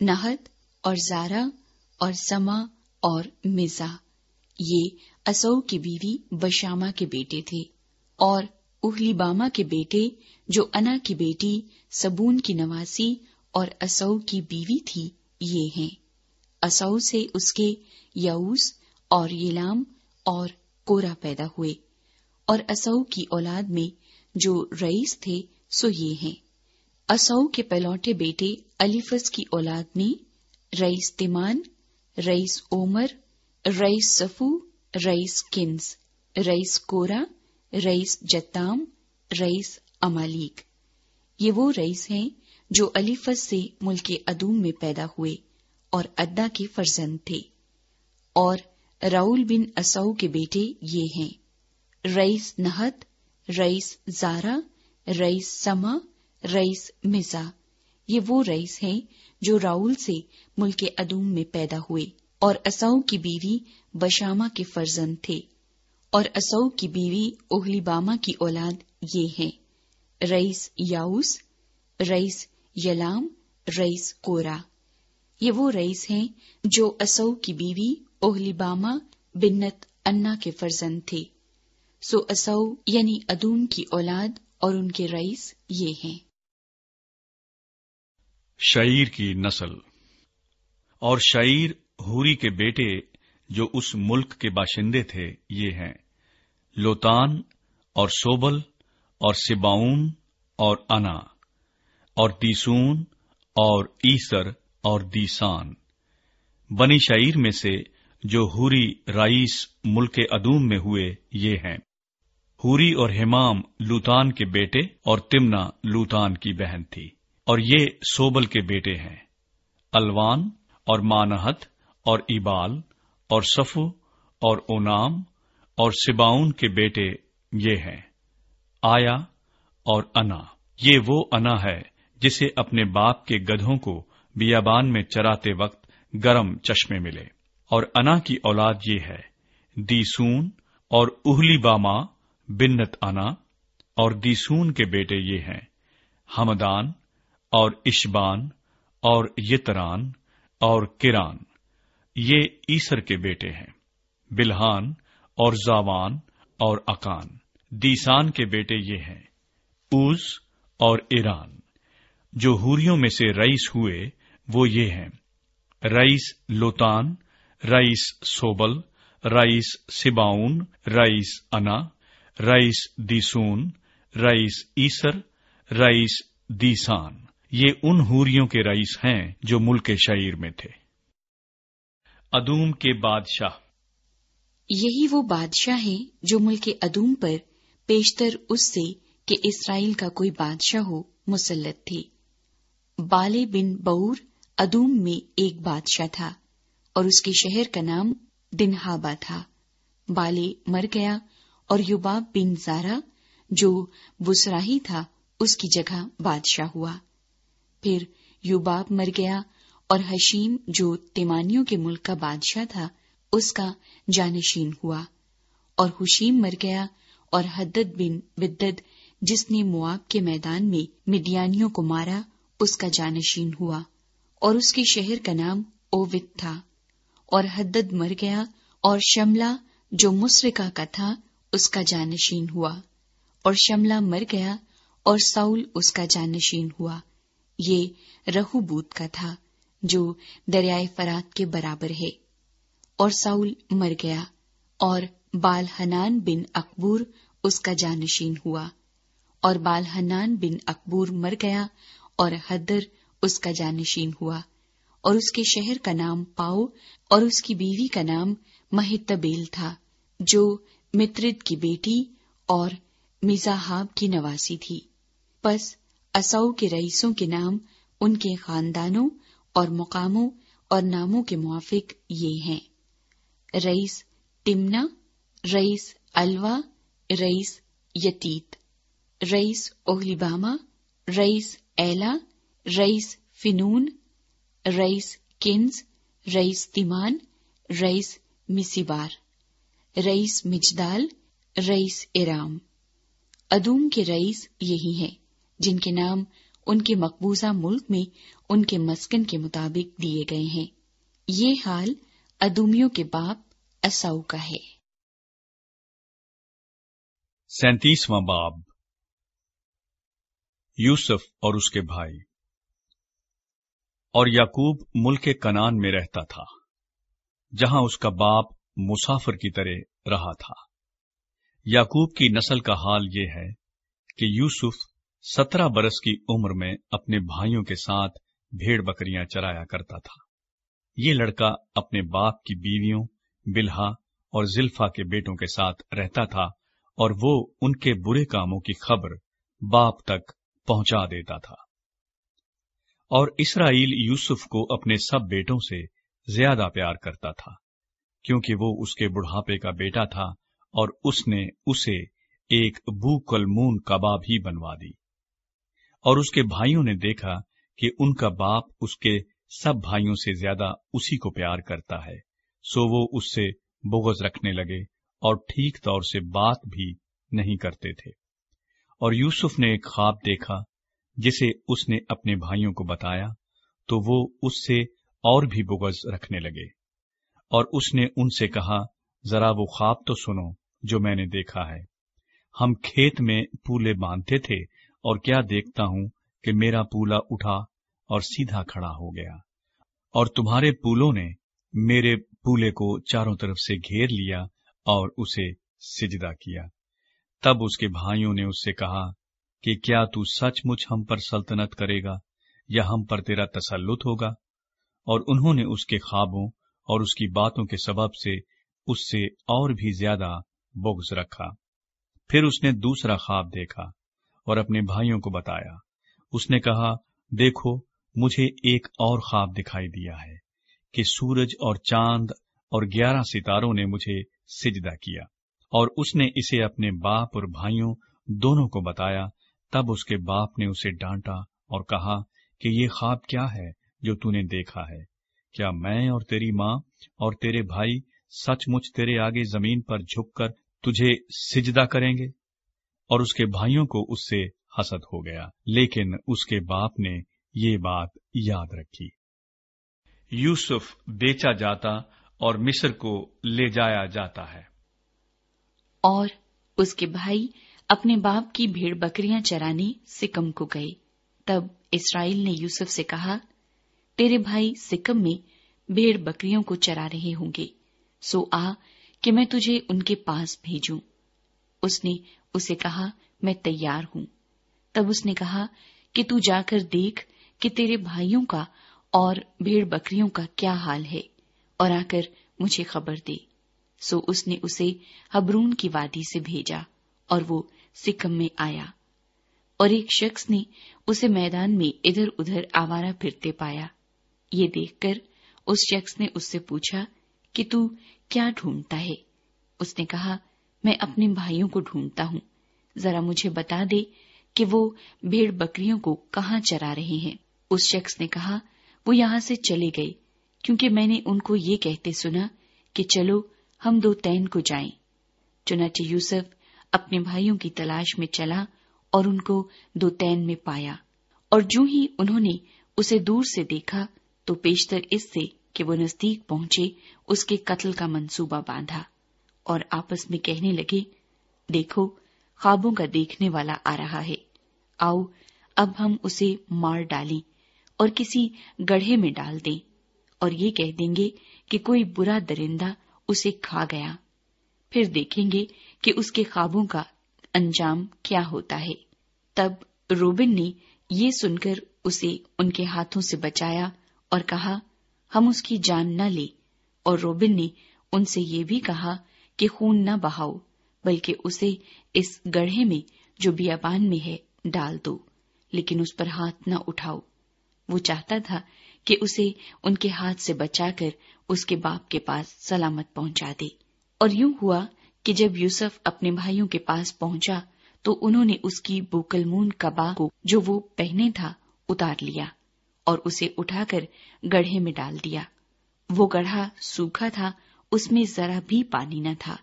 نہت اور زارا اور سما اور مزا۔ یہ اسو کی بیوی بشامہ کے بیٹے تھے۔ اور اہلی باما کے بیٹے، جو انا کی بیٹی، سبون کی نواسی اور اسو کی بیوی تھی، یہ ہیں۔ اسو سے اس کے یوس اور یلام اور کورا پیدا ہوئے۔ اور اسو کی اولاد میں جو رئیس تھے سو یہ ہیں۔ اسو کے پلوٹے بیٹے علیفس کی اولاد میں رئیس تیمان، رئیس عمر، رئیس صفو، رئیس کنز، رئیس کورا رئیس جتام، رئیس امالیک۔ یہ وہ رئیس ہیں جو علیفس سے ملک ادوم میں پیدا ہوئے اور ادا کے فرزند تھے۔ اور راؤل بن اسو کے بیٹے یہ ہیں۔ رئیس نہت رئیس زارا، رئیس سما، رئیس مزا یہ وہ رئیس ہیں جو راؤل سے ملک ادوم میں پیدا ہوئے اور اسو کی بیوی بشامہ کے فرزند تھے۔ اور اسو کی بیوی اوہلی باما کی اولاد یہ ہیں۔ رئیس یاؤس، رئیس یلام، رئیس کورا۔ یہ وہ رئیس ہیں جو اسو کی بیوی اوہلی باما بنت انا کے فرزند تھے۔ سو اسو یعنی ادوم کی اولاد اور ان کے رئیس یہ ہیں۔ شعیر کی نسل۔ اور شعیر ہوری کے بیٹے جو اس ملک کے باشندے تھے یہ ہیں۔ لوتان اور سوبل اور سباؤن اور انا۔ اور دیسون اور ایسر اور دیسان۔ بنی شعیر میں سے جو ہوری رائس ملک ادوم میں ہوئے یہ ہیں۔ ہوری اور ہمام لوتان کے بیٹے اور تمنا لوتان کی بہن تھی، اور یہ سوبل کے بیٹے ہیں۔ الوان اور مانہت اور ابال اور صفو اور اونام اور سباؤن کے بیٹے یہ ہیں۔ آیا اور انا۔ یہ وہ انا ہے جسے اپنے باپ کے گدھوں کو بیابان میں چراتے وقت گرم چشمے ملے۔ اور انا کی اولاد یہ ہے، دیسون اور اہلی باما بنت انا اور دیسون کے بیٹے یہ ہیں ہمدان اور اشبان اور یتران اور کران، یہ ایسر کے بیٹے ہیں بلحان اور زاوان اور اکان۔ دیسان کے بیٹے یہ ہیں، اوز اور ایران۔ جو ہوریوں میں سے رئیس ہوئے، وہ یہ ہیں، رئیس لوتان، رئیس سوبل، رئیس سباؤن، رئیس انا۔ رئیس دیسون، رئیس ایسر، رئیس دیسان۔ یہ ان ہوریوں کے رئیس ہیں جو ملک شعیر میں تھے۔ ادوم کے بادشاہ۔ یہی وہ بادشاہ ہیں جو ملک ادوم پر پیشتر اس سے کہ اسرائیل کا کوئی بادشاہ ہو مسلط تھی۔ بالے بن بور ادوم میں ایک بادشاہ تھا اور اس کے شہر کا نام دنہابا تھا۔ بالے مر گیا اور یوباب بن زارا جو بسراہی تھا، اس کی جگہ بادشاہ ہوا۔ پھر یوباب مر گیا اور حشیم، جو تیمانیوں کے ملک کا بادشاہ تھا، اس کا جانشین ہوا۔ اور حشیم مر گیا اور حدد بن بدد، جس نے مواب کے میدان میں مدیانیوں کو مارا، اس کا جانشین ہوا۔ اور اس کے شہر کا نام اووت تھا۔ اور حدد مر گیا اور شملہ، جو مسرکا کا تھا اس کا جانشین ہوا، اور شملہ مر گیا، اور ساؤل اس کا جانشین ہوا۔ یہ رہو بوت کا تھا، جو دریائے فرات کے برابر ہے۔ اور ساؤل مر گیا، اور بال حنان بن اکبور اس کا جانشین ہوا۔ اور بال حنان بن اکبور مر گیا، اور حدر اس کا جانشین ہوا۔ اور اس کے شہر کا نام پاؤ، اور اس کی بیوی کا نام مہتبیل تھا، جو مترد کی بیٹی اور مزاحاب کی نواسی تھی۔ پس اسو کے رئیسوں کے نام، ان کے خاندانوں اور مقاموں اور ناموں کے موافق یہ ہیں۔ رئیس تمنا، رئیس الوا، رئیس یتیت۔ رئیس اوہلیباما، رئیس ایلا، رئیس فنون، رئیس کنز، رئیس تیمان، رئیس مسیبار رئیس مجدال، رئیس ارام۔ ادوم کے رئیس یہی ہیں، جن کے نام ان کے مقبوضہ ملک میں ان کے مسکن کے مطابق دیے گئے ہیں۔ یہ حال ادومیوں کے باپ اساؤ کا ہے۔ سینتیسواں باب۔ یوسف اور اس کے بھائی۔ اور یعقوب ملک کنان میں رہتا تھا، جہاں اس کا باپ مسافر کی طرح رہا تھا۔ یعقوب کی نسل کا حال یہ ہے کہ یوسف سترہ برس کی عمر میں اپنے بھائیوں کے ساتھ بھیڑ بکریاں چرایا کرتا تھا۔ یہ لڑکا اپنے باپ کی بیویوں، بلہا اور زلفا کے بیٹوں کے ساتھ رہتا تھا اور وہ ان کے برے کاموں کی خبر باپ تک پہنچا دیتا تھا۔ اور اسرائیل یوسف کو اپنے سب بیٹوں سے زیادہ پیار کرتا تھا۔ کیونکہ وہ اس کے بڑھاپے کا بیٹا تھا اور اس نے اسے ایک بو کلمون کباب ہی بنوا دی۔ اور اس کے بھائیوں نے دیکھا کہ ان کا باپ اس کے سب بھائیوں سے زیادہ اسی کو پیار کرتا ہے۔ سو وہ اس سے بغض رکھنے لگے اور ٹھیک طور سے بات بھی نہیں کرتے تھے۔ اور یوسف نے ایک خواب دیکھا جسے اس نے اپنے بھائیوں کو بتایا تو وہ اس سے اور بھی بغض رکھنے لگے۔ اور اس نے ان سے کہا، ذرا وہ خواب تو سنو جو میں نے دیکھا ہے۔ ہم کھیت میں پولے باندھتے تھے اور کیا دیکھتا ہوں کہ میرا پولا اٹھا اور سیدھا کھڑا ہو گیا۔ اور تمہارے پولوں نے میرے پولے کو چاروں طرف سے گھیر لیا اور اسے سجدہ کیا۔ تب اس کے بھائیوں نے اس سے کہا کہ کیا تو سچ مچ ہم پر سلطنت کرے گا یا ہم پر تیرا تسلط ہوگا؟ اور انہوں نے اس کے خوابوں اور اس کی باتوں کے سبب سے اس سے اور بھی زیادہ بغض رکھا۔ پھر اس نے دوسرا خواب دیکھا اور اپنے بھائیوں کو بتایا۔ اس نے کہا، دیکھو، مجھے ایک اور خواب دکھائی دیا ہے کہ سورج اور چاند اور گیارہ ستاروں نے مجھے سجدہ کیا اور اس نے اسے اپنے باپ اور بھائیوں دونوں کو بتایا۔ تب اس کے باپ نے اسے ڈانٹا اور کہا کہ یہ خواب کیا ہے جو تو نے دیکھا ہے؟ کیا میں اور تیری ماں اور تیرے بھائی سچ مچ تیرے آگے زمین پر جھک کر تجھے سجدہ کریں گے؟ اور اس کے بھائیوں کو اس سے حسد ہو گیا، لیکن اس کے باپ نے یہ بات یاد رکھی۔ یوسف بیچا جاتا اور مصر کو لے جایا جاتا ہے۔ اور اس کے بھائی اپنے باپ کی بھیڑ بکریاں چرانے سکم کو گئے۔ تب اسرائیل نے یوسف سے کہا تیرے بھائی سکم میں بھیڑ بکریوں کو چرا رہے ہوں گے۔ سو آ کہ میں تجھے ان کے پاس بھیجوں۔ اس نے اسے کہا، میں تیار ہوں۔ تب اس نے کہا کہ تو جا کر دیکھ کہ تیرے بھائیوں کا اور بھیڑ بکریوں کا کیا حال ہے اور آ کر مجھے خبر دے۔ سو اس نے اسے ہبرون کی وادی سے بھیجا اور وہ سکم میں آیا۔ اور ایک شخص نے اسے میدان میں ادھر ادھر آوارہ پھرتے پایا۔ یہ دیکھ کر اس شخص نے اس سے پوچھا کہ تو کیا ڈھونڈتا ہے؟ اس نے کہا، میں اپنے بھائیوں کو ڈھونڈتا ہوں۔ ذرا مجھے بتا دے کہ وہ بھیڑ بکریوں کو کہاں چرا رہے ہیں۔ اس شخص نے کہا، وہ یہاں سے چلے گئے، کیونکہ میں نے ان کو یہ کہتے سنا کہ چلو ہم دو تین کو جائیں۔ چنانچہ یوسف اپنے بھائیوں کی تلاش میں چلا اور ان کو دو تین میں پایا۔ اور جو ہی انہوں نے اسے دور سے دیکھا تو پیشتر اس سے کہ وہ نزدیک پہنچے، اس کے قتل کا منصوبہ باندھا اور آپس میں کہنے لگے، دیکھو، خوابوں کا دیکھنے والا آ رہا ہے۔ آؤ، اب ہم اسے مار ڈالیں اور کسی گڑھے میں ڈال دیں۔ اور یہ کہہ دیں گے کہ کوئی برا درندہ اسے کھا گیا۔ پھر دیکھیں گے کہ اس کے خوابوں کا انجام کیا ہوتا ہے۔ تب روبن نے یہ سن کر اسے ان کے ہاتھوں سے بچایا اور کہا، ہم اس کی جان نہ لے اور روبن نے ان سے یہ بھی کہا کہ خون نہ بہاؤ، بلکہ اسے اس گڑھے میں جو بیابان میں ہے ڈال دو، لیکن اس پر ہاتھ نہ اٹھاؤ۔ وہ چاہتا تھا کہ اسے ان کے ہاتھ سے بچا کر اس کے باپ کے پاس سلامت پہنچا دے۔ اور یوں ہوا کہ جب یوسف اپنے بھائیوں کے پاس پہنچا، تو انہوں نے اس کی بوکلمون کبا کو جو وہ پہنے تھا، اتار لیا۔ اور اسے اٹھا کر گڑھے میں ڈال دیا۔ وہ گڑھا سوکھا تھا، اس میں ذرا بھی پانی نہ تھا۔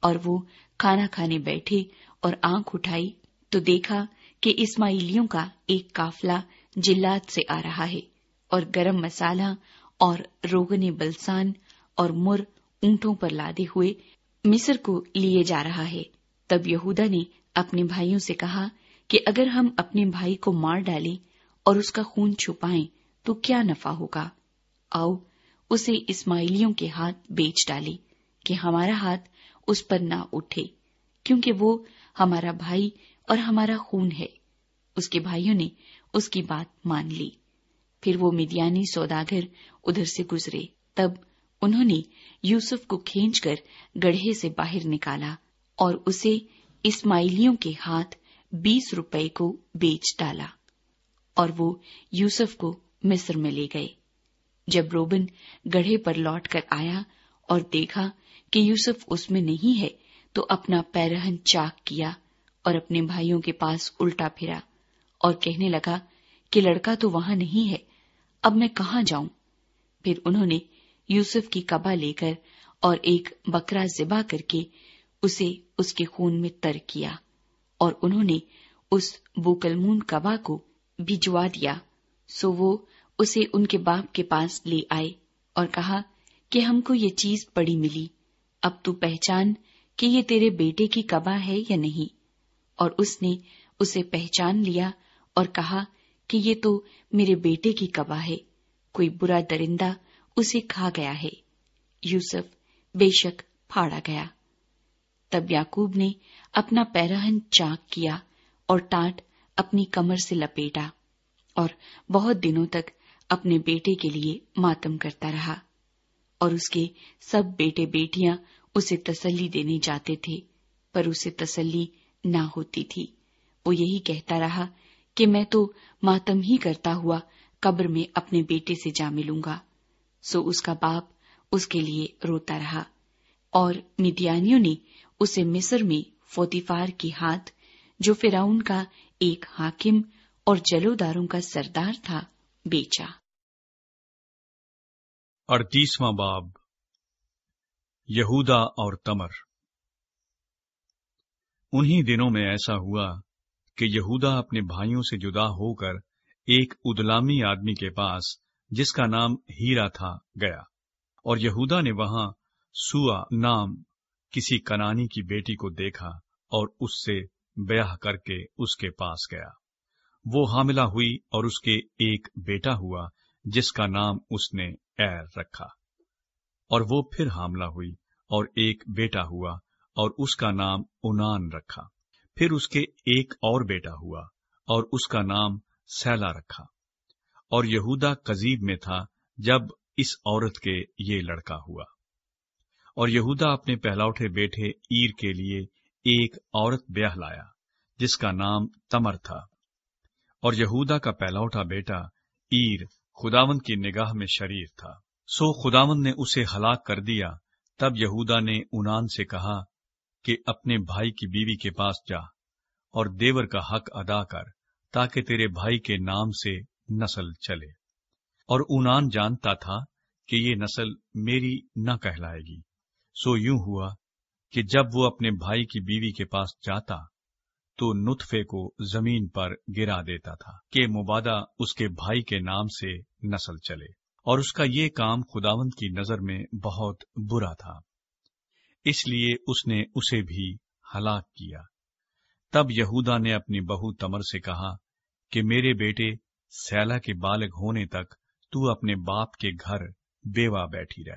اور وہ کھانا کھانے بیٹھے اور آنکھ اٹھائی تو دیکھا کہ اسماعیلیوں کا ایک کافلا جلات سے آ رہا ہے اور گرم مسالہ اور روغن بلسان اور مر اونٹوں پر لادے ہوئے مصر کو لیے جا رہا ہے۔ تب یہودا نے اپنے بھائیوں سے کہا کہ اگر ہم اپنے بھائی کو مار ڈالیں اور اس کا خون چھپائیں تو کیا نفع ہوگا؟ آؤ، اسے اسماعیلیوں کے ہاتھ بیچ ڈالے کہ ہمارا ہاتھ اس پر نہ اٹھے، کیونکہ وہ ہمارا بھائی اور ہمارا خون ہے۔ اس کے بھائیوں نے اس کی بات مان لی۔ پھر وہ میدیانی سوداگر ادھر سے گزرے۔ تب انہوں نے یوسف کو کھینچ کر گڑھے سے باہر نکالا اور اسے اسماعیلیوں کے ہاتھ بیس روپے کو بیچ ڈالا۔ اور وہ یوسف کو مصر میں لے گئے۔ جب روبن گڑھے پر لوٹ کر آیا اور دیکھا کہ یوسف اس میں نہیں ہے، تو اپنا پیرہن چاک کیا اور اپنے بھائیوں کے پاس الٹا پھرا اور کہنے لگا کہ لڑکا تو وہاں نہیں ہے، اب میں کہاں جاؤں؟ پھر انہوں نے یوسف کی کبا لے کر اور ایک بکرا ذبح کر کے اسے اس کے خون میں تر کیا اور انہوں نے اس بوکلمون کبا کو بھجوا دیا۔ سو وہ اسے ان کے باپ کے پاس لے آئے اور کہا کہ ہم کو یہ چیز پڑی ملی۔ اب تو پہچان کہ یہ تیرے بیٹے کی کبا ہے یا نہیں۔ اور اس نے اسے پہچان لیا اور کہا کہ یہ تو میرے بیٹے کی کبا ہے۔ کوئی برا درندہ اسے کھا گیا ہے۔ یوسف بے شک پھاڑا گیا۔ تب یاقوب نے اپنا پیراہن چاک کیا اور ٹاٹ اپنی کمر سے لپیٹا اور بہت دنوں تک اپنے بیٹے کے لیے ماتم کرتا رہا اور اس کے سب بیٹے بیٹیاں اسے تسلی دینے جاتے تھے، پر اسے تسلی نہ ہوتی تھی۔ وہ یہی کہتا رہا کہ میں تو ماتم ہی کرتا ہوا قبر میں اپنے بیٹے سے جا ملوں گا۔ سو اس کا باپ اس کے لیے روتا رہا اور میدیانیوں نے اسے مصر میں فوتیفار کی ہاتھ جو فراؤن کا ایک حاکم اور جلوداروں کا سردار تھا، بیچا۔ اڑتیسواں باب۔ یہودا اور تمر۔ انہی دنوں میں ایسا ہوا کہ یہودا اپنے بھائیوں سے جدا ہو کر ایک ادلامی آدمی کے پاس، جس کا نام ہیرا تھا، گیا۔ اور یہودا نے وہاں سوا نام کسی کنانی کی بیٹی کو دیکھا اور اس سے بیاہ کر کے اس کے پاس گیا۔ وہ حاملہ ہوئی اور اس کے ایک بیٹا ہوا، جس کا نام اس نے ایر رکھا۔ اور وہ پھر حاملہ ہوئی اور ایک بیٹا ہوا اور اس کا نام انان رکھا۔ پھر اس کے ایک اور بیٹا ہوا اور اس کا نام سیلا رکھا۔ اور یہودا قزیب میں تھا جب اس عورت کے یہ لڑکا ہوا۔ اور یہودا اپنے پہلوٹے بیٹے ایر کے لیے ایک عورت بیاہ لایا، جس کا نام تمر تھا۔ اور یہودا کا پہلوٹا بیٹا ایر خداون کی نگاہ میں شریر تھا۔ سو خداون نے اسے ہلاک کر دیا۔ تب یہودا نے انان سے کہا کہ اپنے بھائی کی بیوی کے پاس جا اور دیور کا حق ادا کر تاکہ تیرے بھائی کے نام سے نسل چلے۔ اور اونان جانتا تھا کہ یہ نسل میری نہ کہلائے گی۔ سو یوں ہوا کہ جب وہ اپنے بھائی کی بیوی کے پاس جاتا تو نطفے کو زمین پر گرا دیتا تھا کہ مبادہ اس کے بھائی کے نام سے نسل چلے اور اس کا یہ کام خداوند کی نظر میں بہت برا تھا۔ اس لیے اس نے اسے بھی ہلاک کیا۔ تب یہودا نے اپنی بہو تمر سے کہا کہ میرے بیٹے سیلا کے بالغ ہونے تک تو اپنے باپ کے گھر بیوہ بیٹھی رہ۔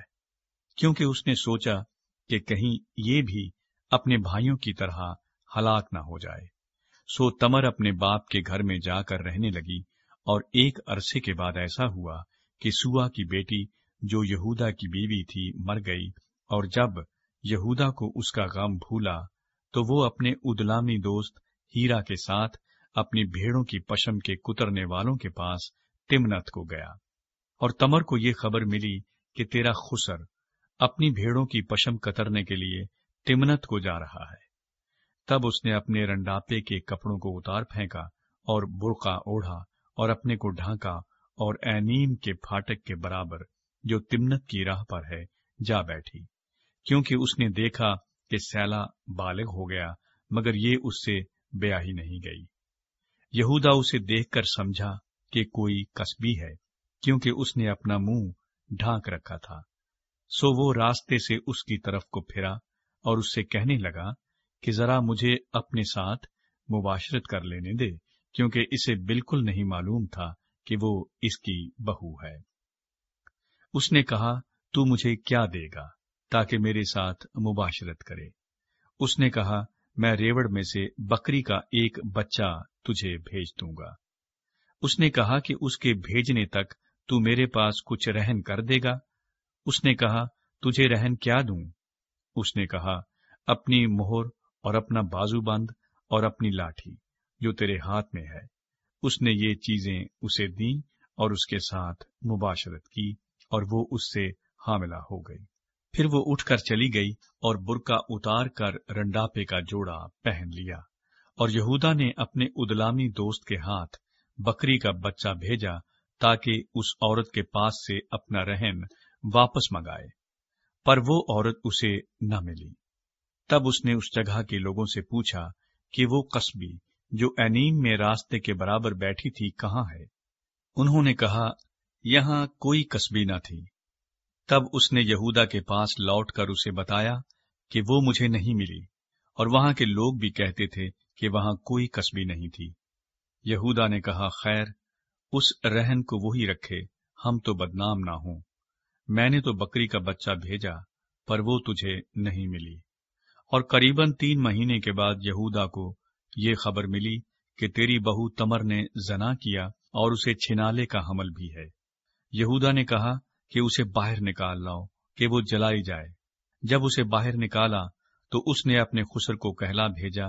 کیونکہ اس نے سوچا کہ کہیں یہ بھی اپنے بھائیوں کی طرح ہلاک نہ ہو جائے۔ سو تمر اپنے باپ کے گھر میں جا کر رہنے لگی اور ایک عرصے کے بعد ایسا ہوا کہ سوا کی بیٹی جو یہودا کی بیوی تھی مر گئی اور جب یہودا کو اس کا غم بھولا تو وہ اپنے ادلامی دوست ہیرا کے ساتھ اپنی بھیڑوں کی پشم کے کترنے والوں کے پاس تمنت کو گیا اور تمر کو یہ خبر ملی کہ تیرا خسر اپنی بھیڑوں کی پشم کترنے کے لیے تمنت کو جا رہا ہے۔ تب اس نے اپنے رنڈاپے کے کپڑوں کو اتار پھینکا اور برقع اوڑھا اور اپنے کو ڈھانکا اور اینیم کے پھاٹک کے برابر جو تمنت کی راہ پر ہے جا بیٹھی۔ کیونکہ اس نے دیکھا کہ سیلا بالغ ہو گیا، مگر یہ اس سے بیاہی نہیں گئی۔ یہودا اسے دیکھ کر سمجھا کہ کوئی کسبی ہے، کیونکہ اس نے اپنا منہ ڈھانک رکھا تھا۔ سو وہ راستے سے اس کی طرف کو پھرا اور اس سے کہنے لگا کہ ذرا مجھے اپنے ساتھ مباشرت کر لینے دے، کیونکہ اسے بالکل نہیں معلوم تھا کہ وہ اس کی بہو ہے۔ اس نے کہا، تو مجھے کیا دے گا تاکہ میرے ساتھ مباشرت کرے؟ اس نے کہا، میں ریوڑ میں سے بکری کا ایک بچہ تجھے بھیج دوں گا۔ اس نے کہا کہ اس کے بھیجنے تک تو میرے پاس کچھ رہن کر دے گا۔ اس نے کہا، تجھے رہن کیا دوں؟ اس نے کہا، اپنی مہر اور اپنا بازو بند اور اپنی لاٹھی جو تیرے ہاتھ میں ہے۔ اس نے یہ چیزیں اسے دیں اور اس کے ساتھ مباشرت کی اور وہ اس سے حاملہ ہو گئی۔ پھر وہ اٹھ کر چلی گئی اور برکا اتار کر رنڈاپے کا جوڑا پہن لیا۔ اور یہودا نے اپنے ادلامی دوست کے ہاتھ بکری کا بچہ بھیجا تاکہ اس عورت کے پاس سے اپنا رہن واپس منگائے، پر وہ عورت اسے نہ ملی۔ تب اس نے اس جگہ کے لوگوں سے پوچھا کہ وہ قصبی جو اینیم میں راستے کے برابر بیٹھی تھی کہاں ہے؟ انہوں نے کہا، یہاں کوئی قصبی نہ تھی۔ تب اس نے یہودا کے پاس لوٹ کر اسے بتایا کہ وہ مجھے نہیں ملی، اور وہاں کے لوگ بھی کہتے تھے کہ وہاں کوئی قصبی نہیں تھی۔ یہودا نے کہا، خیر، اس رہن کو وہی رکھے، ہم تو بدنام نہ ہوں۔ میں نے تو بکری کا بچہ بھیجا، پر وہ تجھے نہیں ملی۔ اور قریب تین مہینے کے بعد یہودا کو یہ خبر ملی کہ تیری بہو تمر نے زنا کیا اور اسے چھنالے کا حمل بھی ہے۔ یہودا نے کہا کہ اسے باہر نکال لاؤ، کہ وہ جلائی جائے۔ جب اسے باہر نکالا تو اس نے اپنے خسر کو کہلا بھیجا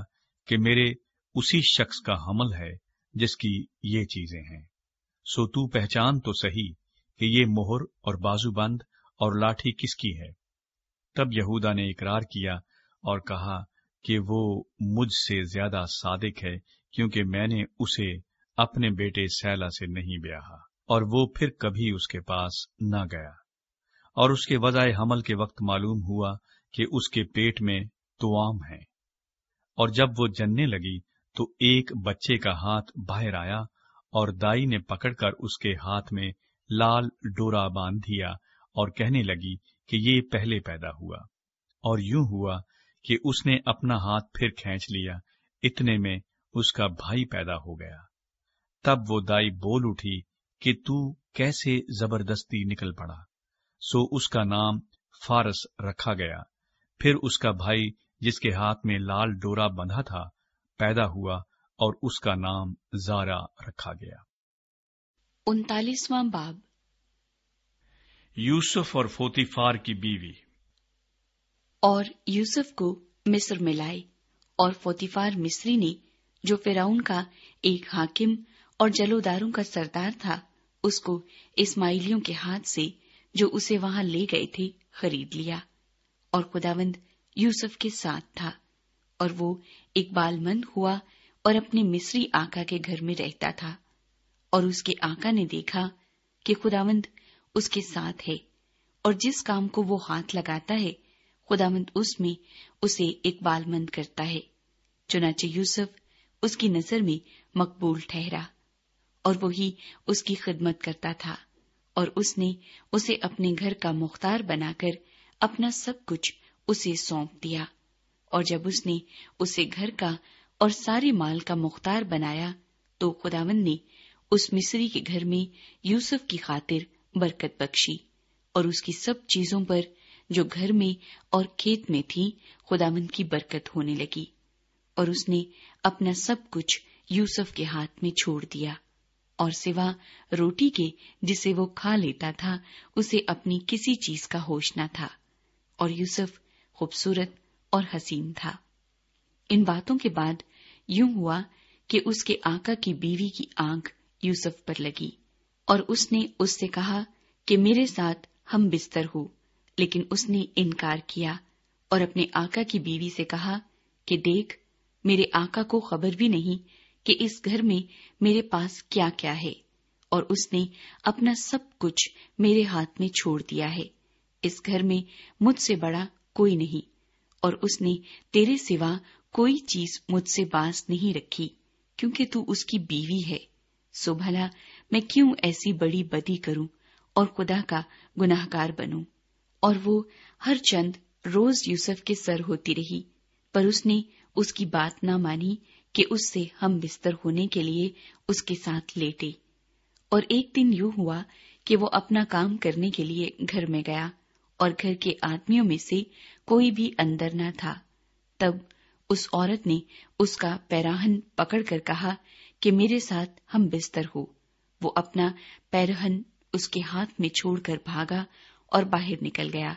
کہ میرے اسی شخص کا حمل ہے جس کی یہ چیزیں ہیں۔ سو تو پہچان تو صحیح کہ یہ مہر اور بازو بند اور لاٹھی کس کی ہے؟ تب یہودا نے اقرار کیا اور کہا کہ وہ مجھ سے زیادہ صادق ہے کیونکہ میں نے اسے اپنے بیٹے سیلا سے نہیں بیاہا اور وہ پھر کبھی اس کے پاس نہ گیا۔ اور اس کے وضع حمل کے وقت معلوم ہوا کہ اس کے پیٹ میں توام ہے۔ اور جب وہ جننے لگی تو ایک بچے کا ہاتھ باہر آیا اور دائی نے پکڑ کر اس کے ہاتھ میں لال ڈورا باندھ دیا اور کہنے لگی کہ یہ پہلے پیدا ہوا اور یوں ہوا کہ اس نے اپنا ہاتھ پھر کھینچ لیا، اتنے میں اس کا بھائی پیدا ہو گیا۔ تب وہ دائی بول اٹھی کہ تو کیسے زبردستی نکل پڑا۔ سو اس کا نام فارس رکھا گیا۔ پھر اس کا بھائی جس کے ہاتھ میں لال ڈورا بندھا تھا پیدا ہوا اور اس کا نام زارا رکھا گیا۔ انتالیسواں باب۔ یوسف اور فوتیفار کی بیوی۔ اور یوسف کو مصر میں لائے اور فوتیفار مصری نے جو فراؤن کا ایک حاکم اور جلوداروں کا سردار تھا اس کو اسماعیلیوں کے ہاتھ سے جو اسے وہاں لے گئے تھے خرید لیا اور خداوند یوسف کے ساتھ تھا اور وہ اقبال مند ہوا اور اپنے مصری آقا کے گھر میں رہتا تھا۔ اور اس کے آقا نے دیکھا کہ خداوند اس کے ساتھ ہے اور جس کام کو وہ ہاتھ لگاتا ہے، خداوند اس میں اسے اقبال مند کرتا ہے۔ چنانچہ یوسف اس کی نظر میں مقبول ٹھہرا اور وہی اس کی خدمت کرتا تھا اور اس نے اسے اپنے گھر کا مختار بنا کر اپنا سب کچھ اسے سونپ دیا اور جب اس نے اسے گھر کا اور سارے مال کا مختار بنایا تو خداون نے اس مصری کے گھر میں یوسف کی خاطر برکت بخشی اور اس کی سب چیزوں پر جو گھر میں اور کھیت میں تھی خداون کی برکت ہونے لگی اور اس نے اپنا سب کچھ یوسف کے ہاتھ میں چھوڑ دیا اور سوا روٹی کے جسے وہ کھا لیتا تھا، اسے اپنی کسی چیز کا ہوش نہ تھا اور یوسف خوبصورت اور حسین تھا۔ ان باتوں کے بعد یوں ہوا کہ اس کے آقا کی بیوی کی آنکھ یوسف پر لگی اور اس نے اس سے کہا کہ میرے ساتھ ہم بستر ہو۔ لیکن اس نے انکار کیا اور اپنے آقا کی بیوی سے کہا کہ دیکھ، میرے آقا کو خبر بھی نہیں کہ اس گھر میں میرے پاس کیا کیا ہے اور اس نے اپنا سب کچھ میرے ہاتھ میں چھوڑ دیا ہے۔ اس گھر میں مجھ سے بڑا کوئی نہیں اور اس نے تیرے سوا کوئی چیز مجھ سے باس نہیں رکھی کیونکہ تو اس کی بیوی ہے۔ سو بھلا میں کیوں ایسی بڑی بدی کروں اور خدا کا گناہ گار بنوں؟ اور وہ ہر چند روز یوسف کے سر ہوتی رہی، پر اس نے اس کی بات نہ مانی کہ اس سے ہم بستر ہونے کے لیے اس کے ساتھ لیٹے۔ اور ایک دن یوں ہوا کہ وہ اپنا کام کرنے کے لیے گھر میں گیا اور گھر کے آدمیوں میں سے کوئی بھی اندر نہ تھا۔ تب اس عورت نے اس کا پیراہن پکڑ کر کہا کہ میرے ساتھ ہم بستر ہو۔ وہ اپنا پیرہن اس کے ہاتھ میں چھوڑ کر بھاگا اور باہر نکل گیا۔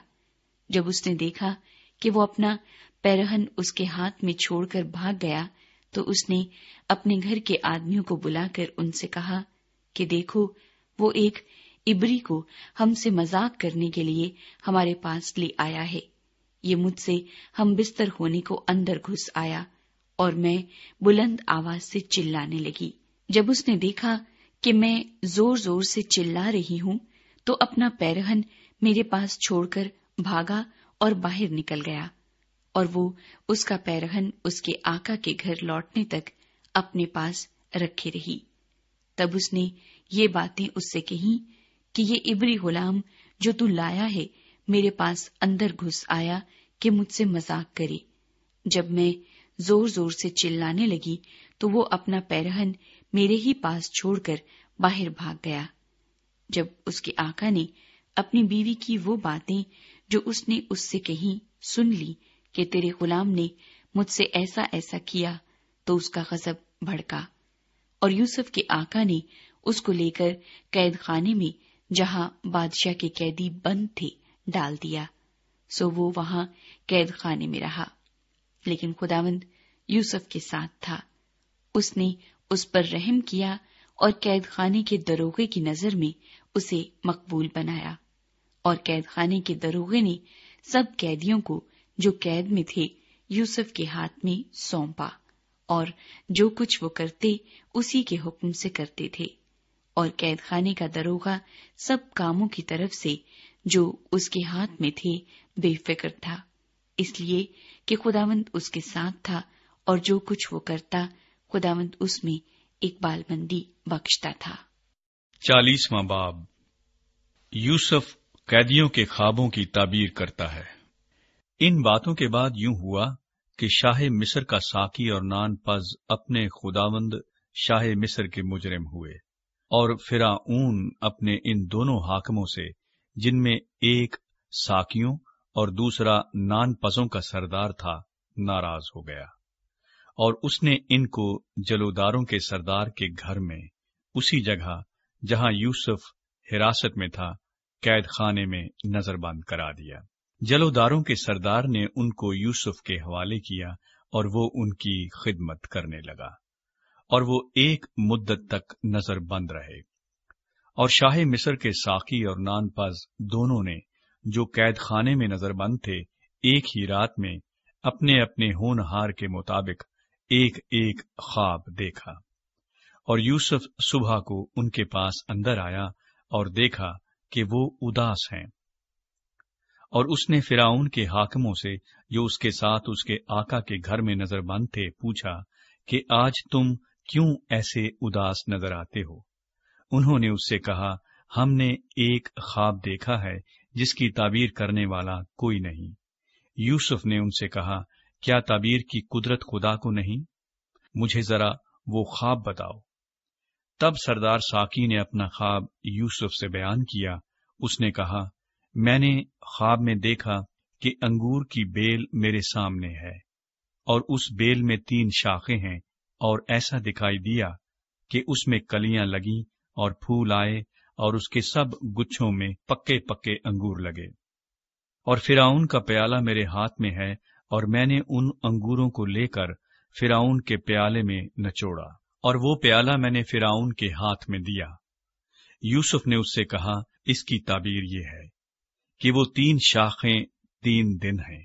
جب اس نے دیکھا کہ وہ اپنا پیرہن اس کے ہاتھ میں چھوڑ کر بھاگ گیا، تو اس نے اپنے گھر کے آدمیوں کو بلا کر ان سے کہا کہ دیکھو، وہ ایک ابری کو ہم سے مزاق کرنے کے لیے ہمارے پاس لے آیا ہے۔ یہ مجھ سے ہم بستر ہونے کو اندر گھس آیا۔ اور میں بلند آواز سے چلانے لگی۔ جب اس نے دیکھا کہ میں زور زور سے چلا رہی ہوں، تو اپنا پیرہن میرے پاس چھوڑ کر بھاگا اور باہر نکل گیا۔ اور وہ اس کا پیرہن اس کے آقا کے گھر لوٹنے تک اپنے پاس رکھے رہی۔ تب اس نے یہ باتیں اس سے کہیں کہ یہ ابری غلام جو تو لایا ہے، میرے پاس اندر گھس آیا کہ مجھ سے مزاق کرے۔ جب میں زور زور سے چلانے لگی تو وہ اپنا پیرہن میرے ہی پاس چھوڑ کر باہر بھاگ گیا۔ جب اس کے آقا نے اپنی بیوی کی وہ باتیں جو اس نے اس سے کہیں سن لی کہ تیرے غلام نے مجھ سے ایسا ایسا کیا تو اس کا غضب بھڑکا۔ اور یوسف کے آقا نے اس کو لے کر قید خانے میں جہاں بادشاہ کے قیدی بند تھے ڈال دیا۔ سو وہ وہاں قید خانے میں رہا۔ لیکن خداوند یوسف کے ساتھ تھا۔ اس نے اس پر رحم کیا اور قید خانے کے دروغے کی نظر میں اسے مقبول بنایا۔ اور قید خانے کے دروغے نے سب قیدیوں کو جو قید میں تھے یوسف کے ہاتھ میں سونپا اور جو کچھ وہ کرتے اسی کے حکم سے کرتے تھے۔ اور قید خانے کا دروگا سب کاموں کی طرف سے جو اس کے ہاتھ میں تھے بے فکر تھا۔ اس لیے کہ خداوند اس کے ساتھ تھا اور جو کچھ وہ کرتا، خداوند اس میں اقبال بندی بخشتا تھا۔ چالیسواں باب۔ یوسف قیدیوں کے خوابوں کی تعبیر کرتا ہے۔ ان باتوں کے بعد یوں ہوا کہ شاہ مصر کا ساکی اور نان پز اپنے خداوند شاہ مصر کے مجرم ہوئے اور فرا اون اپنے ان دونوں حاکموں سے، جن میں ایک ساکیوں اور دوسرا نان پزوں کا سردار تھا، ناراض ہو گیا۔ اور اس نے ان کو جلوداروں کے سردار کے گھر میں، اسی جگہ جہاں یوسف حراست میں تھا، قید خانے میں نظر بند کرا دیا۔ جلوداروں کے سردار نے ان کو یوسف کے حوالے کیا اور وہ ان کی خدمت کرنے لگا۔ اور وہ ایک مدت تک نظر بند رہے۔ اور شاہ مصر کے ساقی اور نان پز دونوں نے جو قید خانے میں نظر بند تھے، ایک ہی رات میں اپنے اپنے ہونہار کے مطابق ایک ایک خواب دیکھا۔ اور یوسف صبح کو ان کے پاس اندر آیا اور دیکھا کہ وہ اداس ہیں۔ اور اس نے فراؤن کے حاکموں سے جو اس کے ساتھ اس کے آقا کے گھر میں نظر بند تھے پوچھا کہ آج تم کیوں ایسے اداس نظر آتے ہو؟ انہوں نے اس سے کہا، ہم نے ایک خواب دیکھا ہے جس کی تعبیر کرنے والا کوئی نہیں۔ یوسف نے ان سے کہا، کیا تعبیر کی قدرت خدا کو نہیں؟ مجھے ذرا وہ خواب بتاؤ۔ تب سردار ساکی نے اپنا خواب یوسف سے بیان کیا۔ اس نے کہا، میں نے خواب میں دیکھا کہ انگور کی بیل میرے سامنے ہے، اور اس بیل میں تین شاخیں ہیں، اور ایسا دکھائی دیا کہ اس میں کلیاں لگیں اور پھول آئے اور اس کے سب گچھوں میں پکے پکے انگور لگے۔ اور فراؤن کا پیالہ میرے ہاتھ میں ہے اور میں نے ان انگوروں کو لے کر فراؤن کے پیالے میں نچوڑا۔ اور وہ پیالہ میں نے فراؤن کے ہاتھ میں دیا۔ یوسف نے اس سے کہا، اس کی تعبیر یہ ہے کہ وہ تین شاخیں تین دن ہیں۔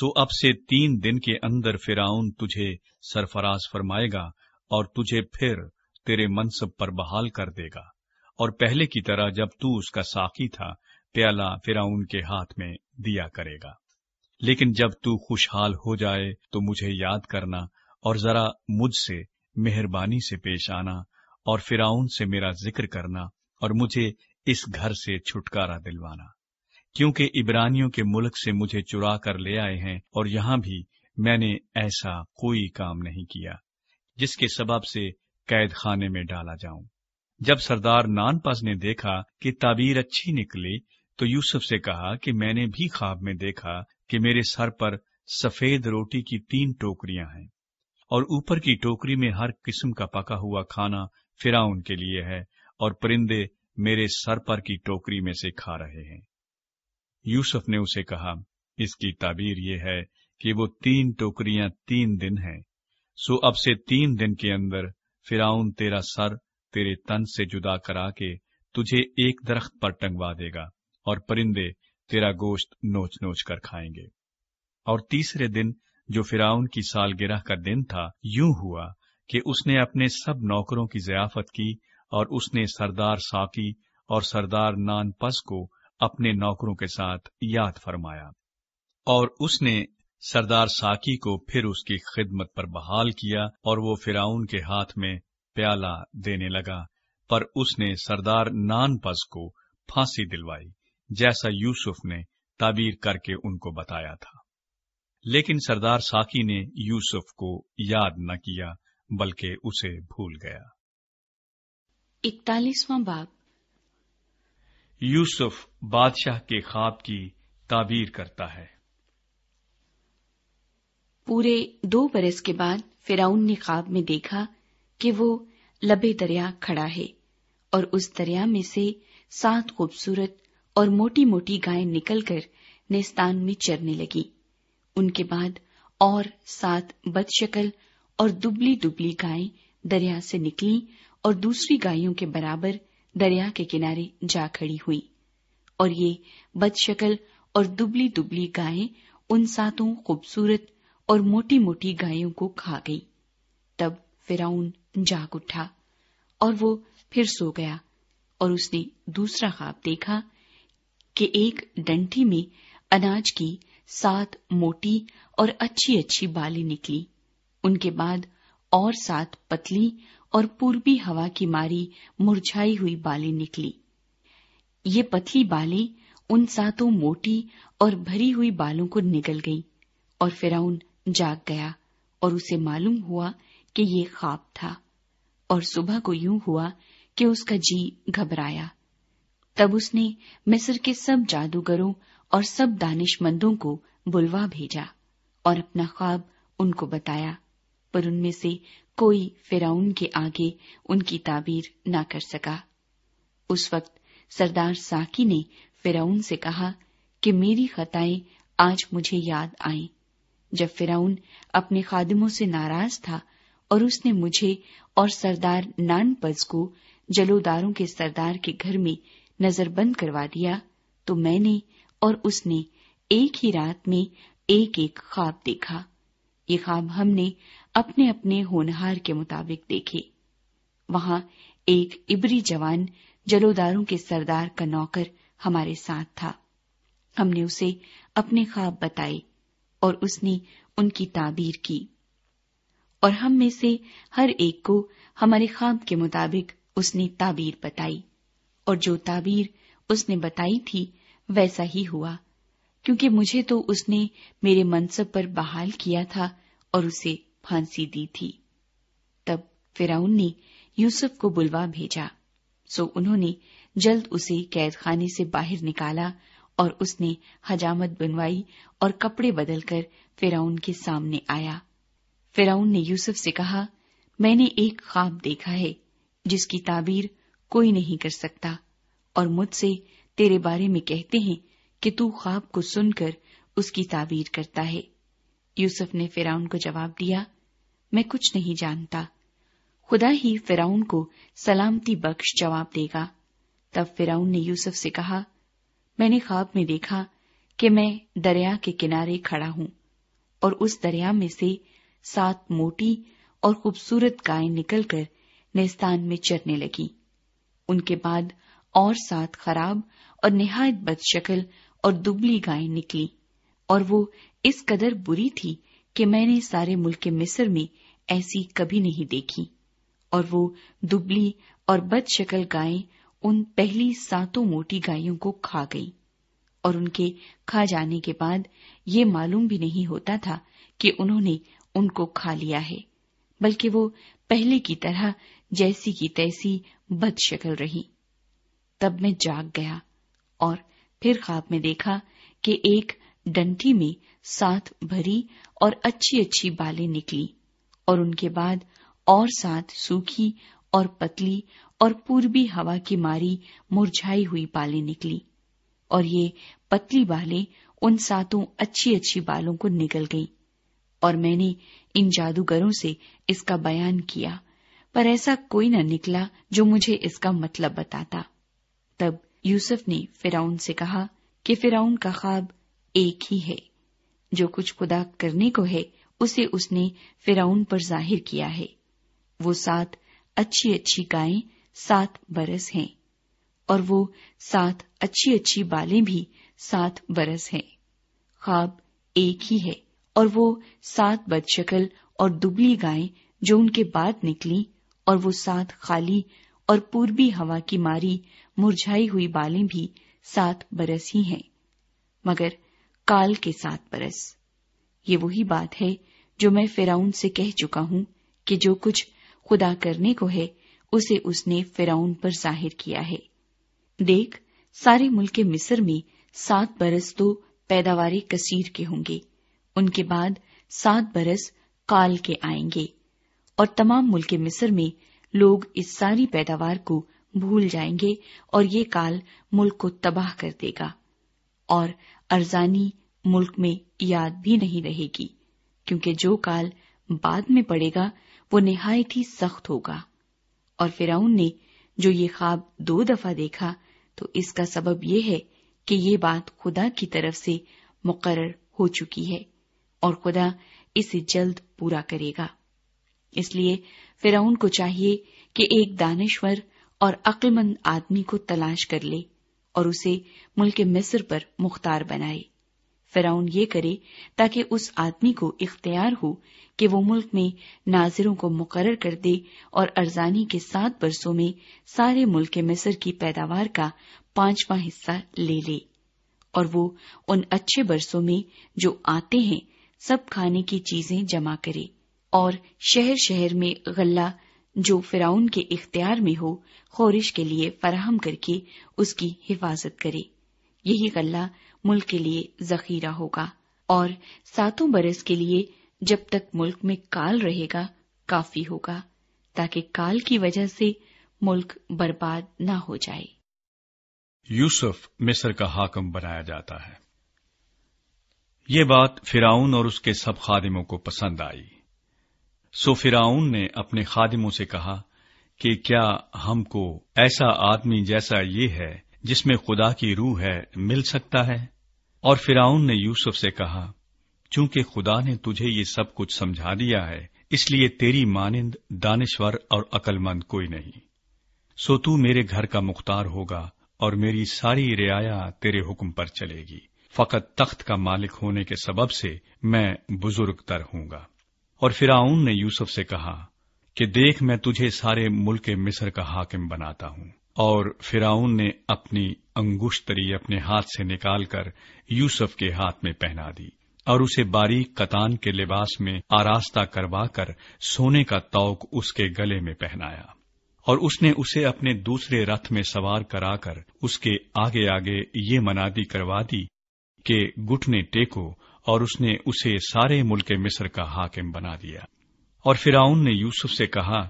سو اب سے تین دن کے اندر فراؤن تجھے سرفراز فرمائے گا اور تجھے پھر تیرے منصب پر بحال کر دے گا۔ اور پہلے کی طرح جب تو اس کا ساکی تھا، پیالہ فراؤن کے ہاتھ میں دیا کرے گا۔ لیکن جب تو خوشحال ہو جائے تو مجھے یاد کرنا اور ذرا مجھ سے، مہربانی سے پیش آنا اور فراؤن سے میرا ذکر کرنا اور مجھے اس گھر سے چھٹکارا دلوانا۔ کیونکہ ابرانیوں کے ملک سے مجھے چرا کر لے آئے ہیں اور یہاں بھی میں نے ایسا کوئی کام نہیں کیا، جس کے سبب سے قید خانے میں ڈالا جاؤں۔ جب سردار نان پز نے دیکھا کہ تعبیر اچھی نکلی، تو یوسف سے کہا کہ میں نے بھی خواب میں دیکھا کہ میرے سر پر سفید روٹی کی تین ٹوکریاں ہیں اور اوپر کی ٹوکری میں ہر قسم کا پکا ہوا کھانا فراؤن کے لیے ہے اور پرندے میرے سر پر کی ٹوکری میں سے کھا رہے ہیں۔ یوسف نے اسے کہا، اس کی تعبیر یہ ہے کہ وہ تین ٹوکریاں تین دن ہیں، سو اب سے تین دن کے اندر فراؤن تیرا سر تیرے تن سے جدا کرا کے تجھے ایک درخت پر ٹنگوا دے گا اور پرندے تیرا گوشت نوچ نوچ کر کھائیں گے۔ اور تیسرے دن جو فراؤن کی سالگرہ کا دن تھا، یوں ہوا کہ اس نے اپنے سب نوکروں کی ضیافت کی اور اس نے سردار ساکی اور سردار نان پس کو اپنے نوکروں کے ساتھ یاد فرمایا۔ اور اس نے سردار ساکی کو پھر اس کی خدمت پر بحال کیا اور وہ فراؤن کے ہاتھ میں پیالہ دینے لگا پر اس نے سردار نان پس کو پھانسی دلوائی جیسا یوسف نے تعبیر کر کے ان کو بتایا تھا۔ لیکن سردار ساکی نے یوسف کو یاد نہ کیا بلکہ اسے بھول گیا۔ اکتالیسواں باب یوسف بادشاہ کے خواب کی تعبیر کرتا ہے۔ پورے دو برس کے بعد فراؤن نے خواب میں دیکھا کہ وہ لبے دریا کھڑا ہے اور اس دریا میں سے سات خوبصورت اور موٹی موٹی گائیں نکل کر نیستان میں چرنے لگی۔ ان کے بعد اور سات بد شکل اور دبلی دبلی گائیں دریا سے نکلی اور دوسری گایوں کے برابر دریا کے کنارے جا کھڑی ہوئی۔ اور یہ بد شکل اور دبلی دبلی گائیں ان ساتوں خوبصورت اور موٹی موٹی گایوں کو کھا گئی تب فراؤن جاگ اٹھا اور وہ پھر سو گیا اور اس نے دوسرا خواب دیکھا کہ ایک ڈنٹی میں اناج کی سات موٹی اور اچھی اچھی بالی نکلی۔ ان کے بعد اور سات پتلی اور پوربی ہوا کی ماری مرجھائی ہوئی بالی نکلی۔ یہ پتلی بالی ان ساتوں موٹی اور بھری ہوئی بالوں کو نگل گئی اور فراؤن جاگ گیا اور اسے معلوم ہوا کہ یہ خواب تھا اور صبح کو یوں ہوا کہ اس کا جی گھبرایا۔ تب اس نے مصر کے سب جادوگروں اور سب دانش مندوں کو بلوا بھیجا اور اپنا خواب ان کو بتایا، پر ان میں سے کوئی فراؤن کے آگے ان کی تعبیر نہ کر سکا۔ اس وقت سردار ساکی نے فراؤن سے کہا کہ میری خطائیں آج مجھے یاد آئیں۔ جب فراؤن اپنے خادموں سے ناراض تھا اور اس نے مجھے اور سردار نان پز کو جلوداروں کے سردار کے گھر میں نظر بند کروا دیا تو میں نے اور اس نے ایک ہی رات میں ایک ایک خواب دیکھا۔ یہ خواب ہم نے اپنے اپنے ہونہار کے مطابق دیکھے۔ وہاں ایک ابری جوان جلوداروں کے سردار کا نوکر ہمارے ساتھ تھا۔ ہم نے اسے اپنے خواب بتائے اور اس نے ان کی تعبیر کی۔ اور ہم میں سے ہر ایک کو ہمارے خواب کے مطابق اس نے تعبیر بتائی۔ اور جو تعبیر اس نے بتائی تھی ویسا ہی ہوا، کیونکہ مجھے تو اس نے میرے منصب پر بحال کیا تھا اور اسے پھانسی دی تھی۔ تب فراؤن نے یوسف کو بلوا بھیجا۔ سو انہوں نے جلد اسے قید خانے سے باہر نکالا اور اس نے حجامت بنوائی اور کپڑے بدل کر فراؤن کے سامنے آیا۔ فراؤن نے یوسف سے کہا، میں نے ایک خواب دیکھا ہے جس کی تعبیر کوئی نہیں کر سکتا اور مجھ سے تیرے بارے میں کہتے ہیں کہ تو خواب کو سن کر اس کی تعبیر کرتا ہے۔ یوسف نے فراؤن کو جواب دیا، میں کچھ نہیں جانتا۔ خدا ہی فراؤن کو سلامتی بخش جواب دے گا۔ تب فراؤن نے یوسف سے کہا، میں نے خواب میں دیکھا کہ میں دریا کے کنارے کھڑا ہوں اور اس دریا میں سے سات موٹی اور خوبصورت گائے نکل کر نیستان میں چرنے لگی۔ ان کے بعد اور سات خراب اور نہایت بد شکل اور دبلی گائیں نکلی اور وہ اس قدر بری تھی کہ میں نے سارے ملک مصر میں ایسی کبھی نہیں دیکھی اور وہ دبلی اور بد شکل گائیں ان پہلی ساتوں موٹی گایوں کو کھا گئی اور ان کے کھا جانے کے بعد یہ معلوم بھی نہیں ہوتا تھا کہ انہوں نے ان کو کھا لیا ہے، بلکہ وہ پہلے کی طرح جیسی کی تیسی بد شکل رہی۔ تب میں جاگ گیا اور پھر خواب میں دیکھا کہ ایک ڈنٹی میں ساتھ بھری اور اچھی اچھی بالیں نکلی اور ان کے بعد اور ساتھ سوکھی اور پتلی اور پوربی ہوا کی ماری مرجھائی ہوئی بالیں نکلی اور یہ پتلی بالیں ان ساتوں اچھی اچھی بالوں کو نکل گئی اور میں نے ان جادوگروں سے اس کا بیان کیا، پر ایسا کوئی نہ نکلا جو مجھے اس کا مطلب بتاتا۔ تب یوسف نے فراؤن سے کہا کہ فراؤن کا خواب ایک ہی ہے۔ جو کچھ خدا کرنے کو ہے، اسے اس نے فراؤن پر ظاہر کیا ہے۔ وہ سات اچھی اچھی گائیں سات برس ہیں، اور وہ سات اچھی اچھی بالیں بھی سات برس ہیں۔ خواب ایک ہی ہے۔ اور وہ سات بد شکل اور دبلی گائیں جو ان کے بعد نکلی اور وہ سات خالی اور پوربی ہوا کی ماری مرجھائی ہوئی بالیں بھی سات برس ہی ہیں، مگر کال کے سات برس۔ یہ وہی بات ہے جو میں فراؤن سے کہہ چکا ہوں کہ جو کچھ خدا کرنے کو ہے، اسے اس نے فراؤن پر ظاہر کیا ہے۔ دیکھ، سارے ملک مصر میں سات برس تو پیداواری کثیر کے ہوں گے۔ ان کے بعد سات برس کال کے آئیں گے اور تمام ملک مصر میں لوگ اس ساری پیداوار کو بھول جائیں گے اور یہ کال ملک کو تباہ کر دے گا اور ارزانی ملک میں یاد بھی نہیں رہے گی کیونکہ جو کال بعد میں پڑے گا وہ نہایت ہی سخت ہوگا اور فراؤن نے جو یہ خواب دو دفعہ دیکھا تو اس کا سبب یہ ہے کہ یہ بات خدا کی طرف سے مقرر ہو چکی ہے۔ اور خدا اسے جلد پورا کرے گا۔ اس لیے فراؤن کو چاہیے کہ ایک دانشور اور عقلمند آدمی کو تلاش کر لے اور اسے ملک مصر پر مختار بنائے۔ فراؤن یہ کرے تاکہ اس آدمی کو اختیار ہو کہ وہ ملک میں ناظروں کو مقرر کر دے اور ارزانی کے سات برسوں میں سارے ملک مصر کی پیداوار کا پانچواں حصہ لے لے اور وہ ان اچھے برسوں میں جو آتے ہیں سب کھانے کی چیزیں جمع کرے اور شہر شہر میں غلہ جو فراؤن کے اختیار میں ہو، خورش کے لیے فراہم کر کے اس کی حفاظت کرے۔ یہی غلہ ملک کے لیے ذخیرہ ہوگا اور ساتوں برس کے لیے جب تک ملک میں کال رہے گا، کافی ہوگا تاکہ کال کی وجہ سے ملک برباد نہ ہو جائے۔ یوسف مصر کا حاکم بنایا جاتا ہے۔ یہ بات فراؤن اور اس کے سب خادموں کو پسند آئی۔ سو فراؤن نے اپنے خادموں سے کہا کہ کیا ہم کو ایسا آدمی جیسا یہ ہے جس میں خدا کی روح ہے مل سکتا ہے؟ اور فراؤن نے یوسف سے کہا، چونکہ خدا نے تجھے یہ سب کچھ سمجھا دیا ہے، اس لیے تیری مانند، دانشور اور عقل مند کوئی نہیں۔ سو تو میرے گھر کا مختار ہوگا اور میری ساری رعایا تیرے حکم پر چلے گی۔ فقط تخت کا مالک ہونے کے سبب سے میں بزرگ تر ہوں گا۔ اور فراؤن نے یوسف سے کہا کہ دیکھ میں تجھے سارے ملک مصر کا حاکم بناتا ہوں۔ اور فراؤن نے اپنی انگوشتری اپنے ہاتھ سے نکال کر یوسف کے ہاتھ میں پہنا دی اور اسے باریک کتان کے لباس میں آراستہ کروا کر سونے کا توق اس کے گلے میں پہنایا۔ اور اس نے اسے اپنے دوسرے رتھ میں سوار کرا کر اس کے آگے آگے یہ منادی کروا دی کہ گٹنے ٹیکو اور اس نے اسے سارے ملک مصر کا حاکم بنا دیا۔ اور فراؤن نے یوسف سے کہا،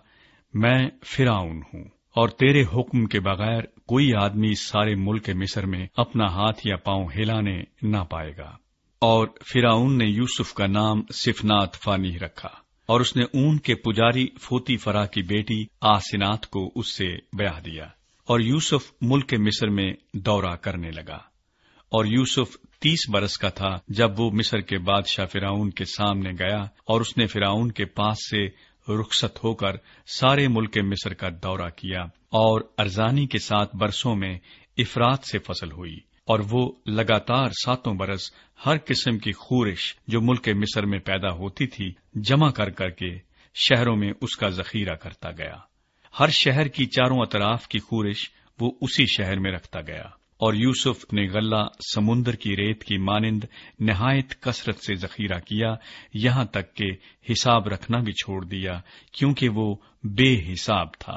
میں فراؤن ہوں اور تیرے حکم کے بغیر کوئی آدمی سارے ملک مصر میں اپنا ہاتھ یا پاؤں ہلانے نہ پائے گا۔ اور فراؤن نے یوسف کا نام صفنات فانی رکھا اور اس نے اون کے پجاری فوتی فرا کی بیٹی آسنات کو اس سے بیاہ دیا اور یوسف ملک مصر میں دورہ کرنے لگا۔ اور یوسف تیس برس کا تھا جب وہ مصر کے بادشاہ فراؤن کے سامنے گیا اور اس نے فراؤن کے پاس سے رخصت ہو کر سارے ملک مصر کا دورہ کیا اور ارزانی کے ساتھ برسوں میں افراد سے فصل ہوئی اور وہ لگاتار ساتوں برس ہر قسم کی خورش جو ملک مصر میں پیدا ہوتی تھی جمع کر کر کے شہروں میں اس کا ذخیرہ کرتا گیا۔ ہر شہر کی چاروں اطراف کی خورش وہ اسی شہر میں رکھتا گیا۔ اور یوسف نے غلہ سمندر کی ریت کی مانند نہایت کثرت سے ذخیرہ کیا، یہاں تک کہ حساب رکھنا بھی چھوڑ دیا، کیونکہ وہ بے حساب تھا۔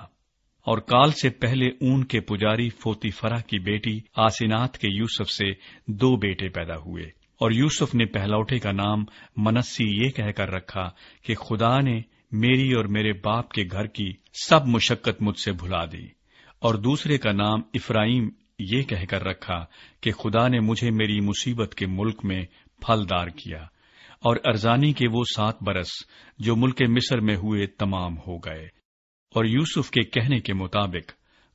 اور کال سے پہلے اون کے پجاری فوتی فرح کی بیٹی آسینات کے یوسف سے دو بیٹے پیدا ہوئے۔ اور یوسف نے پہلوٹے کا نام منسی یہ کہہ کر رکھا کہ خدا نے میری اور میرے باپ کے گھر کی سب مشقت مجھ سے بھلا دی۔ اور دوسرے کا نام افراہیم یہ کہہ کر رکھا کہ خدا نے مجھے میری مصیبت کے ملک میں پھلدار کیا اور ارزانی کے وہ سات برس جو ملک مصر میں ہوئے تمام ہو گئے۔ اور یوسف کے کہنے کے مطابق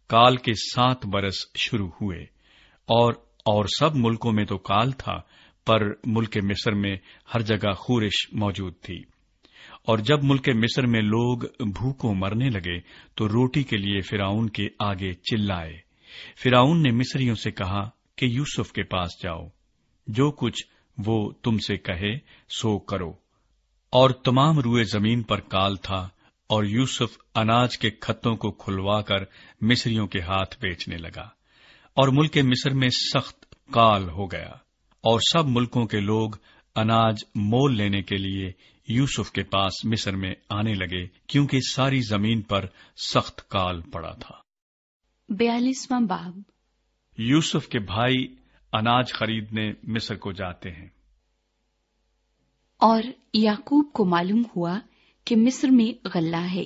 کال کے سات برس شروع ہوئے۔ اور اور سب ملکوں میں تو کال تھا، پر ملک مصر میں ہر جگہ خورش موجود تھی۔ اور جب ملک مصر میں لوگ بھوکوں مرنے لگے تو روٹی کے لیے فراؤن کے آگے چلائے۔ فراؤن نے مصریوں سے کہا کہ یوسف کے پاس جاؤ۔ جو کچھ وہ تم سے کہے سو کرو۔ اور تمام روئے زمین پر کال تھا اور یوسف اناج کے کھتوں کو کھلوا کر مصریوں کے ہاتھ بیچنے لگا۔ اور ملک مصر میں سخت کال ہو گیا۔ اور سب ملکوں کے لوگ اناج مول لینے کے لیے یوسف کے پاس مصر میں آنے لگے کیونکہ ساری زمین پر سخت کال پڑا تھا۔ بیالیسواں باب۔ یوسف کے بھائی اناج خریدنے مصر کو جاتے ہیں۔ اور یعقوب کو معلوم ہوا کہ مصر میں غلہ ہے۔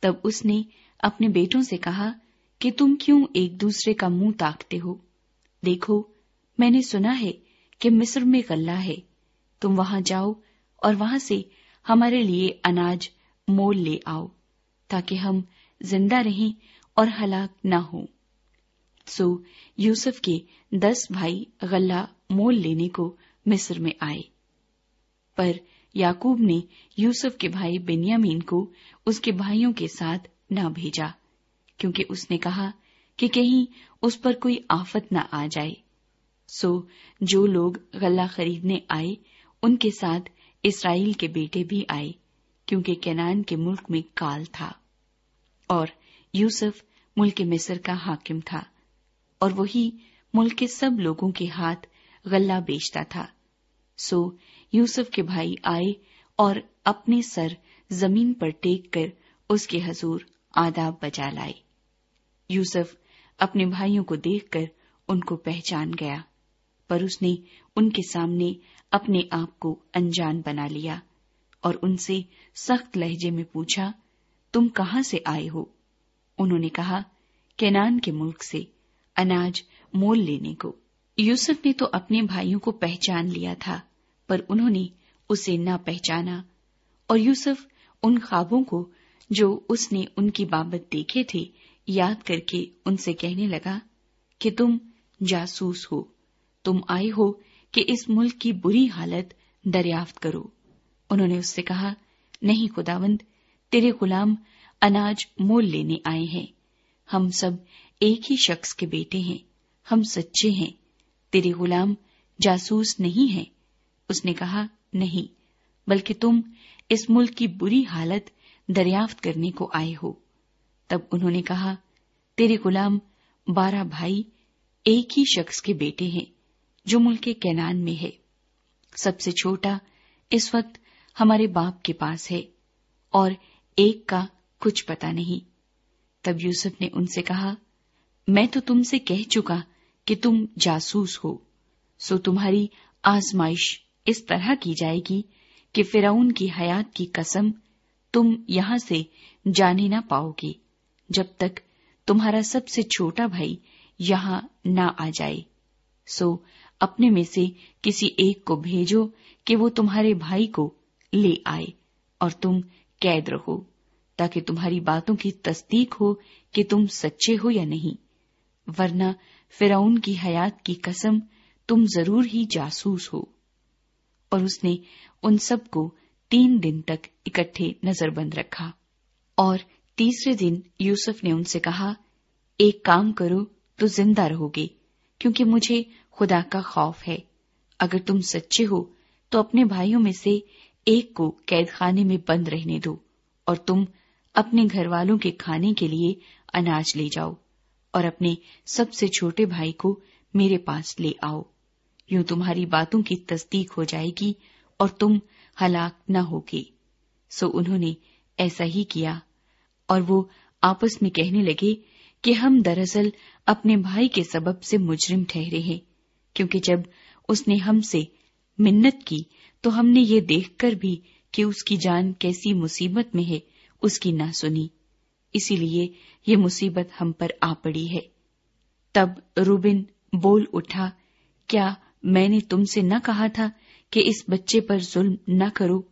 تب اس نے اپنے بیٹوں سے کہا کہ تم کیوں ایک دوسرے کا منہ تاکتے ہو؟ دیکھو میں نے سنا ہے کہ مصر میں غلہ ہے۔ تم وہاں جاؤ اور وہاں سے ہمارے لیے اناج مول لے آؤ تاکہ ہم زندہ رہیں اور ہلاک نہ ہوں سو، یوسف کے دس بھائی غلہ مول لینے کو مصر میں آئے۔ پر یعقوب نے یوسف کے بھائی بنیامین کو اس کے بھائیوں کے ساتھ نہ بھیجا، کیونکہ اس نے کہا کہ کہیں اس پر کوئی آفت نہ آ جائے۔ سو، جو لوگ غلہ خریدنے آئے، ان کے ساتھ اسرائیل کے بیٹے بھی آئے، کیونکہ کینان کے ملک میں کال تھا۔ اور یوسف ملک مصر کا حاکم تھا اور وہی ملک کے سب لوگوں کے ہاتھ غلہ بیچتا تھا۔ سو یوسف کے بھائی آئے اور اپنے سر زمین پر ٹیک کر اس کے حضور آداب بجا لائے۔ یوسف اپنے بھائیوں کو دیکھ کر ان کو پہچان گیا، پر اس نے ان کے سامنے اپنے آپ کو انجان بنا لیا اور ان سے سخت لہجے میں پوچھا، تم کہاں سے آئے ہو؟ انہوں نے کہا، کینان کے ملک سے اناج مول لینے کو۔ یوسف نے تو اپنے بھائیوں کو پہچان لیا تھا، پر انہوں نے اسے نہ پہچانا۔ اور یوسف ان خوابوں کو جو اس نے ان کی بابت دیکھے تھے، یاد کر کے ان سے کہنے لگا، کہ تم جاسوس ہو۔ تم آئے ہو کہ اس ملک کی بری حالت دریافت کرو۔ انہوں نے اس سے کہا، نہیں خداوند، تیرے غلام اناج مول لینے آئے ہیں۔ ہم سب ایک ہی شخص کے بیٹے ہیں۔ ہم سچے ہیں۔ تیرے غلام جاسوس نہیں ہے اس نے کہا، نہیں، بلکہ تم اس ملک کی بری حالت دریافت کرنے کو آئے ہو۔ تب انہوں نے کہا، تیرے غلام بارہ بھائی ایک ہی شخص کے بیٹے ہیں جو ملک کینان میں ہے۔ سب سے چھوٹا اس وقت ہمارے باپ کے پاس ہے اور ایک کا کچھ پتا نہیں۔ تب یوسف نے ان سے کہا، میں تو تم سے کہہ چکا کہ تم جاسوس ہو۔ سو تمہاری آزمائش اس طرح کی جائے گی کہ فرعون کی حیات کی قسم تم یہاں سے جانے نہ پاؤ گے، جب تک تمہارا سب سے چھوٹا بھائی یہاں نہ آ جائے۔ سو اپنے میں سے کسی ایک کو بھیجو کہ وہ تمہارے بھائی کو لے آئے اور تم قید رہو۔ تاکہ تمہاری باتوں کی تصدیق ہو کہ تم سچے ہو یا نہیں۔ ورنہ فرعون کی حیات کی قسم تم ضرور ہی جاسوس ہو۔ اور اس نے ان سب کو تین دن تک اکٹھے نظر بند رکھا۔ اور تیسرے دن یوسف نے ان سے کہا، ایک کام کرو، تو زندہ رہو گے کیونکہ مجھے خدا کا خوف ہے۔ اگر تم سچے ہو، تو اپنے بھائیوں میں سے ایک کو قید خانے میں بند رہنے دو، اور تم اپنے گھر والوں کے کھانے کے لیے اناج لے جاؤ اور اپنے سب سے چھوٹے بھائی کو میرے پاس لے آؤ۔ یوں تمہاری باتوں کی تصدیق ہو جائے گی اور تم ہلاک نہ ہوگے۔ سو انہوں نے ایسا ہی کیا اور وہ آپس میں کہنے لگے کہ ہم دراصل اپنے بھائی کے سبب سے مجرم ٹھہرے ہیں، کیونکہ جب اس نے ہم سے منت کی تو ہم نے یہ دیکھ کر بھی کہ اس کی جان کیسی مصیبت میں ہے۔ اس کی نہ سنی۔ اسی لیے یہ مصیبت ہم پر آ پڑی ہے۔ تب روبن بول اٹھا، کیا میں نے تم سے نہ کہا تھا کہ اس بچے پر ظلم نہ کرو؟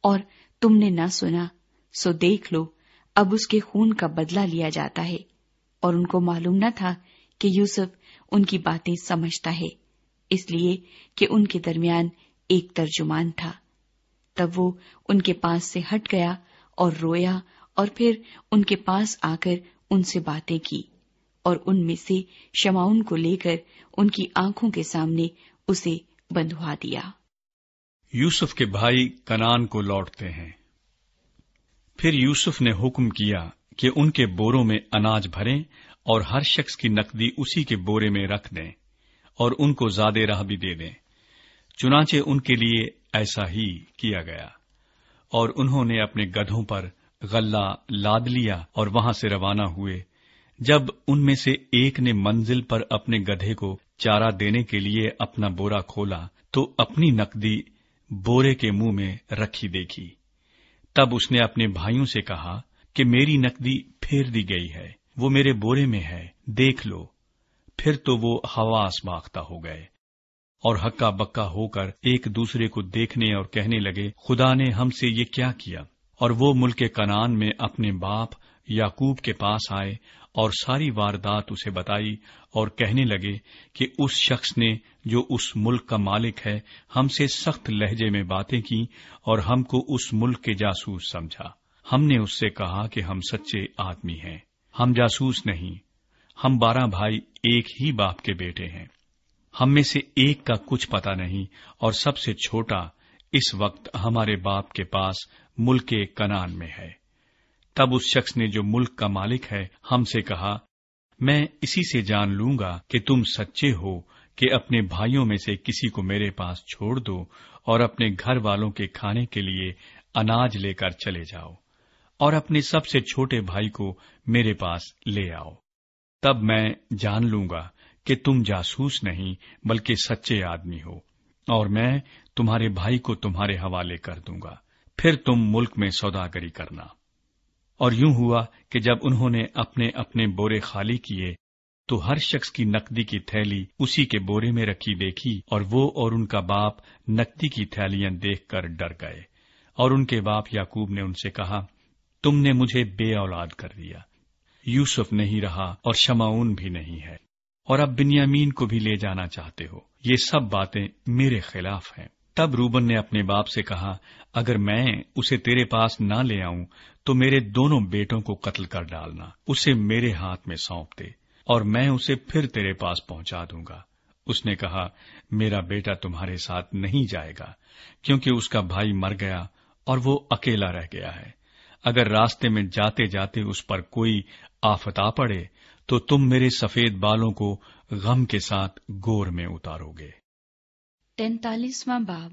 اور تم نے نہ سنا، سو دیکھ لو، اب اس کے خون کا بدلہ لیا جاتا ہے۔ اور ان کو معلوم نہ تھا کہ یوسف ان کی باتیں سمجھتا ہے۔ اس لیے کہ ان کے درمیان ایک ترجمان تھا۔ تب وہ ان کے پاس سے ہٹ گیا اور رویا اور پھر ان کے پاس آ کر ان سے باتیں کی اور ان میں سے شماؤن کو لے کر ان کی آنکھوں کے سامنے اسے بندھوا دیا۔ یوسف کے بھائی کنان کو لوٹتے ہیں۔ پھر یوسف نے حکم کیا کہ ان کے بوروں میں اناج بھریں اور ہر شخص کی نقدی اسی کے بورے میں رکھ دیں اور ان کو زیادہ راہ بھی دے دیں۔ چنانچہ ان کے لیے ایسا ہی کیا گیا۔ اور انہوں نے اپنے گدھوں پر غلہ لاد لیا اور وہاں سے روانہ ہوئے۔ جب ان میں سے ایک نے منزل پر اپنے گدھے کو چارہ دینے کے لیے اپنا بورا کھولا، تو اپنی نقدی بورے کے منہ میں رکھی دیکھی۔ تب اس نے اپنے بھائیوں سے کہا کہ میری نقدی پھیر دی گئی ہے، وہ میرے بورے میں ہے، دیکھ لو۔ پھر تو وہ حواس باختہ ہو گئے۔ اور ہکا بکا ہو کر ایک دوسرے کو دیکھنے اور کہنے لگے، خدا نے ہم سے یہ کیا کیا؟ اور وہ ملک کنان میں اپنے باپ یاقوب کے پاس آئے اور ساری واردات اسے بتائی اور کہنے لگے کہ اس شخص نے جو اس ملک کا مالک ہے، ہم سے سخت لہجے میں باتیں کی اور ہم کو اس ملک کے جاسوس سمجھا۔ ہم نے اس سے کہا کہ ہم سچے آدمی ہیں۔ ہم جاسوس نہیں، ہم بارہ بھائی ایک ہی باپ کے بیٹے ہیں۔ ہم میں سے ایک کا کچھ پتا نہیں اور سب سے چھوٹا اس وقت ہمارے باپ کے پاس ملک کنان میں ہے۔ تب اس شخص نے جو ملک کا مالک ہے ہم سے کہا، میں اسی سے جان لوں گا کہ تم سچے ہو کہ اپنے بھائیوں میں سے کسی کو میرے پاس چھوڑ دو اور اپنے گھر والوں کے کھانے کے لیے اناج لے کر چلے جاؤ اور اپنے سب سے چھوٹے بھائی کو میرے پاس لے آؤ۔ تب میں جان لوں گا کہ تم جاسوس نہیں بلکہ سچے آدمی ہو، اور میں تمہارے بھائی کو تمہارے حوالے کر دوں گا۔ پھر تم ملک میں سوداگری کرنا۔ اور یوں ہوا کہ جب انہوں نے اپنے اپنے بورے خالی کیے، تو ہر شخص کی نقدی کی تھیلی اسی کے بورے میں رکھی دیکھی، اور وہ اور ان کا باپ نقدی کی تھیلیاں دیکھ کر ڈر گئے۔ اور ان کے باپ یاقوب نے ان سے کہا، تم نے مجھے بے اولاد کر دیا۔ یوسف نہیں رہا اور شماؤن بھی نہیں ہے۔ اور اب بنیامین کو بھی لے جانا چاہتے ہو۔ یہ سب باتیں میرے خلاف ہیں۔ تب روبن نے اپنے باپ سے کہا، اگر میں اسے تیرے پاس نہ لے آؤں، تو میرے دونوں بیٹوں کو قتل کر ڈالنا، اسے میرے ہاتھ میں سونپ دے، اور میں اسے پھر تیرے پاس پہنچا دوں گا۔ اس نے کہا، میرا بیٹا تمہارے ساتھ نہیں جائے گا، کیونکہ اس کا بھائی مر گیا اور وہ اکیلا رہ گیا ہے۔ اگر راستے میں جاتے جاتے اس پر کوئی آفت آ پڑے تو تم میرے سفید بالوں کو غم کے ساتھ گور میں اتارو گے تینتالیسواں باب۔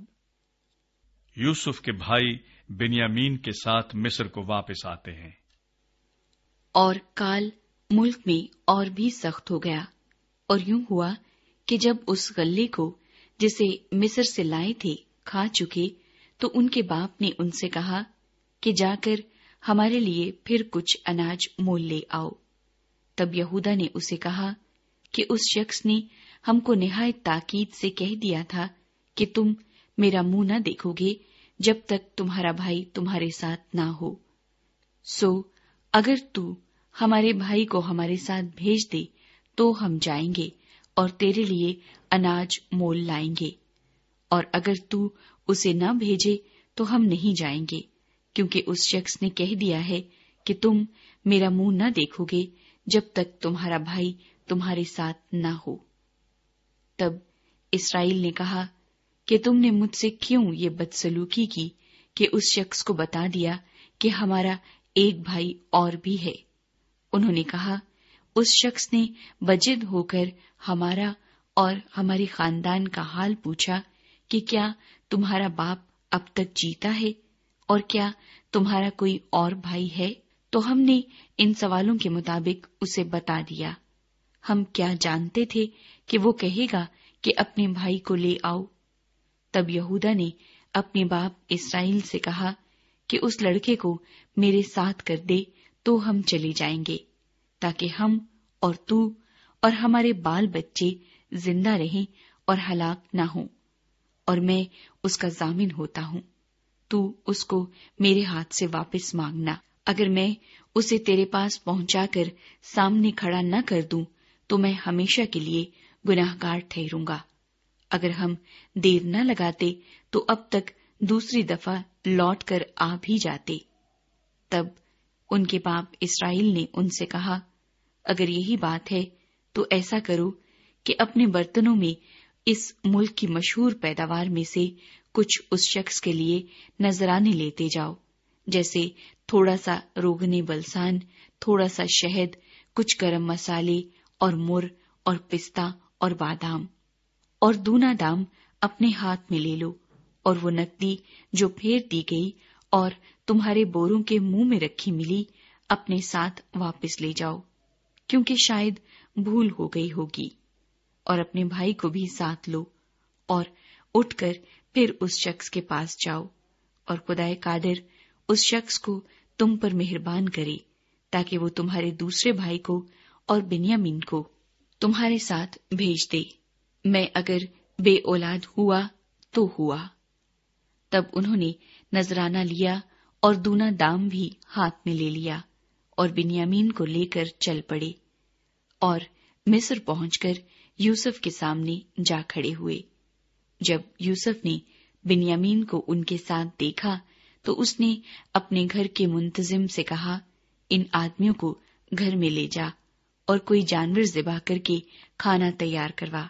یوسف کے بھائی بنیامین کے ساتھ مصر کو واپس آتے ہیں۔ اور کال ملک میں اور بھی سخت ہو گیا۔ اور یوں ہوا کہ جب اس غلے کو جسے مصر سے لائے تھے کھا چکے تو ان کے باپ نے ان سے کہا کہ جا کر ہمارے لیے پھر کچھ اناج مول لے آؤ۔ تب یہودا نے اسے کہا کہ اس شخص نے ہم کو نہایت تاکید سے کہہ دیا تھا کہ تم میرا منہ نہ دیکھو گے جب تک تمہارا بھائی تمہارے ساتھ نہ ہو۔ سو، اگر تو ہمارے بھائی کو ہمارے ساتھ بھیج دے تو ہم جائیں گے اور تیرے لیے اناج مول لائیں گے۔ اور اگر تو اسے نہ بھیجے تو ہم نہیں جائیں گے، کیونکہ اس شخص نے کہہ دیا ہے کہ تم میرا منہ نہ دیکھو گے جب تک تمہارا بھائی تمہارے ساتھ نہ ہو۔ تب اسرائیل نے کہا کہ تم نے مجھ سے کیوں یہ بدسلوکی کی کہ اس شخص کو بتا دیا کہ ہمارا ایک بھائی اور بھی ہے۔ انہوں نے کہا، اس شخص نے بجد ہو کر ہمارا اور ہمارے خاندان کا حال پوچھا کہ کیا تمہارا باپ اب تک جیتا ہے اور کیا تمہارا کوئی اور بھائی ہے؟ تو ہم نے ان سوالوں کے مطابق اسے بتا دیا۔ ہم کیا جانتے تھے کہ وہ کہے گا کہ اپنے بھائی کو لے آؤ؟ تب یہودا نے اپنے باپ اسرائیل سے کہا کہ اس لڑکے کو میرے ساتھ کر دے تو ہم چلے جائیں گے، تاکہ ہم اور تو اور ہمارے بال بچے زندہ رہیں اور ہلاک نہ ہوں، اور میں اس کا ضامن ہوتا ہوں۔ تو اس کو میرے ہاتھ سے واپس مانگنا۔ اگر میں اسے تیرے پاس پہنچا کر سامنے کھڑا نہ کر دوں، تو میں ہمیشہ کے لیے گناہ گار ٹھہروں گا۔ اگر ہم دیر نہ لگاتے، تو اب تک دوسری دفعہ لوٹ کر آ بھی جاتے۔ تب ان کے باپ اسرائیل نے ان سے کہا، اگر یہی بات ہے، تو ایسا کرو کہ اپنے برتنوں میں اس ملک کی مشہور پیداوار میں سے کچھ اس شخص کے لیے نذرانے لیتے جاؤ۔ جیسے تھوڑا سا روگنے بلسان، تھوڑا سا شہد، کچھ گرم مسالے اور مر اور پستہ اور بادام۔ اور دونا دام اپنے ہاتھ میں لے لو اور وہ نقدی جو پھیر دی گئی اور تمہارے بوروں کے منہ میں رکھی ملی، اپنے ساتھ واپس لے جاؤ، کیونکہ شاید بھول ہو گئی ہوگی۔ اور اپنے بھائی کو بھی ساتھ لو اور اٹھ کر پھر اس شخص کے پاس جاؤ۔ اور خدا قادر اس شخص کو تم پر مہربان کرے تاکہ وہ تمہارے دوسرے بھائی کو اور بنیامین کو تمہارے ساتھ بھیج دے۔ میں اگر بے اولاد ہوا تو ہوا۔ تب انہوں نے نذرانہ لیا اور دونا دام بھی ہاتھ میں لے لیا اور بنیامین کو لے کر چل پڑے اور مصر پہنچ کر یوسف کے سامنے جا کھڑے ہوئے۔ جب یوسف نے بنیامین کو ان کے ساتھ دیکھا تو اس نے اپنے گھر کے منتظم سے کہا، ان آدمیوں کو گھر میں لے جا اور کوئی جانور ذبح کر کے کھانا تیار کروا،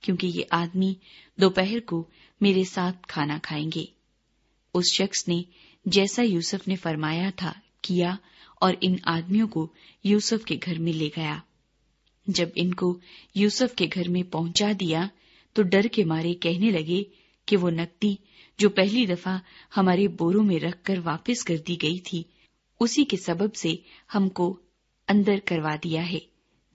کیونکہ یہ آدمی دوپہر کو میرے ساتھ کھانا کھائیں گے۔ اس شخص نے جیسا یوسف نے فرمایا تھا، کیا اور ان آدمیوں کو یوسف کے گھر میں لے گیا۔ جب ان کو یوسف کے گھر میں پہنچا دیا تو ڈر کے مارے کہنے لگے کہ وہ نقدی جو پہلی دفعہ ہمارے بوروں میں رکھ کر واپس کر دی گئی تھی، اسی کے سبب سے ہم کو اندر کروا دیا ہے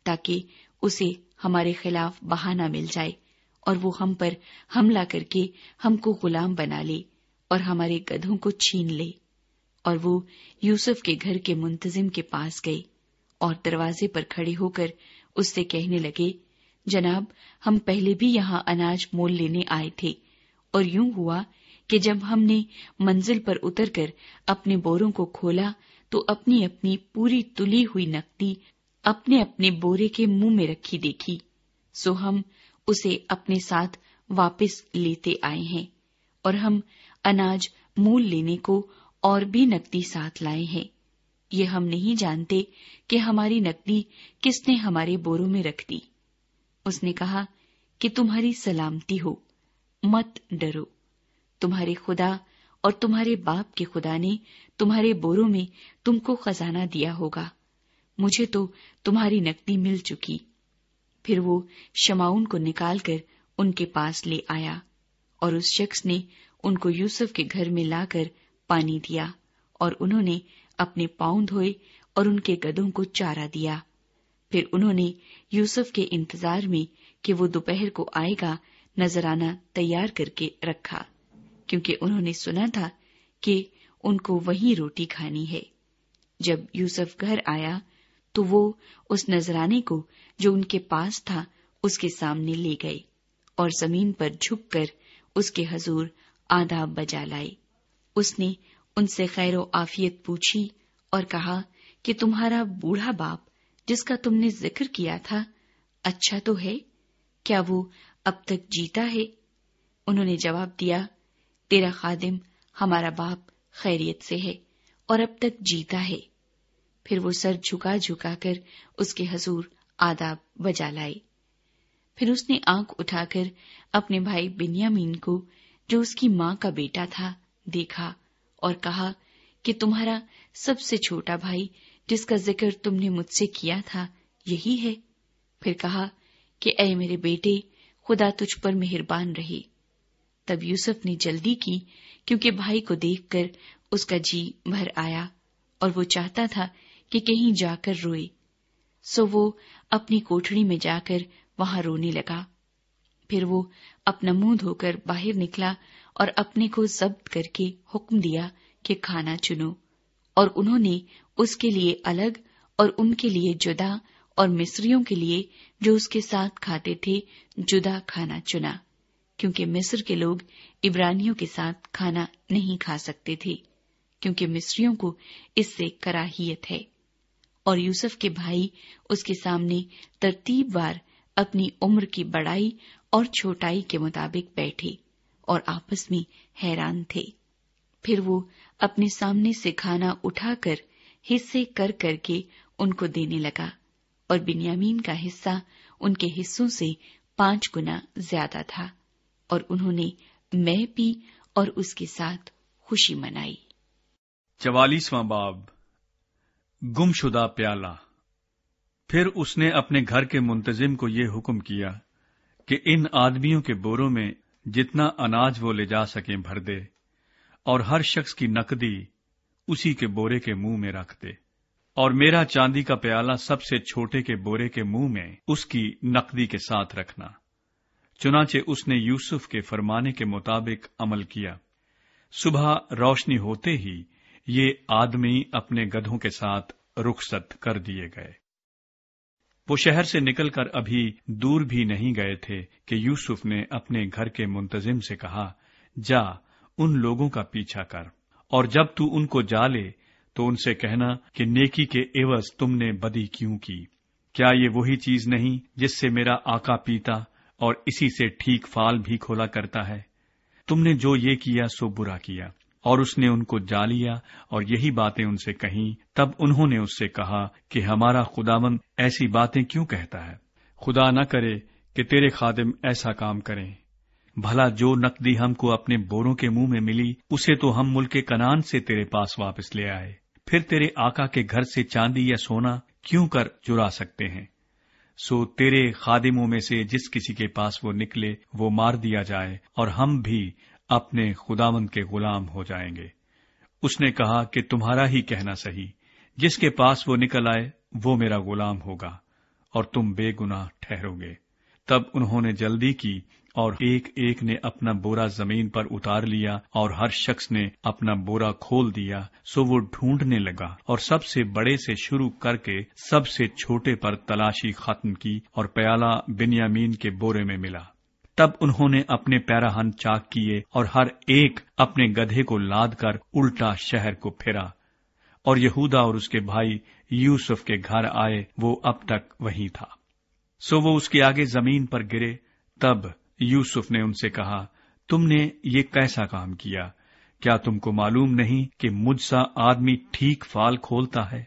تاکہ اسے ہمارے خلاف بہانہ مل جائے اور وہ ہم پر حملہ کر کے ہم کو غلام بنا لے اور ہمارے گدھوں کو چھین لے۔ اور وہ یوسف کے گھر کے منتظم کے پاس گئے اور دروازے پر کھڑے ہو کر اس سے کہنے لگے، جناب، ہم پہلے بھی یہاں اناج مول لینے آئے تھے اور یوں ہوا کہ جب ہم نے منزل پر اتر کر اپنے بوروں کو کھولا تو اپنی اپنی پوری تلی ہوئی نقدی اپنے اپنے بورے کے منہ میں رکھی دیکھی، سو ہم اسے اپنے ساتھ واپس لیتے آئے ہیں اور ہم اناج مول لینے کو اور بھی نقدی ساتھ لائے ہیں۔ یہ ہم نہیں جانتے کہ ہماری نقدی کس نے ہمارے بوروں میں رکھ دی۔ اس نے کہا کہ تمہاری سلامتی ہو، مت ڈرو۔ تمہارے خدا اور تمہارے باپ کے خدا نے تمہارے بوروں میں تم کو خزانہ دیا ہوگا۔ مجھے تو تمہاری نقدی مل چکی۔ پھر وہ شماؤن کو نکال کر ان کے پاس لے آیا اور اس شخص نے ان کو یوسف کے گھر میں لا کر پانی دیا اور انہوں نے اپنے پاؤں دھوئے اور ان کے گدوں کو چارا دیا۔ پھر انہوں نے یوسف کے انتظار میں کہ وہ دوپہر کو آئے گا نذرانہ تیار کر کے رکھا۔ کیونکہ انہوں نے سنا تھا کہ ان کو وہی روٹی کھانی ہے۔ جب یوسف گھر آیا تو وہ اس نذرانے کو جو ان کے پاس تھا اس کے سامنے لے گئے اور زمین پر جھک کر اس کے حضور آداب بجا لائے۔ اس نے ان سے خیر و آفیت پوچھی اور کہا کہ تمہارا بوڑھا باپ جس کا تم نے ذکر کیا تھا اچھا تو ہے؟ کیا وہ اب تک جیتا ہے؟ انہوں نے جواب دیا تیرا خادم ہمارا باپ خیریت سے ہے اور اب تک جیتا ہے۔ پھر وہ سر جھکا جھکا کر اس کے حضور آداب بجا لائے۔ پھر اس نے آنکھ اٹھا کر اپنے بھائی بنیامین کو، جو اس کی ماں کا بیٹا تھا، دیکھا اور کہا کہ تمہارا سب سے چھوٹا بھائی، جس کا ذکر تم نے مجھ سے کیا تھا، یہی ہے۔ پھر کہا کہ اے میرے بیٹے، خدا تجھ پر مہربان رہے۔ تب یوسف نے جلدی کی، کیونکہ بھائی کو دیکھ کر اس کا جی بھر آیا اور وہ چاہتا تھا کہ کہیں جا کر روئے۔ سو وہ اپنی کوٹڑی میں جا کر وہاں رونے لگا۔ پھر وہ اپنا منہ دھو کر باہر نکلا اور اپنے کو ضبط کر کے حکم دیا کہ کھانا چنو۔ اور انہوں نے اس کے لیے الگ اور ان کے لیے جدا اور مصریوں کے لیے جو اس کے ساتھ کھاتے تھے، جدا کھانا چنا۔ کیونکہ مصر کے لوگ ابرانیوں کے ساتھ کھانا نہیں کھا سکتے تھے، کیونکہ مصریوں کو اس سے کراہیت ہے۔ اور یوسف کے بھائی اس کے سامنے ترتیب وار اپنی عمر کی بڑائی اور چھوٹائی کے مطابق بیٹھے اور آپس میں حیران تھے۔ پھر وہ اپنے سامنے سے کھانا اٹھا کر حصے کر کر کے ان کو دینے لگا اور بنیامین کا حصہ ان کے حصوں سے پانچ گنا زیادہ تھا۔ اور انہوں نے میں پی اور اس کے ساتھ خوشی منائی۔ چوالیسواں باب۔ گم شدہ پیالہ۔ پھر اس نے اپنے گھر کے منتظم کو یہ حکم کیا کہ ان آدمیوں کے بوروں میں جتنا اناج وہ لے جا سکیں بھر دے اور ہر شخص کی نقدی اسی کے بورے کے منہ میں رکھ دے۔ اور میرا چاندی کا پیالہ سب سے چھوٹے کے بورے کے منہ میں اس کی نقدی کے ساتھ رکھنا۔ چنانچہ اس نے یوسف کے فرمانے کے مطابق عمل کیا۔ صبح روشنی ہوتے ہی یہ آدمی اپنے گدھوں کے ساتھ رخصت کر دیے گئے۔ وہ شہر سے نکل کر ابھی دور بھی نہیں گئے تھے کہ یوسف نے اپنے گھر کے منتظم سے کہا، جا، ان لوگوں کا پیچھا کر۔ اور جب تو ان کو جا لے، تو ان سے کہنا کہ نیکی کے عوض تم نے بدی کیوں کی۔ کیا یہ وہی چیز نہیں جس سے میرا آقا پیتا اور اسی سے ٹھیک فال بھی کھولا کرتا ہے۔ تم نے جو یہ کیا سو برا کیا، اور اس نے ان کو جا لیا اور یہی باتیں ان سے کہیں۔ تب انہوں نے اس سے کہا کہ ہمارا خداون ایسی باتیں کیوں کہتا ہے؟ خدا نہ کرے کہ تیرے خادم ایسا کام کریں۔ بھلا جو نقدی ہم کو اپنے بوروں کے منہ میں ملی، اسے تو ہم ملک کنان سے تیرے پاس واپس لے آئے۔ پھر تیرے آقا کے گھر سے چاندی یا سونا کیوں کر چرا سکتے ہیں؟ سو تیرے خادموں میں سے جس کسی کے پاس وہ نکلے، وہ مار دیا جائے اور ہم بھی اپنے خداوند کے غلام ہو جائیں گے۔ اس نے کہا کہ تمہارا ہی کہنا صحیح، جس کے پاس وہ نکل آئے، وہ میرا غلام ہوگا اور تم بے گنا ٹھہرو گے۔ تب انہوں نے جلدی کی اور ایک ایک نے اپنا بورا زمین پر اتار لیا اور ہر شخص نے اپنا بورا کھول دیا، سو وہ ڈھونڈنے لگا اور سب سے بڑے سے شروع کر کے سب سے چھوٹے پر تلاشی ختم کی اور پیالہ بنیامین کے بورے میں ملا۔ تب انہوں نے اپنے پیراہن چاک کیے اور ہر ایک اپنے گدھے کو لاد کر الٹا شہر کو پھرا اور یہودا اور اس کے بھائی یوسف کے گھر آئے، وہ اب تک وہی تھا۔ سو وہ اس کے آگے زمین پر گرے، تب یوسف نے ان سے کہا، تم نے یہ کیسا کام کیا؟ کیا تم کو معلوم نہیں کہ مجھ سا آدمی ٹھیک فال کھولتا ہے؟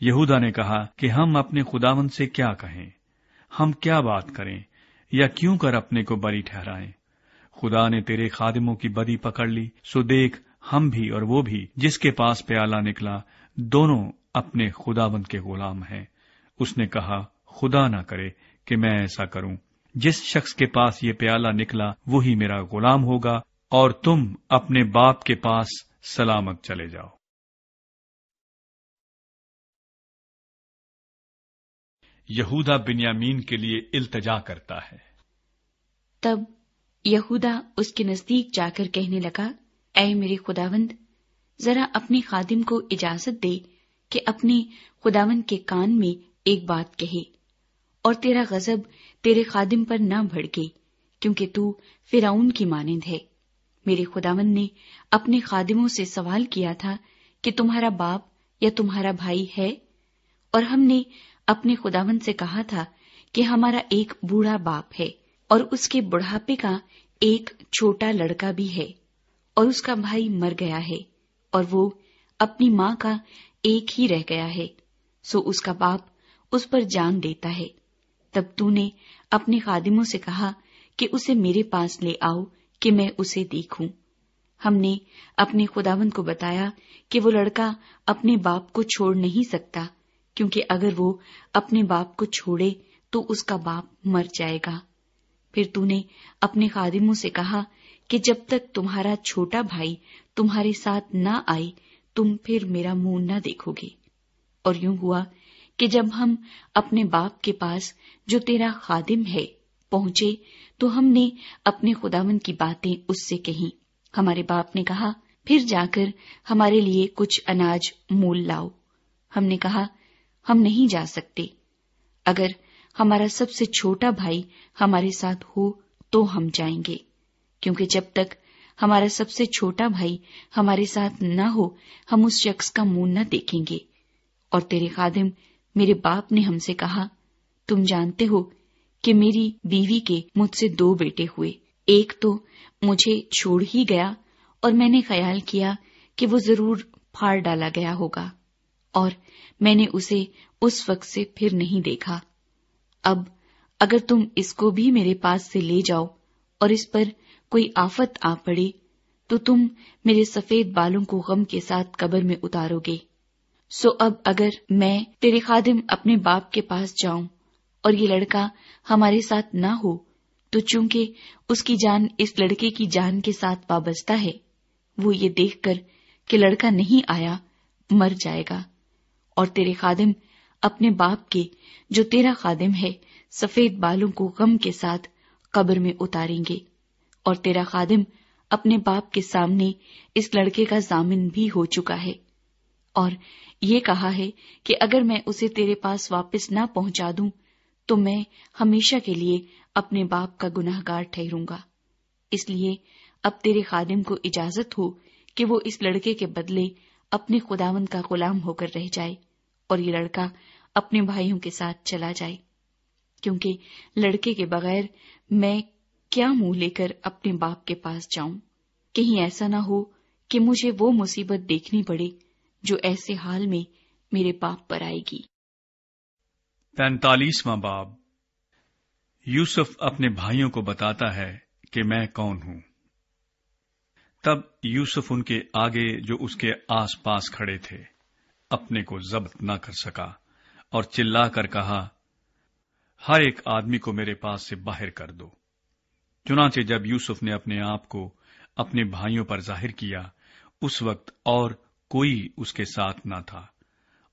یہودا نے کہا، کہ ہم اپنے خداون سے کیا کہیں؟ ہم کیا بات کریں؟ یا کیوں کر اپنے کو بری ٹھہرائیں؟ خدا نے تیرے خادموں کی بدی پکڑ لی، سو دیکھ، ہم بھی اور وہ بھی، جس کے پاس پیالہ نکلا، دونوں اپنے خداوند کے غلام ہیں۔ اس نے کہا، خدا نہ کرے کہ میں ایسا کروں۔ جس شخص کے پاس یہ پیالہ نکلا وہی میرا غلام ہوگا اور تم اپنے باپ کے پاس سلامت چلے جاؤ۔ یہودا بنیامین کے لیے التجا کرتا ہے۔ تب یہودا اس کے نزدیک جا کر کہنے لگا، اے میرے خداوند، ذرا اپنی خادم کو اجازت دے کہ اپنے خداوند کے کان میں ایک بات کہے اور تیرا غزب تیرے خادم پر نہ بھڑکے، کیونکہ تو فراؤن کی مانند ہے۔ میرے خداوند نے اپنے خادموں سے سوال کیا تھا کہ تمہارا باپ یا تمہارا بھائی ہے؟ اور ہم نے اپنے خداون سے کہا تھا کہ ہمارا ایک بوڑھا باپ ہے اور اس کے بڑھاپے کا ایک چھوٹا لڑکا بھی ہے اور اس کا بھائی مر گیا ہے اور وہ اپنی ماں کا ایک ہی رہ گیا ہے، سو اس کا باپ اس پر جان دیتا ہے۔ تب تو نے اپنے خادموں سے کہا کہ اسے میرے پاس لے آؤ کہ میں اسے دیکھوں۔ ہم نے اپنے خداون کو بتایا کہ وہ لڑکا اپنے باپ کو چھوڑ نہیں سکتا، کیونکہ اگر وہ اپنے باپ کو چھوڑے تو اس کا باپ مر جائے گا۔ پھر تو نے اپنے خادموں سے کہا کہ جب تک تمہارا چھوٹا بھائی تمہارے ساتھ نہ آئے، تم پھر میرا منہ نہ دیکھو گے۔ اور یوں ہوا کہ جب ہم اپنے باپ کے پاس جو تیرا خادم ہے پہنچے تو ہم نے اپنے خداون کی باتیں اس سے کہیں۔ ہمارے باپ نے کہا، پھر جا کر ہمارے لیے کچھ اناج مول لاؤ۔ ہم نے کہا، ہم نہیں جا سکتے۔ اگر ہمارا سب سے چھوٹا بھائی ہمارے ساتھ ہو تو ہم جائیں گے۔ کیونکہ جب تک ہمارا سب سے چھوٹا بھائی ہمارے ساتھ نہ ہو، ہم اس شخص کا منہ نہ دیکھیں گے۔ اور تیرے خادم میرے باپ نے ہم سے کہا، تم جانتے ہو کہ میری بیوی کے مجھ سے دو بیٹے ہوئے۔ ایک تو مجھے چھوڑ ہی گیا اور میں نے خیال کیا کہ وہ ضرور پھاڑ ڈالا گیا ہوگا اور میں نے اسے اس وقت سے پھر نہیں دیکھا۔ اب اگر تم اس کو بھی میرے پاس سے لے جاؤ اور اس پر کوئی آفت آ پڑے تو تم میرے سفید بالوں کو غم کے ساتھ قبر میں اتارو گے۔ سو اب اگر میں تیرے خادم اپنے باپ کے پاس جاؤں اور یہ لڑکا ہمارے ساتھ نہ ہو، تو چونکہ اس کی جان اس لڑکے کی جان کے ساتھ وابستہ ہے، وہ یہ دیکھ کر کہ لڑکا نہیں آیا، مر جائے گا۔ اور تیرے خادم اپنے باپ کے جو تیرا خادم ہے، سفید بالوں کو غم کے ساتھ قبر میں اتاریں گے۔ اور تیرا خادم اپنے باپ کے سامنے اس لڑکے کا ضامن بھی ہو چکا ہے۔ اور یہ کہا ہے کہ اگر میں اسے تیرے پاس واپس نہ پہنچا دوں، تو میں ہمیشہ کے لیے اپنے باپ کا گناہ گار ٹھہروں گا۔ اس لیے اب تیرے خادم کو اجازت ہو کہ وہ اس لڑکے کے بدلے اپنے خداون کا غلام ہو کر رہ جائے اور یہ لڑکا اپنے بھائیوں کے ساتھ چلا جائے۔ کیونکہ لڑکے کے بغیر میں کیا منہ لے کر اپنے باپ کے پاس جاؤں؟ کہیں ایسا نہ ہو کہ مجھے وہ مصیبت دیکھنی پڑے۔ جو ایسے حال میں میرے باپ پر آئے گی۔ پینتالیسواں باب۔ یوسف اپنے بھائیوں کو بتاتا ہے کہ میں کون ہوں۔ تب یوسف ان کے آگے جو اس کے آس پاس کھڑے تھے، اپنے کو ضبط نہ کر سکا اور چلا کر کہا، ہر ایک آدمی کو میرے پاس سے باہر کر دو۔ چنانچہ جب یوسف نے اپنے آپ کو اپنے بھائیوں پر ظاہر کیا، اس وقت اور کوئی اس کے ساتھ نہ تھا۔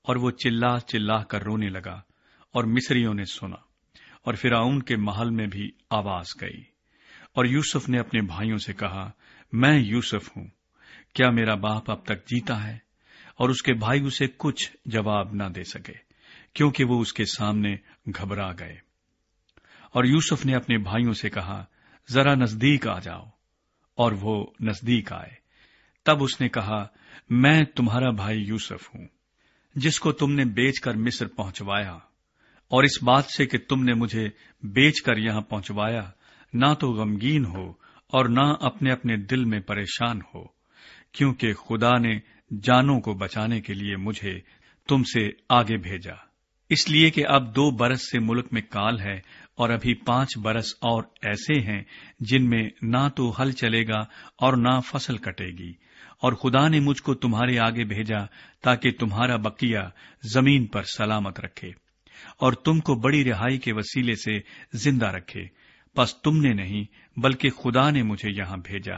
اور وہ چلا چلا کر رونے لگا اور مصریوں نے سنا اور فرعون کے محل میں بھی آواز گئی اور یوسف نے اپنے بھائیوں سے کہا، میں یوسف ہوں۔ کیا میرا باپ اب تک جیتا ہے؟ اور اس کے بھائی اسے کچھ جواب نہ دے سکے، کیونکہ وہ اس کے سامنے گھبرا گئے۔ اور یوسف نے اپنے بھائیوں سے کہا، ذرا نزدیک آ جاؤ۔ اور وہ نزدیک آئے۔ تب اس نے کہا، میں تمہارا بھائی یوسف ہوں، جس کو تم نے بیچ کر مصر پہنچوایا، اور اس بات سے کہ تم نے مجھے بیچ کر یہاں پہنچوایا، نہ تو غمگین ہو اور نہ اپنے اپنے دل میں پریشان ہو، کیونکہ خدا نے جانوں کو بچانے کے لیے مجھے تم سے آگے بھیجا۔ اس لیے کہ اب دو برس سے ملک میں کال ہے اور ابھی پانچ برس اور ایسے ہیں جن میں نہ تو ہل چلے گا اور نہ فصل کٹے گی۔ اور خدا نے مجھ کو تمہارے آگے بھیجا تاکہ تمہارا بقیہ زمین پر سلامت رکھے اور تم کو بڑی رہائی کے وسیلے سے زندہ رکھے۔ پس تم نے نہیں، بلکہ خدا نے مجھے یہاں بھیجا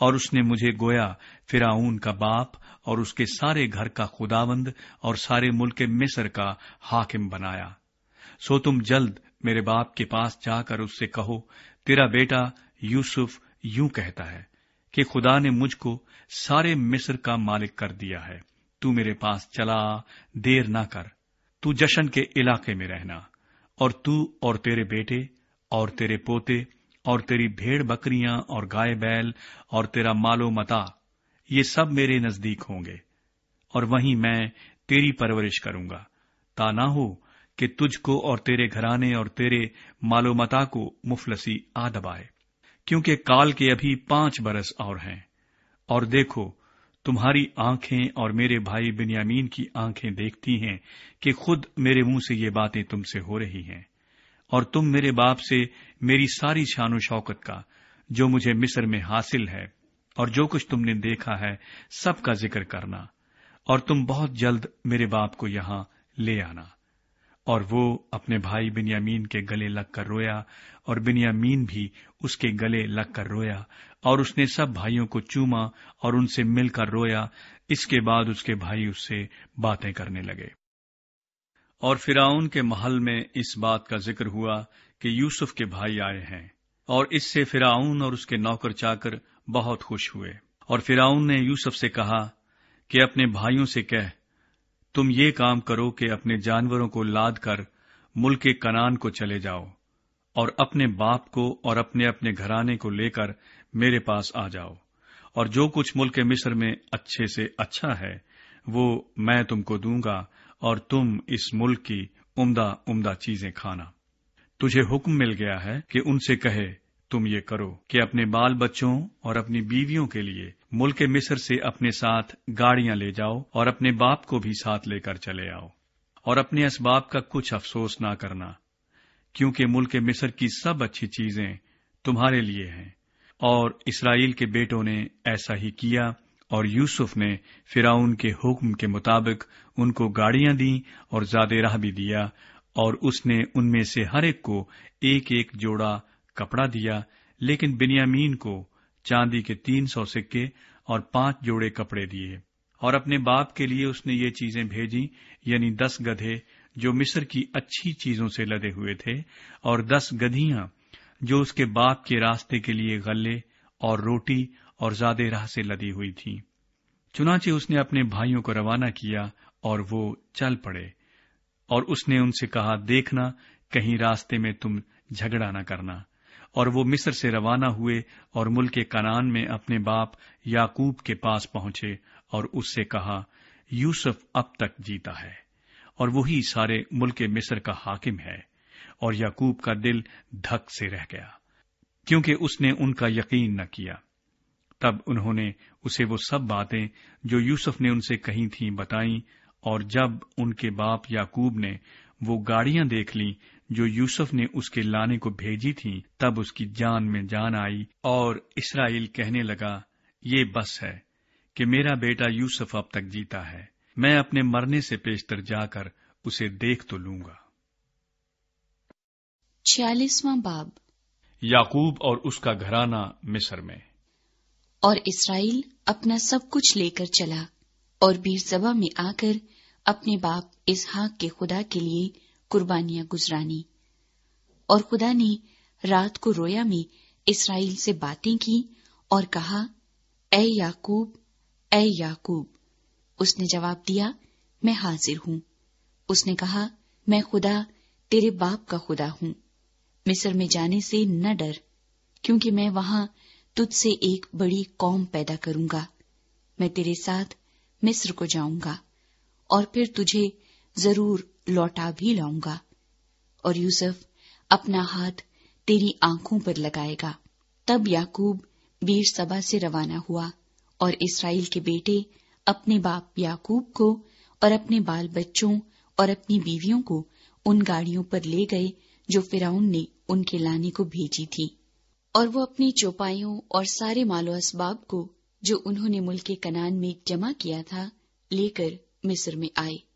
اور اس نے مجھے گویا فراؤن کا باپ اور اس کے سارے گھر کا خداوند اور سارے ملک مصر کا حاکم بنایا۔ سو تم جلد میرے باپ کے پاس جا کر اس سے کہو، تیرا بیٹا یوسف یوں کہتا ہے کہ خدا نے مجھ کو سارے مصر کا مالک کر دیا ہے۔ تو میرے پاس چلا، دیر نہ کر۔ تو جشن کے علاقے میں رہنا۔ اور تو اور تیرے بیٹے، اور تیرے پوتے، اور تیری بھیڑ بکریاں، اور گائے بیل، اور تیرا مالو متا، یہ سب میرے نزدیک ہوں گے۔ اور وہیں میں تیری پرورش کروں گا۔ تا نہ ہو کہ تجھ کو اور تیرے گھرانے اور تیرے مالو متا کو مفلسی آ دبائے۔ کیونکہ کال کے ابھی پانچ برس اور ہیں۔ اور دیکھو، تمہاری آنکھیں اور میرے بھائی بنیامین کی آنکھیں دیکھتی ہیں کہ خود میرے منہ سے یہ باتیں تم سے ہو رہی ہیں۔ اور تم میرے باپ سے میری ساری شان و شوکت کا، جو مجھے مصر میں حاصل ہے، اور جو کچھ تم نے دیکھا ہے، سب کا ذکر کرنا۔ اور تم بہت جلد میرے باپ کو یہاں لے آنا۔ اور وہ اپنے بھائی بنیامین کے گلے لگ کر رویا اور بنیامین بھی اس کے گلے لگ کر رویا اور اس نے سب بھائیوں کو چوما اور ان سے مل کر رویا اس کے بعد اس کے بھائی اس سے باتیں کرنے لگے۔ اور فراؤن کے محل میں اس بات کا ذکر ہوا کہ یوسف کے بھائی آئے ہیں اور اس سے فراؤن اور اس کے نوکر چا کر بہت خوش ہوئے۔ اور فراؤن نے یوسف سے کہا کہ اپنے بھائیوں سے کہہ تم یہ کام کرو کہ اپنے جانوروں کو لاد کر ملک کنان کو چلے جاؤ اور اپنے باپ کو اور اپنے اپنے گھرانے کو لے کر میرے پاس آ جاؤ اور جو کچھ ملک مصر میں اچھے سے اچھا ہے، وہ میں تم کو دوں گا اور تم اس ملک کی عمدہ عمدہ چیزیں کھانا۔ تجھے حکم مل گیا ہے کہ ان سے کہے، تم یہ کرو کہ اپنے بال بچوں اور اپنی بیویوں کے لیے ملک مصر سے اپنے ساتھ گاڑیاں لے جاؤ اور اپنے باپ کو بھی ساتھ لے کر چلے آؤ۔ اور اپنے اسباب کا کچھ افسوس نہ کرنا، کیونکہ ملک مصر کی سب اچھی چیزیں تمہارے لیے ہیں۔ اور اسرائیل کے بیٹوں نے ایسا ہی کیا اور یوسف نے فراؤن کے حکم کے مطابق ان کو گاڑیاں دیں اور زیادہ راہ بھی دیا اور اس نے ان میں سے ہر ایک کو ایک ایک جوڑا کپڑا دیا، لیکن بنیامین کو چاندی کے تین سو سکے اور پانچ جوڑے کپڑے دیے۔ اور اپنے باپ کے لیے اس نے یہ چیزیں بھیجی یعنی دس گدھے جو مصر کی اچھی چیزوں سے لدے ہوئے تھے، اور دس گدھیاں جو اس کے باپ کے راستے کے لیے غلے اور روٹی اور زیادہ راہ سے لدی ہوئی تھی چنانچہ اس نے اپنے بھائیوں کو روانہ کیا اور وہ چل پڑے۔ اور اس نے ان سے کہا، دیکھنا، کہیں راستے میں تم جھگڑا نہ کرنا۔ اور وہ مصر سے روانہ ہوئے اور ملک کنان میں اپنے باپ یاقوب کے پاس پہنچے اور اس سے کہا، یوسف اب تک جیتا ہے اور وہی سارے ملک مصر کا حاکم ہے اور یعقوب کا دل دھک سے رہ گیا، کیونکہ اس نے ان کا یقین نہ کیا۔ تب انہوں نے اسے وہ سب باتیں جو یوسف نے ان سے کہی تھیں بتائیں اور جب ان کے باپ یعقوب نے وہ گاڑیاں دیکھ لی جو یوسف نے اس کے لانے کو بھیجی تھی تب اس کی جان میں جان آئی اور اسرائیل کہنے لگا یہ بس ہے کہ میرا بیٹا یوسف اب تک جیتا ہے۔ میں اپنے مرنے سے پیشتر جا کر اسے دیکھ تو لوں گا۔ چھیالیسواں باب۔ یعقوب اور اس کا گھرانہ مصر میں۔ اور اسرائیل اپنا سب کچھ لے کر چلا اور بیر زبا میں آ کر اپنے باپ اسحاق کے خدا کے لیے قربانیاں گزرانی۔ اور خدا نے رات کو رویا میں اسرائیل سے باتیں کی اور کہا، اے یاقوب اے یاقوب اس نے جواب دیا، میں حاضر ہوں۔ اس نے کہا، میں خدا، تیرے باپ کا خدا ہوں۔ مصر میں جانے سے نہ ڈر، کیونکہ میں وہاں تجھ سے ایک بڑی قوم پیدا کروں گا۔ میں تیرے ساتھ مصر کو جاؤں گا اور پھر تجھے ضرور لوٹا بھی لاؤں گا۔ اور یوسف اپنا ہاتھ تیری آنکھوں پر لگائے گا۔ تب یاقوب ویر سبا سے روانہ ہوا اور اسرائیل کے بیٹے اپنے باپ یاقوب کو اور اپنے بال بچوں اور اپنی بیویوں کو ان گاڑیوں پر لے گئے جو فراؤن نے ان کے لانے کو بھیجی تھی۔ اور وہ اپنی چوپائیوں اور سارے مال و اسباب کو جو انہوں نے ملک کنان میں جمع کیا تھا لے کر مصر میں آئے۔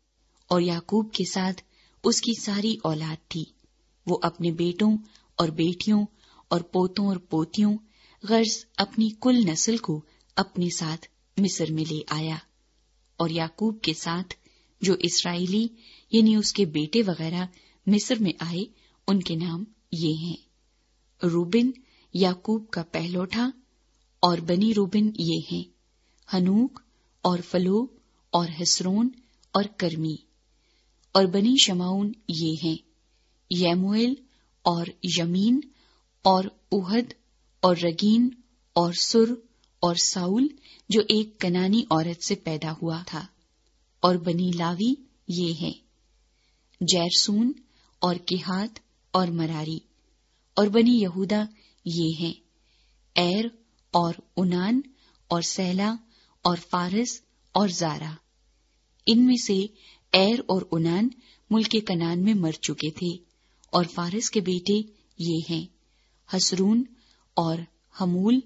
اور یعقوب کے ساتھ اس کی ساری اولاد تھی۔ وہ اپنے بیٹوں اور بیٹیوں اور پوتوں اور پوتیوں غرض اپنی کل نسل کو اپنے ساتھ مصر میں لے آیا اور یعقوب کے ساتھ جو اسرائیلی یعنی اس کے بیٹے وغیرہ مصر میں آئے، ان کے نام یہ ہیں۔ روبن یعقوب کا پہلوٹا اور بنی روبن یہ ہیں، ہنوک اور فلو اور حسرون اور کرمی۔ اور بنی شماؤن یہ ہیں۔ یمویل اور یمین اور اہد اور رگین اور سر اور ساؤل جو ایک کنانی عورت سے پیدا ہوا تھا۔ اور بنی لاوی یہ ہیں۔ جیرسون اور کہات اور مراری۔ اور بنی یہودا یہ ہیں۔ ایر اور انان اور سیلا اور فارس اور زارا۔ ان میں سے ایر اور انان ملک کنان میں مر چکے تھے اور فارس کے بیٹے یہ ہیں، حسرون اور حمول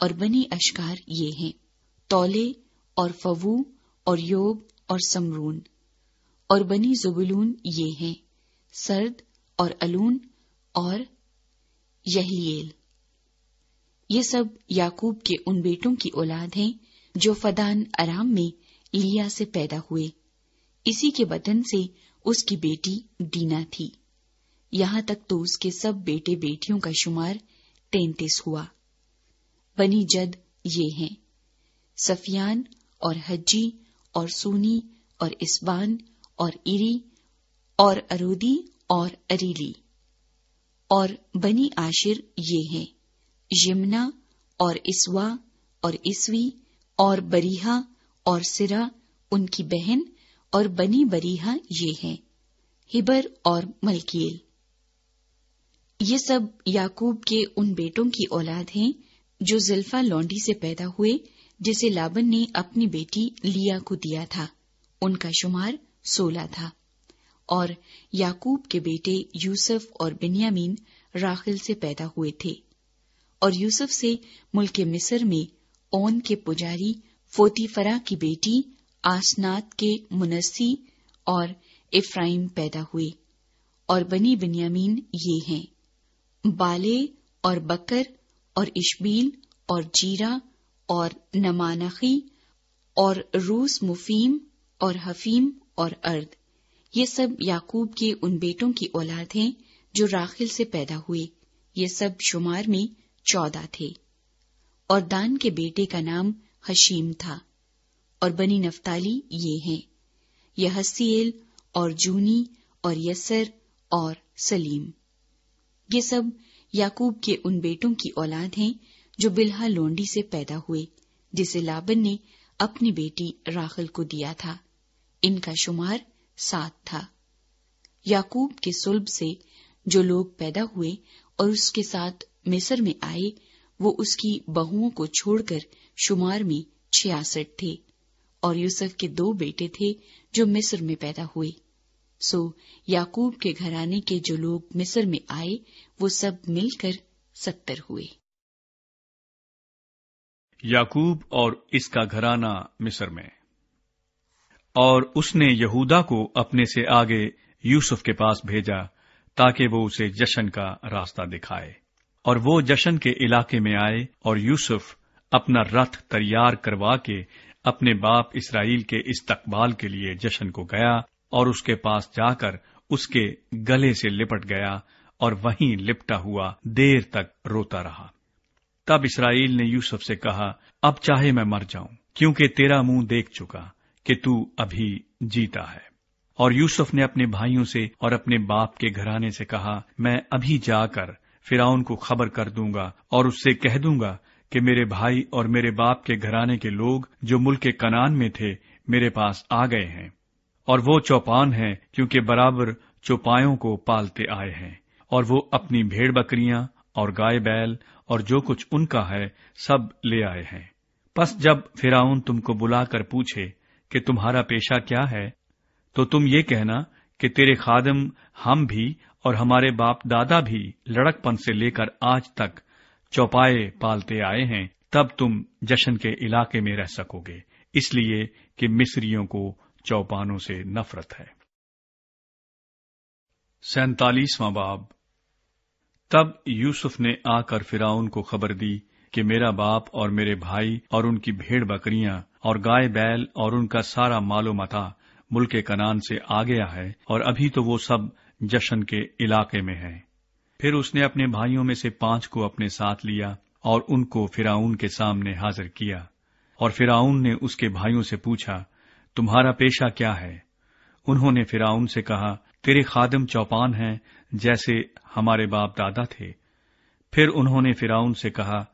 اور بنی اشکار یہ ہیں تولے اور فوو اور یوب اور سمرون اور بنی زبلون یہ ہیں، سرد اور الون اور یہلیل۔ یہ سب یاقوب کے ان بیٹوں کی اولاد ہیں جو فدان ارام میں لیا سے پیدا ہوئے۔ اسی کے بدن سے اس کی بیٹی ڈینا تھی۔ یہاں تک تو اس کے سب بیٹے بیٹیوں کا شمار تینتیس ہوا۔ بنی جد یہ ہیں۔ سفیان اور حجی اور سونی اور اسبان اور اری اور ارودی اور اریلی۔ اور بنی عاشر یہ ہیں۔ یمنا اور اسوا اور اسوی اور بریحا اور سرا، ان کی بہن اور بنی بریحا یہ ہیں، ہبر اور ملکیل۔ یہ سب یاقوب کے ان بیٹوں کی اولاد ہیں جو زلفا لونڈی سے پیدا ہوئے، جسے لابن نے اپنی بیٹی لیا کو دیا تھا۔ ان کا شمار سولہ تھا۔ اور یاقوب کے بیٹے یوسف اور بنیامین راخل سے پیدا ہوئے تھے۔ اور یوسف سے ملک مصر میں اون کے پجاری فوتی فرا کی بیٹی آسنات کے منسی اور افرائیم پیدا ہوئے اور بنی بنیامین یہ ہیں بالے اور بکر اور اشبیل اور جیرا اور نمانخی اور روس مفیم اور حفیم اور ارد۔ یہ سب یاقوب کے ان بیٹوں کی اولاد ہیں جو راخل سے پیدا ہوئے۔ یہ سب شمار میں چودہ تھے۔ اور دان کے بیٹے کا نام حشیم تھا۔ اور بنی نفتالی یہ ہیں یہ حسیل اور جونی اور یسر اور سلیم۔ یہ سب یاقوب کے ان بیٹوں کی اولاد ہیں جو بلہا لونڈی سے پیدا ہوئے، جسے لابن نے اپنی بیٹی راخل کو دیا تھا۔ ان کا شمار سات تھا۔ یاقوب کے سلب سے جو لوگ پیدا ہوئے اور اس کے ساتھ مصر میں آئے، وہ اس کی بہوؤں کو چھوڑ کر شمار میں چھیاسٹھ تھے۔ اور یوسف کے دو بیٹے تھے جو مصر میں پیدا ہوئے۔ سو یاقوب کے گھرانے کے جو لوگ مصر میں آئے، وہ سب مل کر ستر ہوئے۔ یاقوب اور اس کا گھرانہ مصر میں۔ اور اس نے یہودا کو اپنے سے آگے یوسف کے پاس بھیجا تاکہ وہ اسے جشن کا راستہ دکھائے۔ اور وہ جشن کے علاقے میں آئے اور یوسف اپنا رتھ تیار کروا کے اپنے باپ اسرائیل کے استقبال کے لیے جشن کو گیا اور اس کے پاس جا کر اس کے گلے سے لپٹ گیا اور وہیں لپٹا ہوا دیر تک روتا رہا۔ تب اسرائیل نے یوسف سے کہا، اب چاہے میں مر جاؤں، کیونکہ تیرا منہ دیکھ چکا کہ تو ابھی جیتا ہے۔ اور یوسف نے اپنے بھائیوں سے اور اپنے باپ کے گھرانے سے کہا، میں ابھی جا کر فراؤن کو خبر کر دوں گا اور اس سے کہہ دوں گا کہ میرے بھائی اور میرے باپ کے گھرانے کے لوگ جو ملک کنان میں تھے، میرے پاس آ گئے ہیں۔ اور وہ چوپان ہیں کیونکہ برابر چوپایوں کو پالتے آئے ہیں۔ اور وہ اپنی بھیڑ بکریاں اور گائے بیل اور جو کچھ ان کا ہے، سب لے آئے ہیں۔ پس جب فراؤن تم کو بلا کر پوچھے کہ تمہارا پیشہ کیا ہے، تو تم یہ کہنا کہ تیرے خادم ہم بھی اور ہمارے باپ دادا بھی لڑک پن سے لے کر آج تک چوپائے پالتے آئے ہیں، تب تم جشن کے علاقے میں رہ سکو گے۔ اس لیے کہ مصریوں کو چوپانوں سے نفرت ہے۔ سینتالیسواں باب۔ تب یوسف نے آ کر فراؤن کو خبر دی کہ میرا باپ اور میرے بھائی اور ان کی بھیڑ بکریاں اور گائے بیل اور ان کا سارا مال و متا ملک کنان سے آ گیا ہے اور ابھی تو وہ سب جشن کے علاقے میں ہیں۔ پھر اس نے اپنے بھائیوں میں سے پانچ کو اپنے ساتھ لیا اور ان کو فراؤن کے سامنے حاضر کیا۔ اور فراؤن نے اس کے بھائیوں سے پوچھا، تمہارا پیشہ کیا ہے؟ انہوں نے فراؤن سے کہا، تیرے خادم چوپان ہیں جیسے ہمارے باپ دادا تھے۔ پھر انہوں نے فراؤن سے کہا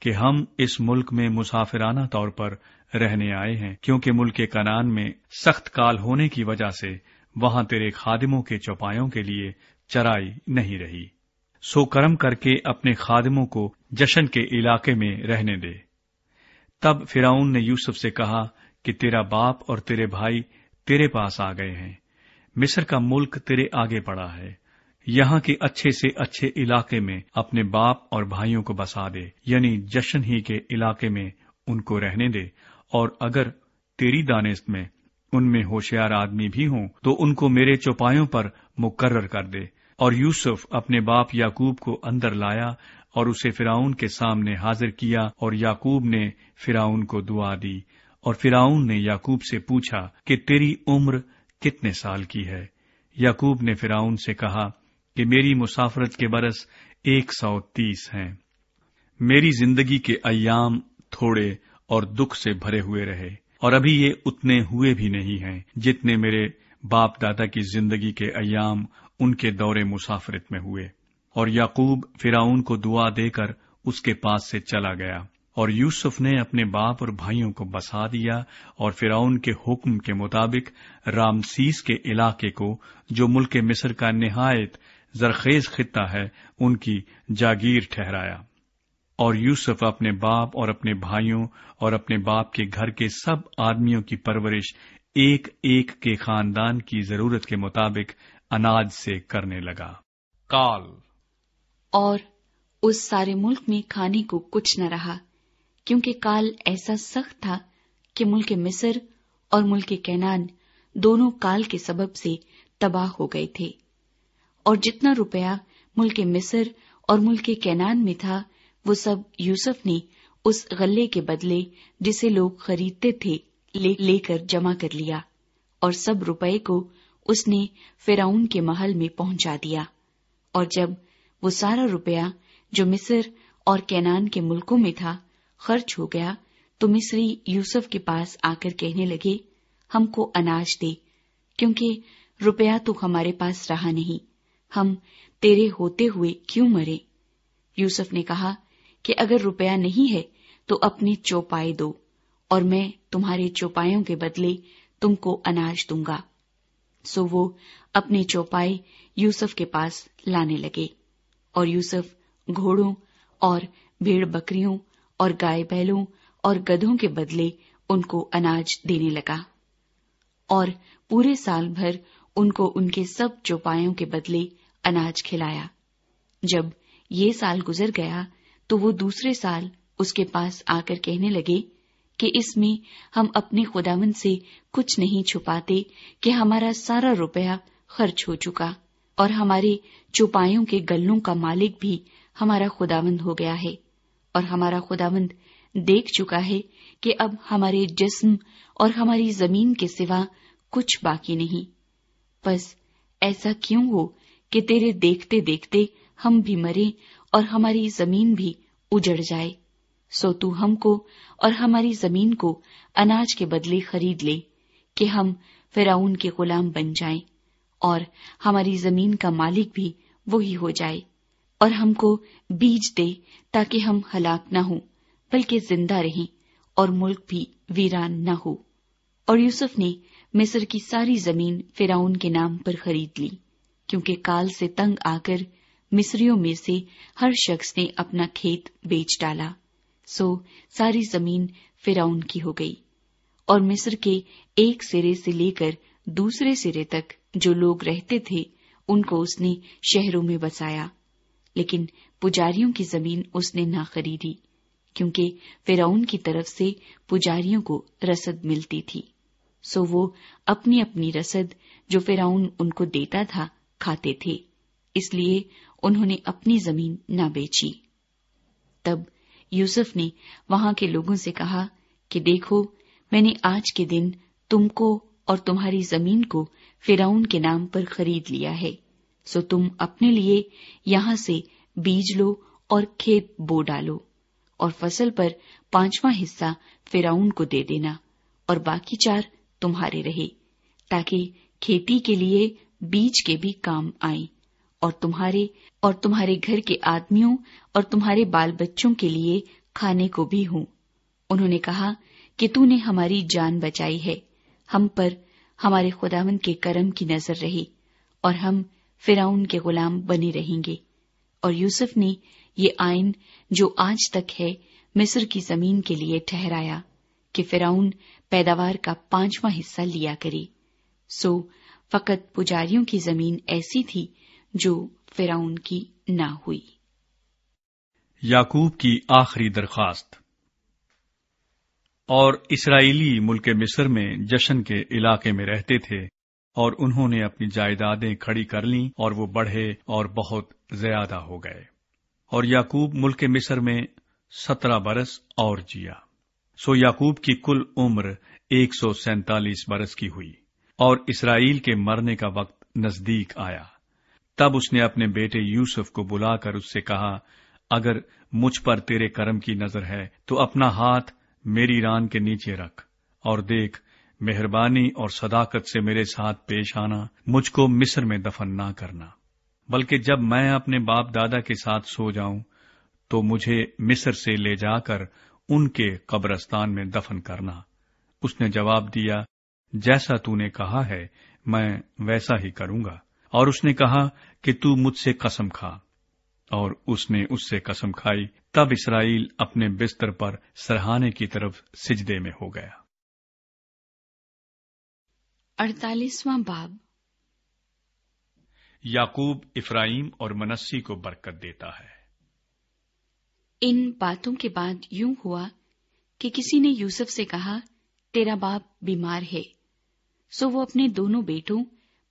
کہ ہم اس ملک میں مسافرانہ طور پر رہنے آئے ہیں، کیونکہ ملک کنان میں سخت کال ہونے کی وجہ سے وہاں تیرے خادموں کے چوپایوں کے لیے چرائی نہیں رہی۔ سو کرم کر کے اپنے خادموں کو جشن کے علاقے میں رہنے دے۔ تب فراؤن نے یوسف سے کہا کہ تیرا باپ اور تیرے بھائی تیرے پاس آ گئے ہیں۔ مصر کا ملک تیرے آگے پڑا ہے۔ یہاں کے اچھے سے اچھے علاقے میں اپنے باپ اور بھائیوں کو بسا دے۔ یعنی جشن ہی کے علاقے میں ان کو رہنے دے۔ اور اگر تیری دانست میں ان میں ہوشیار آدمی بھی ہوں تو ان کو میرے چوپایوں پر مقرر کر دے۔ اور یوسف اپنے باپ یاقوب کو اندر لایا اور اسے فراؤن کے سامنے حاضر کیا اور یاقوب نے فراؤن کو دعا دی اور فراؤن نے یاقوب سے پوچھا کہ تیری عمر کتنے سال کی ہے؟ یاقوب نے فراؤن سے کہا کہ میری مسافرت کے برس ایک سو تیس ہیں۔ میری زندگی کے ایام تھوڑے اور دکھ سے بھرے ہوئے رہے اور ابھی یہ اتنے ہوئے بھی نہیں ہیں جتنے میرے باپ دادا کی زندگی کے ایام ان کے دور مسافرت میں ہوئے اور یعقوب فراؤن کو دعا دے کر اس کے پاس سے چلا گیا اور یوسف نے اپنے باپ اور بھائیوں کو بسا دیا اور فراؤن کے حکم کے مطابق رامسیس کے علاقے کو جو ملک مصر کا نہایت زرخیز خطہ ہے، ان کی جاگیر ٹھہرایا۔ اور یوسف اپنے باپ اور اپنے بھائیوں اور اپنے باپ کے گھر کے سب آدمیوں کی پرورش ایک ایک کے خاندان کی ضرورت کے مطابق اناج سے کرنے لگا۔ کال اور اس سارے ملک میں کھانے کو کچھ نہ رہا کیونکہ کال ایسا سخت تھا کہ ملک مصر اور ملک کینان دونوں کال کے سبب سے تباہ ہو گئے تھے۔ اور جتنا روپیہ ملک مصر اور ملک کینان میں تھا وہ سب یوسف نے اس غلے کے بدلے جسے لوگ خریدتے تھے لے لے کر جمع کر لیا۔ اور سب روپے کو اس نے فراؤن کے محل میں پہنچا دیا۔ اور جب وہ سارا روپیہ جو مصر اور کینان کے ملکوں میں تھا خرچ ہو گیا، تو مصری یوسف کے پاس آ کر کہنے لگے، ہم کو اناج دے، کیونکہ روپیہ تو ہمارے پاس رہا نہیں۔ ہم تیرے ہوتے ہوئے کیوں مرے؟ یوسف نے کہا کہ اگر روپیہ نہیں ہے تو اپنے چوپائے دو، اور میں تمہارے چوپایوں کے بدلے تم کو اناج دوں گا۔ سو وہ اپنے چوپائے یوسف کے پاس لانے لگے اور یوسف گھوڑوں اور بھیڑ بکریوں اور گائے بیلوں اور گدھوں کے بدلے ان کو اناج دینے لگا اور پورے سال بھر ان کو ان کے سب چوپایوں کے بدلے اناج کھلایا۔ جب یہ سال گزر گیا تو وہ دوسرے سال اس کے پاس آ کر کہنے لگے کہ اس میں ہم اپنے خداون سے کچھ نہیں چھپاتے کہ ہمارا سارا روپیہ خرچ ہو چکا اور ہمارے چوپایوں کے گلوں کا مالک بھی ہمارا خداوند ہو گیا ہے اور ہمارا خداوند دیکھ چکا ہے کہ اب ہمارے جسم اور ہماری زمین کے سوا کچھ باقی نہیں۔ بس ایسا کیوں ہو کہ تیرے دیکھتے دیکھتے ہم بھی مرے اور ہماری زمین بھی اجڑ جائے؟ سو تو ہم کو اور ہماری زمین کو اناج کے بدلے خرید لے کہ ہم فراؤن کے غلام بن جائیں اور ہماری زمین کا مالک بھی وہی ہو جائے اور ہم کو بیج دے تاکہ ہم ہلاک نہ ہوں، بلکہ زندہ رہیں اور ملک بھی ویران نہ ہو۔ اور یوسف نے مصر کی ساری زمین فراؤن کے نام پر خرید لی، کیونکہ کال سے تنگ آ کر مصریوں میں سے ہر شخص نے اپنا کھیت بیچ ڈالا۔ سو ساری زمین فراؤن کی ہو گئی اور مصر کے ایک سرے سے لے کر دوسرے سرے تک جو لوگ رہتے تھے، ان کو اس نے شہروں میں بسایا۔ لیکن پجاریوں کی زمین اس نے نہ خریدی، کیونکہ فراؤن کی طرف سے پجاریوں کو رسد ملتی تھی۔ سو وہ اپنی اپنی رسد جو فراؤن ان کو دیتا تھا کھاتے تھے، اس لیے انہوں نے اپنی زمین نہ بیچی۔ تب یوسف نے وہاں کے لوگوں سے کہا کہ دیکھو، میں نے آج کے دن تم کو اور تمہاری زمین کو فراؤن کے نام پر خرید لیا ہے۔ سو تم اپنے لیے یہاں سے بیج لو اور کھیت بو ڈالو اور فصل پر پانچواں حصہ فراؤن کو دے دینا اور باقی چار تمہارے رہے تاکہ کھیتی کے لیے بیج کے بھی کام آئیں۔ اور تمہارے اور تمہارے گھر کے آدمیوں اور تمہارے بال بچوں کے لیے کھانے کو بھی ہوں۔ انہوں نے کہا کہ تو نے ہماری جان بچائی ہے۔ ہم پر ہمارے خداون کے کرم کی نظر رہی اور ہم فراؤن کے غلام بنے رہیں گے۔ اور یوسف نے یہ آئین جو آج تک ہے مصر کی زمین کے لیے ٹھہرایا کہ فراؤن پیداوار کا پانچواں حصہ لیا کرے۔ سو فقط پجاریوں کی زمین ایسی تھی جو فراؤن کی نہ ہوئی۔ یعقوب کی آخری درخواست۔ اور اسرائیلی ملک مصر میں جشن کے علاقے میں رہتے تھے اور انہوں نے اپنی جائیدادیں کھڑی کر لیں اور وہ بڑھے اور بہت زیادہ ہو گئے۔ اور یعقوب ملک مصر میں سترہ برس اور جیا۔ سو یعقوب کی کل عمر ایک سو سینتالیس برس کی ہوئی اور اسرائیل کے مرنے کا وقت نزدیک آیا۔ تب اس نے اپنے بیٹے یوسف کو بلا کر اس سے کہا، اگر مجھ پر تیرے کرم کی نظر ہے تو اپنا ہاتھ میری ران کے نیچے رکھ اور دیکھ، مہربانی اور صداقت سے میرے ساتھ پیش آنا، مجھ کو مصر میں دفن نہ کرنا۔ بلکہ جب میں اپنے باپ دادا کے ساتھ سو جاؤں تو مجھے مصر سے لے جا کر ان کے قبرستان میں دفن کرنا۔ اس نے جواب دیا، جیسا تو نے کہا ہے، میں ویسا ہی کروں گا۔ اور اس نے کہا کہ تو مجھ سے قسم کھا۔ اور اس نے اس سے قسم کھائی۔ تب اسرائیل اپنے بستر پر سرہانے کی طرف سجدے میں ہو گیا۔ اڑتالیسواں باب۔ یعقوب افراہیم اور منسی کو برکت دیتا ہے۔ ان باتوں کے بعد یوں ہوا کہ کسی نے یوسف سے کہا تیرا باپ بیمار ہے۔ سو وہ اپنے دونوں بیٹوں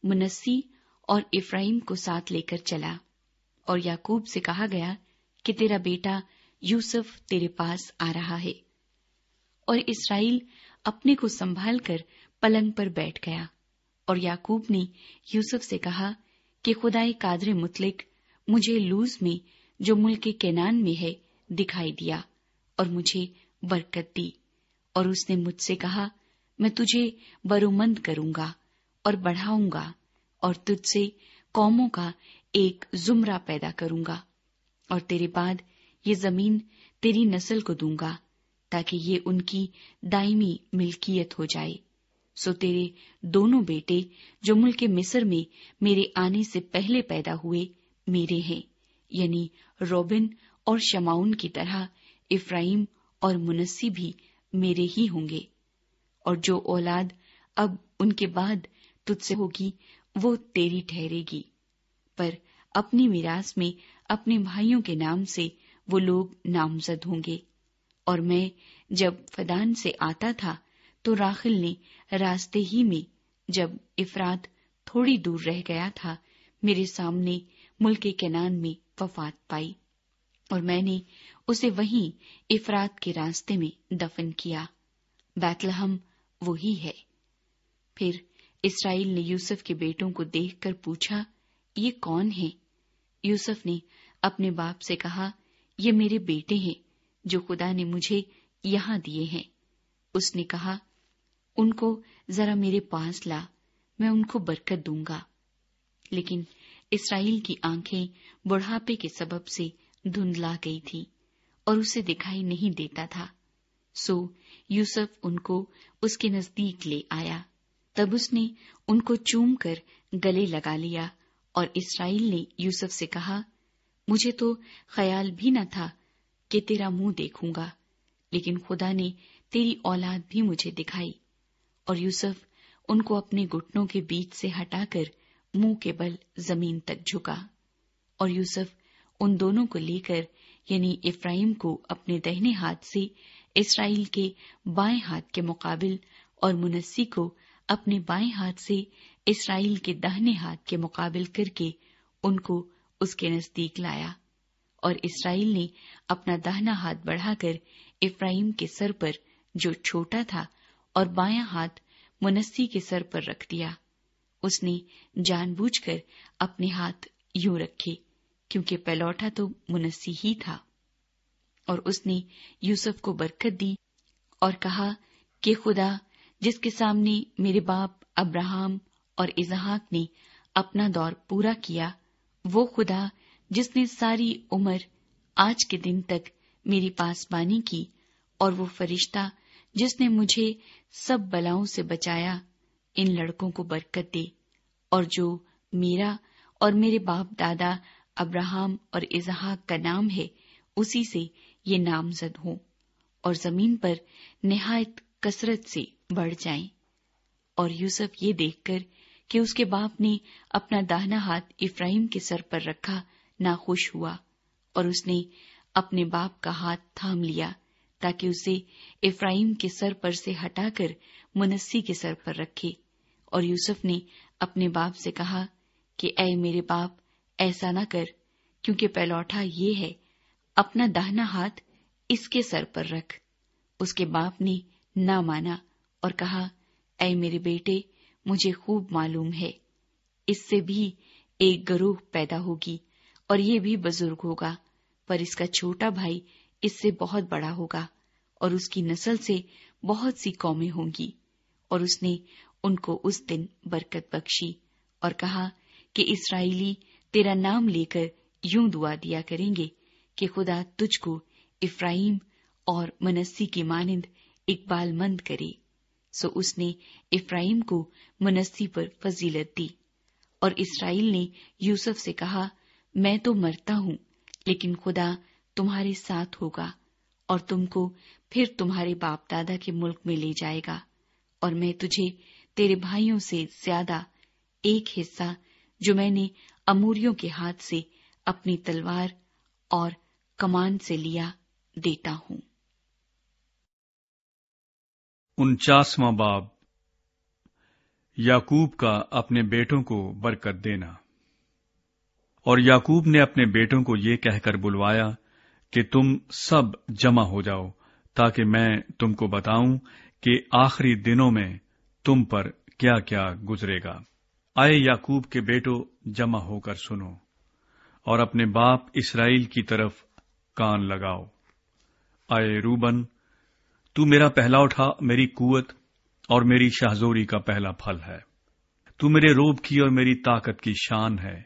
منسی اور افراہیم کو ساتھ لے کر چلا اور یعقوب سے کہا گیا کہ تیرا بیٹا یوسف تیرے پاس آ رہا ہے۔ اور اسرائیل اپنے کو سنبھال کر پلنگ پر بیٹھ گیا۔ اور یعقوب نے یوسف سے کہا کہ خدا قادر متلک مجھے لوز میں جو ملک کینان میں ہے دکھائی دیا اور مجھے برکت دی۔ اور اس نے مجھ سے کہا، میں تجھے برومند کروں گا اور بڑھاؤں گا۔ اور تجھ سے قوموں کا ایک زمرہ پیدا کروں گا اور تیرے بعد یہ زمین تیری نسل کو دوں گا تاکہ یہ ان کی دائمی ملکیت ہو جائے۔ سو تیرے دونوں بیٹے جو ملک مصر میں میرے آنے سے پہلے پیدا ہوئے میرے ہیں یعنی روبن اور شماؤن کی طرح افراہیم اور منسی بھی میرے ہی ہوں گے۔ اور جو اولاد اب ان کے بعد تجھ سے ہوگی وہ تیری ٹھہرے گی۔ پر اپنی میراث میں اپنے بھائیوں کے نام سے وہ لوگ نامزد ہوں گے۔ اور میں جب فدان سے آتا تھا تو راخل نے راستے ہی میں جب افراد تھوڑی دور رہ گیا تھا، میرے سامنے ملک کینان میں وفات پائی۔ اور میں نے اسے وہیں افراد کے راستے میں دفن کیا۔ بیت لہم وہی ہے۔ پھر اسرائیل نے یوسف کے بیٹوں کو دیکھ کر پوچھا، یہ کون ہے یوسف نے اپنے باپ سے کہا، یہ میرے بیٹے ہیں جو خدا نے مجھے یہاں دیے ہیں۔ اس نے کہا، ان کو ذرا میرے پاس لا، میں ان کو برکت دوں گا۔ لیکن اسرائیل کی آنکھیں بڑھاپے کے سبب سے دھندلا گئی تھی اور اسے دکھائی نہیں دیتا تھا۔ سو یوسف ان کو اس کے نزدیک لے آیا۔ تب اس نے ان کو چوم کر گلے لگا لیا اور اسرائیل نے یوسف سے کہا، مجھے تو خیال بھی نہ تھا کہ تیرا منہ دیکھوں گا، لیکن خدا نے تیری اولاد بھی مجھے دکھائی اور یوسف ان کو اپنے گٹنوں کے بیچ سے ہٹا کر منہ کے بل زمین تک جھکا اور یوسف ان دونوں کو لے کر یعنی افراہیم کو اپنے دہنے ہاتھ سے، اسرائیل کے بائیں ہاتھ کے مقابل اور منسی کو اپنے بائیں ہاتھ سے اسرائیل کے دہنے ہاتھ کے مقابل کر کے ان کو اس کے نزدیک لایا اور اسرائیل نے اپنا دہنا ہاتھ بڑھا کر افراہیم کے سر پر جو چھوٹا تھا اور بایاں ہاتھ منسی کے سر پر رکھ دیا۔ اس نے جان بوجھ کر اپنے ہاتھ یوں رکھے کیونکہ پلوٹا تو منسی ہی تھا۔ اور اس نے یوسف کو برکت دی اور کہا کہ خدا جس کے سامنے میرے باپ ابراہم اور اظہاق نے اپنا دور پورا کیا، وہ خدا جس نے ساری عمر آج کے دن تک میری پاس بانی کی اور وہ فرشتہ جس نے مجھے سب بلاؤں سے بچایا، ان لڑکوں کو برکت دے اور جو میرا اور میرے باپ دادا ابراہم اور اظہاق کا نام ہے، اسی سے یہ نامزد ہوں اور زمین پر نہایت کثرت سے بڑھ جائیں۔ اور یوسف یہ دیکھ کر کہ اس کے باپ نے اپنا داہنا ہاتھ افراہیم کے سر پر رکھا، ناخوش ہوا اور اس نے اپنے باپ کا ہاتھ تھام لیا تاکہ اسے افراہیم کے سر پر سے ہٹا کر منسی کے سر پر رکھے۔ اور یوسف نے اپنے باپ سے کہا کہ، اے میرے باپ، ایسا نہ کر، کیونکہ پہلوٹا یہ ہے، اپنا داہنا ہاتھ اس کے سر پر رکھ۔ اس کے باپ نے نہ مانا۔ اور کہا، اے میرے بیٹے، مجھے خوب معلوم ہے۔ اس سے بھی ایک گروہ پیدا ہوگی اور یہ بھی بزرگ ہوگا، پر اس کا چھوٹا بھائی اس سے بہت بڑا ہوگا اور اس کی نسل سے بہت سی قومیں ہوں گی۔ اور اس نے ان کو اس دن برکت بخشی اور کہا کہ اسرائیلی، تیرا نام لے کر یوں دعا دیا کریں گے کہ خدا تجھ کو افراہیم اور منسی کی مانند اقبال مند کرے۔ سو اس نے افراہیم کو منسی پر فضیلت دی۔ اور اسرائیل نے یوسف سے کہا، میں تو مرتا ہوں، لیکن خدا تمہارے ساتھ ہوگا اور تم کو پھر تمہارے باپ دادا کے ملک میں لے جائے گا۔ اور میں تجھے تیرے بھائیوں سے زیادہ ایک حصہ، جو میں نے اموریوں کے ہاتھ سے اپنی تلوار اور کمان سے لیا دیتا ہوں۔ انچاسواں باب، یعقوب کا اپنے بیٹوں کو برکت دینا۔ اور یعقوب نے اپنے بیٹوں کو یہ کہہ کر بلوایا کہ تم سب جمع ہو جاؤ تاکہ میں تم کو بتاؤں کہ آخری دنوں میں تم پر کیا کیا گزرے گا۔ آئے یعقوب کے بیٹوں جمع ہو کر سنو اور اپنے باپ اسرائیل کی طرف کان لگاؤ۔ آئے روبن تو میرا پہلا اٹھا، میری قوت اور میری شہزوری کا پہلا پھل ہے۔ تو میرے روب کی اور میری طاقت کی شان ہے۔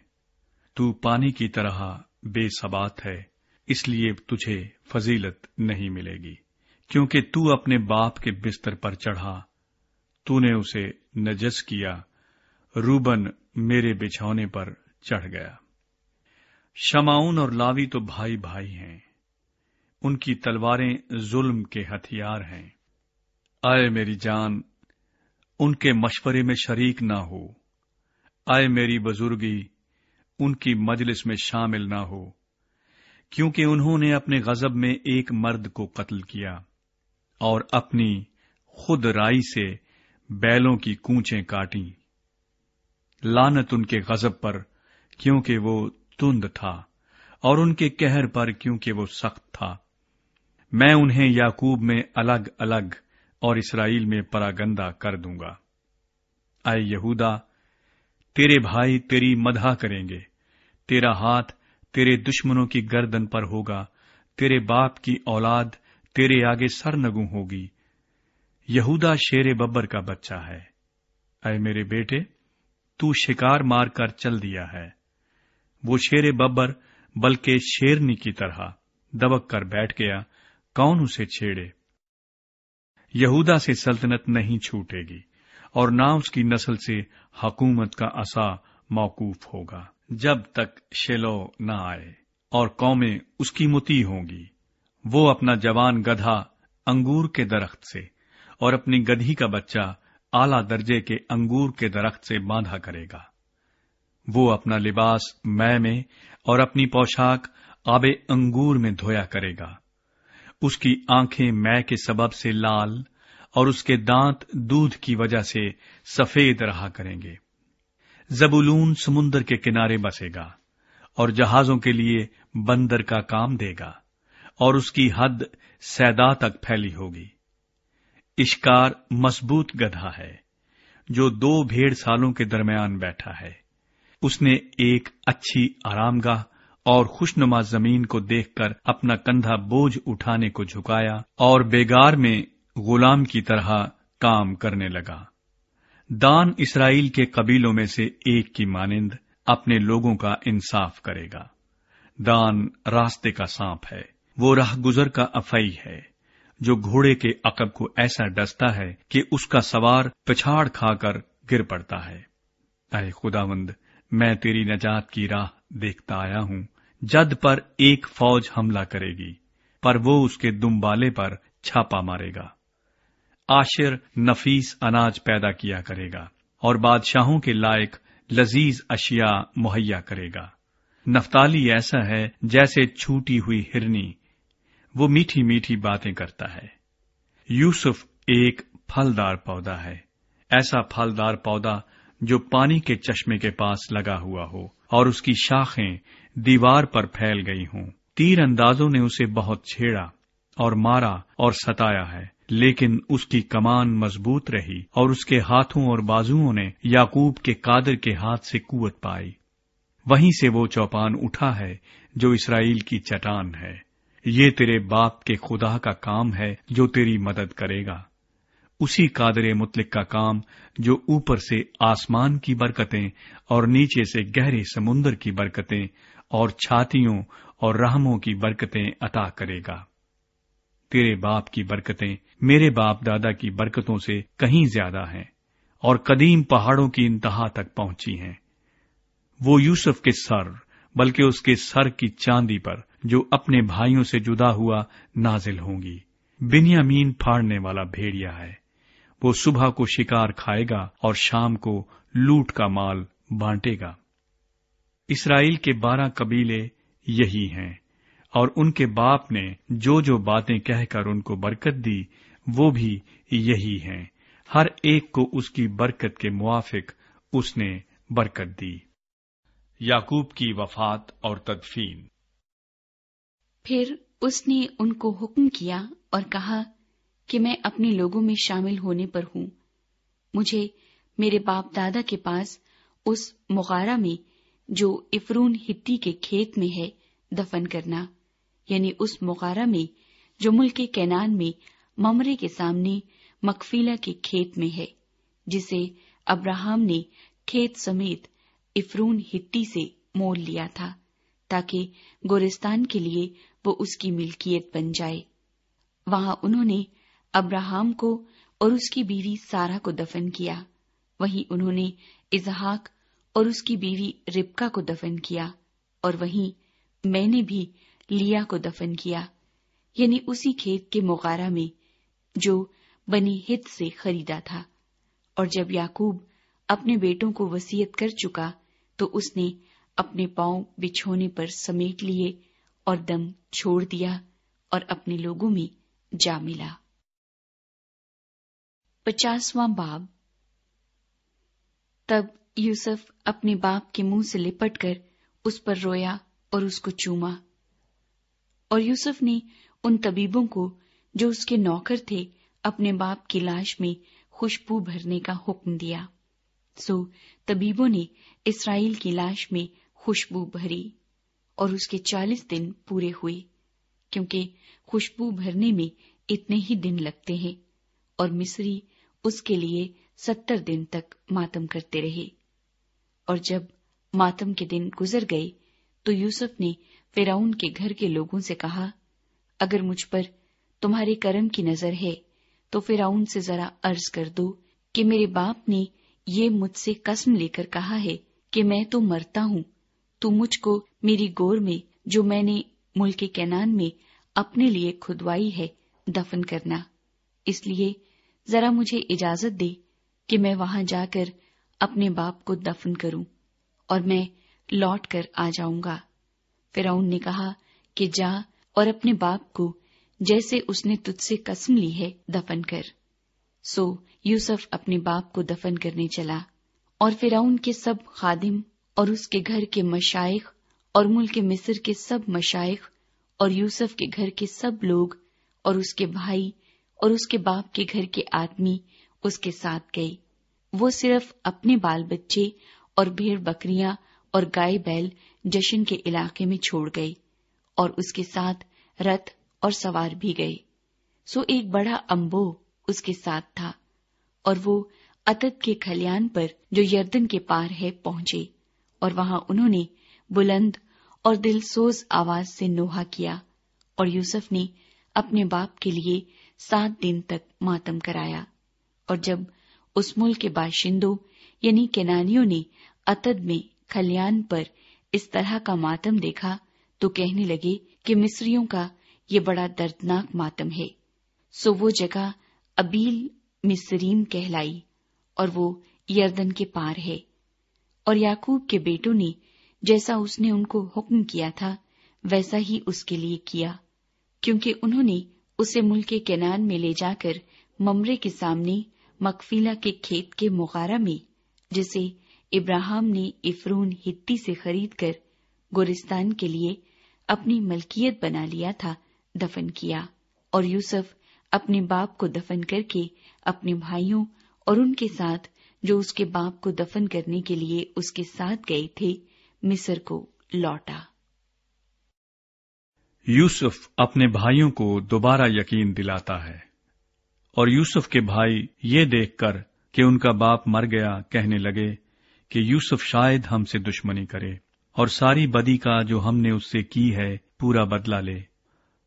تو پانی کی طرح بے سبات ہے، اس لیے تجھے فضیلت نہیں ملے گی۔ کیونکہ تو اپنے باپ کے بستر پر چڑھا، تو نے اسے نجس کیا، روبن میرے بچھونے پر چڑھ گیا۔ شماؤن اور لاوی تو بھائی بھائی ہیں۔ ان کی تلواریں ظلم کے ہتھیار ہیں۔ آئے میری جان، ان کے مشورے میں شریک نہ ہو۔ آئے میری بزرگی، ان کی مجلس میں شامل نہ ہو۔ کیونکہ انہوں نے اپنے غزب میں ایک مرد کو قتل کیا اور اپنی خود رائی سے بیلوں کی کونچیں کاٹیں۔ لانت ان کے غزب پر، کیونکہ وہ تند تھا اور ان کے کہر پر، کیونکہ وہ سخت تھا۔ میں انہیں یاقوب میں الگ الگ اور اسرائیل میں پراگندا کر دوں گا۔ اے یہودا، تیرے بھائی تیری مدح کریں گے۔ تیرا ہاتھ تیرے دشمنوں کی گردن پر ہوگا۔ تیرے باپ کی اولاد تیرے آگے سر نگو ہوگی۔ یہودا شیر ببر کا بچہ ہے۔ اے میرے بیٹے، تو شکار مار کر چل دیا ہے۔ وہ شیر ببر، بلکہ شیرنی کی طرح دبک کر بیٹھ گیا۔ کون اسے چھیڑے؟ یہودا سے سلطنت نہیں چھوٹے گی اور نہ اس کی نسل سے حکومت کا اصا موقوف ہوگا جب تک شیلو نہ آئے اور قومیں اس کی متی ہوں گی۔ وہ اپنا جوان گدھا انگور کے درخت سے اور اپنی گدھی کا بچہ اعلی درجے کے انگور کے درخت سے باندھا کرے گا۔ وہ اپنا لباس میں میں اور اپنی پوشاک آب انگور میں دھویا کرے گا۔ اس کی آنکھیں میں کے سبب سے لال اور اس کے دانت دودھ کی وجہ سے سفید رہا کریں گے۔ زبولون سمندر کے کنارے بسے گا اور جہازوں کے لیے بندر کا کام دے گا اور اس کی حد سیدا تک پھیلی ہوگی۔ اشکار مضبوط گدھا ہے جو دو بھیڑ سالوں کے درمیان بیٹھا ہے۔ اس نے ایک اچھی آرام گاہ اور خوشنما زمین کو دیکھ کر اپنا کندھا بوجھ اٹھانے کو جھکایا اور بیگار میں غلام کی طرح کام کرنے لگا۔ دان اسرائیل کے قبیلوں میں سے ایک کی مانند اپنے لوگوں کا انصاف کرے گا۔ دان راستے کا سانپ ہے، وہ راہ گزر کا افئی ہے۔ جو گھوڑے کے عقب کو ایسا ڈستا ہے کہ اس کا سوار پچھاڑ کھا کر گر پڑتا ہے۔ اے خدا مند میں تیری نجات کی راہ دیکھتا آیا ہوں۔ جد پر ایک فوج حملہ کرے گی، پر وہ اس کے دمبالے پر چھاپا مارے گا۔ آشر نفیس اناج پیدا کیا کرے گا اور بادشاہوں کے لائق لذیذ اشیاء مہیا کرے گا۔ نفتالی ایسا ہے جیسے چھوٹی ہوئی ہرنی۔ وہ میٹھی میٹھی باتیں کرتا ہے۔ یوسف ایک پھلدار پودا ہے۔ ایسا پھلدار پودا جو پانی کے چشمے کے پاس لگا ہوا ہو اور اس کی شاخیں دیوار پر پھیل گئی ہوں۔ تیر اندازوں نے اسے بہت چھیڑا اور مارا اور ستایا ہے، لیکن اس کی کمان مضبوط رہی اور اس کے ہاتھوں اور بازوؤں نے یاقوب کے قادر کے ہاتھ سے قوت پائی۔ وہیں سے وہ چوپان اٹھا ہے جو اسرائیل کی چٹان ہے۔ یہ تیرے باپ کے خدا کا کام ہے جو تیری مدد کرے گا۔ اسی قادر مطلق کا کام جو اوپر سے آسمان کی برکتیں اور نیچے سے گہرے سمندر کی برکتیں اور چھاتیوں اور رحموں کی برکتیں عطا کرے گا۔ تیرے باپ کی برکتیں میرے باپ دادا کی برکتوں سے کہیں زیادہ ہیں اور قدیم پہاڑوں کی انتہا تک پہنچی ہیں۔ وہ یوسف کے سر بلکہ اس کے سر کی چاندی پر جو اپنے بھائیوں سے جدا ہوا نازل ہوں گی۔ بنیامین پھاڑنے والا بھیڑیا ہے۔ وہ صبح کو شکار کھائے گا اور شام کو لوٹ کا مال بانٹے گا۔ اسرائیل کے بارہ قبیلے یہی ہیں، اور ان کے باپ نے جو جو باتیں کہہ کر ان کو برکت دی، وہ بھی یہی ہیں۔ ہر ایک کو اس کی برکت کے موافق اس نے برکت دی۔ یعقوب کی وفات اور تدفین۔ پھر اس نے ان کو حکم کیا اور کہا کہ میں اپنے لوگوں میں شامل ہونے پر ہوں۔ مجھے میرے باپ دادا کے پاس اس مغارہ میں جو افرون ہتی کے کھیت میں ہے، دفن کرنا یعنی اس مغارہ میں جو ملک کینان میں ممرے کے سامنے مکفیلا کے کھیت میں ہے، جسے ابراہم نے کھیت سمیت افرون ہٹی سے مول لیا تھا، تاکہ گورستان کے لیے وہ اس کی ملکیت بن جائے۔ وہاں انہوں نے ابراہم کو اور اس کی بیوی سارا کو دفن کیا۔ وہیں انہوں نے اظہاق اور اس کی بیوی ربکا کو دفن کیا اور وہیں میں نے بھی لیا کو دفن کیا یعنی اسی کھیت کے مغارہ میں جو بنی ہت سے خریدا تھا۔ اور جب یاقوب اپنے بیٹوں کو وسیعت کر چکا، تو اس نے اپنے پاؤں بچھونے پر سمیٹ لیے اور دم چھوڑ دیا اور اپنے لوگوں میں جا ملا۔ پچاسواں باب۔ تب یوسف اپنے باپ کے منہ سے لپٹ کر اس پر رویا اور اس کو چوما۔ اور یوسف نے ان طبیبوں کو جو اس کے نوکر تھے اپنے باپ کی لاش میں خوشبو بھرنے کا حکم دیا۔ سو طبیبوں نے اسرائیل کی لاش میں خوشبو بھری اور اس کے چالیس دن پورے ہوئے، کیونکہ خوشبو بھرنے میں اتنے ہی دن لگتے ہیں اور مصری اس کے لیے ستر دن تک ماتم کرتے رہے۔ اور جب ماتم کے دن گزر گئے تو یوسف نے فراؤن کے گھر کے لوگوں سے کہا، اگر مجھ پر تمہارے کرم کی نظر ہے تو فراؤن سے ذرا عرض کر دو کہ میرے باپ نے یہ مجھ سے قسم لے کر کہا ہے کہ میں تو مرتا ہوں۔ تو مجھ کو میری گور میں، جو میں نے ملک کینان میں اپنے لیے کھدوائی ہے، دفن کرنا۔ اس لیے ذرا مجھے اجازت دے کہ میں وہاں جا کر اپنے باپ کو دفن کروں اور میں لوٹ کر آ جاؤں گا۔ فراؤن نے کہا کہ جا اور اپنے باپ کو جیسے اس نے تجھ سے قسم لی ہے دفن کر۔ سو یوسف اپنے باپ کو دفن کرنے چلا اور فراؤن کے سب خادم اور اس کے گھر کے مشائق اور ملک مصر کے سب مشائق اور یوسف کے گھر کے سب لوگ اور اس کے بھائی اور اس کے باپ کے گھر کے آدمی اس کے ساتھ گئے۔ وہ صرف اپنے بال بچے اور بھیڑ بکریاں اور گائے بیل جشن کے علاقے میں چھوڑ گئے اور اس کے ساتھ رتھ اور سوار بھی گئے۔ سو ایک بڑا امبو اس کے ساتھ تھا اور وہ اتت کے کھلیان پر جو یردن کے پار ہے پہنچے اور وہاں انہوں نے بلند اور دل سوز آواز سے نوحا کیا اور یوسف نے اپنے باپ کے لیے سات دن تک ماتم کرایا اور جب اس ملک کے باشندوں یعنی کینانیوں نے اتد میں کھلیان پر اس طرح کا ماتم دیکھا تو کہنے لگے کہ مصریوں کا یہ بڑا دردناک ماتم ہے۔ سو وہ جگہ ابیل مصریم کہلائی اور وہ یردن کے پار ہے۔ اور یعقوب کے بیٹوں نے جیسا اس نے ان کو حکم کیا تھا، ویسا ہی اس کے لیے کیا، کیونکہ انہوں نے اسے ملک کینان میں لے جا کر ممرے کے سامنے مکفیلا کے کھیت کے مغارہ میں، جسے ابراہم نے افرون ہتی سے خرید کر گورستان کے لیے اپنی ملکیت بنا لیا تھا، دفن کیا۔ اور یوسف اپنے باپ کو دفن کر کے اپنے بھائیوں اور ان کے ساتھ جو اس کے باپ کو دفن کرنے کے لیے اس کے ساتھ گئے تھے، مصر کو لوٹا۔ یوسف اپنے بھائیوں کو دوبارہ یقین دلاتا ہے۔ اور یوسف کے بھائی یہ دیکھ کر کہ ان کا باپ مر گیا کہنے لگے کہ یوسف شاید ہم سے دشمنی کرے اور ساری بدی کا جو ہم نے اس سے کی ہے پورا بدلا لے۔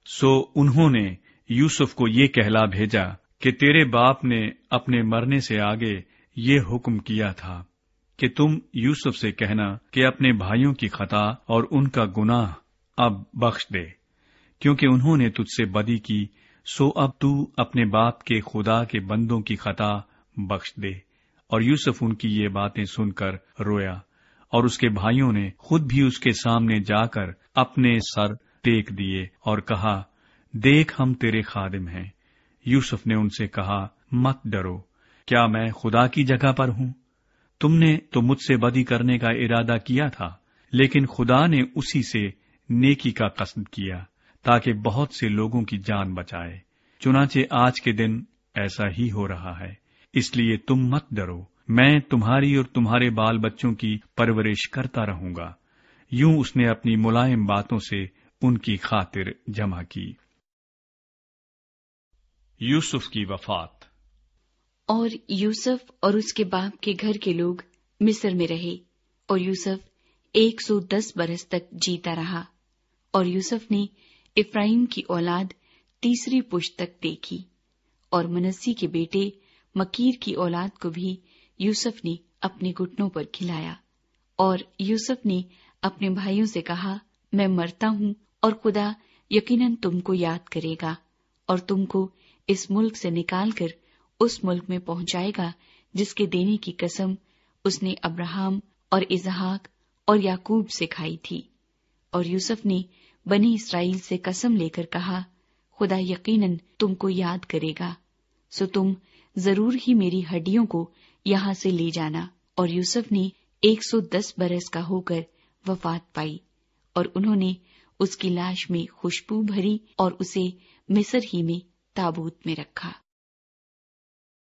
سو انہوں نے یوسف کو یہ کہلا بھیجا کہ تیرے باپ نے اپنے مرنے سے آگے یہ حکم کیا تھا کہ تم یوسف سے کہنا کہ اپنے بھائیوں کی خطا اور ان کا گناہ اب بخش دے، کیونکہ انہوں نے تجھ سے بدی کی سو اب تو اپنے باپ کے خدا کے بندوں کی خطا بخش دے۔ اور یوسف ان کی یہ باتیں سن کر رویا۔ اور اس کے بھائیوں نے خود بھی اس کے سامنے جا کر اپنے سر ٹیک دیے اور کہا، دیکھ ہم تیرے خادم ہیں۔ یوسف نے ان سے کہا، مت ڈرو۔ کیا میں خدا کی جگہ پر ہوں؟ تم نے تو مجھ سے بدی کرنے کا ارادہ کیا تھا، لیکن خدا نے اسی سے نیکی کا قصد کیا۔ تاکہ بہت سے لوگوں کی جان بچائے۔ چنانچہ آج کے دن ایسا ہی ہو رہا ہے۔ اس لیے تم مت ڈرو۔ میں تمہاری اور تمہارے بال بچوں کی پرورش کرتا رہوں گا۔ یوں اس نے اپنی ملائم باتوں سے ان کی خاطر جمع کی۔ یوسف کی وفات۔ اور یوسف اور اس کے باپ کے گھر کے لوگ مصر میں رہے۔ اور یوسف ایک سو دس برس تک جیتا رہا۔ اور یوسف نے افراہیم کی اولاد تیسری پشت تک دیکھی اور منسی کے بیٹے مکیر کی اولاد کو بھی یوسف نے اپنے گٹنوں پر کھلایا اور یوسف نے اپنے بھائیوں سے کہا، میں مرتا ہوں اور خدا یقیناً تم کو یاد کرے گا اور تم کو اس ملک سے نکال کر اس ملک میں پہنچائے گا جس کے دینے کی قسم اس نے ابراہم اور اظہاق اور یعقوب سے کھائی تھی اور یوسف نے بنی اسرائیل سے قسم لے کر کہا، خدا یقیناً تم کو یاد کرے گا، سو تم ضرور ہی میری ہڈیوں کو یہاں سے لے جانا۔ اور یوسف نے ایک سو دس برس کا ہو کر وفات پائی، اور انہوں نے اس کی لاش میں خوشبو بھری اور اسے مصر ہی میں تابوت میں رکھا۔